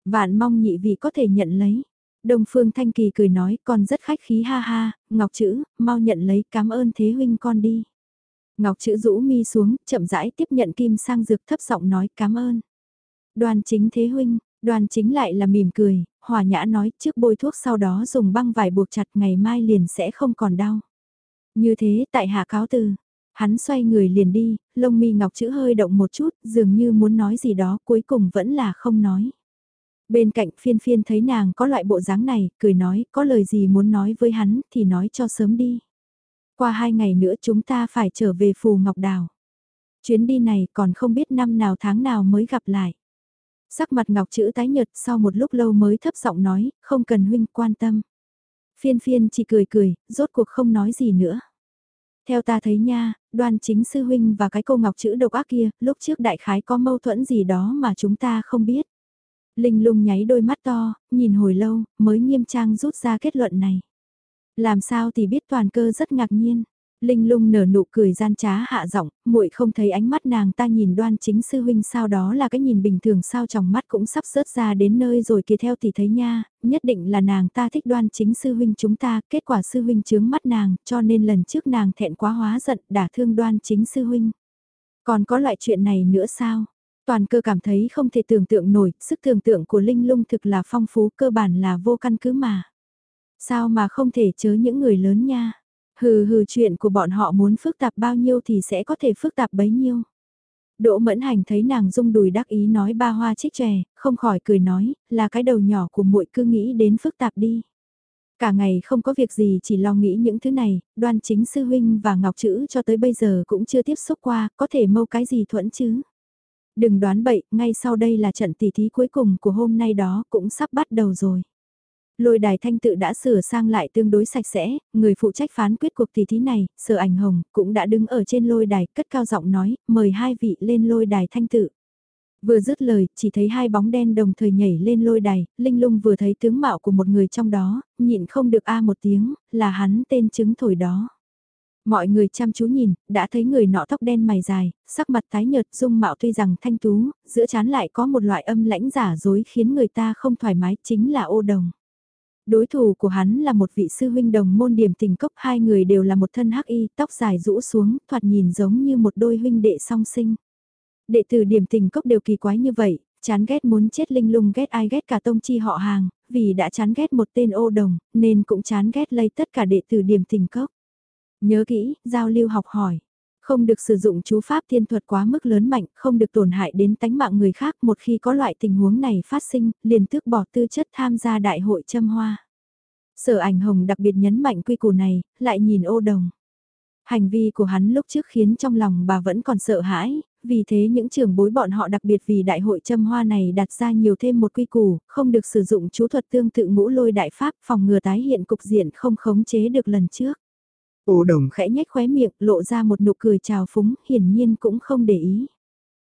Vạn mong nhị vị có thể nhận lấy. Đông Phương Thanh Kỳ cười nói, con rất khách khí ha ha, Ngọc chữ, mau nhận lấy, cảm ơn thế huynh con đi. Ngọc chữ rũ mi xuống, chậm rãi tiếp nhận kim sang dược thấp giọng nói cảm ơn. Đoàn chính thế huynh, đoàn chính lại là mỉm cười, hòa nhã nói trước bôi thuốc sau đó dùng băng vải buộc chặt ngày mai liền sẽ không còn đau. Như thế tại hạ cáo từ, hắn xoay người liền đi, lông mi ngọc chữ hơi động một chút, dường như muốn nói gì đó cuối cùng vẫn là không nói. Bên cạnh phiên phiên thấy nàng có loại bộ dáng này, cười nói có lời gì muốn nói với hắn thì nói cho sớm đi. Qua hai ngày nữa chúng ta phải trở về Phù Ngọc Đào. Chuyến đi này còn không biết năm nào tháng nào mới gặp lại. Sắc mặt Ngọc chữ tái nhật sau một lúc lâu mới thấp giọng nói, không cần huynh quan tâm. Phiên phiên chỉ cười cười, rốt cuộc không nói gì nữa. Theo ta thấy nha, đoan chính sư huynh và cái cô ngọc chữ độc ác kia, lúc trước đại khái có mâu thuẫn gì đó mà chúng ta không biết. Linh lung nháy đôi mắt to, nhìn hồi lâu, mới nghiêm trang rút ra kết luận này. Làm sao thì biết toàn cơ rất ngạc nhiên. Linh lung nở nụ cười gian trá hạ giọng, muội không thấy ánh mắt nàng ta nhìn đoan chính sư huynh sao đó là cái nhìn bình thường sao trong mắt cũng sắp rớt ra đến nơi rồi kia theo thì thấy nha, nhất định là nàng ta thích đoan chính sư huynh chúng ta, kết quả sư huynh chướng mắt nàng, cho nên lần trước nàng thẹn quá hóa giận đả thương đoan chính sư huynh. Còn có loại chuyện này nữa sao? Toàn cơ cảm thấy không thể tưởng tượng nổi, sức tưởng tượng của Linh lung thực là phong phú cơ bản là vô căn cứ mà. Sao mà không thể chớ những người lớn nha? Hừ hừ chuyện của bọn họ muốn phức tạp bao nhiêu thì sẽ có thể phức tạp bấy nhiêu. Đỗ Mẫn Hành thấy nàng rung đùi đắc ý nói ba hoa chích chè, không khỏi cười nói, là cái đầu nhỏ của muội cứ nghĩ đến phức tạp đi. Cả ngày không có việc gì chỉ lo nghĩ những thứ này, đoan chính sư huynh và ngọc chữ cho tới bây giờ cũng chưa tiếp xúc qua, có thể mâu cái gì thuẫn chứ. Đừng đoán bậy, ngay sau đây là trận tỷ thí cuối cùng của hôm nay đó cũng sắp bắt đầu rồi. Lôi đài thanh tự đã sửa sang lại tương đối sạch sẽ, người phụ trách phán quyết cuộc tỷ thí này, sở ảnh hồng, cũng đã đứng ở trên lôi đài, cất cao giọng nói, mời hai vị lên lôi đài thanh tự. Vừa dứt lời, chỉ thấy hai bóng đen đồng thời nhảy lên lôi đài, Linh Lung vừa thấy tướng mạo của một người trong đó, nhịn không được a một tiếng, là hắn tên chứng thổi đó. Mọi người chăm chú nhìn, đã thấy người nọ tóc đen mày dài, sắc mặt tái nhợt dung mạo tuy rằng thanh tú, giữa chán lại có một loại âm lãnh giả dối khiến người ta không thoải mái chính là ô đồng. Đối thủ của hắn là một vị sư huynh đồng môn điểm tình cốc, hai người đều là một thân hắc y, tóc dài rũ xuống, thoạt nhìn giống như một đôi huynh đệ song sinh. Đệ tử điểm tình cốc đều kỳ quái như vậy, chán ghét muốn chết linh lung ghét ai ghét cả tông chi họ hàng, vì đã chán ghét một tên ô đồng, nên cũng chán ghét lây tất cả đệ tử điểm tình cốc. Nhớ kỹ, giao lưu học hỏi. Không được sử dụng chú pháp thiên thuật quá mức lớn mạnh, không được tổn hại đến tánh mạng người khác một khi có loại tình huống này phát sinh, liền tước bỏ tư chất tham gia đại hội châm hoa. Sở ảnh hồng đặc biệt nhấn mạnh quy củ này, lại nhìn ô đồng. Hành vi của hắn lúc trước khiến trong lòng bà vẫn còn sợ hãi, vì thế những trường bối bọn họ đặc biệt vì đại hội châm hoa này đặt ra nhiều thêm một quy củ, không được sử dụng chú thuật tương tự ngũ lôi đại pháp phòng ngừa tái hiện cục diện không khống chế được lần trước. Ổ đồng khẽ nhếch khóe miệng lộ ra một nụ cười trào phúng, hiển nhiên cũng không để ý.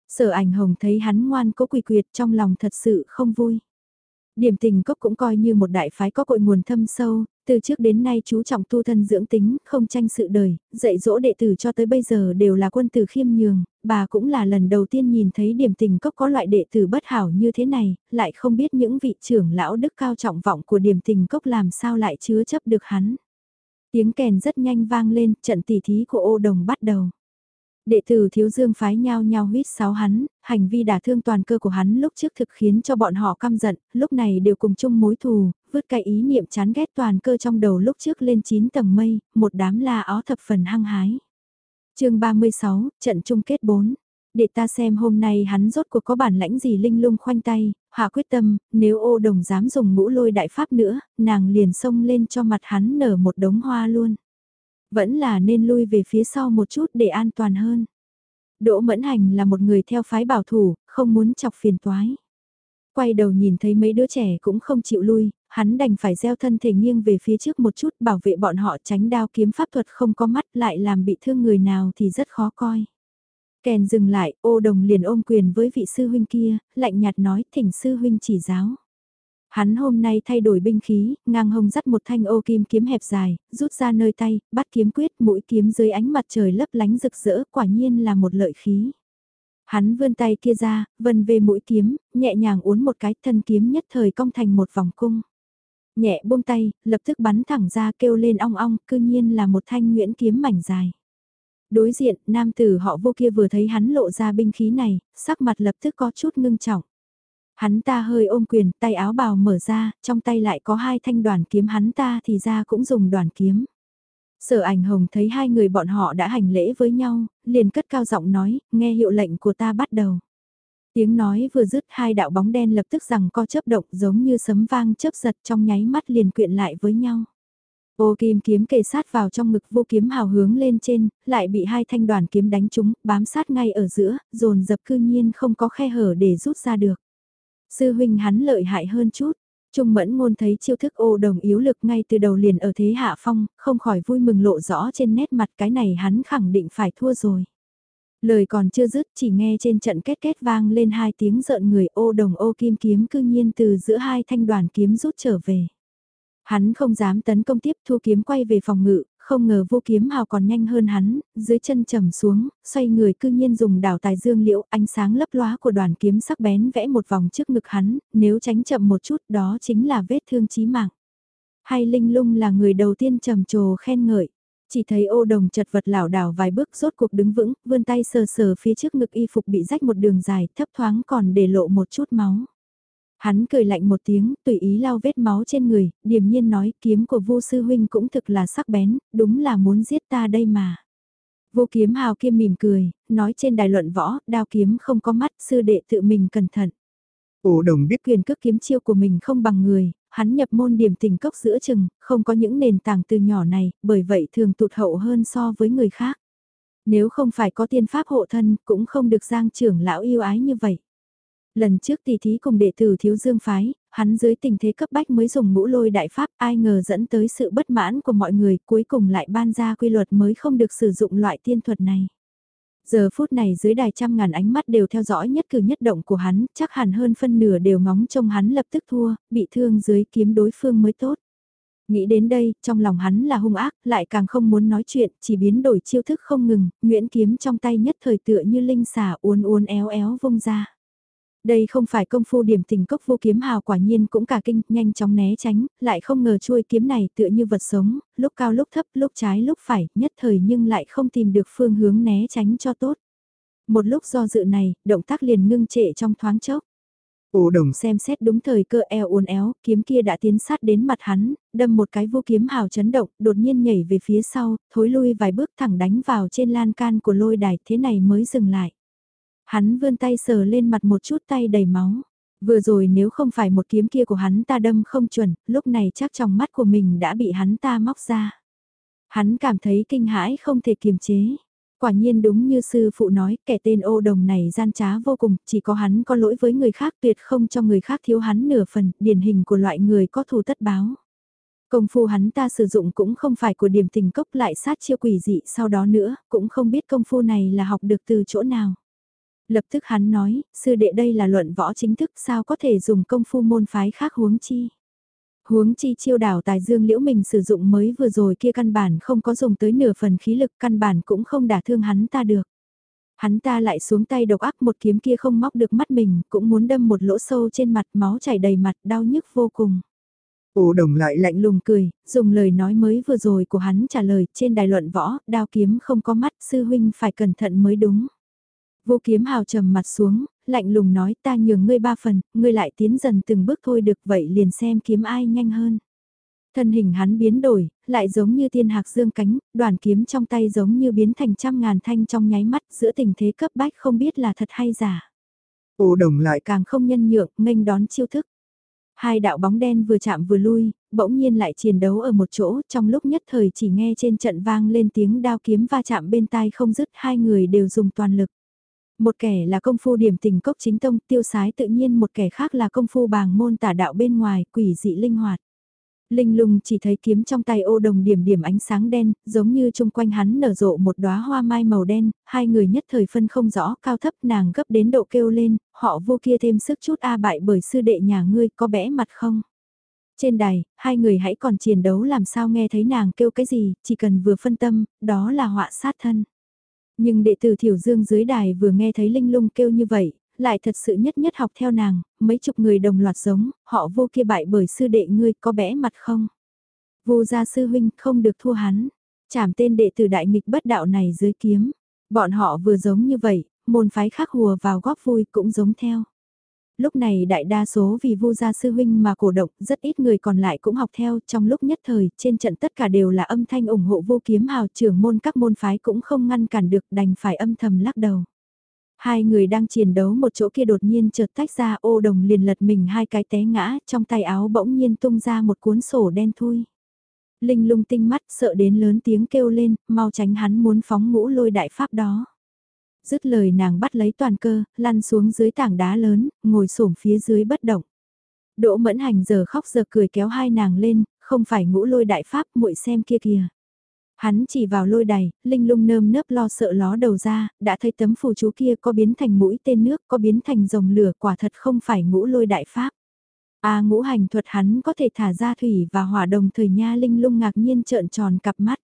Sở ảnh hồng thấy hắn ngoan cố quỳ quyệt trong lòng thật sự không vui. Điểm tình cốc cũng coi như một đại phái có cội nguồn thâm sâu, từ trước đến nay chú trọng tu thân dưỡng tính, không tranh sự đời, dạy dỗ đệ tử cho tới bây giờ đều là quân tử khiêm nhường, bà cũng là lần đầu tiên nhìn thấy điểm tình cốc có loại đệ tử bất hảo như thế này, lại không biết những vị trưởng lão đức cao trọng vọng của điểm tình cốc làm sao lại chứa chấp được hắn. Tiếng kèn rất nhanh vang lên, trận tỉ thí của ô đồng bắt đầu. Đệ tử thiếu dương phái nhau nhau huyết sáo hắn, hành vi đả thương toàn cơ của hắn lúc trước thực khiến cho bọn họ căm giận, lúc này đều cùng chung mối thù, vứt cái ý niệm chán ghét toàn cơ trong đầu lúc trước lên 9 tầng mây, một đám la ó thập phần hăng hái. chương 36, trận chung kết 4. Để ta xem hôm nay hắn rốt cuộc có bản lãnh gì linh lung khoanh tay, hạ quyết tâm, nếu ô đồng dám dùng ngũ lôi đại pháp nữa, nàng liền xông lên cho mặt hắn nở một đống hoa luôn. Vẫn là nên lui về phía sau một chút để an toàn hơn. Đỗ Mẫn Hành là một người theo phái bảo thủ, không muốn chọc phiền toái. Quay đầu nhìn thấy mấy đứa trẻ cũng không chịu lui, hắn đành phải gieo thân thể nghiêng về phía trước một chút bảo vệ bọn họ tránh đao kiếm pháp thuật không có mắt lại làm bị thương người nào thì rất khó coi. Kèn dừng lại, ô đồng liền ôm quyền với vị sư huynh kia, lạnh nhạt nói thỉnh sư huynh chỉ giáo. Hắn hôm nay thay đổi binh khí, ngang hông dắt một thanh ô kim kiếm hẹp dài, rút ra nơi tay, bắt kiếm quyết, mũi kiếm dưới ánh mặt trời lấp lánh rực rỡ, quả nhiên là một lợi khí. Hắn vươn tay kia ra, vân về mũi kiếm, nhẹ nhàng uốn một cái thân kiếm nhất thời cong thành một vòng cung. Nhẹ buông tay, lập tức bắn thẳng ra kêu lên ong ong, cư nhiên là một thanh nguyễn kiếm mảnh dài. Đối diện, nam tử họ vô kia vừa thấy hắn lộ ra binh khí này, sắc mặt lập tức có chút ngưng trọng. Hắn ta hơi ôm quyền, tay áo bào mở ra, trong tay lại có hai thanh đoàn kiếm hắn ta thì ra cũng dùng đoàn kiếm. Sở ảnh hồng thấy hai người bọn họ đã hành lễ với nhau, liền cất cao giọng nói, nghe hiệu lệnh của ta bắt đầu. Tiếng nói vừa dứt hai đạo bóng đen lập tức rằng co chớp động giống như sấm vang chớp giật trong nháy mắt liền quyện lại với nhau. Ô kim kiếm kề sát vào trong ngực vô kiếm hào hướng lên trên, lại bị hai thanh đoàn kiếm đánh trúng, bám sát ngay ở giữa, dồn dập cư nhiên không có khe hở để rút ra được. Sư huynh hắn lợi hại hơn chút. Trung mẫn ngôn thấy chiêu thức ô đồng yếu lực ngay từ đầu liền ở thế hạ phong, không khỏi vui mừng lộ rõ trên nét mặt cái này hắn khẳng định phải thua rồi. Lời còn chưa dứt chỉ nghe trên trận kết kết vang lên hai tiếng rợn người ô đồng ô kim kiếm cư nhiên từ giữa hai thanh đoàn kiếm rút trở về. Hắn không dám tấn công tiếp thu kiếm quay về phòng ngự, không ngờ vô kiếm hào còn nhanh hơn hắn, dưới chân trầm xuống, xoay người cư nhiên dùng đảo tài dương liễu, ánh sáng lấp lóa của đoàn kiếm sắc bén vẽ một vòng trước ngực hắn, nếu tránh chậm một chút đó chính là vết thương chí mạng. Hay Linh Lung là người đầu tiên trầm trồ khen ngợi. Chỉ thấy ô đồng chật vật lảo đảo vài bước rốt cuộc đứng vững, vươn tay sờ sờ phía trước ngực y phục bị rách một đường dài, thấp thoáng còn để lộ một chút máu. Hắn cười lạnh một tiếng, tùy ý lau vết máu trên người, điềm nhiên nói kiếm của vô sư huynh cũng thực là sắc bén, đúng là muốn giết ta đây mà. Vô kiếm hào kia mỉm cười, nói trên đài luận võ, đao kiếm không có mắt, sư đệ tự mình cẩn thận. Ổ đồng biết quyền cước kiếm chiêu của mình không bằng người, hắn nhập môn điểm tình cốc giữa chừng, không có những nền tảng từ nhỏ này, bởi vậy thường tụt hậu hơn so với người khác. Nếu không phải có tiên pháp hộ thân, cũng không được giang trưởng lão yêu ái như vậy. Lần trước tỷ thí cùng đệ tử thiếu dương phái, hắn dưới tình thế cấp bách mới dùng ngũ lôi đại pháp ai ngờ dẫn tới sự bất mãn của mọi người cuối cùng lại ban ra quy luật mới không được sử dụng loại tiên thuật này. Giờ phút này dưới đài trăm ngàn ánh mắt đều theo dõi nhất cử nhất động của hắn, chắc hẳn hơn phân nửa đều ngóng trông hắn lập tức thua, bị thương dưới kiếm đối phương mới tốt. Nghĩ đến đây, trong lòng hắn là hung ác, lại càng không muốn nói chuyện, chỉ biến đổi chiêu thức không ngừng, nguyễn kiếm trong tay nhất thời tựa như linh xà uốn uốn éo éo vung ra. Đây không phải công phu điểm tình cốc vô kiếm hào quả nhiên cũng cả kinh, nhanh chóng né tránh, lại không ngờ chuôi kiếm này tựa như vật sống, lúc cao lúc thấp, lúc trái lúc phải, nhất thời nhưng lại không tìm được phương hướng né tránh cho tốt. Một lúc do dự này, động tác liền ngưng trệ trong thoáng chốc. Ô đồng xem xét đúng thời cơ eo uốn éo, kiếm kia đã tiến sát đến mặt hắn, đâm một cái vô kiếm hào chấn động, đột nhiên nhảy về phía sau, thối lui vài bước thẳng đánh vào trên lan can của lôi đài, thế này mới dừng lại. Hắn vươn tay sờ lên mặt một chút tay đầy máu. Vừa rồi nếu không phải một kiếm kia của hắn ta đâm không chuẩn, lúc này chắc trong mắt của mình đã bị hắn ta móc ra. Hắn cảm thấy kinh hãi không thể kiềm chế. Quả nhiên đúng như sư phụ nói, kẻ tên ô đồng này gian trá vô cùng, chỉ có hắn có lỗi với người khác tuyệt không cho người khác thiếu hắn nửa phần, điển hình của loại người có thù tất báo. Công phu hắn ta sử dụng cũng không phải của điểm tình cốc lại sát chiêu quỷ dị sau đó nữa, cũng không biết công phu này là học được từ chỗ nào. Lập tức hắn nói, sư đệ đây là luận võ chính thức sao có thể dùng công phu môn phái khác huống chi. Huống chi chiêu đảo tài dương liễu mình sử dụng mới vừa rồi kia căn bản không có dùng tới nửa phần khí lực căn bản cũng không đả thương hắn ta được. Hắn ta lại xuống tay độc ác một kiếm kia không móc được mắt mình, cũng muốn đâm một lỗ sâu trên mặt máu chảy đầy mặt đau nhức vô cùng. Ô đồng lại lạnh lùng cười, dùng lời nói mới vừa rồi của hắn trả lời trên đài luận võ, đao kiếm không có mắt, sư huynh phải cẩn thận mới đúng. Vô kiếm hào trầm mặt xuống, lạnh lùng nói ta nhường ngươi ba phần, ngươi lại tiến dần từng bước thôi được vậy liền xem kiếm ai nhanh hơn. Thân hình hắn biến đổi, lại giống như tiên hạc dương cánh, đoàn kiếm trong tay giống như biến thành trăm ngàn thanh trong nháy mắt giữa tình thế cấp bách không biết là thật hay giả. Ô đồng lại càng không nhân nhượng, nghênh đón chiêu thức. Hai đạo bóng đen vừa chạm vừa lui, bỗng nhiên lại chiến đấu ở một chỗ, trong lúc nhất thời chỉ nghe trên trận vang lên tiếng đao kiếm va chạm bên tai không dứt, hai người đều dùng toàn lực. Một kẻ là công phu điểm tình cốc chính tông tiêu sái tự nhiên một kẻ khác là công phu bàng môn tả đạo bên ngoài, quỷ dị linh hoạt. Linh lùng chỉ thấy kiếm trong tay ô đồng điểm điểm ánh sáng đen, giống như chung quanh hắn nở rộ một đóa hoa mai màu đen, hai người nhất thời phân không rõ cao thấp nàng gấp đến độ kêu lên, họ vô kia thêm sức chút a bại bởi sư đệ nhà ngươi có bẽ mặt không? Trên đài, hai người hãy còn chiến đấu làm sao nghe thấy nàng kêu cái gì, chỉ cần vừa phân tâm, đó là họa sát thân. Nhưng đệ tử Thiểu Dương dưới đài vừa nghe thấy Linh Lung kêu như vậy, lại thật sự nhất nhất học theo nàng, mấy chục người đồng loạt giống, họ vô kia bại bởi sư đệ ngươi có bẽ mặt không? Vô gia sư huynh không được thua hắn, chảm tên đệ tử đại nghịch bất đạo này dưới kiếm. Bọn họ vừa giống như vậy, môn phái khác hùa vào góp vui cũng giống theo. Lúc này đại đa số vì vu gia sư huynh mà cổ động, rất ít người còn lại cũng học theo, trong lúc nhất thời, trên trận tất cả đều là âm thanh ủng hộ vô kiếm hào trưởng môn các môn phái cũng không ngăn cản được đành phải âm thầm lắc đầu. Hai người đang chiến đấu một chỗ kia đột nhiên chợt tách ra ô đồng liền lật mình hai cái té ngã, trong tay áo bỗng nhiên tung ra một cuốn sổ đen thui. Linh lung tinh mắt sợ đến lớn tiếng kêu lên, mau tránh hắn muốn phóng ngũ lôi đại pháp đó. Dứt lời nàng bắt lấy toàn cơ, lăn xuống dưới tảng đá lớn, ngồi xổm phía dưới bất động. Đỗ mẫn hành giờ khóc giờ cười kéo hai nàng lên, không phải ngũ lôi đại pháp muội xem kia kìa. Hắn chỉ vào lôi đài, linh lung nơm nớp lo sợ ló đầu ra, đã thấy tấm phù chú kia có biến thành mũi tên nước, có biến thành rồng lửa, quả thật không phải ngũ lôi đại pháp. A à, ngũ hành thuật hắn có thể thả ra thủy và hỏa đồng thời nha linh lung ngạc nhiên trợn tròn cặp mắt.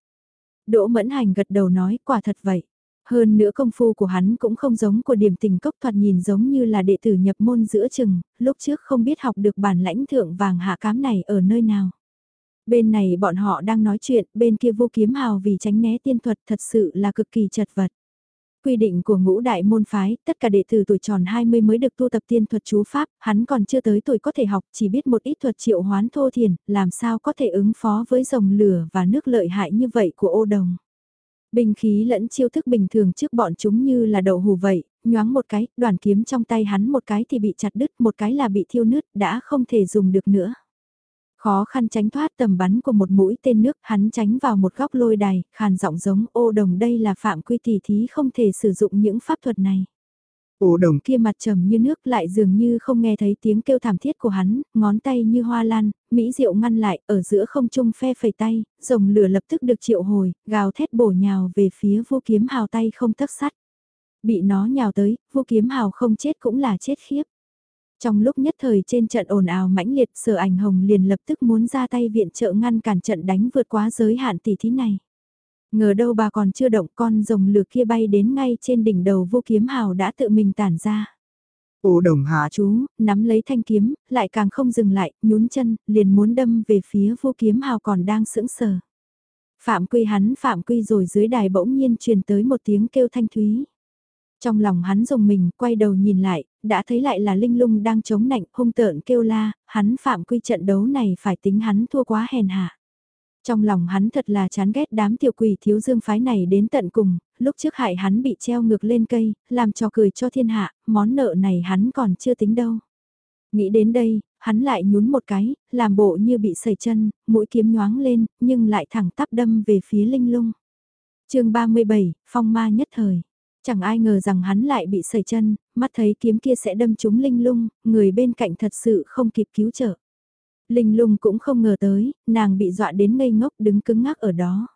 Đỗ mẫn hành gật đầu nói quả thật vậy. Hơn nữa công phu của hắn cũng không giống của điểm tình cốc thoạt nhìn giống như là đệ tử nhập môn giữa chừng, lúc trước không biết học được bản lãnh thượng vàng hạ cám này ở nơi nào. Bên này bọn họ đang nói chuyện, bên kia vô kiếm hào vì tránh né tiên thuật thật sự là cực kỳ chật vật. Quy định của ngũ đại môn phái, tất cả đệ tử tuổi tròn 20 mới được tu tập tiên thuật chú pháp, hắn còn chưa tới tuổi có thể học, chỉ biết một ít thuật triệu hoán thô thiền, làm sao có thể ứng phó với dòng lửa và nước lợi hại như vậy của ô đồng. Bình khí lẫn chiêu thức bình thường trước bọn chúng như là đậu hù vậy, nhoáng một cái, đoàn kiếm trong tay hắn một cái thì bị chặt đứt, một cái là bị thiêu nứt, đã không thể dùng được nữa. Khó khăn tránh thoát tầm bắn của một mũi tên nước, hắn tránh vào một góc lôi đài, khàn giọng giống ô đồng đây là phạm quy tỷ thí không thể sử dụng những pháp thuật này. Ô đồng kia mặt trầm như nước lại dường như không nghe thấy tiếng kêu thảm thiết của hắn, ngón tay như hoa lan, Mỹ diệu ngăn lại, ở giữa không trung phe phẩy tay, rồng lửa lập tức được triệu hồi, gào thét bổ nhào về phía vô kiếm hào tay không tấc sắt. Bị nó nhào tới, vô kiếm hào không chết cũng là chết khiếp. Trong lúc nhất thời trên trận ồn ào mãnh liệt sở ảnh hồng liền lập tức muốn ra tay viện trợ ngăn cản trận đánh vượt quá giới hạn tỷ thí này. Ngờ đâu bà còn chưa động con rồng lửa kia bay đến ngay trên đỉnh đầu vô kiếm hào đã tự mình tản ra. Ô đồng hạ chú, nắm lấy thanh kiếm, lại càng không dừng lại, nhún chân, liền muốn đâm về phía vô kiếm hào còn đang sững sờ. Phạm quy hắn phạm quy rồi dưới đài bỗng nhiên truyền tới một tiếng kêu thanh thúy. Trong lòng hắn dùng mình, quay đầu nhìn lại, đã thấy lại là Linh Lung đang chống nạnh, hung tợn kêu la, hắn phạm quy trận đấu này phải tính hắn thua quá hèn hạ. Trong lòng hắn thật là chán ghét đám tiểu quỷ thiếu dương phái này đến tận cùng, lúc trước hại hắn bị treo ngược lên cây, làm cho cười cho thiên hạ, món nợ này hắn còn chưa tính đâu. Nghĩ đến đây, hắn lại nhún một cái, làm bộ như bị sẩy chân, mũi kiếm nhoáng lên, nhưng lại thẳng tắp đâm về phía linh lung. chương 37, phong ma nhất thời. Chẳng ai ngờ rằng hắn lại bị sẩy chân, mắt thấy kiếm kia sẽ đâm trúng linh lung, người bên cạnh thật sự không kịp cứu trợ. Linh lung cũng không ngờ tới, nàng bị dọa đến ngây ngốc đứng cứng ngắc ở đó.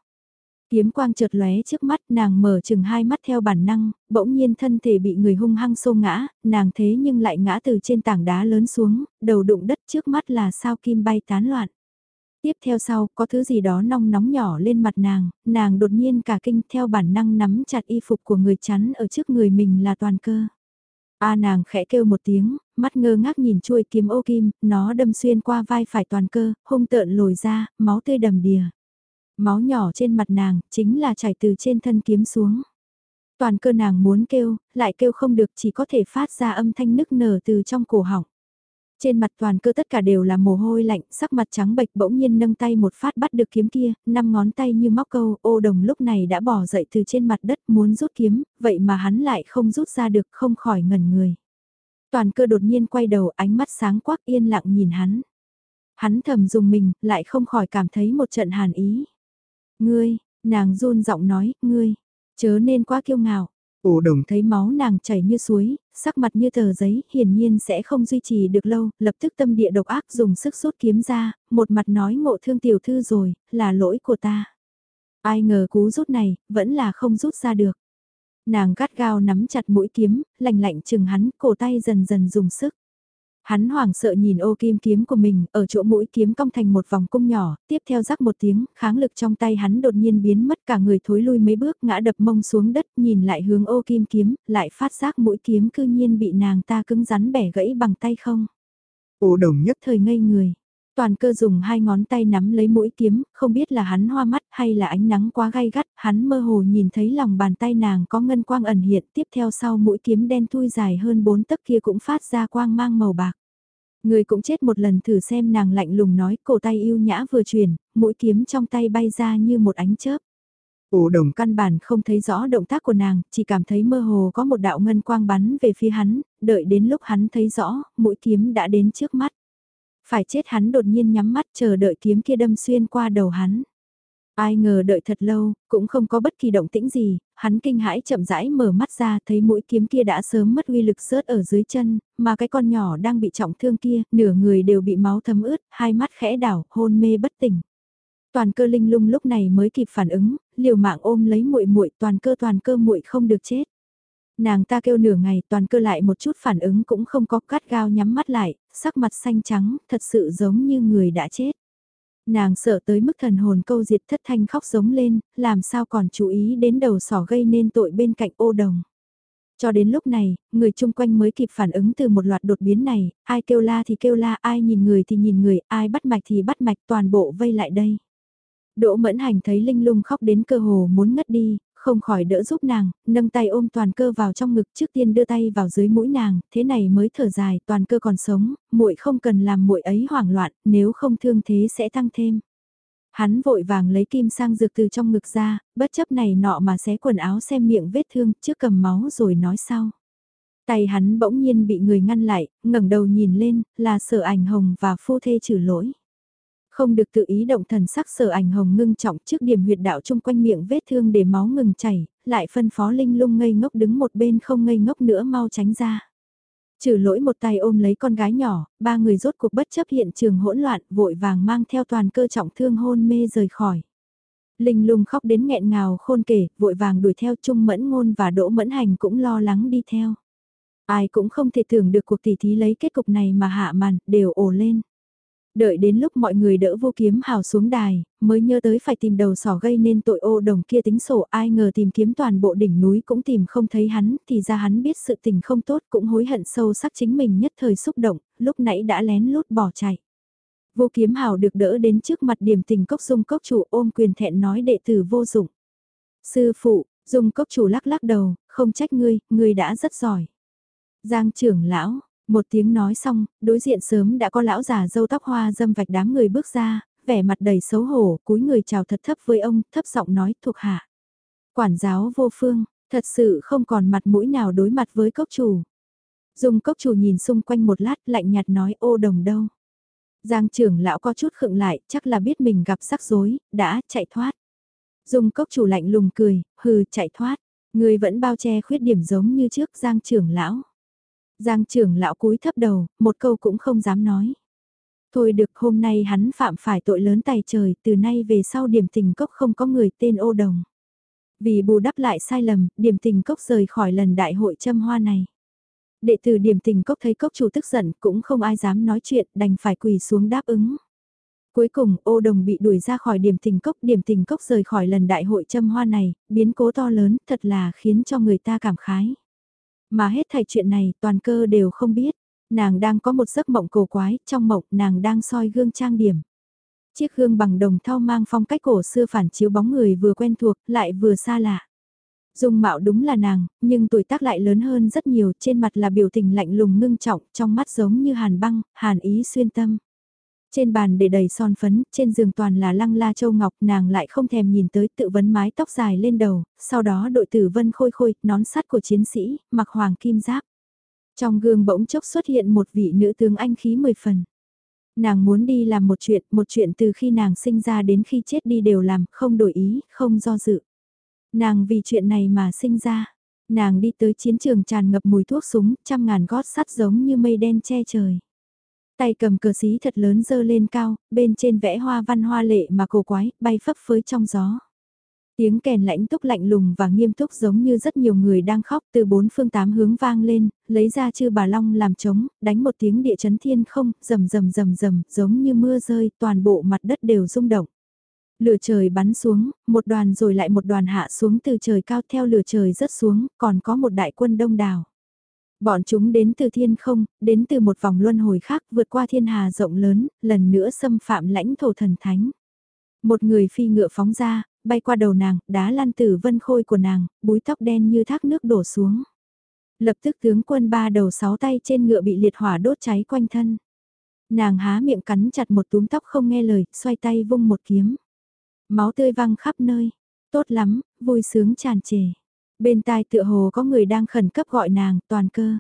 Kiếm quang chợt lóe trước mắt nàng mở chừng hai mắt theo bản năng, bỗng nhiên thân thể bị người hung hăng xô ngã, nàng thế nhưng lại ngã từ trên tảng đá lớn xuống, đầu đụng đất trước mắt là sao kim bay tán loạn. Tiếp theo sau, có thứ gì đó nong nóng nhỏ lên mặt nàng, nàng đột nhiên cả kinh theo bản năng nắm chặt y phục của người chắn ở trước người mình là toàn cơ. A nàng khẽ kêu một tiếng, mắt ngơ ngác nhìn chuôi kiếm ô kim, nó đâm xuyên qua vai phải toàn cơ, hung tợn lồi ra, máu tươi đầm đìa. Máu nhỏ trên mặt nàng, chính là chảy từ trên thân kiếm xuống. Toàn cơ nàng muốn kêu, lại kêu không được chỉ có thể phát ra âm thanh nức nở từ trong cổ họng. Trên mặt toàn cơ tất cả đều là mồ hôi lạnh, sắc mặt trắng bệch bỗng nhiên nâng tay một phát bắt được kiếm kia, năm ngón tay như móc câu, ô đồng lúc này đã bỏ dậy từ trên mặt đất muốn rút kiếm, vậy mà hắn lại không rút ra được không khỏi ngẩn người. Toàn cơ đột nhiên quay đầu ánh mắt sáng quắc yên lặng nhìn hắn. Hắn thầm dùng mình, lại không khỏi cảm thấy một trận hàn ý. Ngươi, nàng run giọng nói, ngươi, chớ nên quá kiêu ngạo. Ổ đồng thấy máu nàng chảy như suối, sắc mặt như tờ giấy, hiển nhiên sẽ không duy trì được lâu, lập tức tâm địa độc ác dùng sức rút kiếm ra, một mặt nói ngộ thương tiểu thư rồi, là lỗi của ta. Ai ngờ cú rút này, vẫn là không rút ra được. Nàng gắt gao nắm chặt mũi kiếm, lạnh lạnh chừng hắn, cổ tay dần dần dùng sức. Hắn hoảng sợ nhìn ô kim kiếm của mình, ở chỗ mũi kiếm cong thành một vòng cung nhỏ, tiếp theo rắc một tiếng, kháng lực trong tay hắn đột nhiên biến mất cả người thối lui mấy bước ngã đập mông xuống đất, nhìn lại hướng ô kim kiếm, lại phát giác mũi kiếm cư nhiên bị nàng ta cứng rắn bẻ gãy bằng tay không. Ô đồng nhất thời ngây người. Toàn cơ dùng hai ngón tay nắm lấy mũi kiếm, không biết là hắn hoa mắt hay là ánh nắng quá gay gắt, hắn mơ hồ nhìn thấy lòng bàn tay nàng có ngân quang ẩn hiện, tiếp theo sau mũi kiếm đen thui dài hơn bốn tấc kia cũng phát ra quang mang màu bạc. Người cũng chết một lần thử xem nàng lạnh lùng nói, cổ tay yêu nhã vừa chuyển, mũi kiếm trong tay bay ra như một ánh chớp. Ổ đồng căn bản không thấy rõ động tác của nàng, chỉ cảm thấy mơ hồ có một đạo ngân quang bắn về phía hắn, đợi đến lúc hắn thấy rõ, mũi kiếm đã đến trước mắt. Phải chết hắn đột nhiên nhắm mắt chờ đợi kiếm kia đâm xuyên qua đầu hắn. Ai ngờ đợi thật lâu, cũng không có bất kỳ động tĩnh gì, hắn kinh hãi chậm rãi mở mắt ra thấy mũi kiếm kia đã sớm mất uy lực rớt ở dưới chân, mà cái con nhỏ đang bị trọng thương kia, nửa người đều bị máu thấm ướt, hai mắt khẽ đảo, hôn mê bất tỉnh. Toàn cơ linh lung lúc này mới kịp phản ứng, liều mạng ôm lấy muội muội toàn cơ toàn cơ muội không được chết. Nàng ta kêu nửa ngày toàn cơ lại một chút phản ứng cũng không có cắt gao nhắm mắt lại, sắc mặt xanh trắng, thật sự giống như người đã chết. Nàng sợ tới mức thần hồn câu diệt thất thanh khóc giống lên, làm sao còn chú ý đến đầu sỏ gây nên tội bên cạnh ô đồng. Cho đến lúc này, người chung quanh mới kịp phản ứng từ một loạt đột biến này, ai kêu la thì kêu la, ai nhìn người thì nhìn người, ai bắt mạch thì bắt mạch toàn bộ vây lại đây. Đỗ mẫn hành thấy Linh lung khóc đến cơ hồ muốn ngất đi, không khỏi đỡ giúp nàng, nâng tay ôm toàn cơ vào trong ngực trước tiên đưa tay vào dưới mũi nàng, thế này mới thở dài, toàn cơ còn sống, muội không cần làm muội ấy hoảng loạn, nếu không thương thế sẽ tăng thêm. Hắn vội vàng lấy kim sang dược từ trong ngực ra, bất chấp này nọ mà xé quần áo xem miệng vết thương, trước cầm máu rồi nói sau. Tay hắn bỗng nhiên bị người ngăn lại, ngẩng đầu nhìn lên, là sở ảnh hồng và phu thê trừ lỗi. Không được tự ý động thần sắc sở ảnh hồng ngưng trọng trước điểm huyệt đạo chung quanh miệng vết thương để máu ngừng chảy, lại phân phó linh lung ngây ngốc đứng một bên không ngây ngốc nữa mau tránh ra. Trừ lỗi một tay ôm lấy con gái nhỏ, ba người rốt cuộc bất chấp hiện trường hỗn loạn, vội vàng mang theo toàn cơ trọng thương hôn mê rời khỏi. Linh lung khóc đến nghẹn ngào khôn kể, vội vàng đuổi theo Trung Mẫn Ngôn và Đỗ Mẫn Hành cũng lo lắng đi theo. Ai cũng không thể tưởng được cuộc tỷ thí lấy kết cục này mà hạ màn, đều ồ lên. Đợi đến lúc mọi người đỡ vô kiếm hào xuống đài, mới nhớ tới phải tìm đầu sỏ gây nên tội ô đồng kia tính sổ ai ngờ tìm kiếm toàn bộ đỉnh núi cũng tìm không thấy hắn, thì ra hắn biết sự tình không tốt cũng hối hận sâu sắc chính mình nhất thời xúc động, lúc nãy đã lén lút bỏ chạy. Vô kiếm hào được đỡ đến trước mặt điểm tình cốc dung cốc chủ ôm quyền thẹn nói đệ tử vô dụng. Sư phụ, dung cốc chủ lắc lắc đầu, không trách ngươi, ngươi đã rất giỏi. Giang trưởng lão, một tiếng nói xong, đối diện sớm đã có lão già dâu tóc hoa dâm vạch đám người bước ra, vẻ mặt đầy xấu hổ, cúi người chào thật thấp với ông, thấp giọng nói thuộc hạ. Quản giáo vô phương, thật sự không còn mặt mũi nào đối mặt với cốc chủ. Dung cốc chủ nhìn xung quanh một lát lạnh nhạt nói ô đồng đâu. Giang trưởng lão có chút khựng lại, chắc là biết mình gặp rắc rối, đã chạy thoát. Dung cốc chủ lạnh lùng cười, hừ chạy thoát, người vẫn bao che khuyết điểm giống như trước Giang trưởng lão. Giang trưởng lão cúi thấp đầu, một câu cũng không dám nói. Thôi được hôm nay hắn phạm phải tội lớn tài trời, từ nay về sau điểm tình cốc không có người tên ô đồng. Vì bù đắp lại sai lầm, điểm tình cốc rời khỏi lần đại hội châm hoa này. Đệ tử điểm tình cốc thấy cốc chủ tức giận cũng không ai dám nói chuyện đành phải quỳ xuống đáp ứng. Cuối cùng ô đồng bị đuổi ra khỏi điểm tình cốc, điểm tình cốc rời khỏi lần đại hội châm hoa này, biến cố to lớn thật là khiến cho người ta cảm khái. Mà hết thảy chuyện này toàn cơ đều không biết, nàng đang có một giấc mộng cổ quái, trong mộng nàng đang soi gương trang điểm. Chiếc gương bằng đồng thau mang phong cách cổ xưa phản chiếu bóng người vừa quen thuộc, lại vừa xa lạ. Dung mạo đúng là nàng, nhưng tuổi tác lại lớn hơn rất nhiều, trên mặt là biểu tình lạnh lùng ngưng trọng, trong mắt giống như hàn băng, hàn ý xuyên tâm. Trên bàn để đầy son phấn, trên giường toàn là lăng la châu ngọc, nàng lại không thèm nhìn tới tự vấn mái tóc dài lên đầu, sau đó đội tử vân khôi khôi, nón sắt của chiến sĩ, mặc hoàng kim giáp. Trong gương bỗng chốc xuất hiện một vị nữ tướng anh khí mười phần. Nàng muốn đi làm một chuyện, một chuyện từ khi nàng sinh ra đến khi chết đi đều làm, không đổi ý, không do dự. Nàng vì chuyện này mà sinh ra. Nàng đi tới chiến trường tràn ngập mùi thuốc súng, trăm ngàn gót sắt giống như mây đen che trời. Tay cầm cờ xí thật lớn dơ lên cao, bên trên vẽ hoa văn hoa lệ mà cổ quái, bay phấp phới trong gió. Tiếng kèn lãnh túc lạnh lùng và nghiêm túc giống như rất nhiều người đang khóc từ bốn phương tám hướng vang lên, lấy ra chư bà long làm trống, đánh một tiếng địa chấn thiên không, rầm rầm rầm rầm, giống như mưa rơi, toàn bộ mặt đất đều rung động. Lửa trời bắn xuống, một đoàn rồi lại một đoàn hạ xuống từ trời cao theo lửa trời rớt xuống, còn có một đại quân đông đảo. Bọn chúng đến từ thiên không, đến từ một vòng luân hồi khác vượt qua thiên hà rộng lớn, lần nữa xâm phạm lãnh thổ thần thánh. Một người phi ngựa phóng ra, bay qua đầu nàng, đá lăn tử vân khôi của nàng, búi tóc đen như thác nước đổ xuống. Lập tức tướng quân ba đầu sáu tay trên ngựa bị liệt hỏa đốt cháy quanh thân. Nàng há miệng cắn chặt một túm tóc không nghe lời, xoay tay vung một kiếm. Máu tươi văng khắp nơi. Tốt lắm, vui sướng tràn trề. Bên tai tựa hồ có người đang khẩn cấp gọi nàng, toàn cơ.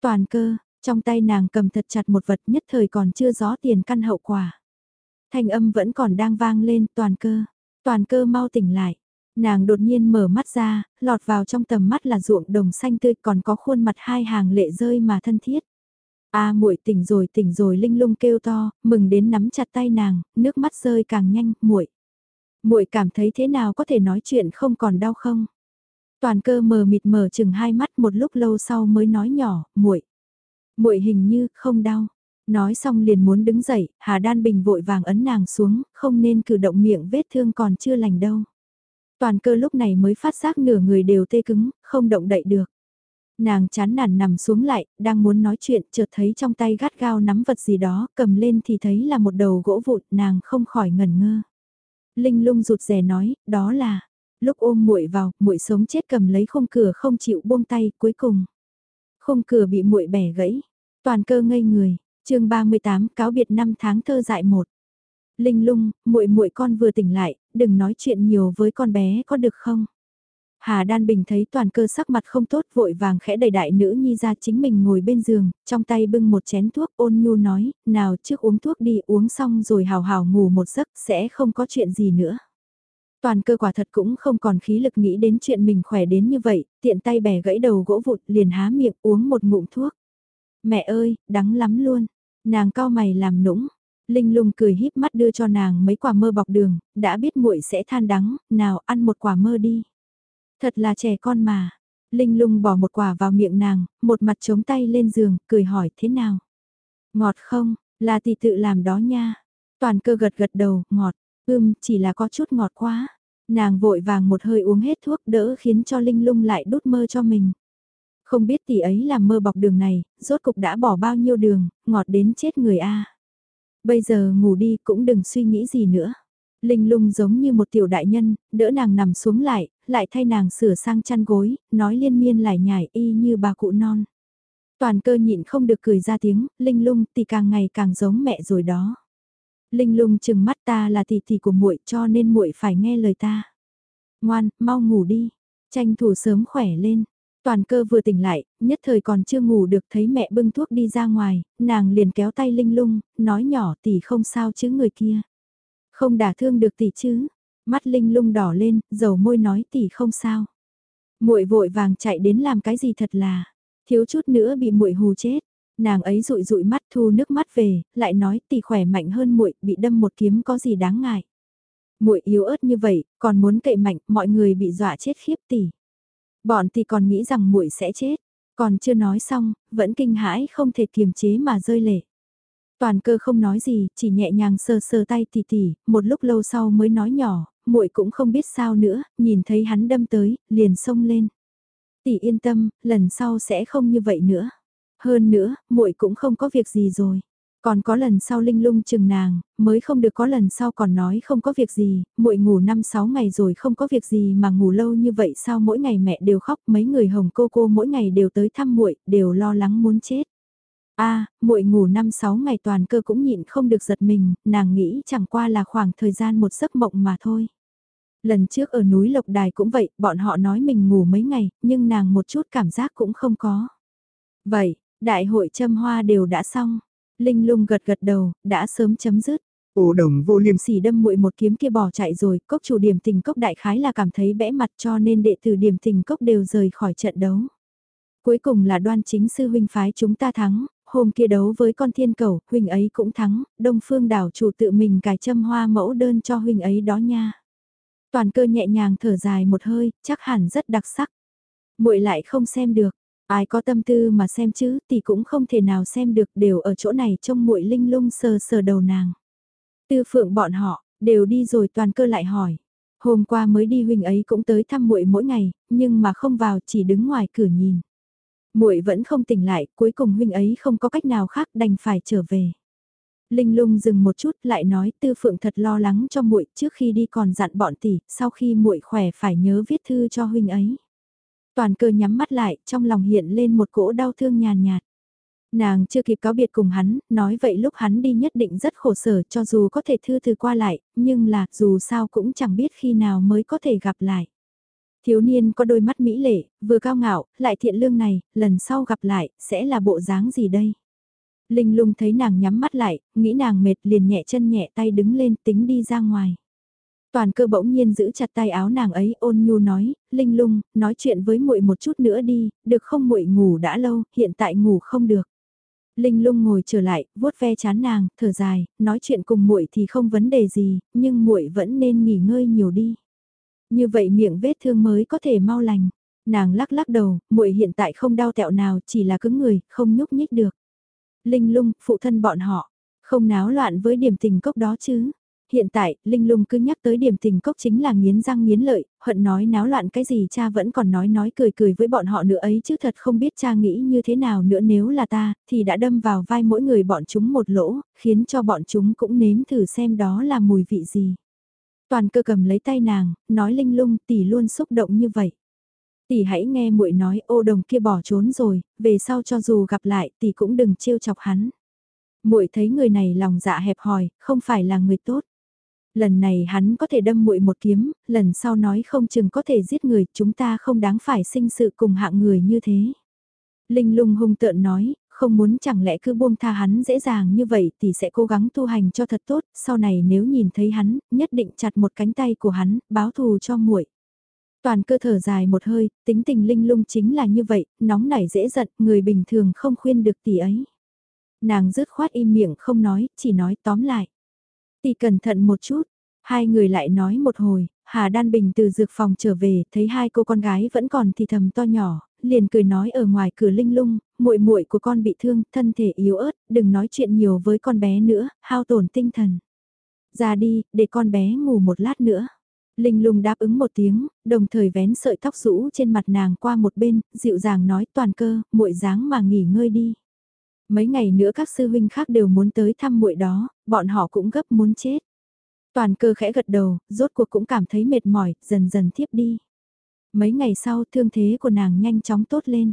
Toàn cơ, trong tay nàng cầm thật chặt một vật nhất thời còn chưa gió tiền căn hậu quả. Thanh âm vẫn còn đang vang lên, toàn cơ. Toàn cơ mau tỉnh lại. Nàng đột nhiên mở mắt ra, lọt vào trong tầm mắt là ruộng đồng xanh tươi còn có khuôn mặt hai hàng lệ rơi mà thân thiết. A muội tỉnh rồi tỉnh rồi linh lung kêu to, mừng đến nắm chặt tay nàng, nước mắt rơi càng nhanh, muội. Muội cảm thấy thế nào có thể nói chuyện không còn đau không? Toàn cơ mờ mịt mở chừng hai mắt một lúc lâu sau mới nói nhỏ, muội. Muội hình như không đau. Nói xong liền muốn đứng dậy, Hà Đan Bình vội vàng ấn nàng xuống, không nên cử động miệng vết thương còn chưa lành đâu. Toàn cơ lúc này mới phát giác nửa người đều tê cứng, không động đậy được. Nàng chán nản nằm xuống lại, đang muốn nói chuyện, chợt thấy trong tay gắt gao nắm vật gì đó, cầm lên thì thấy là một đầu gỗ vụn, nàng không khỏi ngẩn ngơ. Linh lung rụt rè nói, đó là, lúc ôm muội vào, muội sống chết cầm lấy khung cửa không chịu buông tay, cuối cùng. Khung cửa bị muội bẻ gãy, toàn cơ ngây người, chương 38 cáo biệt năm tháng thơ dại một. Linh lung, muội muội con vừa tỉnh lại, đừng nói chuyện nhiều với con bé có được không? Hà Đan Bình thấy toàn cơ sắc mặt không tốt vội vàng khẽ đẩy đại nữ nhi ra chính mình ngồi bên giường, trong tay bưng một chén thuốc ôn nhu nói, nào trước uống thuốc đi uống xong rồi hào hào ngủ một giấc sẽ không có chuyện gì nữa. Toàn cơ quả thật cũng không còn khí lực nghĩ đến chuyện mình khỏe đến như vậy, tiện tay bẻ gãy đầu gỗ vụt liền há miệng uống một ngụm thuốc. Mẹ ơi, đắng lắm luôn. Nàng cao mày làm nũng. Linh lung cười híp mắt đưa cho nàng mấy quả mơ bọc đường, đã biết muội sẽ than đắng, nào ăn một quả mơ đi. Thật là trẻ con mà. Linh lung bỏ một quả vào miệng nàng, một mặt chống tay lên giường, cười hỏi thế nào. Ngọt không, là tỷ tự làm đó nha. Toàn cơ gật gật đầu, ngọt, ưm, chỉ là có chút ngọt quá. Nàng vội vàng một hơi uống hết thuốc đỡ khiến cho Linh lung lại đút mơ cho mình. Không biết tỷ ấy làm mơ bọc đường này, rốt cục đã bỏ bao nhiêu đường, ngọt đến chết người a. Bây giờ ngủ đi cũng đừng suy nghĩ gì nữa. Linh lung giống như một tiểu đại nhân, đỡ nàng nằm xuống lại, lại thay nàng sửa sang chăn gối, nói liên miên lại nhải y như bà cụ non. Toàn cơ nhịn không được cười ra tiếng, Linh lung thì càng ngày càng giống mẹ rồi đó. Linh lung chừng mắt ta là tỷ tỷ của muội cho nên muội phải nghe lời ta. Ngoan, mau ngủ đi, tranh thủ sớm khỏe lên. Toàn cơ vừa tỉnh lại, nhất thời còn chưa ngủ được thấy mẹ bưng thuốc đi ra ngoài, nàng liền kéo tay Linh lung, nói nhỏ tỷ không sao chứ người kia. Không đả thương được tỷ chứ, mắt Linh lung đỏ lên, dầu môi nói tỷ không sao. muội vội vàng chạy đến làm cái gì thật là, thiếu chút nữa bị muội hù chết. Nàng ấy rụi rụi mắt thu nước mắt về, lại nói tỷ khỏe mạnh hơn muội, bị đâm một kiếm có gì đáng ngại. Muội yếu ớt như vậy, còn muốn cậy mạnh, mọi người bị dọa chết khiếp tỷ. Bọn thì còn nghĩ rằng muội sẽ chết, còn chưa nói xong, vẫn kinh hãi không thể kiềm chế mà rơi lệ. Toàn cơ không nói gì, chỉ nhẹ nhàng sờ sờ tay tỷ tỷ, một lúc lâu sau mới nói nhỏ, muội cũng không biết sao nữa, nhìn thấy hắn đâm tới, liền xông lên. Tỷ yên tâm, lần sau sẽ không như vậy nữa. Hơn nữa, muội cũng không có việc gì rồi. Còn có lần sau linh lung chừng nàng, mới không được có lần sau còn nói không có việc gì, muội ngủ 5-6 ngày rồi không có việc gì mà ngủ lâu như vậy sao mỗi ngày mẹ đều khóc, mấy người hồng cô cô mỗi ngày đều tới thăm muội, đều lo lắng muốn chết. A, muội ngủ 5-6 ngày toàn cơ cũng nhịn không được giật mình, nàng nghĩ chẳng qua là khoảng thời gian một giấc mộng mà thôi. Lần trước ở núi Lộc Đài cũng vậy, bọn họ nói mình ngủ mấy ngày, nhưng nàng một chút cảm giác cũng không có. Vậy, đại hội châm hoa đều đã xong. Linh lung gật gật đầu, đã sớm chấm dứt. Ô đồng vô liêm sỉ đâm muội một kiếm kia bỏ chạy rồi, cốc chủ điểm tình cốc đại khái là cảm thấy bẽ mặt cho nên đệ tử điểm tình cốc đều rời khỏi trận đấu. Cuối cùng là đoan chính sư huynh phái chúng ta thắng, hôm kia đấu với con thiên cầu, huynh ấy cũng thắng, đông phương đảo chủ tự mình cài châm hoa mẫu đơn cho huynh ấy đó nha. Toàn cơ nhẹ nhàng thở dài một hơi, chắc hẳn rất đặc sắc. muội lại không xem được, Ai có tâm tư mà xem chứ thì cũng không thể nào xem được đều ở chỗ này trông muội linh lung sờ sờ đầu nàng. Tư phượng bọn họ, đều đi rồi toàn cơ lại hỏi. Hôm qua mới đi huynh ấy cũng tới thăm muội mỗi ngày, nhưng mà không vào chỉ đứng ngoài cửa nhìn. Muội vẫn không tỉnh lại, cuối cùng huynh ấy không có cách nào khác đành phải trở về. Linh lung dừng một chút lại nói tư phượng thật lo lắng cho muội trước khi đi còn dặn bọn tỷ, sau khi muội khỏe phải nhớ viết thư cho huynh ấy. Toàn cơ nhắm mắt lại, trong lòng hiện lên một cỗ đau thương nhàn nhạt. Nàng chưa kịp cáo biệt cùng hắn, nói vậy lúc hắn đi nhất định rất khổ sở cho dù có thể thư từ qua lại, nhưng là dù sao cũng chẳng biết khi nào mới có thể gặp lại. Thiếu niên có đôi mắt mỹ lệ, vừa cao ngạo, lại thiện lương này, lần sau gặp lại, sẽ là bộ dáng gì đây? Linh lung thấy nàng nhắm mắt lại, nghĩ nàng mệt liền nhẹ chân nhẹ tay đứng lên tính đi ra ngoài. Toàn cơ bỗng nhiên giữ chặt tay áo nàng ấy ôn nhu nói, Linh lung, nói chuyện với muội một chút nữa đi, được không muội ngủ đã lâu, hiện tại ngủ không được. Linh lung ngồi trở lại, vuốt ve chán nàng, thở dài, nói chuyện cùng muội thì không vấn đề gì, nhưng muội vẫn nên nghỉ ngơi nhiều đi. Như vậy miệng vết thương mới có thể mau lành. Nàng lắc lắc đầu, muội hiện tại không đau tẹo nào, chỉ là cứng người, không nhúc nhích được. Linh lung, phụ thân bọn họ, không náo loạn với điểm tình cốc đó chứ. Hiện tại, Linh Lung cứ nhắc tới điểm tình cốc chính là nghiến răng nghiến lợi, hận nói náo loạn cái gì cha vẫn còn nói nói cười cười với bọn họ nữa ấy chứ thật không biết cha nghĩ như thế nào nữa nếu là ta, thì đã đâm vào vai mỗi người bọn chúng một lỗ, khiến cho bọn chúng cũng nếm thử xem đó là mùi vị gì. Toàn cơ cầm lấy tay nàng, nói Linh Lung tỷ luôn xúc động như vậy. Tỷ hãy nghe muội nói ô đồng kia bỏ trốn rồi, về sau cho dù gặp lại tỷ cũng đừng trêu chọc hắn. Muội thấy người này lòng dạ hẹp hòi, không phải là người tốt. Lần này hắn có thể đâm muội một kiếm, lần sau nói không chừng có thể giết người, chúng ta không đáng phải sinh sự cùng hạng người như thế. Linh lung hung tợn nói, không muốn chẳng lẽ cứ buông tha hắn dễ dàng như vậy thì sẽ cố gắng tu hành cho thật tốt, sau này nếu nhìn thấy hắn, nhất định chặt một cánh tay của hắn, báo thù cho muội. Toàn cơ thở dài một hơi, tính tình linh lung chính là như vậy, nóng nảy dễ giận, người bình thường không khuyên được tỷ ấy. Nàng rứt khoát im miệng không nói, chỉ nói tóm lại. Tỷ cẩn thận một chút, hai người lại nói một hồi, Hà Đan Bình từ dược phòng trở về, thấy hai cô con gái vẫn còn thì thầm to nhỏ, liền cười nói ở ngoài cửa linh lung, muội muội của con bị thương, thân thể yếu ớt, đừng nói chuyện nhiều với con bé nữa, hao tổn tinh thần. Ra đi, để con bé ngủ một lát nữa. Linh lung đáp ứng một tiếng, đồng thời vén sợi tóc rũ trên mặt nàng qua một bên, dịu dàng nói toàn cơ, muội dáng mà nghỉ ngơi đi. Mấy ngày nữa các sư huynh khác đều muốn tới thăm muội đó, bọn họ cũng gấp muốn chết. Toàn cơ khẽ gật đầu, rốt cuộc cũng cảm thấy mệt mỏi, dần dần thiếp đi. Mấy ngày sau thương thế của nàng nhanh chóng tốt lên.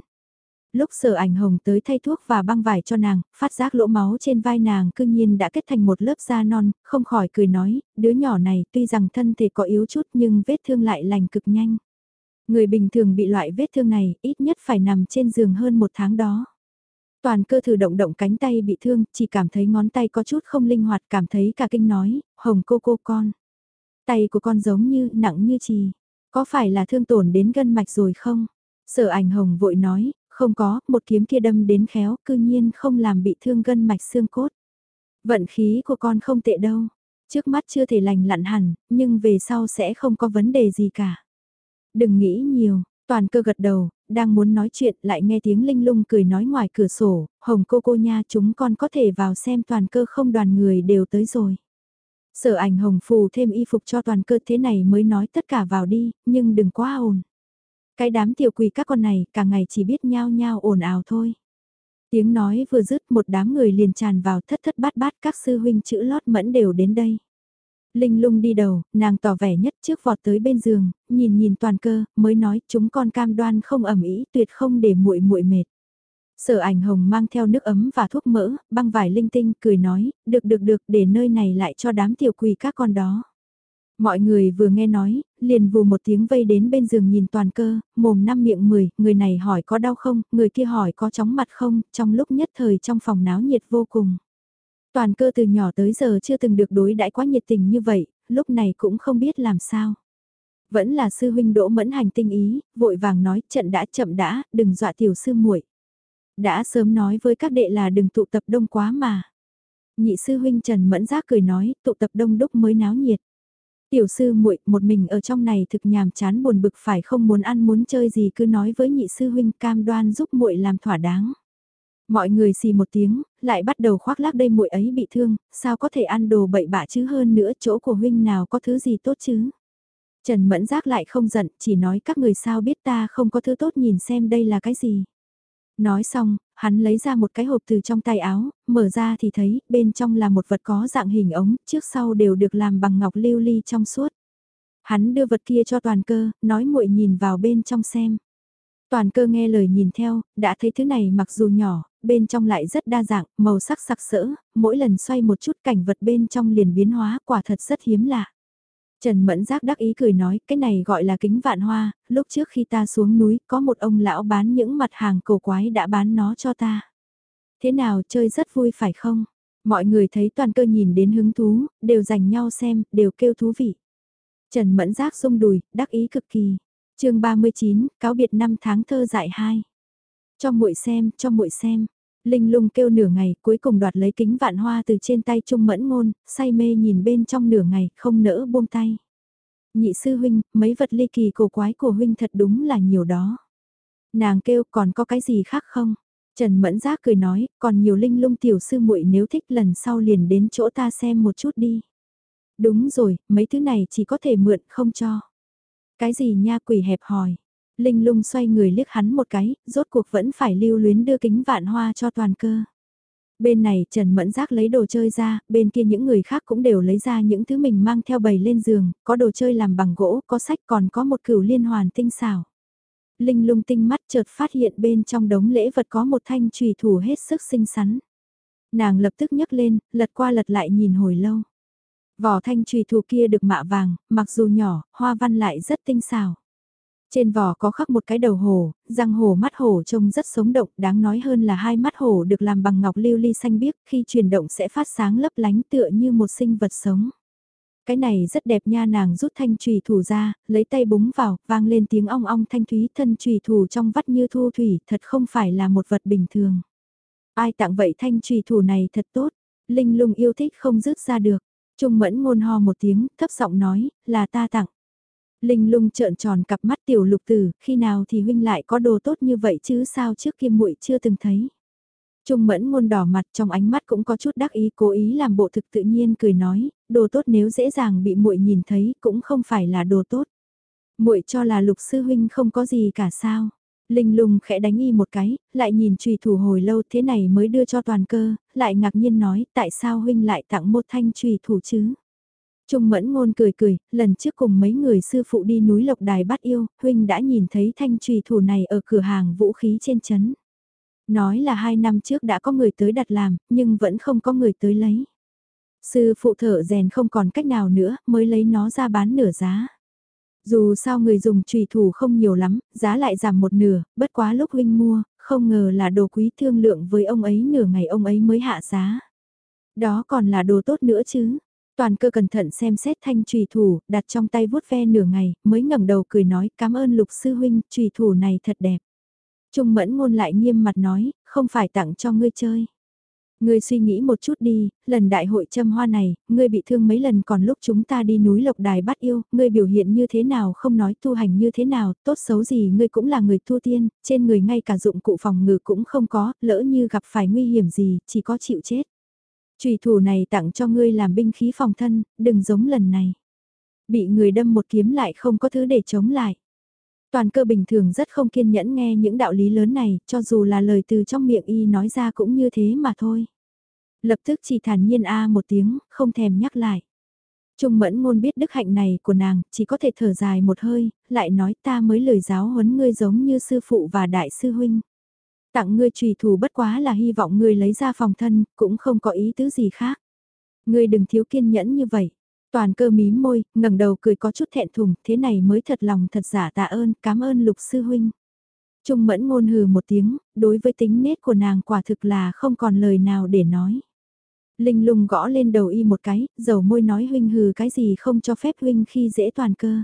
Lúc sở ảnh hồng tới thay thuốc và băng vải cho nàng, phát giác lỗ máu trên vai nàng cương nhiên đã kết thành một lớp da non, không khỏi cười nói, đứa nhỏ này tuy rằng thân thể có yếu chút nhưng vết thương lại lành cực nhanh. Người bình thường bị loại vết thương này ít nhất phải nằm trên giường hơn một tháng đó. Toàn cơ thử động động cánh tay bị thương, chỉ cảm thấy ngón tay có chút không linh hoạt, cảm thấy cả kinh nói, hồng cô cô con. Tay của con giống như, nặng như trì. Có phải là thương tổn đến gân mạch rồi không? Sở ảnh hồng vội nói, không có, một kiếm kia đâm đến khéo, cư nhiên không làm bị thương gân mạch xương cốt. Vận khí của con không tệ đâu. Trước mắt chưa thể lành lặn hẳn, nhưng về sau sẽ không có vấn đề gì cả. Đừng nghĩ nhiều, toàn cơ gật đầu, đang muốn nói chuyện lại nghe tiếng linh lung cười nói ngoài cửa sổ, hồng cô cô nha chúng con có thể vào xem toàn cơ không đoàn người đều tới rồi. Sở ảnh hồng phù thêm y phục cho toàn cơ thế này mới nói tất cả vào đi, nhưng đừng quá ồn. Cái đám tiểu quỷ các con này cả ngày chỉ biết nhao nhao ồn ào thôi. Tiếng nói vừa dứt một đám người liền tràn vào thất thất bát bát các sư huynh chữ lót mẫn đều đến đây. Linh lung đi đầu, nàng tỏ vẻ nhất trước vọt tới bên giường, nhìn nhìn toàn cơ, mới nói chúng con cam đoan không ẩm ý tuyệt không để muội muội mệt. Sở ảnh hồng mang theo nước ấm và thuốc mỡ, băng vải linh tinh, cười nói, được được được để nơi này lại cho đám tiểu quỳ các con đó. Mọi người vừa nghe nói, liền vù một tiếng vây đến bên giường nhìn toàn cơ, mồm năm miệng mười, người này hỏi có đau không, người kia hỏi có chóng mặt không, trong lúc nhất thời trong phòng náo nhiệt vô cùng. Toàn cơ từ nhỏ tới giờ chưa từng được đối đãi quá nhiệt tình như vậy, lúc này cũng không biết làm sao. Vẫn là sư huynh đỗ mẫn hành tinh ý, vội vàng nói trận đã chậm đã, đừng dọa tiểu sư muội Đã sớm nói với các đệ là đừng tụ tập đông quá mà. Nhị sư huynh Trần Mẫn Giác cười nói, tụ tập đông đúc mới náo nhiệt. Tiểu sư muội một mình ở trong này thực nhàm chán buồn bực phải không muốn ăn muốn chơi gì cứ nói với nhị sư huynh cam đoan giúp muội làm thỏa đáng. Mọi người xì một tiếng, lại bắt đầu khoác lác đây muội ấy bị thương, sao có thể ăn đồ bậy bạ chứ hơn nữa chỗ của huynh nào có thứ gì tốt chứ. Trần Mẫn Giác lại không giận, chỉ nói các người sao biết ta không có thứ tốt nhìn xem đây là cái gì. Nói xong, hắn lấy ra một cái hộp từ trong tay áo, mở ra thì thấy bên trong là một vật có dạng hình ống, trước sau đều được làm bằng ngọc lưu ly trong suốt. Hắn đưa vật kia cho toàn cơ, nói muội nhìn vào bên trong xem. Toàn cơ nghe lời nhìn theo, đã thấy thứ này mặc dù nhỏ, bên trong lại rất đa dạng, màu sắc sặc sỡ, mỗi lần xoay một chút cảnh vật bên trong liền biến hóa quả thật rất hiếm lạ. Trần Mẫn Giác đắc ý cười nói, cái này gọi là kính vạn hoa, lúc trước khi ta xuống núi, có một ông lão bán những mặt hàng cổ quái đã bán nó cho ta. Thế nào, chơi rất vui phải không? Mọi người thấy toàn cơ nhìn đến hứng thú, đều dành nhau xem, đều kêu thú vị. Trần Mẫn Giác rung đùi, đắc ý cực kỳ. chương 39, cáo biệt năm tháng thơ dại 2. Cho muội xem, cho muội xem. Linh lung kêu nửa ngày, cuối cùng đoạt lấy kính vạn hoa từ trên tay Trung Mẫn Ngôn, say mê nhìn bên trong nửa ngày, không nỡ buông tay. Nhị sư huynh, mấy vật ly kỳ cổ quái của huynh thật đúng là nhiều đó. Nàng kêu còn có cái gì khác không? Trần Mẫn Giác cười nói, còn nhiều linh lung tiểu sư muội nếu thích lần sau liền đến chỗ ta xem một chút đi. Đúng rồi, mấy thứ này chỉ có thể mượn không cho. Cái gì nha quỷ hẹp hòi. Linh lung xoay người liếc hắn một cái, rốt cuộc vẫn phải lưu luyến đưa kính vạn hoa cho toàn cơ. Bên này Trần Mẫn Giác lấy đồ chơi ra, bên kia những người khác cũng đều lấy ra những thứ mình mang theo bầy lên giường, có đồ chơi làm bằng gỗ, có sách còn có một cửu liên hoàn tinh xảo. Linh lung tinh mắt chợt phát hiện bên trong đống lễ vật có một thanh trùy thủ hết sức xinh xắn. Nàng lập tức nhấc lên, lật qua lật lại nhìn hồi lâu. Vỏ thanh trùy thủ kia được mạ vàng, mặc dù nhỏ, hoa văn lại rất tinh xảo. Trên vỏ có khắc một cái đầu hổ, răng hổ mắt hổ trông rất sống động, đáng nói hơn là hai mắt hổ được làm bằng ngọc lưu ly xanh biếc, khi chuyển động sẽ phát sáng lấp lánh tựa như một sinh vật sống. Cái này rất đẹp nha nàng rút thanh trùy thủ ra, lấy tay búng vào, vang lên tiếng ong ong thanh thúy thân trùy thủ trong vắt như thu thủy, thật không phải là một vật bình thường. Ai tặng vậy thanh trùy thủ này thật tốt, linh lung yêu thích không rứt ra được. Trung mẫn ngôn ho một tiếng, thấp giọng nói, là ta tặng. Linh lung trợn tròn cặp mắt tiểu lục tử, khi nào thì huynh lại có đồ tốt như vậy chứ sao trước kia muội chưa từng thấy. Trung mẫn ngôn đỏ mặt trong ánh mắt cũng có chút đắc ý cố ý làm bộ thực tự nhiên cười nói, đồ tốt nếu dễ dàng bị muội nhìn thấy cũng không phải là đồ tốt. muội cho là lục sư huynh không có gì cả sao. Linh lung khẽ đánh y một cái, lại nhìn trùy thủ hồi lâu thế này mới đưa cho toàn cơ, lại ngạc nhiên nói tại sao huynh lại tặng một thanh trùy thủ chứ. Trung mẫn ngôn cười cười, lần trước cùng mấy người sư phụ đi núi Lộc Đài bắt yêu, huynh đã nhìn thấy thanh trùy thủ này ở cửa hàng vũ khí trên chấn. Nói là hai năm trước đã có người tới đặt làm, nhưng vẫn không có người tới lấy. Sư phụ thở rèn không còn cách nào nữa, mới lấy nó ra bán nửa giá. Dù sao người dùng trùy thủ không nhiều lắm, giá lại giảm một nửa, bất quá lúc huynh mua, không ngờ là đồ quý thương lượng với ông ấy nửa ngày ông ấy mới hạ giá. Đó còn là đồ tốt nữa chứ. Toàn cơ cẩn thận xem xét thanh trùy thủ, đặt trong tay vuốt ve nửa ngày, mới ngẩng đầu cười nói cảm ơn lục sư huynh, trùy thủ này thật đẹp. Trung mẫn ngôn lại nghiêm mặt nói, không phải tặng cho ngươi chơi. Ngươi suy nghĩ một chút đi, lần đại hội châm hoa này, ngươi bị thương mấy lần còn lúc chúng ta đi núi Lộc Đài bắt yêu, ngươi biểu hiện như thế nào không nói tu hành như thế nào, tốt xấu gì ngươi cũng là người thu tiên, trên người ngay cả dụng cụ phòng ngự cũng không có, lỡ như gặp phải nguy hiểm gì, chỉ có chịu chết. Trùy thủ này tặng cho ngươi làm binh khí phòng thân, đừng giống lần này. Bị người đâm một kiếm lại không có thứ để chống lại. Toàn cơ bình thường rất không kiên nhẫn nghe những đạo lý lớn này, cho dù là lời từ trong miệng y nói ra cũng như thế mà thôi. Lập tức chỉ thản nhiên a một tiếng, không thèm nhắc lại. Trung mẫn ngôn biết đức hạnh này của nàng, chỉ có thể thở dài một hơi, lại nói ta mới lời giáo huấn ngươi giống như sư phụ và đại sư huynh. Tặng ngươi trùy thủ bất quá là hy vọng ngươi lấy ra phòng thân, cũng không có ý tứ gì khác. Ngươi đừng thiếu kiên nhẫn như vậy. Toàn cơ mím môi, ngẩng đầu cười có chút thẹn thùng, thế này mới thật lòng thật giả tạ ơn, cảm ơn lục sư huynh. Trung mẫn ngôn hừ một tiếng, đối với tính nết của nàng quả thực là không còn lời nào để nói. Linh lung gõ lên đầu y một cái, dầu môi nói huynh hừ cái gì không cho phép huynh khi dễ toàn cơ.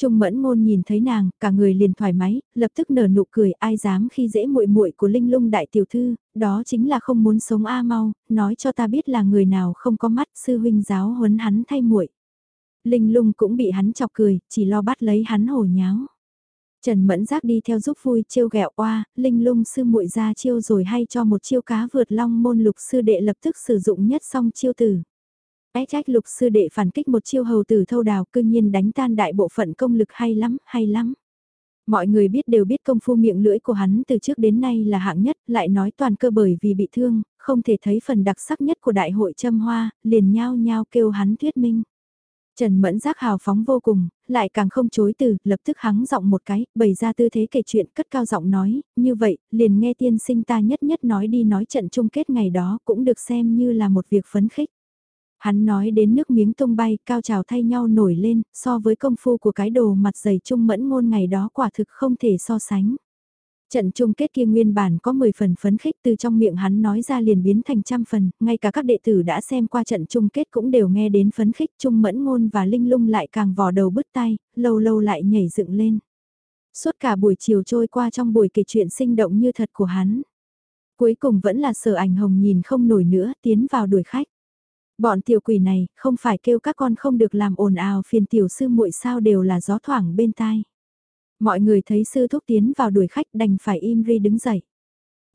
Trung mẫn ngôn nhìn thấy nàng, cả người liền thoải mái, lập tức nở nụ cười, ai dám khi dễ muội muội của Linh Lung đại tiểu thư, đó chính là không muốn sống a mau, nói cho ta biết là người nào không có mắt, sư huynh giáo huấn hắn thay muội. Linh Lung cũng bị hắn chọc cười, chỉ lo bắt lấy hắn hổ nháo. Trần Mẫn Giác đi theo giúp vui chiêu ghẹo oa, Linh Lung sư muội ra chiêu rồi hay cho một chiêu cá vượt long môn lục sư đệ lập tức sử dụng nhất song chiêu tử. Ách ách lục sư đệ phản kích một chiêu hầu tử thâu đào cương nhiên đánh tan đại bộ phận công lực hay lắm, hay lắm. Mọi người biết đều biết công phu miệng lưỡi của hắn từ trước đến nay là hạng nhất, lại nói toàn cơ bởi vì bị thương, không thể thấy phần đặc sắc nhất của đại hội châm hoa, liền nhao nhao kêu hắn thuyết minh. Trần Mẫn giác hào phóng vô cùng, lại càng không chối từ, lập tức hắng giọng một cái, bày ra tư thế kể chuyện cất cao giọng nói, như vậy, liền nghe tiên sinh ta nhất nhất nói đi nói trận chung kết ngày đó cũng được xem như là một việc phấn khích. Hắn nói đến nước miếng tung bay, cao trào thay nhau nổi lên, so với công phu của cái đồ mặt dày trung mẫn ngôn ngày đó quả thực không thể so sánh. Trận chung kết kia nguyên bản có 10 phần phấn khích từ trong miệng hắn nói ra liền biến thành trăm phần, ngay cả các đệ tử đã xem qua trận chung kết cũng đều nghe đến phấn khích trung mẫn ngôn và linh lung lại càng vò đầu bứt tay, lâu lâu lại nhảy dựng lên. Suốt cả buổi chiều trôi qua trong buổi kể chuyện sinh động như thật của hắn. Cuối cùng vẫn là sở ảnh hồng nhìn không nổi nữa tiến vào đuổi khách. Bọn tiểu quỷ này, không phải kêu các con không được làm ồn ào phiền tiểu sư muội sao đều là gió thoảng bên tai. Mọi người thấy sư thúc tiến vào đuổi khách đành phải im ri đứng dậy.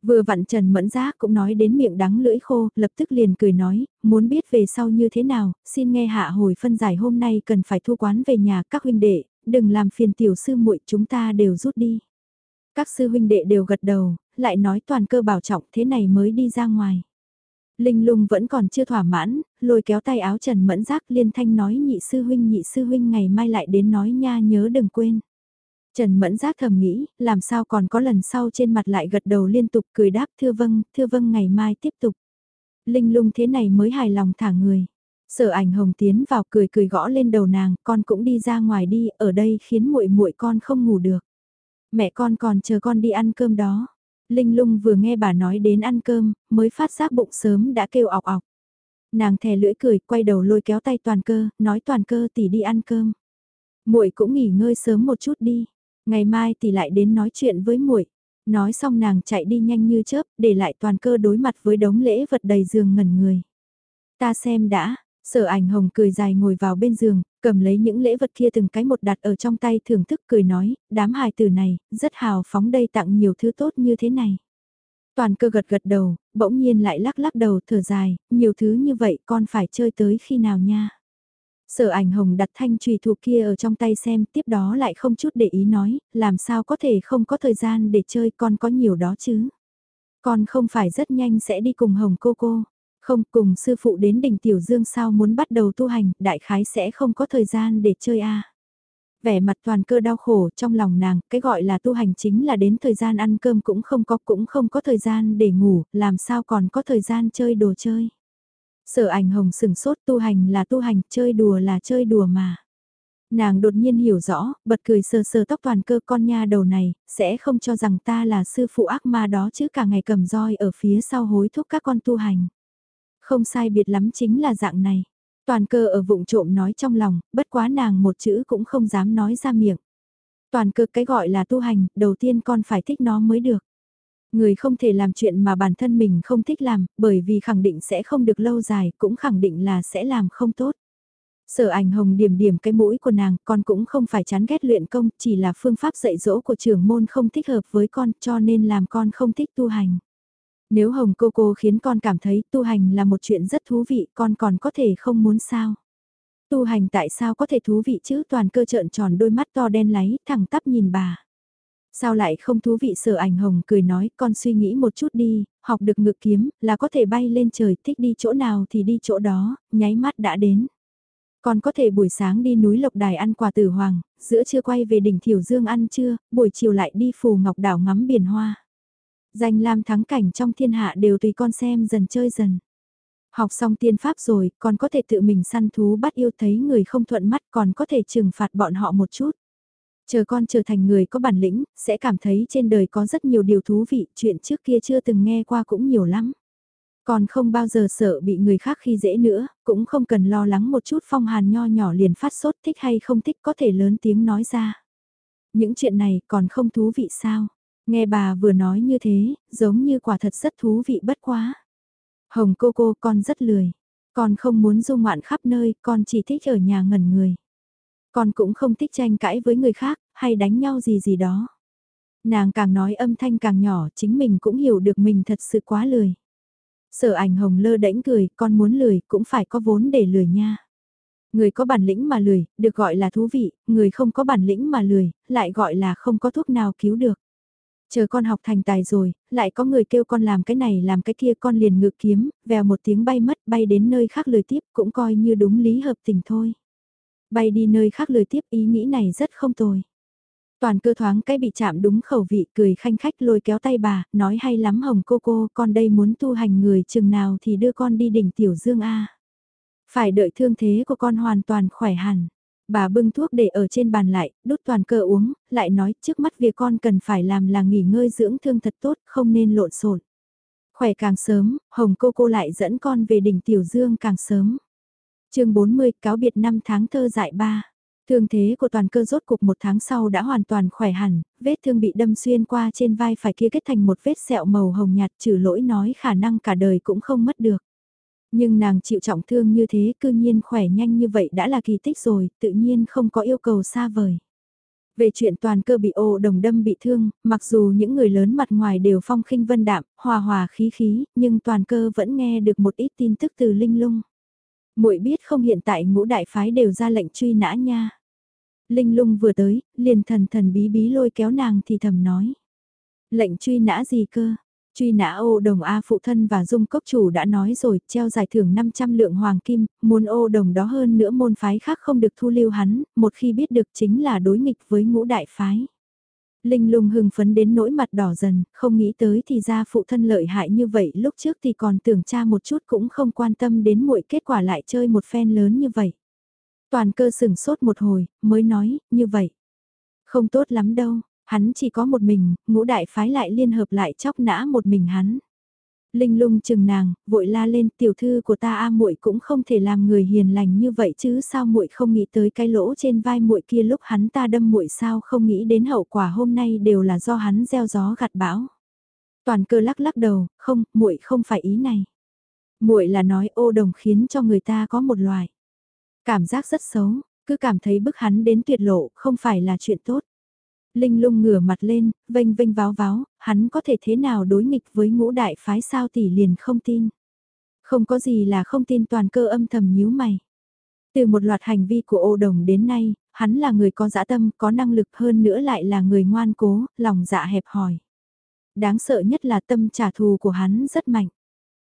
Vừa vặn Trần Mẫn Giác cũng nói đến miệng đắng lưỡi khô, lập tức liền cười nói, muốn biết về sau như thế nào, xin nghe hạ hồi phân giải hôm nay cần phải thu quán về nhà các huynh đệ, đừng làm phiền tiểu sư muội chúng ta đều rút đi. Các sư huynh đệ đều gật đầu, lại nói toàn cơ bảo trọng thế này mới đi ra ngoài. Linh lung vẫn còn chưa thỏa mãn, lôi kéo tay áo Trần Mẫn Giác liên thanh nói nhị sư huynh nhị sư huynh ngày mai lại đến nói nha nhớ đừng quên. Trần Mẫn Giác thầm nghĩ, làm sao còn có lần sau trên mặt lại gật đầu liên tục cười đáp thưa vâng, thưa vâng ngày mai tiếp tục. Linh lung thế này mới hài lòng thả người. Sở ảnh hồng tiến vào cười cười gõ lên đầu nàng, con cũng đi ra ngoài đi, ở đây khiến muội muội con không ngủ được. Mẹ con còn chờ con đi ăn cơm đó. Linh lung vừa nghe bà nói đến ăn cơm, mới phát giác bụng sớm đã kêu ọc ọc. Nàng thè lưỡi cười, quay đầu lôi kéo tay toàn cơ, nói toàn cơ tỷ đi ăn cơm. muội cũng nghỉ ngơi sớm một chút đi, ngày mai tỷ lại đến nói chuyện với muội. Nói xong nàng chạy đi nhanh như chớp, để lại toàn cơ đối mặt với đống lễ vật đầy giường ngẩn người. Ta xem đã, sở ảnh hồng cười dài ngồi vào bên giường, cầm lấy những lễ vật kia từng cái một đặt ở trong tay thưởng thức cười nói, đám hài tử này, rất hào phóng đây tặng nhiều thứ tốt như thế này. Toàn cơ gật gật đầu, bỗng nhiên lại lắc lắc đầu thở dài, nhiều thứ như vậy con phải chơi tới khi nào nha. Sở ảnh hồng đặt thanh trùy thuộc kia ở trong tay xem tiếp đó lại không chút để ý nói, làm sao có thể không có thời gian để chơi con có nhiều đó chứ. Con không phải rất nhanh sẽ đi cùng hồng cô cô. Không cùng sư phụ đến đỉnh Tiểu Dương sao muốn bắt đầu tu hành, đại khái sẽ không có thời gian để chơi a. Vẻ mặt toàn cơ đau khổ trong lòng nàng, cái gọi là tu hành chính là đến thời gian ăn cơm cũng không có cũng không có thời gian để ngủ, làm sao còn có thời gian chơi đồ chơi. Sở ảnh hồng sừng sốt tu hành là tu hành, chơi đùa là chơi đùa mà. Nàng đột nhiên hiểu rõ, bật cười sờ sờ tóc toàn cơ con nha đầu này, sẽ không cho rằng ta là sư phụ ác ma đó chứ cả ngày cầm roi ở phía sau hối thúc các con tu hành. Không sai biệt lắm chính là dạng này. Toàn cơ ở vụng trộm nói trong lòng, bất quá nàng một chữ cũng không dám nói ra miệng. Toàn cơ cái gọi là tu hành, đầu tiên con phải thích nó mới được. Người không thể làm chuyện mà bản thân mình không thích làm, bởi vì khẳng định sẽ không được lâu dài, cũng khẳng định là sẽ làm không tốt. Sở ảnh hồng điểm điểm cái mũi của nàng, con cũng không phải chán ghét luyện công, chỉ là phương pháp dạy dỗ của trưởng môn không thích hợp với con cho nên làm con không thích tu hành. Nếu hồng cô cô khiến con cảm thấy tu hành là một chuyện rất thú vị, con còn có thể không muốn sao. Tu hành tại sao có thể thú vị chứ toàn cơ trợn tròn đôi mắt to đen láy, thẳng tắp nhìn bà. Sao lại không thú vị sở ảnh hồng cười nói con suy nghĩ một chút đi, học được ngự kiếm là có thể bay lên trời thích đi chỗ nào thì đi chỗ đó, nháy mắt đã đến. Con có thể buổi sáng đi núi Lộc Đài ăn quà tử hoàng, giữa trưa quay về đỉnh Thiểu Dương ăn trưa, buổi chiều lại đi phù ngọc đảo ngắm biển hoa. Danh lam thắng cảnh trong thiên hạ đều tùy con xem dần chơi dần. Học xong tiên pháp rồi, còn có thể tự mình săn thú bắt yêu thấy người không thuận mắt còn có thể trừng phạt bọn họ một chút. Chờ con trở thành người có bản lĩnh, sẽ cảm thấy trên đời có rất nhiều điều thú vị, chuyện trước kia chưa từng nghe qua cũng nhiều lắm. Còn không bao giờ sợ bị người khác khi dễ nữa, cũng không cần lo lắng một chút phong hàn nho nhỏ liền phát sốt thích hay không thích có thể lớn tiếng nói ra. Những chuyện này còn không thú vị sao? Nghe bà vừa nói như thế, giống như quả thật rất thú vị bất quá. Hồng cô cô con rất lười. Con không muốn du ngoạn khắp nơi, con chỉ thích ở nhà ngẩn người. Con cũng không thích tranh cãi với người khác, hay đánh nhau gì gì đó. Nàng càng nói âm thanh càng nhỏ, chính mình cũng hiểu được mình thật sự quá lười. Sở ảnh hồng lơ đễnh cười, con muốn lười cũng phải có vốn để lười nha. Người có bản lĩnh mà lười, được gọi là thú vị, người không có bản lĩnh mà lười, lại gọi là không có thuốc nào cứu được. Chờ con học thành tài rồi, lại có người kêu con làm cái này làm cái kia con liền ngự kiếm, vèo một tiếng bay mất bay đến nơi khác lời tiếp cũng coi như đúng lý hợp tình thôi. Bay đi nơi khác lời tiếp ý nghĩ này rất không tồi. Toàn cơ thoáng cái bị chạm đúng khẩu vị cười khanh khách lôi kéo tay bà, nói hay lắm hồng cô cô, con đây muốn tu hành người chừng nào thì đưa con đi đỉnh tiểu dương A. Phải đợi thương thế của con hoàn toàn khỏe hẳn. Bà bưng thuốc để ở trên bàn lại, đút toàn cơ uống, lại nói trước mắt việc con cần phải làm là nghỉ ngơi dưỡng thương thật tốt, không nên lộn xộn. Khỏe càng sớm, Hồng cô cô lại dẫn con về đỉnh Tiểu Dương càng sớm. chương 40, cáo biệt năm tháng thơ dại ba. Thương thế của toàn cơ rốt cục một tháng sau đã hoàn toàn khỏe hẳn, vết thương bị đâm xuyên qua trên vai phải kia kết thành một vết sẹo màu hồng nhạt trừ lỗi nói khả năng cả đời cũng không mất được. Nhưng nàng chịu trọng thương như thế cư nhiên khỏe nhanh như vậy đã là kỳ tích rồi, tự nhiên không có yêu cầu xa vời. Về chuyện toàn cơ bị ô đồng đâm bị thương, mặc dù những người lớn mặt ngoài đều phong khinh vân đạm, hòa hòa khí khí, nhưng toàn cơ vẫn nghe được một ít tin tức từ linh lung. muội biết không hiện tại ngũ đại phái đều ra lệnh truy nã nha. Linh lung vừa tới, liền thần thần bí bí lôi kéo nàng thì thầm nói. Lệnh truy nã gì cơ? Truy nã ô đồng A phụ thân và dung cốc chủ đã nói rồi, treo giải thưởng 500 lượng hoàng kim, muốn ô đồng đó hơn nữa môn phái khác không được thu lưu hắn, một khi biết được chính là đối nghịch với ngũ đại phái. Linh lung hưng phấn đến nỗi mặt đỏ dần, không nghĩ tới thì ra phụ thân lợi hại như vậy lúc trước thì còn tưởng cha một chút cũng không quan tâm đến muội kết quả lại chơi một phen lớn như vậy. Toàn cơ sừng sốt một hồi, mới nói, như vậy. Không tốt lắm đâu, hắn chỉ có một mình, ngũ đại phái lại liên hợp lại chóc nã một mình hắn. Linh lung chừng nàng, vội la lên tiểu thư của ta a muội cũng không thể làm người hiền lành như vậy chứ sao muội không nghĩ tới cái lỗ trên vai muội kia lúc hắn ta đâm muội sao không nghĩ đến hậu quả hôm nay đều là do hắn gieo gió gặt bão. Toàn cơ lắc lắc đầu, không, muội không phải ý này. Muội là nói ô đồng khiến cho người ta có một loài Cảm giác rất xấu, cứ cảm thấy bức hắn đến tuyệt lộ, không phải là chuyện tốt. Linh lung ngửa mặt lên, vênh vênh váo váo, hắn có thể thế nào đối nghịch với ngũ đại phái sao tỷ liền không tin. Không có gì là không tin toàn cơ âm thầm nhíu mày. Từ một loạt hành vi của ô đồng đến nay, hắn là người có dã tâm, có năng lực hơn nữa lại là người ngoan cố, lòng dạ hẹp hòi. Đáng sợ nhất là tâm trả thù của hắn rất mạnh.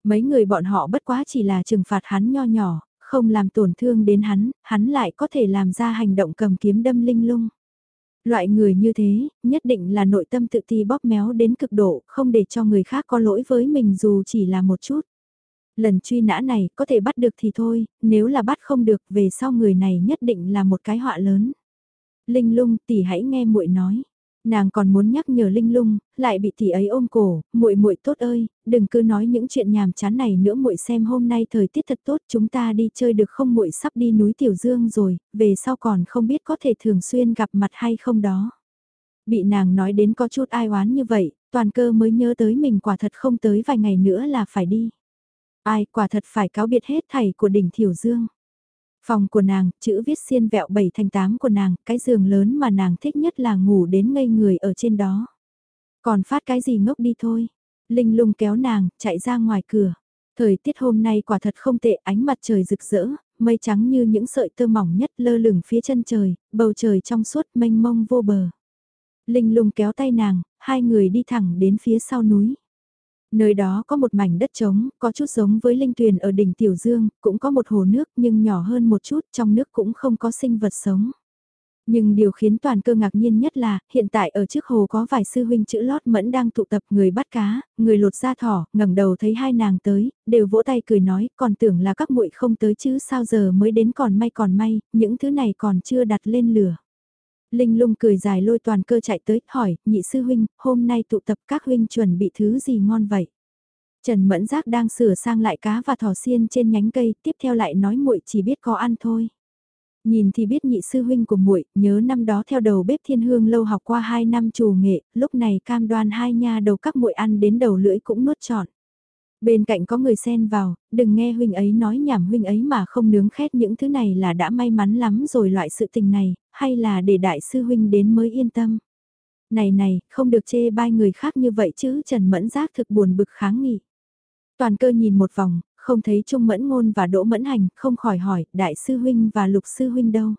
Mấy người bọn họ bất quá chỉ là trừng phạt hắn nho nhỏ, không làm tổn thương đến hắn, hắn lại có thể làm ra hành động cầm kiếm đâm linh lung. Loại người như thế, nhất định là nội tâm tự ti bóp méo đến cực độ, không để cho người khác có lỗi với mình dù chỉ là một chút. Lần truy nã này có thể bắt được thì thôi, nếu là bắt không được về sau người này nhất định là một cái họa lớn. Linh lung tỷ hãy nghe muội nói. Nàng còn muốn nhắc nhở Linh Lung, lại bị tỷ ấy ôm cổ, muội muội tốt ơi, đừng cứ nói những chuyện nhàm chán này nữa muội xem hôm nay thời tiết thật tốt, chúng ta đi chơi được không muội sắp đi núi Tiểu Dương rồi, về sau còn không biết có thể thường xuyên gặp mặt hay không đó. Bị nàng nói đến có chút ai oán như vậy, toàn cơ mới nhớ tới mình quả thật không tới vài ngày nữa là phải đi. Ai quả thật phải cáo biệt hết thảy của đỉnh Thiểu Dương. Phòng của nàng, chữ viết xiên vẹo 7 thành 8 của nàng, cái giường lớn mà nàng thích nhất là ngủ đến ngây người ở trên đó. Còn phát cái gì ngốc đi thôi. Linh lung kéo nàng, chạy ra ngoài cửa. Thời tiết hôm nay quả thật không tệ, ánh mặt trời rực rỡ, mây trắng như những sợi tơ mỏng nhất lơ lửng phía chân trời, bầu trời trong suốt mênh mông vô bờ. Linh lung kéo tay nàng, hai người đi thẳng đến phía sau núi. Nơi đó có một mảnh đất trống, có chút giống với linh tuyền ở đỉnh Tiểu Dương, cũng có một hồ nước nhưng nhỏ hơn một chút, trong nước cũng không có sinh vật sống. Nhưng điều khiến toàn cơ ngạc nhiên nhất là, hiện tại ở trước hồ có vài sư huynh chữ lót mẫn đang tụ tập người bắt cá, người lột da thỏ, ngẩng đầu thấy hai nàng tới, đều vỗ tay cười nói, còn tưởng là các muội không tới chứ sao giờ mới đến còn may còn may, những thứ này còn chưa đặt lên lửa. Linh lung cười dài lôi toàn cơ chạy tới, hỏi, nhị sư huynh, hôm nay tụ tập các huynh chuẩn bị thứ gì ngon vậy? Trần Mẫn Giác đang sửa sang lại cá và thỏ xiên trên nhánh cây, tiếp theo lại nói muội chỉ biết có ăn thôi. Nhìn thì biết nhị sư huynh của muội, nhớ năm đó theo đầu bếp Thiên Hương lâu học qua 2 năm trù nghệ, lúc này cam đoan hai nha đầu các muội ăn đến đầu lưỡi cũng nuốt trọn. Bên cạnh có người xen vào, đừng nghe huynh ấy nói nhảm huynh ấy mà không nướng khét những thứ này là đã may mắn lắm rồi loại sự tình này, hay là để đại sư huynh đến mới yên tâm. Này này, không được chê bai người khác như vậy chứ Trần Mẫn Giác thực buồn bực kháng nghị. Toàn cơ nhìn một vòng, không thấy Trung Mẫn Ngôn và Đỗ Mẫn Hành, không khỏi hỏi, đại sư huynh và lục sư huynh đâu.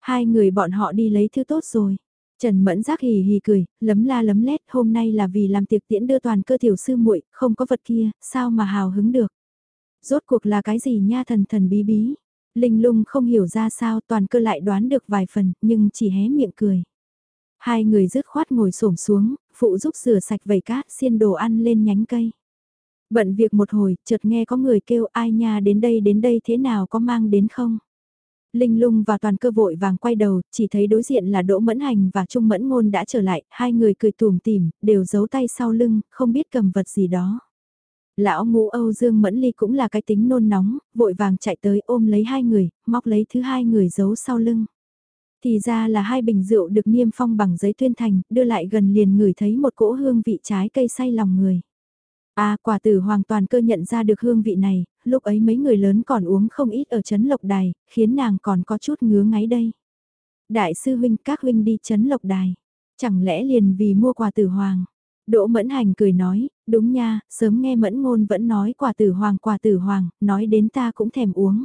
Hai người bọn họ đi lấy thứ tốt rồi. Trần Mẫn Giác hì hì cười, lấm la lấm lét, hôm nay là vì làm tiệc tiễn đưa toàn cơ tiểu sư muội, không có vật kia, sao mà hào hứng được. Rốt cuộc là cái gì nha thần thần bí bí. Linh lung không hiểu ra sao toàn cơ lại đoán được vài phần, nhưng chỉ hé miệng cười. Hai người rứt khoát ngồi xổm xuống, phụ giúp rửa sạch vầy cát xiên đồ ăn lên nhánh cây. Bận việc một hồi, chợt nghe có người kêu ai nha đến đây đến đây thế nào có mang đến không? Linh lung và toàn cơ vội vàng quay đầu, chỉ thấy đối diện là Đỗ Mẫn Hành và Trung Mẫn Ngôn đã trở lại, hai người cười tùm tìm, đều giấu tay sau lưng, không biết cầm vật gì đó. Lão ngũ Âu Dương Mẫn Ly cũng là cái tính nôn nóng, vội vàng chạy tới ôm lấy hai người, móc lấy thứ hai người giấu sau lưng. Thì ra là hai bình rượu được niêm phong bằng giấy tuyên thành, đưa lại gần liền ngửi thấy một cỗ hương vị trái cây say lòng người. À quả tử hoàn toàn cơ nhận ra được hương vị này, lúc ấy mấy người lớn còn uống không ít ở chấn lộc đài, khiến nàng còn có chút ngứa ngáy đây. Đại sư huynh các huynh đi chấn lộc đài, chẳng lẽ liền vì mua quà tử hoàng. Đỗ Mẫn Hành cười nói, đúng nha, sớm nghe Mẫn Ngôn vẫn nói quà tử hoàng quà tử hoàng, nói đến ta cũng thèm uống.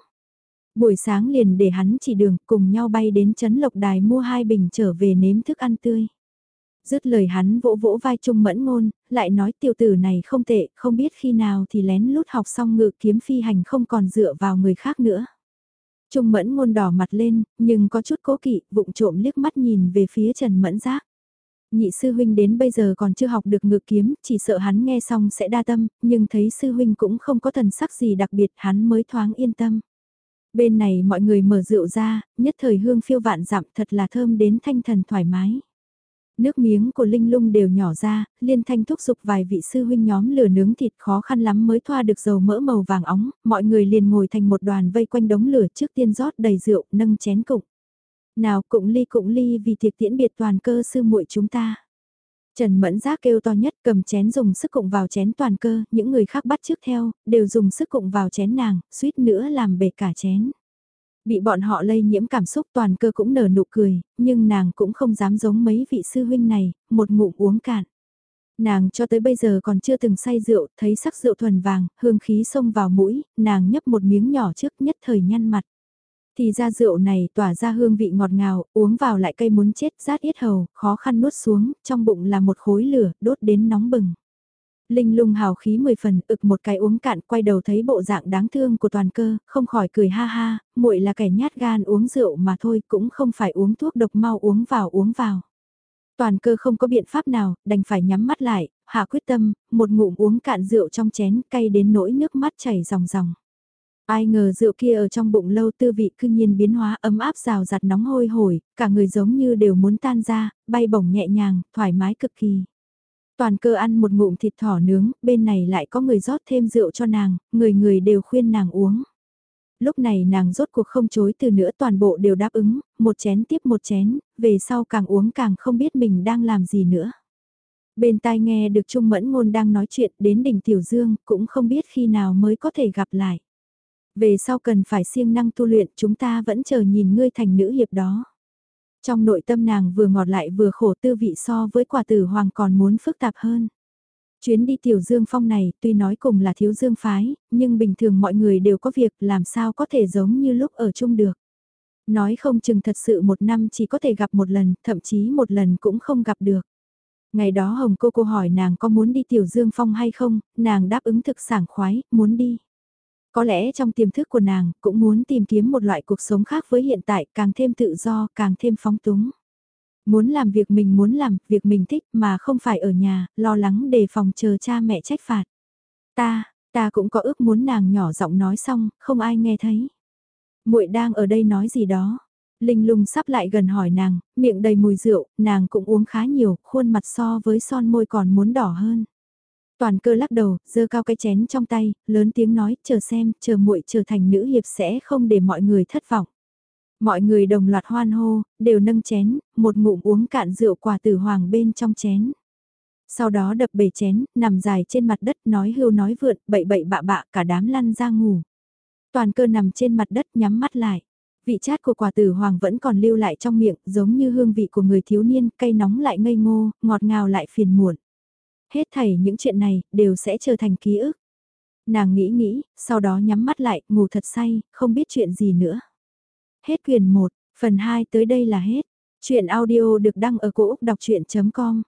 Buổi sáng liền để hắn chỉ đường cùng nhau bay đến chấn lộc đài mua hai bình trở về nếm thức ăn tươi. Dứt lời hắn vỗ vỗ vai Trung Mẫn Ngôn, lại nói tiểu tử này không tệ, không biết khi nào thì lén lút học xong ngự kiếm phi hành không còn dựa vào người khác nữa. Trung Mẫn Ngôn đỏ mặt lên, nhưng có chút cố kỵ, vụng trộm liếc mắt nhìn về phía Trần Mẫn Giác. Nhị sư huynh đến bây giờ còn chưa học được ngự kiếm, chỉ sợ hắn nghe xong sẽ đa tâm, nhưng thấy sư huynh cũng không có thần sắc gì đặc biệt hắn mới thoáng yên tâm. Bên này mọi người mở rượu ra, nhất thời hương phiêu vạn dặm thật là thơm đến thanh thần thoải mái. Nước miếng của Linh Lung đều nhỏ ra, liên thanh thúc giục vài vị sư huynh nhóm lửa nướng thịt khó khăn lắm mới thoa được dầu mỡ màu vàng óng, mọi người liền ngồi thành một đoàn vây quanh đống lửa trước tiên rót đầy rượu, nâng chén cụng. Nào cụng ly cụng ly vì tiệc tiễn biệt toàn cơ sư muội chúng ta. Trần Mẫn Giác kêu to nhất cầm chén dùng sức cụng vào chén toàn cơ, những người khác bắt trước theo, đều dùng sức cụng vào chén nàng, suýt nữa làm bể cả chén. Bị bọn họ lây nhiễm cảm xúc toàn cơ cũng nở nụ cười, nhưng nàng cũng không dám giống mấy vị sư huynh này, một ngụm uống cạn. Nàng cho tới bây giờ còn chưa từng say rượu, thấy sắc rượu thuần vàng, hương khí xông vào mũi, nàng nhấp một miếng nhỏ trước nhất thời nhăn mặt. Thì ra rượu này tỏa ra hương vị ngọt ngào, uống vào lại cây muốn chết rát yết hầu, khó khăn nuốt xuống, trong bụng là một khối lửa, đốt đến nóng bừng. Linh lung hào khí mười phần, ực một cái uống cạn, quay đầu thấy bộ dạng đáng thương của toàn cơ, không khỏi cười ha ha, muội là kẻ nhát gan uống rượu mà thôi, cũng không phải uống thuốc độc mau uống vào uống vào. Toàn cơ không có biện pháp nào, đành phải nhắm mắt lại, hạ quyết tâm, một ngụm uống cạn rượu trong chén cay đến nỗi nước mắt chảy ròng ròng. Ai ngờ rượu kia ở trong bụng lâu tư vị cư nhiên biến hóa ấm áp rào rạt nóng hôi hổi, cả người giống như đều muốn tan ra, bay bổng nhẹ nhàng, thoải mái cực kỳ. Toàn cơ ăn một ngụm thịt thỏ nướng, bên này lại có người rót thêm rượu cho nàng, người người đều khuyên nàng uống. Lúc này nàng rốt cuộc không chối từ nữa toàn bộ đều đáp ứng, một chén tiếp một chén, về sau càng uống càng không biết mình đang làm gì nữa. Bên tai nghe được Trung Mẫn Ngôn đang nói chuyện đến đỉnh Tiểu Dương, cũng không biết khi nào mới có thể gặp lại. Về sau cần phải siêng năng tu luyện chúng ta vẫn chờ nhìn ngươi thành nữ hiệp đó. Trong nội tâm nàng vừa ngọt lại vừa khổ tư vị so với quả tử hoàng còn muốn phức tạp hơn. Chuyến đi tiểu dương phong này tuy nói cùng là thiếu dương phái, nhưng bình thường mọi người đều có việc làm sao có thể giống như lúc ở chung được. Nói không chừng thật sự một năm chỉ có thể gặp một lần, thậm chí một lần cũng không gặp được. Ngày đó Hồng cô cô hỏi nàng có muốn đi tiểu dương phong hay không, nàng đáp ứng thực sảng khoái, muốn đi. Có lẽ trong tiềm thức của nàng cũng muốn tìm kiếm một loại cuộc sống khác với hiện tại càng thêm tự do, càng thêm phóng túng. Muốn làm việc mình muốn làm, việc mình thích mà không phải ở nhà, lo lắng đề phòng chờ cha mẹ trách phạt. Ta, ta cũng có ước muốn nàng nhỏ giọng nói xong, không ai nghe thấy. muội đang ở đây nói gì đó. Linh lung sắp lại gần hỏi nàng, miệng đầy mùi rượu, nàng cũng uống khá nhiều, khuôn mặt so với son môi còn muốn đỏ hơn. Toàn cơ lắc đầu, giơ cao cái chén trong tay, lớn tiếng nói, chờ xem, chờ muội trở thành nữ hiệp sẽ không để mọi người thất vọng. Mọi người đồng loạt hoan hô, đều nâng chén, một ngụm uống cạn rượu quả tử hoàng bên trong chén. Sau đó đập bể chén, nằm dài trên mặt đất nói hưu nói vượn, bậy bậy bạ bạ cả đám lăn ra ngủ. Toàn cơ nằm trên mặt đất nhắm mắt lại. Vị chát của quả tử hoàng vẫn còn lưu lại trong miệng, giống như hương vị của người thiếu niên, cay nóng lại ngây ngô, ngọt ngào lại phiền muộn. Hết thảy những chuyện này, đều sẽ trở thành ký ức. Nàng nghĩ nghĩ, sau đó nhắm mắt lại, ngủ thật say, không biết chuyện gì nữa. Hết quyền 1, phần 2 tới đây là hết. Chuyện audio được đăng ở cổ Úc đọc chuyện.com